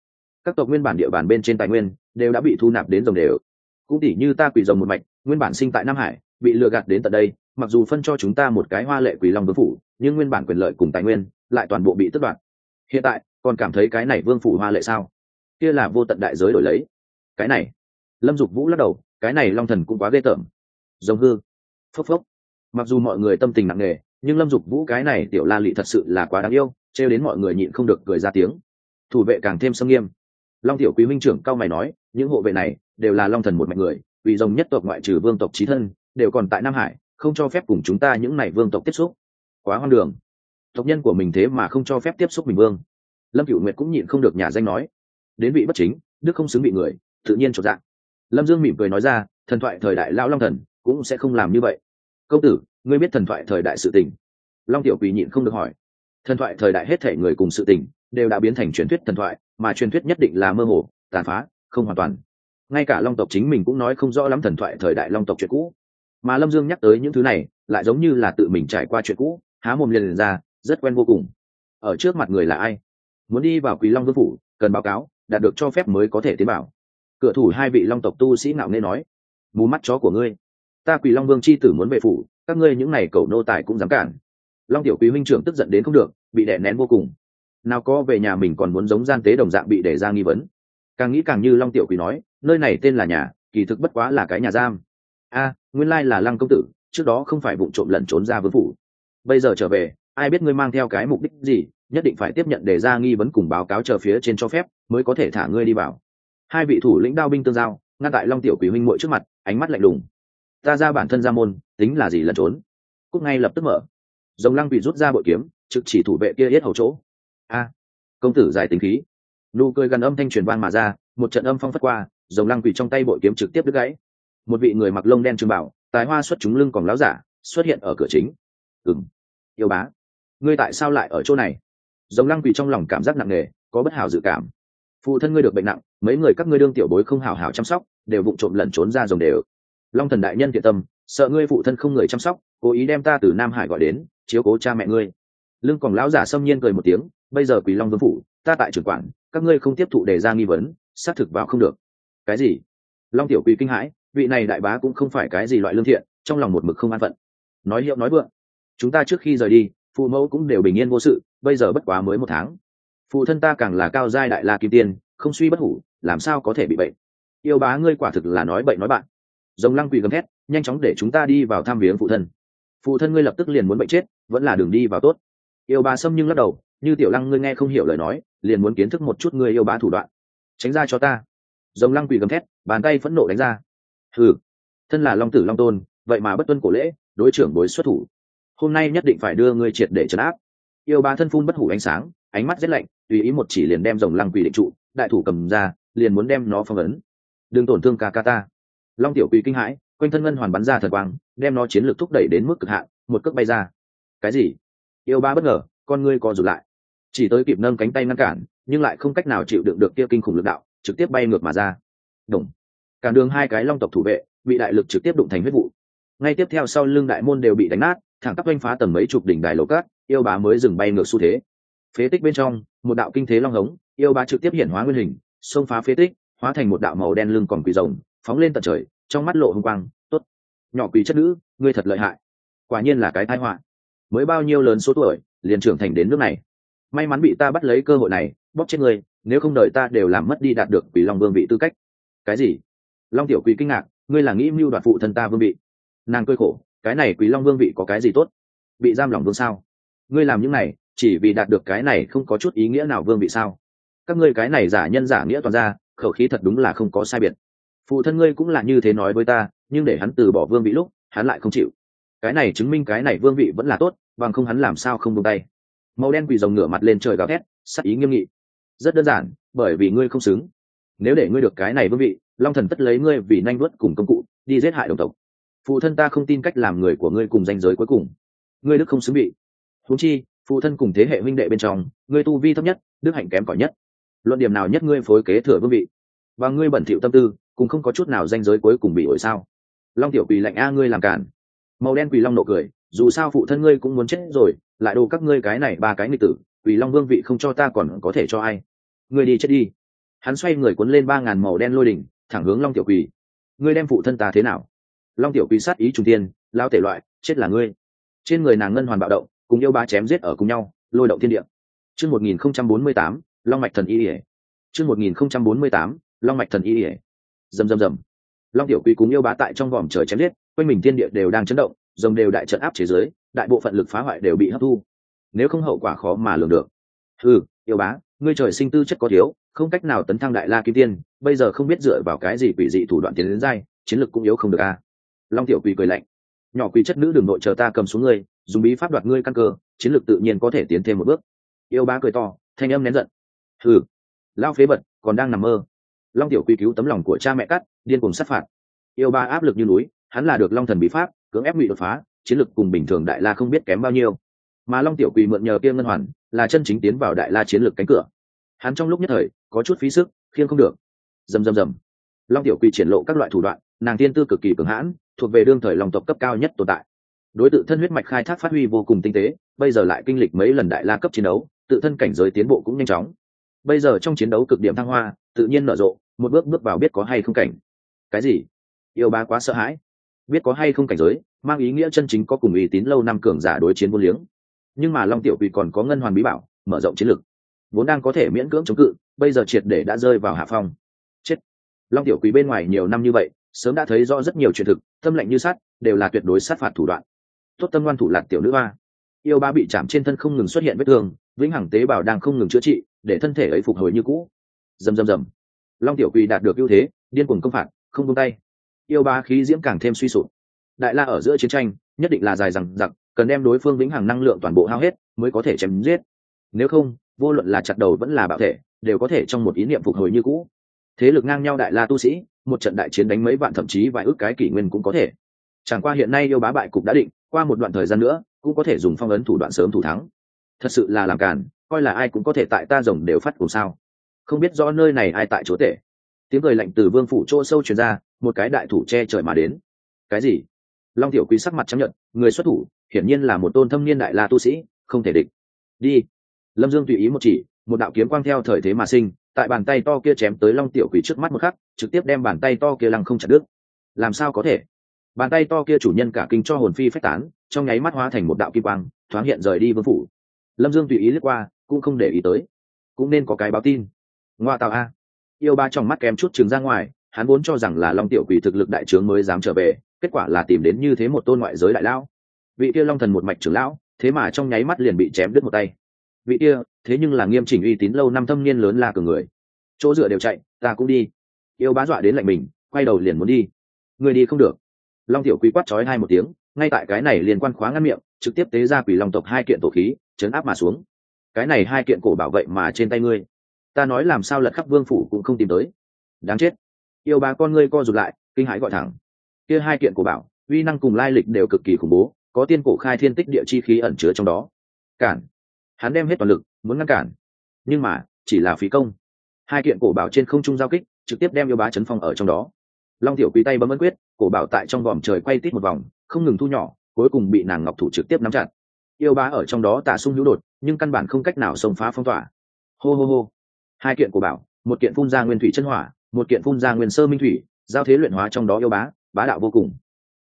Các tộc nguyên bản địa bàn bên trên tài nguyên đều đã bị thu nạp đến dòng đều. Cũng tỉ như ta quỷ rồng một mạch, nguyên bản sinh tại nam hải, bị lừa gạt đến tận đây, mặc dù phân cho chúng ta một cái hoa lệ quỷ long vương phủ, nhưng nguyên bản quyền lợi cùng tài nguyên lại toàn bộ bị tước đoạt. Hiện tại, còn cảm thấy cái này vương phủ hoa lệ sao? Kia là vô tận đại giới đổi lấy. Cái này, lâm dục vũ lắc đầu, cái này long thần cũng quá ghê tởm. Giống hư. Phốc phốc. Mặc dù mọi người tâm tình nặng nề, nhưng lâm dục vũ cái này tiểu la lị thật sự là quá đáng yêu, trêu đến mọi người nhịn không được cười ra tiếng. Thủ vệ càng thêm sâm nghiêm. Long tiểu quý minh trưởng cao mày nói, những hộ vệ này đều là long thần một mạch người, vì rồng nhất tộc ngoại trừ vương tộc trí thân, đều còn tại nam hải, không cho phép cùng chúng ta những này vương tộc tiếp xúc. Quá hoang đường. Tộc nhân của mình thế mà không cho phép tiếp xúc mình vương. Lâm cựu nguyệt cũng nhịn không được nhà danh nói đến vị bất chính đức không xứng bị người tự nhiên trọn dạng. Lâm dương mỉm cười nói ra thần thoại thời đại lão long thần cũng sẽ không làm như vậy. Công tử ngươi biết thần thoại thời đại sự tình? Long tiểu quỳ nhịn không được hỏi. Thần thoại thời đại hết thể người cùng sự tình đều đã biến thành truyền thuyết thần thoại mà truyền thuyết nhất định là mơ hồ tàn phá không hoàn toàn. Ngay cả long tộc chính mình cũng nói không rõ lắm thần thoại thời đại long tộc chuyện cũ. Mà lâm dương nhắc tới những thứ này lại giống như là tự mình trải qua chuyện cũ há mồm liền, liền ra rất quen vô cùng. Ở trước mặt người là ai? Muốn đi vào quý long vương phủ cần báo cáo đạt được cho phép mới có thể tiến bảo. Cửa thủ hai vị long tộc tu sĩ nạo nghe nói, mù mắt chó của ngươi, ta quỳ long vương c h i tử muốn về phủ, các ngươi những n à y cầu nô tài cũng dám cản. Long tiểu quý huynh trưởng tức giận đến không được, bị đè nén vô cùng. Nào có về nhà mình còn muốn giống gian tế đồng dạng bị đẻ ra nghi vấn. Càng nghĩ càng như long tiểu quý nói, nơi này tên là nhà, kỳ thực bất quá là cái nhà giam. A, nguyên lai là lăng công tử, trước đó không phải vụ trộm lẩn trốn ra vương phủ. Bây giờ trở về, ai biết ngươi mang theo cái mục đích gì? Nhất định phải tiếp nhận để ra nghi vấn cùng báo cáo chờ phía trên cho phép, mới có thể thả ngươi đi vào. Hai vị thủ lĩnh đao binh tương giao, ngăn tại long tiểu quỷ huynh muội trước mặt, ánh mắt lạnh lùng. Ta ra bản thân ra môn, tính là gì lẩn trốn? Cúc ngay lập tức mở. Dòng lăng quỷ rút ra bội kiếm, trực chỉ thủ vệ kia yết hầu chỗ. A, công tử dài tính khí. Nụ cười gần âm thanh truyền vang mà ra, một trận âm phong phất qua dòng lăng quỷ trong tay bội kiếm trực tiếp đứt gãy. Một vị người mặc lông đen trường bảo, tài hoa xuất chúng lưng còn láo giả, xuất hiện ở cửa chính. Ừng yêu bá, ngươi tại sao lại ở chỗ này? Dòng lăng quỷ trong lòng cảm giác nặng nề, có bất hảo dự cảm. Phụ thân ngươi được bệnh nặng, mấy người các ngươi đương tiểu bối không hảo hảo chăm sóc, đều vụng trộm lẩn trốn ra rồng đều. Long thần đại nhân thiện tâm, sợ ngươi phụ thân không người chăm sóc, cố ý đem ta từ nam hải gọi đến, chiếu cố cha mẹ ngươi. Lương còn lão giả xâm nhiên cười một tiếng, bây giờ quỳ long vương phủ, ta tại trưởng quản, các ngươi không tiếp thụ đề ra nghi vấn, xác thực vào không được. Cái gì? Long tiểu quỳ kinh hãi, vị này đại bá cũng không phải cái gì loại lương thiện, trong lòng một mực không an phận. Nói hiệu nói vượng, chúng ta trước khi rời đi, phụ mẫu cũng đều bình yên vô sự bây giờ bất quá mới một tháng. Phụ thân ta càng là cao giai đại la kim tiên, không suy bất hủ, làm sao có thể bị bệnh? Yêu bá ngươi quả thực là nói bệnh nói bạn. Rồng lăng quỳ gầm thét, nhanh chóng để chúng ta đi vào thăm viếng phụ thân. Phụ thân ngươi lập tức liền muốn bệnh chết, vẫn là đường đi vào tốt. Yêu bá xâm nhưng lắc đầu, như tiểu lăng ngươi nghe không hiểu lời nói, liền muốn kiến thức một chút ngươi yêu bá thủ đoạn. Tránh ra cho ta. Rồng lăng quỳ gầm thét, bàn tay phẫn nộ đánh ra. Ừ thân là long tử long tôn, vậy mà bất tuân cổ lễ, đối trưởng bối xuất thủ. Hôm nay nhất định phải đưa ngươi triệt để trấn áp yêu ba thân phun bất hủ ánh sáng, ánh mắt rét lạnh, tùy ý một chỉ liền đem rồng lăng quỷ định trụ, đại thủ cầm ra, liền muốn đem nó phong ấn. Đừng tổn thương ca ca ta. Long tiểu quỷ kinh hãi, quanh thân ngân hoàn bắn ra thật quang, đem nó chiến lược thúc đẩy đến mức cực hạn, một cước bay ra. Cái gì? Yêu ba bất ngờ, con ngươi co rụt lại. Chỉ tới kịp nâng cánh tay ngăn cản, nhưng lại không cách nào chịu đựng được kia kinh khủng lực đạo, trực tiếp bay ngược mà ra. Đồng cả đường hai cái long tộc thủ vệ, bị đại lực trực tiếp đụng thành huyết vụ. Ngay tiếp theo sau lưng đại môn đều bị đánh nát, thẳng tắp oanh phá tầm mấy chục đỉnh đài lầu cát yêu bá mới dừng bay ngược xu thế. Phế tích bên trong, một đạo kinh thế long hống, yêu bá trực tiếp hiển hóa nguyên hình, xông phá phế tích, hóa thành một đạo màu đen lưng còn quỳ rồng, phóng lên tận trời, trong mắt lộ hồng quang, tốt, nhỏ quỷ chất nữ, ngươi thật lợi hại. Quả nhiên là cái tai họa. Mới bao nhiêu lớn số tuổi, liền trưởng thành đến nước này. May mắn bị ta bắt lấy cơ hội này, bóp chết ngươi, nếu không đợi ta đều làm mất đi đạt được quỷ long vương vị tư cách. Cái gì? Long tiểu quỷ kinh ngạc, ngươi là nghĩ mưu đoạt phụ thân ta vương vị? Nàng cơi khổ, cái này quỷ long vương vị có cái gì tốt? Bị giam lòng vương sao? Ngươi làm những này, chỉ vì đạt được cái này không có chút ý nghĩa nào vương vị sao? Các ngươi cái này giả nhân giả nghĩa toàn ra, khẩu khí thật đúng là không có sai biệt. Phụ thân ngươi cũng là như thế nói với ta, nhưng để hắn từ bỏ vương vị lúc, hắn lại không chịu. Cái này chứng minh cái này vương vị vẫn là tốt, bằng không hắn làm sao không buông tay. Màu đen quỳ rồng ngửa mặt lên trời gào thét, sắc ý nghiêm nghị. Rất đơn giản, bởi vì ngươi không xứng. Nếu để ngươi được cái này vương vị, long thần tất lấy ngươi vì nanh vớt cùng công cụ, đi giết hại đồng tộc. Phụ thân ta không tin cách làm người của ngươi cùng danh giới cuối cùng. Ngươi đức không xứng bị huống chi, phụ thân cùng thế hệ huynh đệ bên trong, ngươi tu vi thấp nhất, đức hạnh kém cỏi nhất. Luận điểm nào nhất ngươi phối kế thừa vương vị? Và ngươi bẩn thỉu tâm tư, cũng không có chút nào danh giới cuối cùng bị ổi sao? Long tiểu quỳ lạnh a, ngươi làm cản. Màu đen quỳ long nộ cười, dù sao phụ thân ngươi cũng muốn chết rồi, lại đồ các ngươi cái này ba cái nghịch tử quỳ long vương vị không cho ta còn có thể cho ai? Ngươi đi chết đi. Hắn xoay người cuốn lên ba ngàn màu đen lôi đỉnh, thẳng hướng long tiểu quỳ ngươi đem phụ thân ta thế nào? Long tiểu quỳ sát ý trung tiên lao thể loại, chết là ngươi. Trên người nàng ngân hoàn bạo động cùng yêu bá chém giết ở cùng nhau, lôi động thiên địa. Chương một nghìn không trăm bốn mươi tám, long mạch thần y ỉa chương một nghìn không trăm bốn mươi tám, long mạch thần y ỉa rầm rầm rầm. Long tiểu quỳ cùng yêu bá tại trong vòm trời chém giết, quanh mình thiên địa đều đang chấn động, rồng đều đại trận áp chế giới đại bộ phận lực phá hoại đều bị hấp thu. Nếu không hậu quả khó mà lường được. Ừ yêu bá, ngươi trời sinh tư chất có thiếu, không cách nào tấn thăng đại la kim tiên, bây giờ không biết dựa vào cái gì quỷ dị thủ đoạn tiến đến dai chiến lực cũng yếu không được a. Long tiểu quỳ cười lạnh. Nhỏ quỳ chất nữ đường nội chờ ta cầm xuống ngươi dùng bí pháp đoạt ngươi căn cơ, chiến lược tự nhiên có thể tiến thêm một bước. Yêu bá cười to, thanh âm nén giận. Thử lao phế bật còn đang nằm mơ. Long tiểu quy cứu tấm lòng của cha mẹ cắt, điên cùng sát phạt. Yêu ba áp lực như núi, hắn là được long thần bí pháp, cưỡng ép ngụy đột phá, chiến lược cùng bình thường đại la không biết kém bao nhiêu. Mà long tiểu quỳ mượn nhờ kia ngân hoàn, là chân chính tiến vào đại la chiến lược cánh cửa. Hắn trong lúc nhất thời, có chút phí sức, khiêng không được. Dầm dầm dầm long tiểu quỳ triển lộ các loại thủ đoạn, nàng tiên tư cực kỳ cường hãn, thuộc về đương thời lòng tộc cấp cao nhất tồn tại đối tự thân huyết mạch khai thác phát huy vô cùng tinh tế, bây giờ lại kinh lịch mấy lần đại la cấp chiến đấu, tự thân cảnh giới tiến bộ cũng nhanh chóng. Bây giờ trong chiến đấu cực điểm thăng hoa, tự nhiên nở rộ, một bước bước vào biết có hay không cảnh. Cái gì? Yêu ba quá sợ hãi. Biết có hay không cảnh giới, mang ý nghĩa chân chính có cùng uy tín lâu năm cường giả đối chiến vô liếng. Nhưng mà long tiểu quỳ còn có ngân hoàn bí bảo, mở rộng chiến lược vốn đang có thể miễn cưỡng chống cự, bây giờ triệt để đã rơi vào hạ phong. Chết. Long tiểu quý bên ngoài nhiều năm như vậy, sớm đã thấy rõ rất nhiều chuyện thực, tâm lệnh như sát đều là tuyệt đối sát phạt thủ đoạn tốt tâm ngoan thủ lạc tiểu nữ hoa. Yêu ba bị chạm trên thân không ngừng xuất hiện vết thương, vĩnh hằng tế bào đang không ngừng chữa trị, để thân thể ấy phục hồi như cũ. Dầm dầm dầm long tiểu quỳ đạt được ưu thế, điên cuồng công phạt, không buông tay. Yêu ba khí diễm càng thêm suy sụp. Đại la ở giữa chiến tranh, nhất định là dài rằng giặc cần đem đối phương vĩnh hằng năng lượng toàn bộ hao hết, mới có thể chém giết. Nếu không, vô luận là chặt đầu vẫn là bạo thể, đều có thể trong một ý niệm phục hồi như cũ. Thế lực ngang nhau đại la tu sĩ, một trận đại chiến đánh mấy vạn thậm chí vài ước cái kỷ nguyên cũng có thể chẳng qua hiện nay yêu bá bại cục đã định, qua một đoạn thời gian nữa, cũng có thể dùng phong ấn thủ đoạn sớm thủ thắng. Thật sự là làm càn, coi là ai cũng có thể tại ta rồng đều phát cùng sao. Không biết rõ nơi này ai tại chỗ tệ tiếng cười lạnh từ vương phủ chỗ sâu truyền ra, một cái đại thủ che trời mà đến. Cái gì? Long tiểu quý sắc mặt chấp nhận người xuất thủ, hiển nhiên là một tôn thâm niên đại la tu sĩ, không thể địch. Đi. Lâm dương tùy ý một chỉ, một đạo kiếm quang theo thời thế mà sinh, tại bàn tay to kia chém tới long tiểu quỷ trước mắt một khắc, trực tiếp đem bàn tay to kia lăng không chặt đứt. Làm sao có thể? Bàn tay to kia chủ nhân cả kinh cho hồn phi phách tán, trong nháy mắt hóa thành một đạo kim quang, thoáng hiện rời đi vương phủ. Lâm dương tùy ý lướt qua, cũng không để ý tới. Cũng nên có cái báo tin. Ngoa tạo a. Yêu ba trong mắt kém chút trứng ra ngoài, hắn vốn cho rằng là long tiểu quỷ thực lực đại trướng mới dám trở về, kết quả là tìm đến như thế một tôn ngoại giới đại lão. Vị kia long thần một mạch trưởng lão, thế mà trong nháy mắt liền bị chém đứt một tay. Vị kia, thế nhưng là nghiêm chỉnh uy tín lâu năm thâm niên lớn là cường người. Chỗ dựa đều chạy, ta cũng đi. Yêu bá dọa đến lạnh mình, quay đầu liền muốn đi. Người đi không được long tiểu quý quát trói hai một tiếng, ngay tại cái này liền quan khóa ngăn miệng, trực tiếp tế ra quỷ long tộc hai kiện tổ khí, chấn áp mà xuống. Cái này hai kiện cổ bảo vệ mà trên tay ngươi. Ta nói làm sao lật khắp vương phủ cũng không tìm tới. Đáng chết. Yêu bá con ngươi co rụt lại, kinh hãi gọi thẳng. Kia hai kiện cổ bảo, uy năng cùng lai lịch đều cực kỳ khủng bố, có tiên cổ khai thiên tích địa chi khí ẩn chứa trong đó. Cản. Hắn đem hết toàn lực, muốn ngăn cản. Nhưng mà, chỉ là phí công. Hai kiện cổ bảo trên không trung giao kích, trực tiếp đem yêu bá chấn phong ở trong đó long tiểu quý tay bấm ấn quyết, cổ bảo tại trong vòm trời quay tít một vòng, không ngừng thu nhỏ, cuối cùng bị nàng ngọc thủ trực tiếp nắm chặt. Yêu bá ở trong đó tạ sung hữu đột, nhưng căn bản không cách nào xông phá phong tỏa. Hô hô hô. Hai kiện cổ bảo, một kiện phun ra nguyên thủy chân hỏa, một kiện phun ra nguyên sơ minh thủy, giao thế luyện hóa trong đó yêu bá bá đạo vô cùng.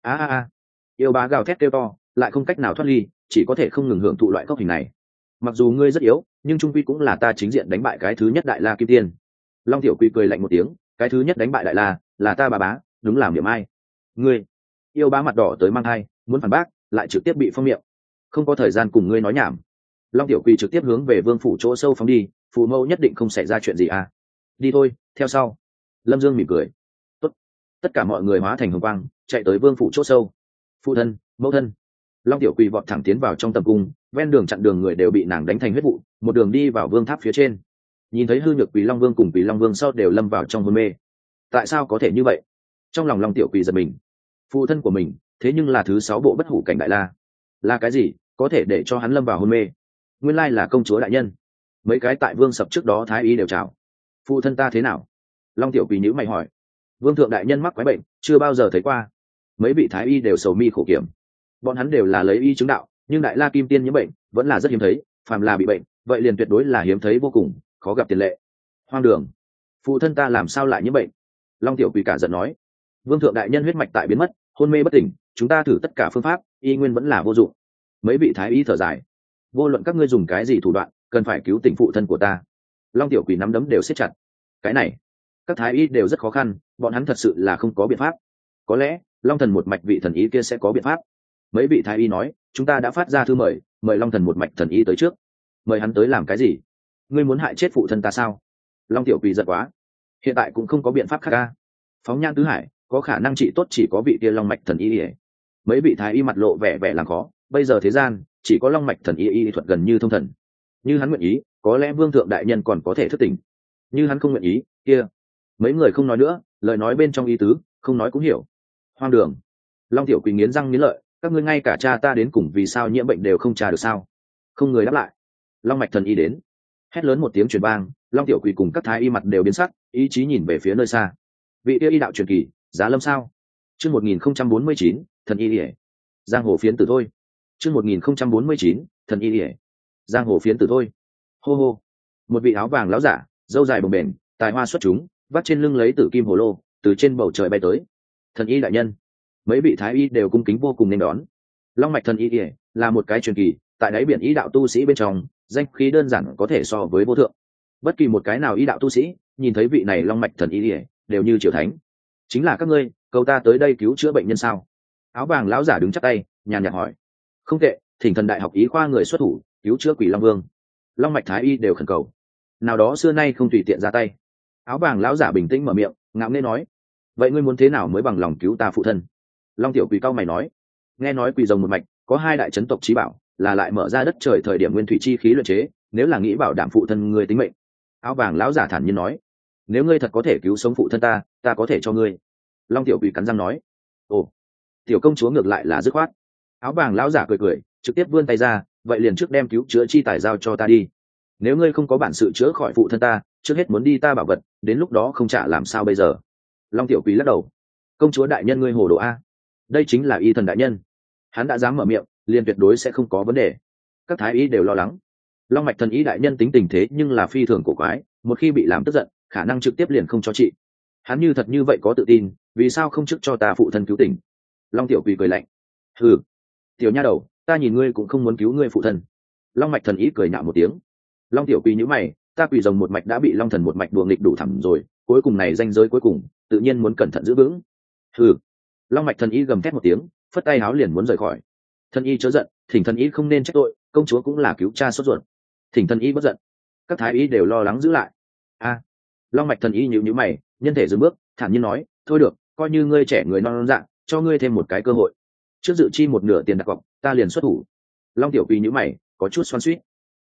A a a. Yêu bá gào thét kêu to, lại không cách nào thoát ly, chỉ có thể không ngừng hưởng thụ loại góc hình này. Mặc dù ngươi rất yếu, nhưng trung quy cũng là ta chính diện đánh bại cái thứ nhất đại la kim tiên. Long tiểu quy cười lạnh một tiếng, cái thứ nhất đánh bại đại la là ta bà bá, đúng làm điểm ai. Ngươi, yêu bá mặt đỏ tới mang thai, muốn phản bác, lại trực tiếp bị phong miệng. Không có thời gian cùng ngươi nói nhảm. Long tiểu quy trực tiếp hướng về vương phủ chỗ sâu phóng đi, phụ mẫu nhất định không xảy ra chuyện gì à. Đi thôi, theo sau. Lâm dương mỉm cười. Tốt. tất cả mọi người hóa thành hồng quang, chạy tới vương phủ chỗ sâu. Phụ thân, mẫu thân. Long tiểu quỳ vọt thẳng tiến vào trong tầm cung, ven đường chặn đường người đều bị nàng đánh thành huyết vụ, một đường đi vào vương tháp phía trên. Nhìn thấy hư nhược quỳ long vương cùng quỳ long vương sau đều lâm vào trong hôn mê tại sao có thể như vậy? Trong lòng long tiểu quỳ giật mình. Phụ thân của mình, thế nhưng là thứ sáu bộ bất hủ cảnh đại la. Là cái gì, có thể để cho hắn lâm vào hôn mê? Nguyên lai là công chúa đại nhân. Mấy cái tại vương sập trước đó thái y đều chào. Phụ thân ta thế nào? Long tiểu quỳ nhữ mày hỏi. Vương thượng đại nhân mắc quái bệnh, chưa bao giờ thấy qua. Mấy vị thái y đều sầu mi khổ kiểm. Bọn hắn đều là lấy y chứng đạo, nhưng đại la kim tiên nhiễm bệnh, vẫn là rất hiếm thấy, phàm là bị bệnh, vậy liền tuyệt đối là hiếm thấy vô cùng, khó gặp tiền lệ. Hoang đường. Phụ thân ta làm sao lại nhiễm bệnh? Long tiểu quỷ cả giận nói, vương thượng đại nhân huyết mạch tại biến mất, hôn mê bất tỉnh, chúng ta thử tất cả phương pháp, y nguyên vẫn là vô dụng. Mấy vị thái y thở dài, vô luận các ngươi dùng cái gì thủ đoạn, cần phải cứu tỉnh phụ thân của ta. Long tiểu quỷ nắm đấm đều siết chặt, cái này, các thái y đều rất khó khăn, bọn hắn thật sự là không có biện pháp. Có lẽ, long thần một mạch vị thần y kia sẽ có biện pháp. Mấy vị thái y nói, chúng ta đã phát ra thư mời mời long thần một mạch thần y tới trước. Mời hắn tới làm cái gì? Ngươi muốn hại chết phụ thân ta sao? Long tiểu quỳ giật quá hiện tại cũng không có biện pháp khác ca. Phóng nhan tứ hải, có khả năng trị tốt chỉ có vị kia long mạch thần y ỉa mấy vị thái y mặt lộ vẻ vẻ làm khó, bây giờ thế gian, chỉ có long mạch thần y y thuật gần như thông thần. Như hắn nguyện ý, có lẽ vương thượng đại nhân còn có thể thức tỉnh. Như hắn không nguyện ý, kia. Mấy người không nói nữa, lời nói bên trong ý tứ, không nói cũng hiểu. Hoang đường. Long tiểu quỳ nghiến răng nghiến lợi, các ngươi ngay cả cha ta đến cùng vì sao nhiễm bệnh đều không tra được sao? Không người đáp lại. Long mạch thần y đến. Hét lớn một tiếng truyền vang long tiểu quỳ cùng các thái y mặt đều biến sắc, ý chí nhìn về phía nơi xa. Vị tiêu y đạo truyền kỳ, giá lâm sao? Chương một nghìn không trăm bốn mươi chín, thần y ỉa giang hồ phiến tử thôi. Chương một nghìn không trăm bốn mươi chín, thần y ỉa giang hồ phiến tử thôi. Hô hô. Một vị áo vàng láo giả dâu dài bồng bềnh, tài hoa xuất chúng, vắt trên lưng lấy tử kim hồ lô, từ trên bầu trời bay tới. Thần y đại nhân. Mấy vị thái y đều cung kính vô cùng nên đón. Long mạch thần y ỉa là một cái truyền kỳ, tại đáy biển y đạo tu sĩ bên trong, danh khí đơn giản có thể so với vô thượng bất kỳ một cái nào y đạo tu sĩ, nhìn thấy vị này long mạch thần y ỉa đều như triều thánh. Chính là các ngươi, cầu ta tới đây cứu chữa bệnh nhân sao? Áo vàng lão giả đứng chắc tay, nhàn nhạt hỏi. Không tệ, thỉnh thần đại học ý khoa người xuất thủ, cứu chữa quỷ long vương. Long mạch thái y đều khẩn cầu. Nào đó xưa nay không tùy tiện ra tay. Áo vàng lão giả bình tĩnh mở miệng, ngạo nghễ nói. Vậy ngươi muốn thế nào mới bằng lòng cứu ta phụ thân? Long tiểu quỳ cao mày nói. Nghe nói quỳ rồng một mạch, có hai đại chấn tộc trí bảo, là lại mở ra đất trời thời điểm nguyên thủy chi khí luyện chế, nếu là nghĩ bảo đảm phụ thân người tính mệnh áo vàng lão giả thản nhiên nói, nếu ngươi thật có thể cứu sống phụ thân ta ta có thể cho ngươi. Long tiểu quỷ cắn răng nói, ồ, tiểu công chúa ngược lại là dứt khoát. Áo vàng lão giả cười cười, trực tiếp vươn tay ra, vậy liền trước đem cứu chữa chi tài giao cho ta đi. Nếu ngươi không có bản sự chữa khỏi phụ thân ta, trước hết muốn đi ta bảo vật, đến lúc đó không trả làm sao bây giờ? Long tiểu quý lắc đầu, công chúa đại nhân ngươi hồ đồ a, đây chính là y thần đại nhân. Hắn đã dám mở miệng, liền tuyệt đối sẽ không có vấn đề. Các thái y đều lo lắng long mạch thần y đại nhân tính tình thế nhưng là phi thường cổ quái, một khi bị làm tức giận, khả năng trực tiếp liền không cho trị hắn như thật như vậy có tự tin, vì sao không trước cho ta phụ thân cứu tỉnh? Long tiểu quỳ cười lạnh. Ừ tiểu nha đầu, ta nhìn ngươi cũng không muốn cứu ngươi phụ thân. Long mạch thần ý cười nhạo một tiếng. Long tiểu quỳ nhữ mày, ta quỳ rồng một mạch đã bị long thần một mạch đùa nghịch đủ thẳm rồi, cuối cùng này danh giới cuối cùng, tự nhiên muốn cẩn thận giữ vững. Ừ long mạch thần y gầm thét một tiếng, phất tay áo liền muốn rời khỏi. Thần y chớ giận, thỉnh thần y không nên trách tội, công chúa cũng là cứu cha sốt ruột thỉnh thần y bất giận. Các thái y đều lo lắng giữ lại. A. Long mạch thần y nhịu nhữ mày, nhân thể dừng bước, thản nhiên nói, thôi được, coi như ngươi trẻ người non non dạng cho ngươi thêm một cái cơ hội. Trước dự chi một nửa tiền đặt cọc, ta liền xuất thủ. Long tiểu quỳ nhữ mày, có chút xoan suýt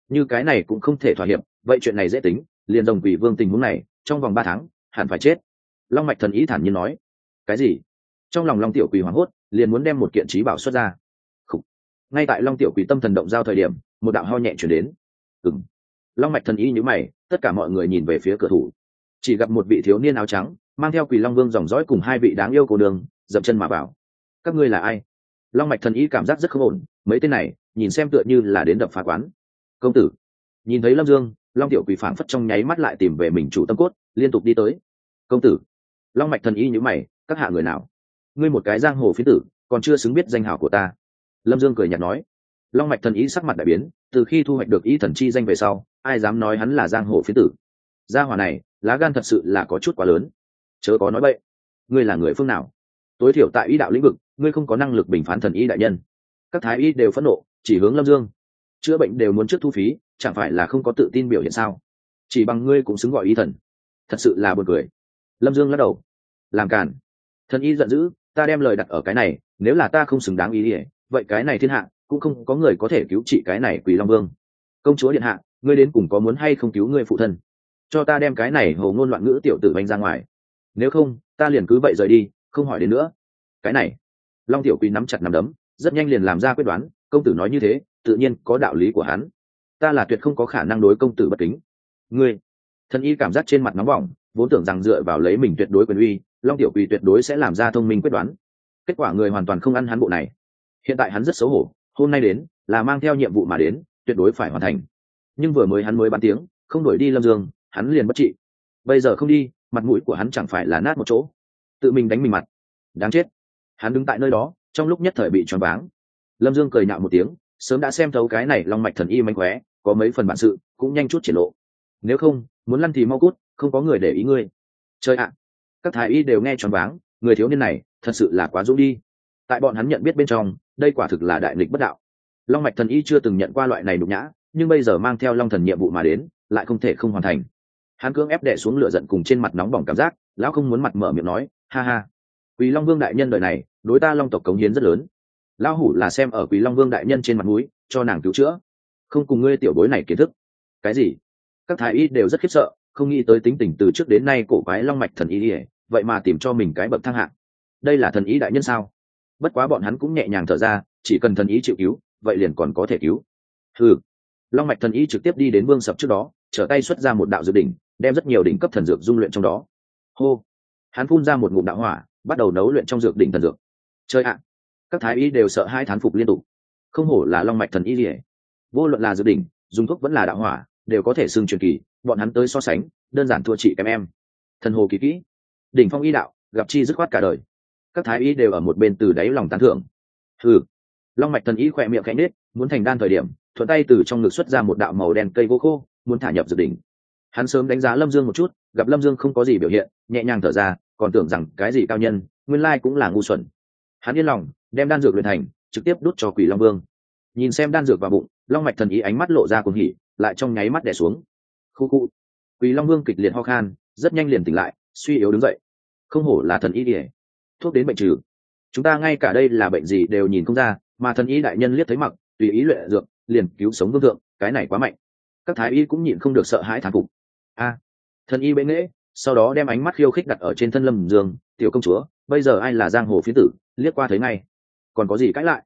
như cái này cũng không thể thỏa hiệp, vậy chuyện này dễ tính, liền đồng quỷ vương tình huống này, trong vòng ba tháng, hẳn phải chết. Long mạch thần ý thản nhiên nói. Cái gì? Trong lòng long tiểu quỳ hoảng hốt, liền muốn đem một kiện trí bảo xuất ra. Khủ. ngay tại long tiểu quỳ tâm thần động giao thời điểm, một đạo ho nhẹ chuyển đến ừng long mạch thần Y nhữ mày, tất cả mọi người nhìn về phía cửa thủ. Chỉ gặp một vị thiếu niên áo trắng, mang theo quỳ long vương dòng dõi cùng hai vị đáng yêu cô đường dậm chân mà vào. Các ngươi là ai? Long mạch thần Y cảm giác rất không ổn, mấy tên này, nhìn xem tựa như là đến đập phá quán. Công tử. Nhìn thấy lâm dương, long tiểu quỳ phản phất trong nháy mắt lại tìm về mình chủ tâm cốt, liên tục đi tới. Công tử. Long mạch thần y nhữ mày, các hạ người nào? Ngươi một cái giang hồ phía tử, còn chưa xứng biết danh hào của ta. Lâm dương cười nhạt nói long mạch thần y sắc mặt đại biến, từ khi thu hoạch được ý thần chi danh về sau, ai dám nói hắn là giang hồ phiến tử? Gia hòa này, lá gan thật sự là có chút quá lớn. Chớ có nói vậy ngươi là người phương nào? Tối thiểu tại ý đạo lĩnh vực, ngươi không có năng lực bình phán thần y đại nhân. Các thái y đều phẫn nộ, chỉ hướng lâm dương. Chữa bệnh đều muốn trước thu phí, chẳng phải là không có tự tin biểu hiện sao? Chỉ bằng ngươi cũng xứng gọi y thần. Thật sự là buồn cười. Lâm dương lắc đầu. Làm cản thần y giận dữ, ta đem lời đặt ở cái này, nếu là ta không xứng đáng ý ỉa vậy cái này thiên hạ cũng không có người có thể cứu trị cái này quỷ long vương. Công chúa điện hạ, ngươi đến cùng có muốn hay không cứu ngươi phụ thân? Cho ta đem cái này hầu ngôn loạn ngữ tiểu tử banh ra ngoài. Nếu không, ta liền cứ vậy rời đi, không hỏi đến nữa. Cái này, long tiểu quý nắm chặt nắm đấm, rất nhanh liền làm ra quyết đoán, công tử nói như thế, tự nhiên có đạo lý của hắn. Ta là tuyệt không có khả năng đối công tử bất kính. Ngươi thần y cảm giác trên mặt nóng bỏng, vốn tưởng rằng dựa vào lấy mình tuyệt đối quyền uy, long tiểu quỳ tuyệt đối sẽ làm ra thông minh quyết đoán. Kết quả người hoàn toàn không ăn hắn bộ này. Hiện tại hắn rất xấu hổ hôm nay đến, là mang theo nhiệm vụ mà đến, tuyệt đối phải hoàn thành. Nhưng vừa mới hắn mới bán tiếng, không đổi đi lâm dương, hắn liền bất trị. Bây giờ không đi, mặt mũi của hắn chẳng phải là nát một chỗ. Tự mình đánh mình mặt. Đáng chết. Hắn đứng tại nơi đó, trong lúc nhất thời bị choáng váng. Lâm dương cười nhạo một tiếng, sớm đã xem thấu cái này long mạch thần y mánh khóe, có mấy phần bản sự, cũng nhanh chút triển lộ. Nếu không, muốn lăn thì mau cút, không có người để ý ngươi. Chơi ạ. Các thái y đều nghe choáng váng, người thiếu niên này, thật sự là quá dũng đi. Tại bọn hắn nhận biết bên trong đây quả thực là đại nghịch bất đạo. Long mạch thần y chưa từng nhận qua loại này nhục nhã, nhưng bây giờ mang theo long thần nhiệm vụ mà đến, lại không thể không hoàn thành. Hắn cưỡng ép đệ xuống lửa giận cùng trên mặt nóng bỏng cảm giác, lão không muốn mặt mở miệng nói, ha ha quý long vương đại nhân đời này, đối ta long tộc cống hiến rất lớn. Lão hủ là xem ở quý long vương đại nhân trên mặt núi cho nàng cứu chữa. Không cùng ngươi tiểu bối này kiến thức. Cái gì? Các thái y đều rất khiếp sợ, không nghĩ tới tính tình từ trước đến nay cổ quái long mạch thần y ỉa vậy mà tìm cho mình cái bậc thang hạng. Đây là thần ý đại nhân sao? Bất quá bọn hắn cũng nhẹ nhàng thở ra, chỉ cần thần ý chịu cứu, vậy liền còn có thể cứu. Ừ long mạch thần ý trực tiếp đi đến vương sập trước đó, trở tay xuất ra một đạo dược đỉnh, đem rất nhiều đỉnh cấp thần dược dung luyện trong đó. Hô. Hắn phun ra một ngụm đạo hỏa, bắt đầu nấu luyện trong dược đỉnh thần dược. Chơi ạ. Các thái y đều sợ hai thán phục liên tục. Không hổ là long mạch thần y lìa vô luận là dược đỉnh, dùng thuốc vẫn là đạo hỏa, đều có thể xưng truyền kỳ, bọn hắn tới so sánh, đơn giản thua chị kém em. Thần hồ kỳ kỹ. Đỉnh phong y đạo, gặp chi dứt khoát cả đời các thái y đều ở một bên từ đáy lòng tán thưởng. Thử long mạch thần y khỏe miệng khẽ nết muốn thành đan thời điểm, thuận tay từ trong ngực xuất ra một đạo màu đen cây vô khô, muốn thả nhập dược đỉnh. Hắn sớm đánh giá lâm dương một chút, gặp lâm dương không có gì biểu hiện, nhẹ nhàng thở ra, còn tưởng rằng cái gì cao nhân, nguyên lai cũng là ngu xuẩn. Hắn yên lòng, đem đan dược luyện thành, trực tiếp đút cho quỷ long vương. Nhìn xem đan dược vào bụng, long mạch thần ý ánh mắt lộ ra cùng hỉ, lại trong nháy mắt đẻ xuống. Khu khu. Quỷ long vương kịch liệt ho khan, rất nhanh liền tỉnh lại, suy yếu đứng dậy. Không hổ là thần ý ỉa thuốc đến bệnh trừ. Chúng ta ngay cả đây là bệnh gì đều nhìn không ra, mà thần y đại nhân liếc thấy mặc, tùy ý luyện dược, liền cứu sống vương thượng, cái này quá mạnh. Các thái y cũng nhịn không được sợ hãi thán phục. A, thần y bệ nghễ, sau đó đem ánh mắt khiêu khích đặt ở trên thân lâm dương, tiểu công chúa, bây giờ ai là giang hồ phiến tử? Liếc qua thấy ngay. Còn có gì cãi lại?